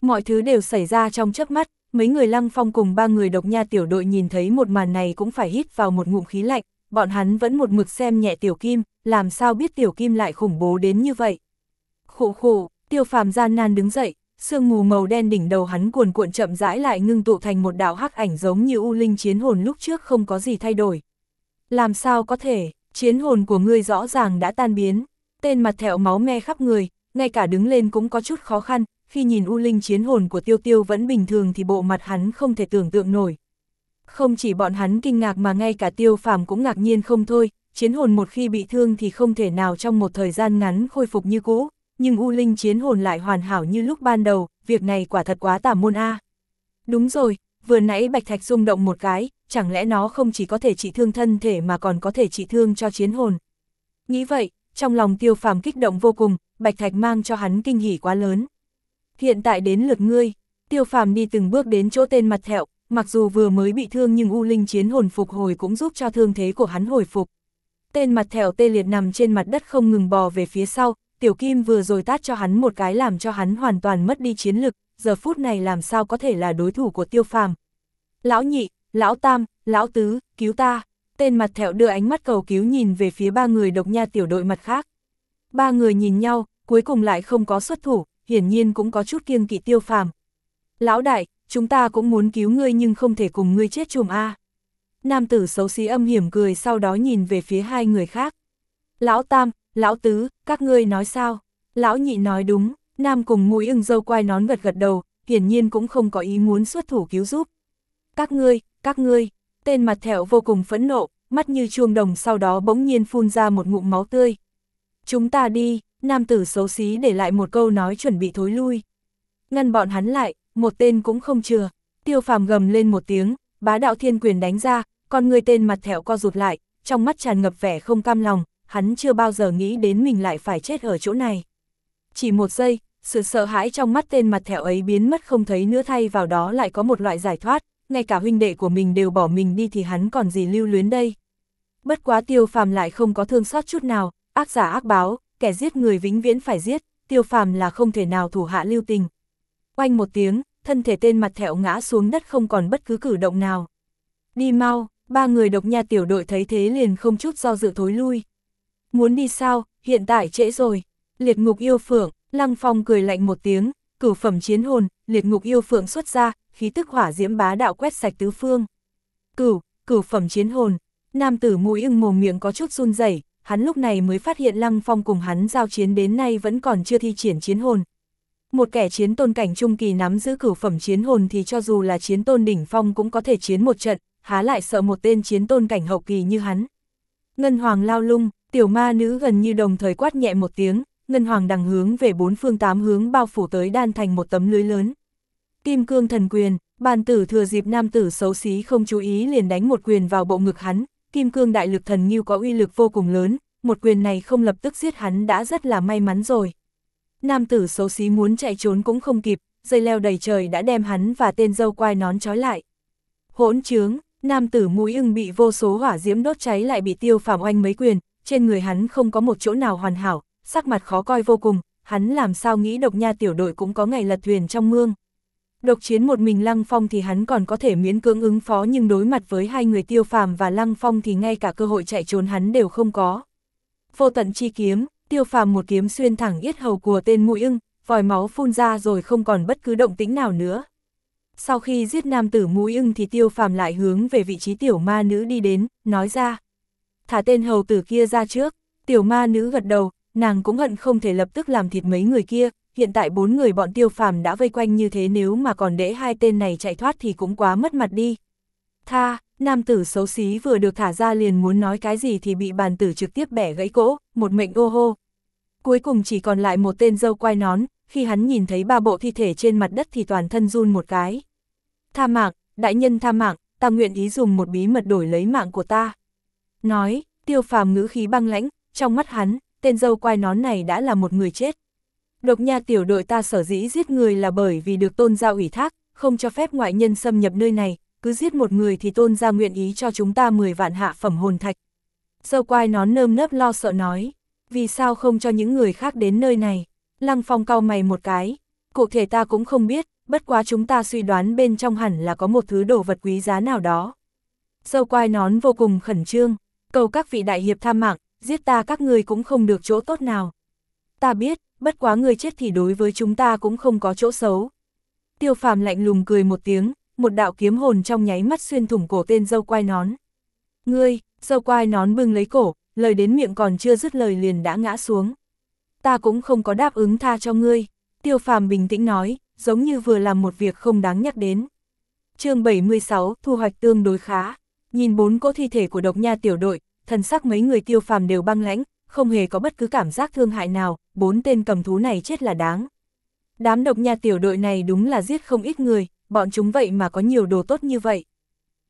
S1: Mọi thứ đều xảy ra trong chớp mắt, mấy người lăng phong cùng ba người độc nha tiểu đội nhìn thấy một màn này cũng phải hít vào một ngụm khí lạnh, bọn hắn vẫn một mực xem nhẹ tiểu kim, làm sao biết tiểu kim lại khủng bố đến như vậy. Khụ khụ, tiêu phàm gian nan đứng dậy, sương mù màu đen đỉnh đầu hắn cuồn cuộn chậm rãi lại ngưng tụ thành một đạo hắc ảnh giống như u linh chiến hồn lúc trước không có gì thay đổi. Làm sao có thể, chiến hồn của ngươi rõ ràng đã tan biến, tên mặt thẹo máu me khắp người, ngay cả đứng lên cũng có chút khó khăn, khi nhìn u linh chiến hồn của tiêu tiêu vẫn bình thường thì bộ mặt hắn không thể tưởng tượng nổi. Không chỉ bọn hắn kinh ngạc mà ngay cả tiêu phàm cũng ngạc nhiên không thôi, chiến hồn một khi bị thương thì không thể nào trong một thời gian ngắn khôi phục như cũ, nhưng U Linh chiến hồn lại hoàn hảo như lúc ban đầu, việc này quả thật quá tà môn A. Đúng rồi, vừa nãy Bạch Thạch rung động một cái, chẳng lẽ nó không chỉ có thể trị thương thân thể mà còn có thể trị thương cho chiến hồn. Nghĩ vậy, trong lòng tiêu phàm kích động vô cùng, Bạch Thạch mang cho hắn kinh hỉ quá lớn. Hiện tại đến lượt ngươi, tiêu phàm đi từng bước đến chỗ tên mặt thẹo, mặc dù vừa mới bị thương nhưng U Linh chiến hồn phục hồi cũng giúp cho thương thế của hắn hồi phục. Tên mặt thẻo tê liệt nằm trên mặt đất không ngừng bò về phía sau, Tiểu Kim vừa rồi tát cho hắn một cái làm cho hắn hoàn toàn mất đi chiến lực, giờ phút này làm sao có thể là đối thủ của Tiêu Phàm. Lão nhị, lão tam, lão tứ, cứu ta. Tên mặt thẹo đưa ánh mắt cầu cứu nhìn về phía ba người độc nha tiểu đội mặt khác. Ba người nhìn nhau, cuối cùng lại không có xuất thủ, hiển nhiên cũng có chút kiêng kỵ Tiêu Phàm. Lão đại, chúng ta cũng muốn cứu ngươi nhưng không thể cùng ngươi chết chùm A. Nam tử xấu xí âm hiểm cười sau đó nhìn về phía hai người khác. Lão Tam, Lão Tứ, các ngươi nói sao? Lão Nhị nói đúng, Nam cùng mũi ưng dâu quai nón gật gật đầu, hiển nhiên cũng không có ý muốn xuất thủ cứu giúp. Các ngươi, các ngươi, tên mặt thẹo vô cùng phẫn nộ, mắt như chuông đồng sau đó bỗng nhiên phun ra một ngụm máu tươi. Chúng ta đi, nam tử xấu xí để lại một câu nói chuẩn bị thối lui. Ngăn bọn hắn lại, một tên cũng không chừa, tiêu phàm gầm lên một tiếng, bá đạo thiên quyền đánh ra, con người tên mặt thẹo co rụt lại, trong mắt tràn ngập vẻ không cam lòng, hắn chưa bao giờ nghĩ đến mình lại phải chết ở chỗ này. Chỉ một giây, sự sợ hãi trong mắt tên mặt thẹo ấy biến mất không thấy nữa thay vào đó lại có một loại giải thoát, ngay cả huynh đệ của mình đều bỏ mình đi thì hắn còn gì lưu luyến đây. Bất quá tiêu phàm lại không có thương xót chút nào, ác giả ác báo, kẻ giết người vĩnh viễn phải giết, tiêu phàm là không thể nào thủ hạ lưu tình. Oanh một tiếng, thân thể tên mặt thẹo ngã xuống đất không còn bất cứ cử động nào. Đi mau, ba người độc nha tiểu đội thấy thế liền không chút do dự thối lui. Muốn đi sao, hiện tại trễ rồi. Liệt ngục yêu phượng, Lăng Phong cười lạnh một tiếng, cửu phẩm chiến hồn, liệt ngục yêu phượng xuất ra, khí tức hỏa diễm bá đạo quét sạch tứ phương. Cửu, cửu phẩm chiến hồn, nam tử mũi ưng mồm miệng có chút run rẩy, hắn lúc này mới phát hiện Lăng Phong cùng hắn giao chiến đến nay vẫn còn chưa thi triển chiến hồn. Một kẻ chiến tôn cảnh trung kỳ nắm giữ cửu phẩm chiến hồn thì cho dù là chiến tôn đỉnh phong cũng có thể chiến một trận, há lại sợ một tên chiến tôn cảnh hậu kỳ như hắn. Ngân Hoàng lao lung, tiểu ma nữ gần như đồng thời quát nhẹ một tiếng, Ngân Hoàng đằng hướng về bốn phương tám hướng bao phủ tới đan thành một tấm lưới lớn. Kim cương thần quyền, bàn tử thừa dịp nam tử xấu xí không chú ý liền đánh một quyền vào bộ ngực hắn, kim cương đại lực thần như có uy lực vô cùng lớn, một quyền này không lập tức giết hắn đã rất là may mắn rồi. Nam tử xấu xí muốn chạy trốn cũng không kịp, dây leo đầy trời đã đem hắn và tên dâu quai nón trói lại. Hỗn trướng, nam tử mũi ưng bị vô số hỏa diễm đốt cháy lại bị tiêu phàm oanh mấy quyền, trên người hắn không có một chỗ nào hoàn hảo, sắc mặt khó coi vô cùng, hắn làm sao nghĩ độc nha tiểu đội cũng có ngày lật thuyền trong mương. Độc chiến một mình Lăng Phong thì hắn còn có thể miễn cưỡng ứng phó nhưng đối mặt với hai người tiêu phàm và Lăng Phong thì ngay cả cơ hội chạy trốn hắn đều không có. Vô tận chi kiếm, tiêu phàm một kiếm xuyên thẳng yết hầu của tên mũi ưng, vòi máu phun ra rồi không còn bất cứ động tĩnh nào nữa. Sau khi giết nam tử mũi ưng thì tiêu phàm lại hướng về vị trí tiểu ma nữ đi đến, nói ra. Thả tên hầu tử kia ra trước, tiểu ma nữ gật đầu, nàng cũng hận không thể lập tức làm thịt mấy người kia, hiện tại bốn người bọn tiêu phàm đã vây quanh như thế nếu mà còn để hai tên này chạy thoát thì cũng quá mất mặt đi. Tha, nam tử xấu xí vừa được thả ra liền muốn nói cái gì thì bị bàn tử trực tiếp bẻ gãy cỗ, một mệnh ô hô. Cuối cùng chỉ còn lại một tên dâu quai nón, khi hắn nhìn thấy ba bộ thi thể trên mặt đất thì toàn thân run một cái. Tha mạng, đại nhân tha mạng, ta nguyện ý dùng một bí mật đổi lấy mạng của ta. Nói, tiêu phàm ngữ khí băng lãnh, trong mắt hắn, tên dâu quai nón này đã là một người chết. Độc nha tiểu đội ta sở dĩ giết người là bởi vì được tôn giao ủy thác, không cho phép ngoại nhân xâm nhập nơi này, cứ giết một người thì tôn ra nguyện ý cho chúng ta 10 vạn hạ phẩm hồn thạch. Dâu quai nón nơm nớp lo sợ nói, vì sao không cho những người khác đến nơi này? Lăng phong cau mày một cái, cụ thể ta cũng không biết, bất quá chúng ta suy đoán bên trong hẳn là có một thứ đồ vật quý giá nào đó. Dâu quai nón vô cùng khẩn trương, cầu các vị đại hiệp tham mạng, giết ta các người cũng không được chỗ tốt nào. Ta biết, bất quá người chết thì đối với chúng ta cũng không có chỗ xấu. Tiêu phàm lạnh lùng cười một tiếng, một đạo kiếm hồn trong nháy mắt xuyên thủng cổ tên dâu quai nón. Ngươi, dâu quai nón bưng lấy cổ, lời đến miệng còn chưa dứt lời liền đã ngã xuống. Ta cũng không có đáp ứng tha cho ngươi, tiêu phàm bình tĩnh nói, giống như vừa làm một việc không đáng nhắc đến. chương 76, thu hoạch tương đối khá, nhìn bốn cỗ thi thể của độc nha tiểu đội, thần sắc mấy người tiêu phàm đều băng lãnh, không hề có bất cứ cảm giác thương hại nào, bốn tên cầm thú này chết là đáng. Đám độc nha tiểu đội này đúng là giết không ít người, bọn chúng vậy mà có nhiều đồ tốt như vậy.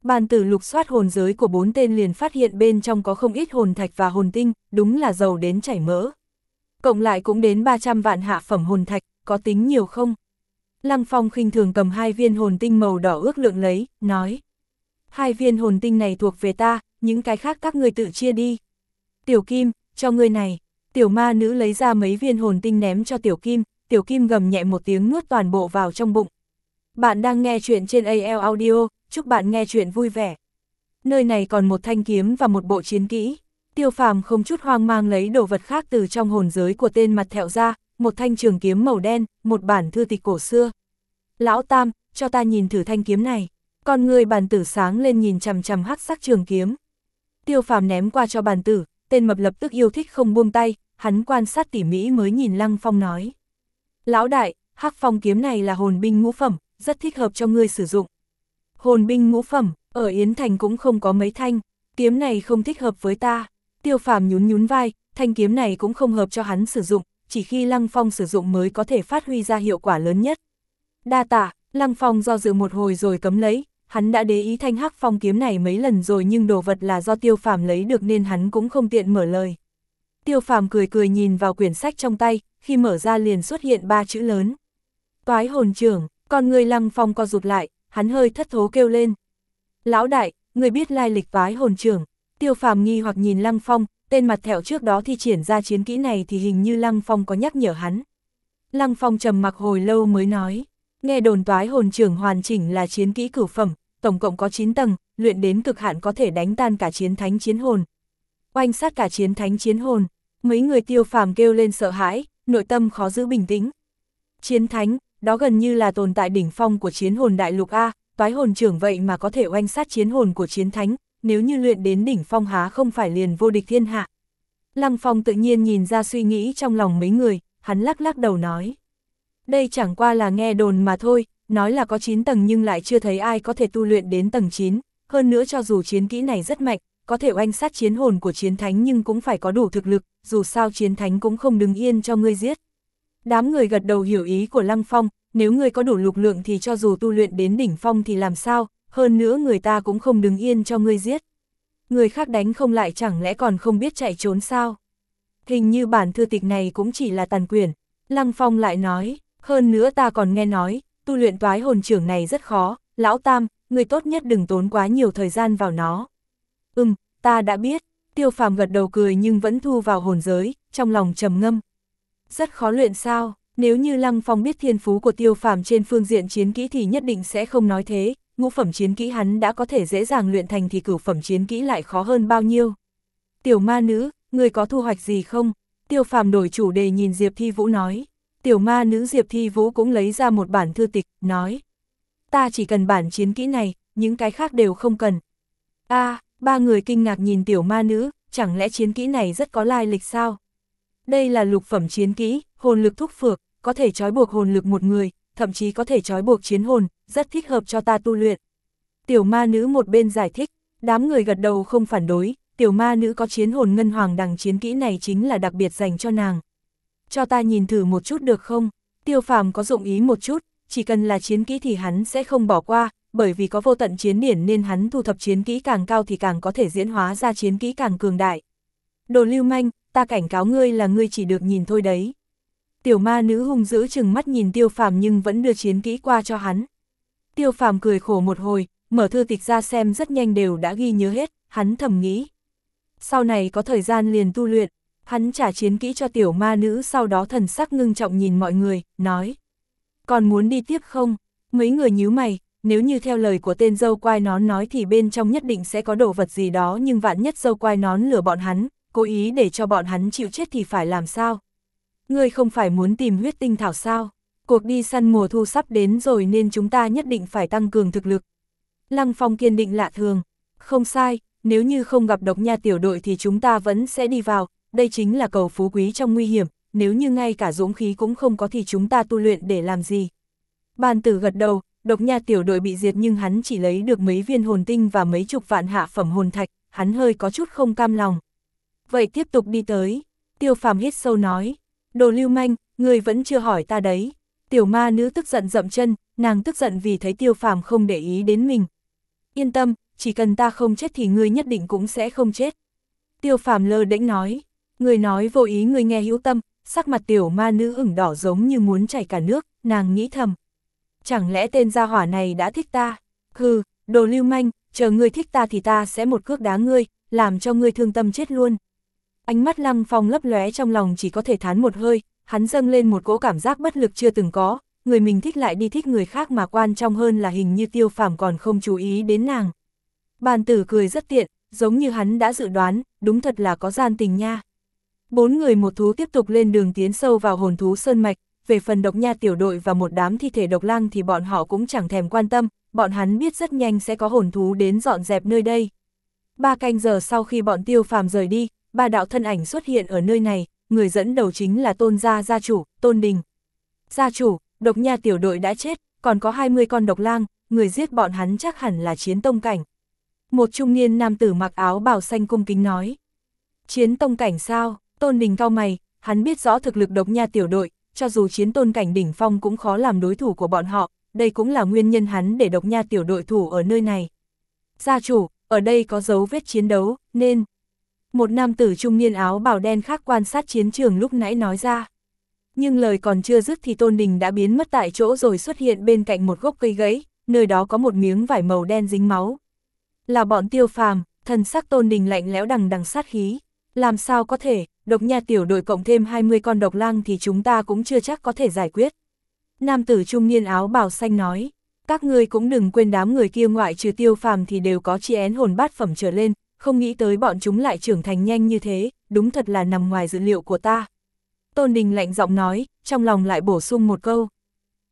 S1: Bàn tử lục soát hồn giới của bốn tên liền phát hiện bên trong có không ít hồn thạch và hồn tinh, đúng là giàu đến chảy mỡ. Cộng lại cũng đến 300 vạn hạ phẩm hồn thạch, có tính nhiều không? Lăng Phong khinh thường cầm hai viên hồn tinh màu đỏ ước lượng lấy, nói. Hai viên hồn tinh này thuộc về ta, những cái khác các người tự chia đi. Tiểu Kim, cho người này, tiểu ma nữ lấy ra mấy viên hồn tinh ném cho Tiểu Kim, Tiểu Kim gầm nhẹ một tiếng nuốt toàn bộ vào trong bụng. Bạn đang nghe chuyện trên AL Audio, chúc bạn nghe chuyện vui vẻ. Nơi này còn một thanh kiếm và một bộ chiến kỹ. Tiêu phàm không chút hoang mang lấy đồ vật khác từ trong hồn giới của tên mặt thẹo ra, một thanh trường kiếm màu đen, một bản thư tịch cổ xưa. Lão Tam, cho ta nhìn thử thanh kiếm này. Con người bàn tử sáng lên nhìn chằm chằm hắc sắc trường kiếm. Tiêu phàm ném qua cho bàn tử, tên mập lập tức yêu thích không buông tay, hắn quan sát tỉ mỹ mới nhìn Lăng Phong nói. Lão đại, hắc phong kiếm này là hồn binh ngũ phẩm, rất thích hợp cho ngươi sử dụng. Hồn binh ngũ phẩm, ở Yến Thành cũng không có mấy thanh, kiếm này không thích hợp với ta. Tiêu phàm nhún nhún vai, thanh kiếm này cũng không hợp cho hắn sử dụng, chỉ khi Lăng Phong sử dụng mới có thể phát huy ra hiệu quả lớn nhất. Đa tạ, Lăng Phong do dự một hồi rồi cấm lấy, hắn đã để ý thanh hắc phong kiếm này mấy lần rồi nhưng đồ vật là do tiêu phàm lấy được nên hắn cũng không tiện mở lời. Tiêu phàm cười cười nhìn vào quyển sách trong tay, khi mở ra liền xuất hiện ba chữ lớn. Toái hồn trưởng, con người lăng phong co rụt lại, hắn hơi thất thố kêu lên. Lão đại, người biết lai lịch vái hồn trưởng, tiêu phàm nghi hoặc nhìn lăng phong, tên mặt thẹo trước đó thi triển ra chiến kỹ này thì hình như lăng phong có nhắc nhở hắn. Lăng phong trầm mặc hồi lâu mới nói, Nghe đồn toái hồn trưởng hoàn chỉnh là chiến kỹ cửu phẩm, tổng cộng có 9 tầng, luyện đến cực hạn có thể đánh tan cả chiến thánh chiến hồn. Oanh sát cả chiến thánh chiến hồn, mấy người tiêu phàm kêu lên sợ hãi, nội tâm khó giữ bình tĩnh. Chiến thánh, đó gần như là tồn tại đỉnh phong của chiến hồn đại lục A, toái hồn trưởng vậy mà có thể oanh sát chiến hồn của chiến thánh, nếu như luyện đến đỉnh phong há không phải liền vô địch thiên hạ. Lăng Phong tự nhiên nhìn ra suy nghĩ trong lòng mấy người, hắn lắc lắc đầu nói. Đây chẳng qua là nghe đồn mà thôi, nói là có 9 tầng nhưng lại chưa thấy ai có thể tu luyện đến tầng 9, hơn nữa cho dù chiến kỹ này rất mạnh, có thể oanh sát chiến hồn của chiến thánh nhưng cũng phải có đủ thực lực, dù sao chiến thánh cũng không đứng yên cho ngươi giết. Đám người gật đầu hiểu ý của Lăng Phong, nếu ngươi có đủ lục lượng thì cho dù tu luyện đến đỉnh phong thì làm sao, hơn nữa người ta cũng không đứng yên cho ngươi giết. Người khác đánh không lại chẳng lẽ còn không biết chạy trốn sao? Hình như bản thư tịch này cũng chỉ là tàn quyền. Lăng Phong lại nói, hơn nữa ta còn nghe nói, tu luyện toái hồn trưởng này rất khó, lão tam, người tốt nhất đừng tốn quá nhiều thời gian vào nó. Ừm, ta đã biết, tiêu phàm gật đầu cười nhưng vẫn thu vào hồn giới, trong lòng trầm ngâm. Rất khó luyện sao, nếu như Lăng Phong biết thiên phú của tiêu phàm trên phương diện chiến kỹ thì nhất định sẽ không nói thế, ngũ phẩm chiến kỹ hắn đã có thể dễ dàng luyện thành thì cửu phẩm chiến kỹ lại khó hơn bao nhiêu. Tiểu ma nữ, người có thu hoạch gì không? Tiêu phàm đổi chủ đề nhìn Diệp Thi Vũ nói. Tiểu ma nữ Diệp Thi Vũ cũng lấy ra một bản thư tịch, nói. Ta chỉ cần bản chiến kỹ này, những cái khác đều không cần. a ba người kinh ngạc nhìn tiểu ma nữ, chẳng lẽ chiến kỹ này rất có lai lịch sao? Đây là lục phẩm chiến kỹ, hồn lực thúc phược, có thể trói buộc hồn lực một người, thậm chí có thể trói buộc chiến hồn, rất thích hợp cho ta tu luyện. Tiểu ma nữ một bên giải thích, đám người gật đầu không phản đối, tiểu ma nữ có chiến hồn ngân hoàng đằng chiến kỹ này chính là đặc biệt dành cho nàng. Cho ta nhìn thử một chút được không? Tiêu phàm có dụng ý một chút, chỉ cần là chiến kỹ thì hắn sẽ không bỏ qua, bởi vì có vô tận chiến điển nên hắn thu thập chiến kỹ càng cao thì càng có thể diễn hóa ra chiến kỹ càng cường đại. Đồ lưu manh, ta cảnh cáo ngươi là ngươi chỉ được nhìn thôi đấy. Tiểu ma nữ hung dữ chừng mắt nhìn tiêu phàm nhưng vẫn đưa chiến kỹ qua cho hắn. Tiêu phàm cười khổ một hồi, mở thư tịch ra xem rất nhanh đều đã ghi nhớ hết, hắn thầm nghĩ. Sau này có thời gian liền tu luyện, hắn trả chiến kỹ cho tiểu ma nữ sau đó thần sắc ngưng trọng nhìn mọi người, nói. Còn muốn đi tiếp không? Mấy người nhíu mày, nếu như theo lời của tên dâu quai nón nói thì bên trong nhất định sẽ có đồ vật gì đó nhưng vạn nhất dâu quai nón lừa bọn hắn, cố ý để cho bọn hắn chịu chết thì phải làm sao? Ngươi không phải muốn tìm huyết tinh thảo sao? Cuộc đi săn mùa thu sắp đến rồi nên chúng ta nhất định phải tăng cường thực lực. Lăng Phong kiên định lạ thường. Không sai, nếu như không gặp độc nha tiểu đội thì chúng ta vẫn sẽ đi vào, đây chính là cầu phú quý trong nguy hiểm, nếu như ngay cả dũng khí cũng không có thì chúng ta tu luyện để làm gì. Bàn tử gật đầu, độc nha tiểu đội bị diệt nhưng hắn chỉ lấy được mấy viên hồn tinh và mấy chục vạn hạ phẩm hồn thạch, hắn hơi có chút không cam lòng. Vậy tiếp tục đi tới, tiêu phàm hít sâu nói, đồ lưu manh, người vẫn chưa hỏi ta đấy. Tiểu ma nữ tức giận dậm chân, nàng tức giận vì thấy tiêu phàm không để ý đến mình. Yên tâm, chỉ cần ta không chết thì ngươi nhất định cũng sẽ không chết. Tiêu phàm lơ đễnh nói, người nói vô ý người nghe hữu tâm, sắc mặt tiểu ma nữ ửng đỏ giống như muốn chảy cả nước, nàng nghĩ thầm. Chẳng lẽ tên gia hỏa này đã thích ta? Hừ, đồ lưu manh, chờ ngươi thích ta thì ta sẽ một cước đá ngươi, làm cho ngươi thương tâm chết luôn. Ánh mắt lăng phong lấp lóe trong lòng chỉ có thể thán một hơi, hắn dâng lên một cỗ cảm giác bất lực chưa từng có, người mình thích lại đi thích người khác mà quan trọng hơn là hình như tiêu phàm còn không chú ý đến nàng. Bàn tử cười rất tiện, giống như hắn đã dự đoán, đúng thật là có gian tình nha. Bốn người một thú tiếp tục lên đường tiến sâu vào hồn thú sơn mạch, về phần độc nha tiểu đội và một đám thi thể độc lang thì bọn họ cũng chẳng thèm quan tâm, bọn hắn biết rất nhanh sẽ có hồn thú đến dọn dẹp nơi đây. Ba canh giờ sau khi bọn tiêu phàm rời đi, ba đạo thân ảnh xuất hiện ở nơi này, người dẫn đầu chính là tôn gia gia chủ, tôn đình. Gia chủ, độc nha tiểu đội đã chết, còn có 20 con độc lang, người giết bọn hắn chắc hẳn là chiến tông cảnh. Một trung niên nam tử mặc áo bào xanh cung kính nói. Chiến tông cảnh sao, tôn đình cao mày, hắn biết rõ thực lực độc nha tiểu đội, cho dù chiến tôn cảnh đỉnh phong cũng khó làm đối thủ của bọn họ, đây cũng là nguyên nhân hắn để độc nha tiểu đội thủ ở nơi này. Gia chủ, ở đây có dấu vết chiến đấu, nên... Một nam tử trung niên áo bào đen khác quan sát chiến trường lúc nãy nói ra. Nhưng lời còn chưa dứt thì Tôn Đình đã biến mất tại chỗ rồi xuất hiện bên cạnh một gốc cây gãy, nơi đó có một miếng vải màu đen dính máu. Là bọn tiêu phàm, thần sắc Tôn Đình lạnh lẽo đằng đằng sát khí. Làm sao có thể, độc nha tiểu đội cộng thêm 20 con độc lang thì chúng ta cũng chưa chắc có thể giải quyết. Nam tử trung niên áo bào xanh nói, các ngươi cũng đừng quên đám người kia ngoại trừ tiêu phàm thì đều có chi én hồn bát phẩm trở lên, không nghĩ tới bọn chúng lại trưởng thành nhanh như thế, đúng thật là nằm ngoài dự liệu của ta. Tôn Đình lạnh giọng nói, trong lòng lại bổ sung một câu.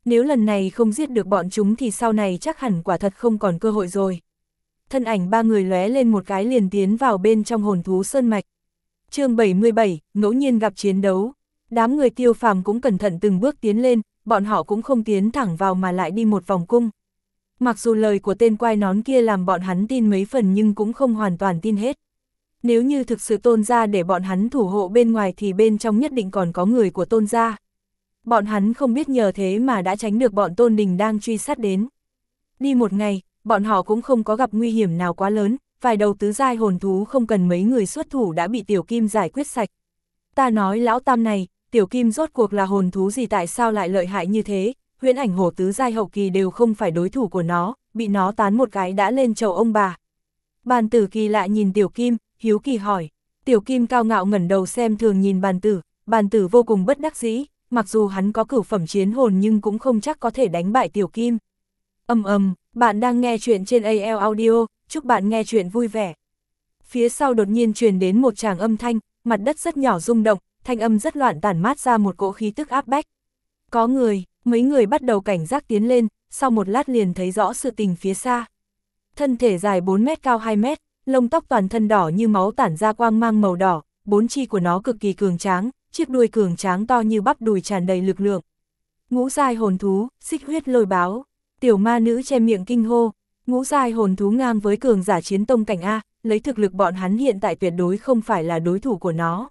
S1: Nếu lần này không giết được bọn chúng thì sau này chắc hẳn quả thật không còn cơ hội rồi. Thân ảnh ba người lóe lên một cái liền tiến vào bên trong hồn thú sơn mạch. chương 77, ngẫu nhiên gặp chiến đấu. Đám người tiêu phàm cũng cẩn thận từng bước tiến lên, bọn họ cũng không tiến thẳng vào mà lại đi một vòng cung. Mặc dù lời của tên quai nón kia làm bọn hắn tin mấy phần nhưng cũng không hoàn toàn tin hết. Nếu như thực sự tôn ra để bọn hắn thủ hộ bên ngoài thì bên trong nhất định còn có người của tôn gia. Bọn hắn không biết nhờ thế mà đã tránh được bọn tôn đình đang truy sát đến. Đi một ngày, bọn họ cũng không có gặp nguy hiểm nào quá lớn, vài đầu tứ giai hồn thú không cần mấy người xuất thủ đã bị tiểu kim giải quyết sạch. Ta nói lão tam này, tiểu kim rốt cuộc là hồn thú gì tại sao lại lợi hại như thế, huyễn ảnh hổ tứ giai hậu kỳ đều không phải đối thủ của nó, bị nó tán một cái đã lên chầu ông bà. Bàn tử kỳ lại nhìn tiểu kim, hiếu kỳ hỏi, tiểu kim cao ngạo ngẩn đầu xem thường nhìn bàn tử, bàn tử vô cùng bất đắc dĩ, mặc dù hắn có cửu phẩm chiến hồn nhưng cũng không chắc có thể đánh bại tiểu kim. Âm ầm, bạn đang nghe chuyện trên AL Audio, chúc bạn nghe chuyện vui vẻ. Phía sau đột nhiên truyền đến một tràng âm thanh, mặt đất rất nhỏ rung động, thanh âm rất loạn tản mát ra một cỗ khí tức áp bách. Có người, mấy người bắt đầu cảnh giác tiến lên, sau một lát liền thấy rõ sự tình phía xa. Thân thể dài 4 mét cao 2 mét, lông tóc toàn thân đỏ như máu tản ra quang mang màu đỏ, bốn chi của nó cực kỳ cường tráng, chiếc đuôi cường tráng to như bắp đùi tràn đầy lực lượng. Ngũ giai hồn thú, xích huyết lôi báo, tiểu ma nữ che miệng kinh hô, ngũ giai hồn thú ngang với cường giả chiến tông cảnh A, lấy thực lực bọn hắn hiện tại tuyệt đối không phải là đối thủ của nó.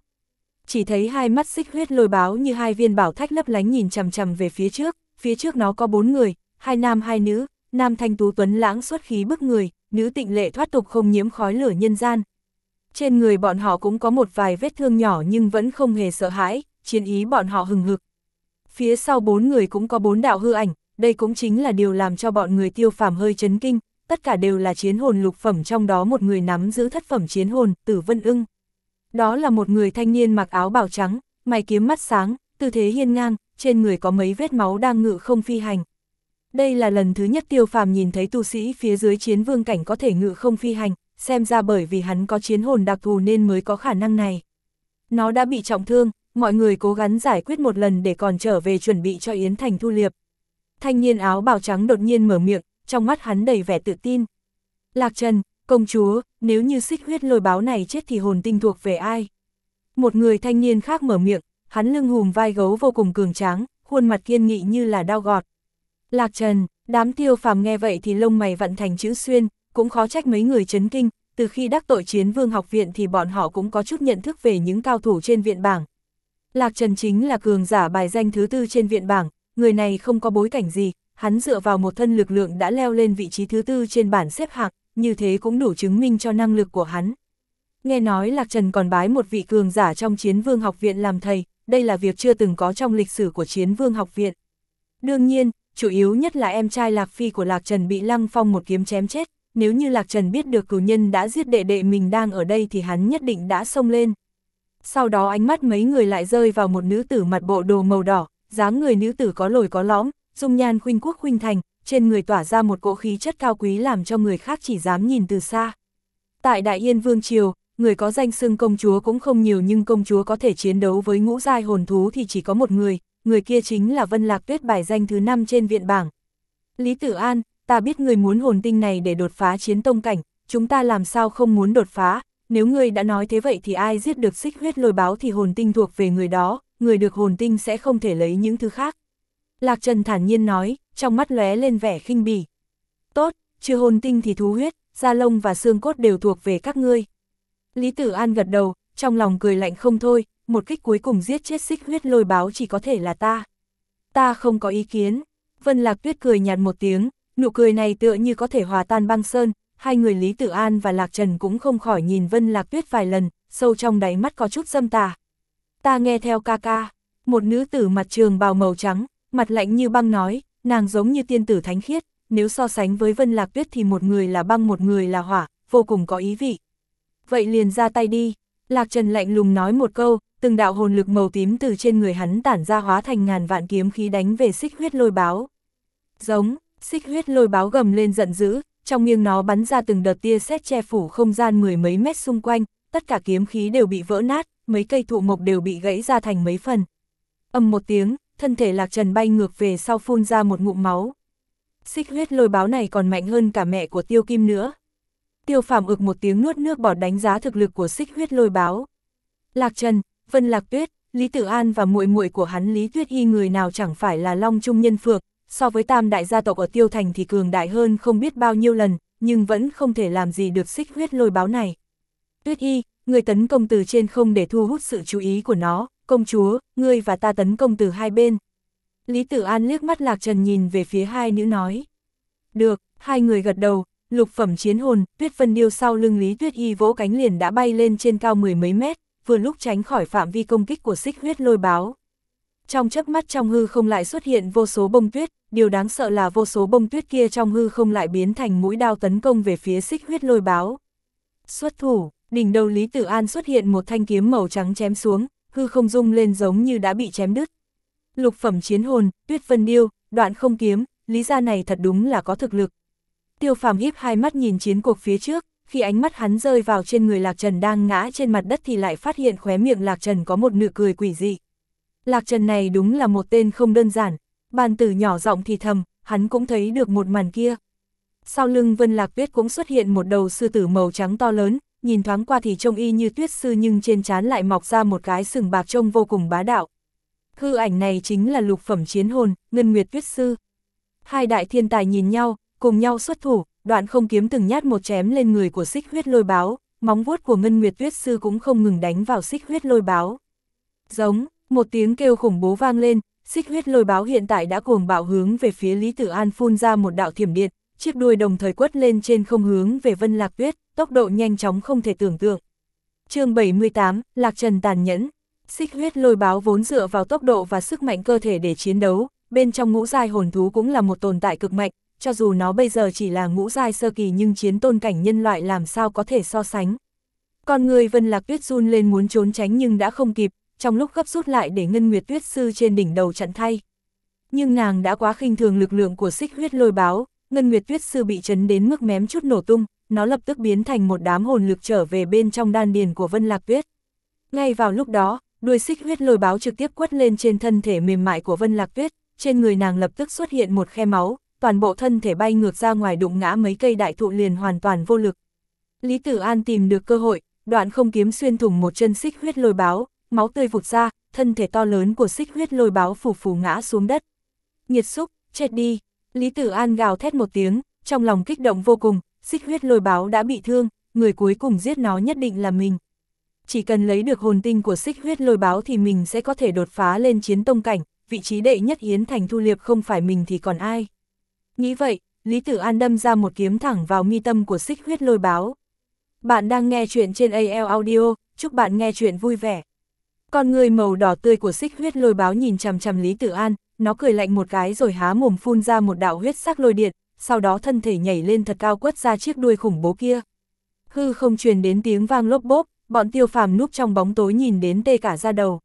S1: Chỉ thấy hai mắt xích huyết lôi báo như hai viên bảo thách lấp lánh nhìn chằm chằm về phía trước, phía trước nó có bốn người, hai nam hai nữ, nam thanh tú tuấn lãng xuất khí bức người, nữ tịnh lệ thoát tục không nhiễm khói lửa nhân gian. Trên người bọn họ cũng có một vài vết thương nhỏ nhưng vẫn không hề sợ hãi, chiến ý bọn họ hừng hực. Phía sau bốn người cũng có bốn đạo hư ảnh, đây cũng chính là điều làm cho bọn người tiêu phàm hơi chấn kinh, tất cả đều là chiến hồn lục phẩm trong đó một người nắm giữ thất phẩm chiến hồn, tử vân ưng. Đó là một người thanh niên mặc áo bảo trắng, mày kiếm mắt sáng, tư thế hiên ngang, trên người có mấy vết máu đang ngự không phi hành. Đây là lần thứ nhất tiêu phàm nhìn thấy tu sĩ phía dưới chiến vương cảnh có thể ngự không phi hành, xem ra bởi vì hắn có chiến hồn đặc thù nên mới có khả năng này. Nó đã bị trọng thương, mọi người cố gắng giải quyết một lần để còn trở về chuẩn bị cho Yến Thành thu liệp. Thanh niên áo bào trắng đột nhiên mở miệng, trong mắt hắn đầy vẻ tự tin. Lạc Trần, công chúa, nếu như xích huyết lôi báo này chết thì hồn tinh thuộc về ai? Một người thanh niên khác mở miệng, hắn lưng hùm vai gấu vô cùng cường tráng, khuôn mặt kiên nghị như là đao gọt. Lạc Trần, đám tiêu phàm nghe vậy thì lông mày vận thành chữ xuyên, cũng khó trách mấy người chấn kinh, từ khi đắc tội chiến vương học viện thì bọn họ cũng có chút nhận thức về những cao thủ trên viện bảng. Lạc Trần chính là cường giả bài danh thứ tư trên viện bảng, người này không có bối cảnh gì, hắn dựa vào một thân lực lượng đã leo lên vị trí thứ tư trên bảng xếp hạng, như thế cũng đủ chứng minh cho năng lực của hắn. Nghe nói Lạc Trần còn bái một vị cường giả trong chiến vương học viện làm thầy, đây là việc chưa từng có trong lịch sử của chiến vương học viện. Đương nhiên, chủ yếu nhất là em trai Lạc Phi của Lạc Trần bị Lăng Phong một kiếm chém chết, nếu như Lạc Trần biết được cửu nhân đã giết đệ đệ mình đang ở đây thì hắn nhất định đã xông lên. Sau đó ánh mắt mấy người lại rơi vào một nữ tử mặt bộ đồ màu đỏ, dáng người nữ tử có lồi có lõm, dung nhan khuynh quốc khuynh thành, trên người tỏa ra một cỗ khí chất cao quý làm cho người khác chỉ dám nhìn từ xa. Tại Đại Yên Vương Triều, người có danh xưng công chúa cũng không nhiều nhưng công chúa có thể chiến đấu với ngũ giai hồn thú thì chỉ có một người, người kia chính là Vân Lạc Tuyết bài danh thứ 5 trên viện bảng. Lý Tử An, ta biết người muốn hồn tinh này để đột phá chiến tông cảnh, chúng ta làm sao không muốn đột phá, nếu người đã nói thế vậy thì ai giết được xích huyết lôi báo thì hồn tinh thuộc về người đó, người được hồn tinh sẽ không thể lấy những thứ khác. Lạc Trần thản nhiên nói, trong mắt lóe lên vẻ khinh bỉ. Tốt, trừ hồn tinh thì thú huyết, da lông và xương cốt đều thuộc về các ngươi. Lý Tử An gật đầu, trong lòng cười lạnh không thôi, một kích cuối cùng giết chết xích huyết lôi báo chỉ có thể là ta. Ta không có ý kiến. Vân Lạc Tuyết cười nhạt một tiếng, nụ cười này tựa như có thể hòa tan băng sơn, hai người Lý Tử An và Lạc Trần cũng không khỏi nhìn Vân Lạc Tuyết vài lần, sâu trong đáy mắt có chút dâm tà. Ta nghe theo ca ca, một nữ tử mặt trường bào màu trắng, mặt lạnh như băng nói, nàng giống như tiên tử thánh khiết, nếu so sánh với Vân Lạc Tuyết thì một người là băng một người là hỏa, vô cùng có ý vị. Vậy liền ra tay đi, Lạc Trần lạnh lùng nói một câu, từng đạo hồn lực màu tím từ trên người hắn tản ra hóa thành ngàn vạn kiếm khí đánh về xích huyết lôi báo. Giống, xích huyết lôi báo gầm lên giận dữ, trong miệng nó bắn ra từng đợt tia sét che phủ không gian mười mấy mét xung quanh, tất cả kiếm khí đều bị vỡ nát, mấy cây thụ mộc đều bị gãy ra thành mấy phần. Âm một tiếng, thân thể lạc trần bay ngược về sau phun ra một ngụm máu. Xích huyết lôi báo này còn mạnh hơn cả mẹ của tiêu kim nữa. Tiêu phàm ực một tiếng nuốt nước bọt đánh giá thực lực của xích huyết lôi báo. Lạc Trần, Vân Lạc Tuyết, Lý Tử An và muội muội của hắn Lý Tuyết Y người nào chẳng phải là Long Trung Nhân Phược, so với tam đại gia tộc ở Tiêu Thành thì cường đại hơn không biết bao nhiêu lần, nhưng vẫn không thể làm gì được xích huyết lôi báo này. Tuyết Y, người tấn công từ trên không để thu hút sự chú ý của nó, công chúa, ngươi và ta tấn công từ hai bên. Lý Tử An liếc mắt Lạc Trần nhìn về phía hai nữ nói. Được, hai người gật đầu, lục phẩm chiến hồn, Tuyết Vân Điêu sau lưng Lý Tuyết Y vỗ cánh liền đã bay lên trên cao mười mấy mét, vừa lúc tránh khỏi phạm vi công kích của xích huyết lôi báo. Trong chớp mắt trong hư không lại xuất hiện vô số bông tuyết, điều đáng sợ là vô số bông tuyết kia trong hư không lại biến thành mũi đao tấn công về phía xích huyết lôi báo. Xuất thủ, đỉnh đầu Lý Tử An xuất hiện một thanh kiếm màu trắng chém xuống, hư không rung lên giống như đã bị chém đứt. Lục phẩm chiến hồn, tuyết vân điêu, đoạn không kiếm, lý gia này thật đúng là có thực lực. Tiêu phàm híp hai mắt nhìn chiến cuộc phía trước, khi ánh mắt hắn rơi vào trên người Lạc Trần đang ngã trên mặt đất thì lại phát hiện khóe miệng Lạc Trần có một nụ cười quỷ dị. Lạc Trần này đúng là một tên không đơn giản, bàn tử nhỏ giọng thì thầm, hắn cũng thấy được một màn kia. Sau lưng Vân Lạc Tuyết cũng xuất hiện một đầu sư tử màu trắng to lớn, nhìn thoáng qua thì trông y như tuyết sư nhưng trên trán lại mọc ra một cái sừng bạc trông vô cùng bá đạo. Hư ảnh này chính là lục phẩm chiến hồn, Ngân Nguyệt Tuyết Sư. Hai đại thiên tài nhìn nhau, cùng nhau xuất thủ, đoạn không kiếm từng nhát một chém lên người của xích huyết lôi báo, móng vuốt của Ngân Nguyệt Tuyết Sư cũng không ngừng đánh vào xích huyết lôi báo. Giống, một tiếng kêu khủng bố vang lên, xích huyết lôi báo hiện tại đã cuồng bạo hướng về phía Lý Tử An phun ra một đạo thiểm điện, chiếc đuôi đồng thời quất lên trên không hướng về Vân Lạc Tuyết, tốc độ nhanh chóng không thể tưởng tượng. chương 78, Lạc Trần tàn nhẫn, xích huyết lôi báo vốn dựa vào tốc độ và sức mạnh cơ thể để chiến đấu, bên trong ngũ giai hồn thú cũng là một tồn tại cực mạnh, cho dù nó bây giờ chỉ là ngũ giai sơ kỳ nhưng chiến tôn cảnh nhân loại làm sao có thể so sánh. Con người Vân Lạc Tuyết run lên muốn trốn tránh nhưng đã không kịp, trong lúc gấp rút lại để Ngân Nguyệt Tuyết Sư trên đỉnh đầu chặn thay. Nhưng nàng đã quá khinh thường lực lượng của xích huyết lôi báo, Ngân Nguyệt Tuyết Sư bị chấn đến mức mém chút nổ tung, nó lập tức biến thành một đám hồn lực trở về bên trong đan điền của Vân Lạc Tuyết. Ngay vào lúc đó, đuôi xích huyết lôi báo trực tiếp quất lên trên thân thể mềm mại của Vân Lạc Tuyết, trên người nàng lập tức xuất hiện một khe máu, toàn bộ thân thể bay ngược ra ngoài đụng ngã mấy cây đại thụ liền hoàn toàn vô lực. Lý Tử An tìm được cơ hội, đoạn không kiếm xuyên thủng một chân xích huyết lôi báo, máu tươi vụt ra, thân thể to lớn của xích huyết lôi báo phù phù ngã xuống đất. Nhiệt xúc, chết đi, Lý Tử An gào thét một tiếng, trong lòng kích động vô cùng, xích huyết lôi báo đã bị thương, người cuối cùng giết nó nhất định là mình. Chỉ cần lấy được hồn tinh của xích huyết lôi báo thì mình sẽ có thể đột phá lên chiến tông cảnh, vị trí đệ nhất hiến thành thu liệp không phải mình thì còn ai. Nghĩ vậy, Lý Tử An đâm ra một kiếm thẳng vào mi tâm của xích huyết lôi báo. Bạn đang nghe chuyện trên AL Audio, chúc bạn nghe chuyện vui vẻ. Con người màu đỏ tươi của xích huyết lôi báo nhìn chằm chằm Lý Tử An, nó cười lạnh một cái rồi há mồm phun ra một đạo huyết sắc lôi điện, sau đó thân thể nhảy lên thật cao quất ra chiếc đuôi khủng bố kia. Hư không truyền đến tiếng vang lốp bốp, bọn tiêu phàm núp trong bóng tối nhìn đến tê cả ra đầu.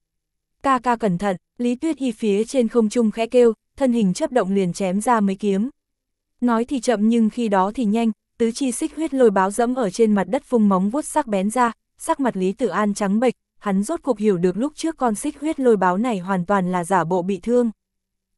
S1: Ca ca cẩn thận, Lý Tuyết Y phía trên không trung khẽ kêu, thân hình chấp động liền chém ra mấy kiếm. Nói thì chậm nhưng khi đó thì nhanh, tứ chi xích huyết lôi báo dẫm ở trên mặt đất phung móng vuốt sắc bén ra, sắc mặt Lý Tử An trắng bệch, hắn rốt cuộc hiểu được lúc trước con xích huyết lôi báo này hoàn toàn là giả bộ bị thương.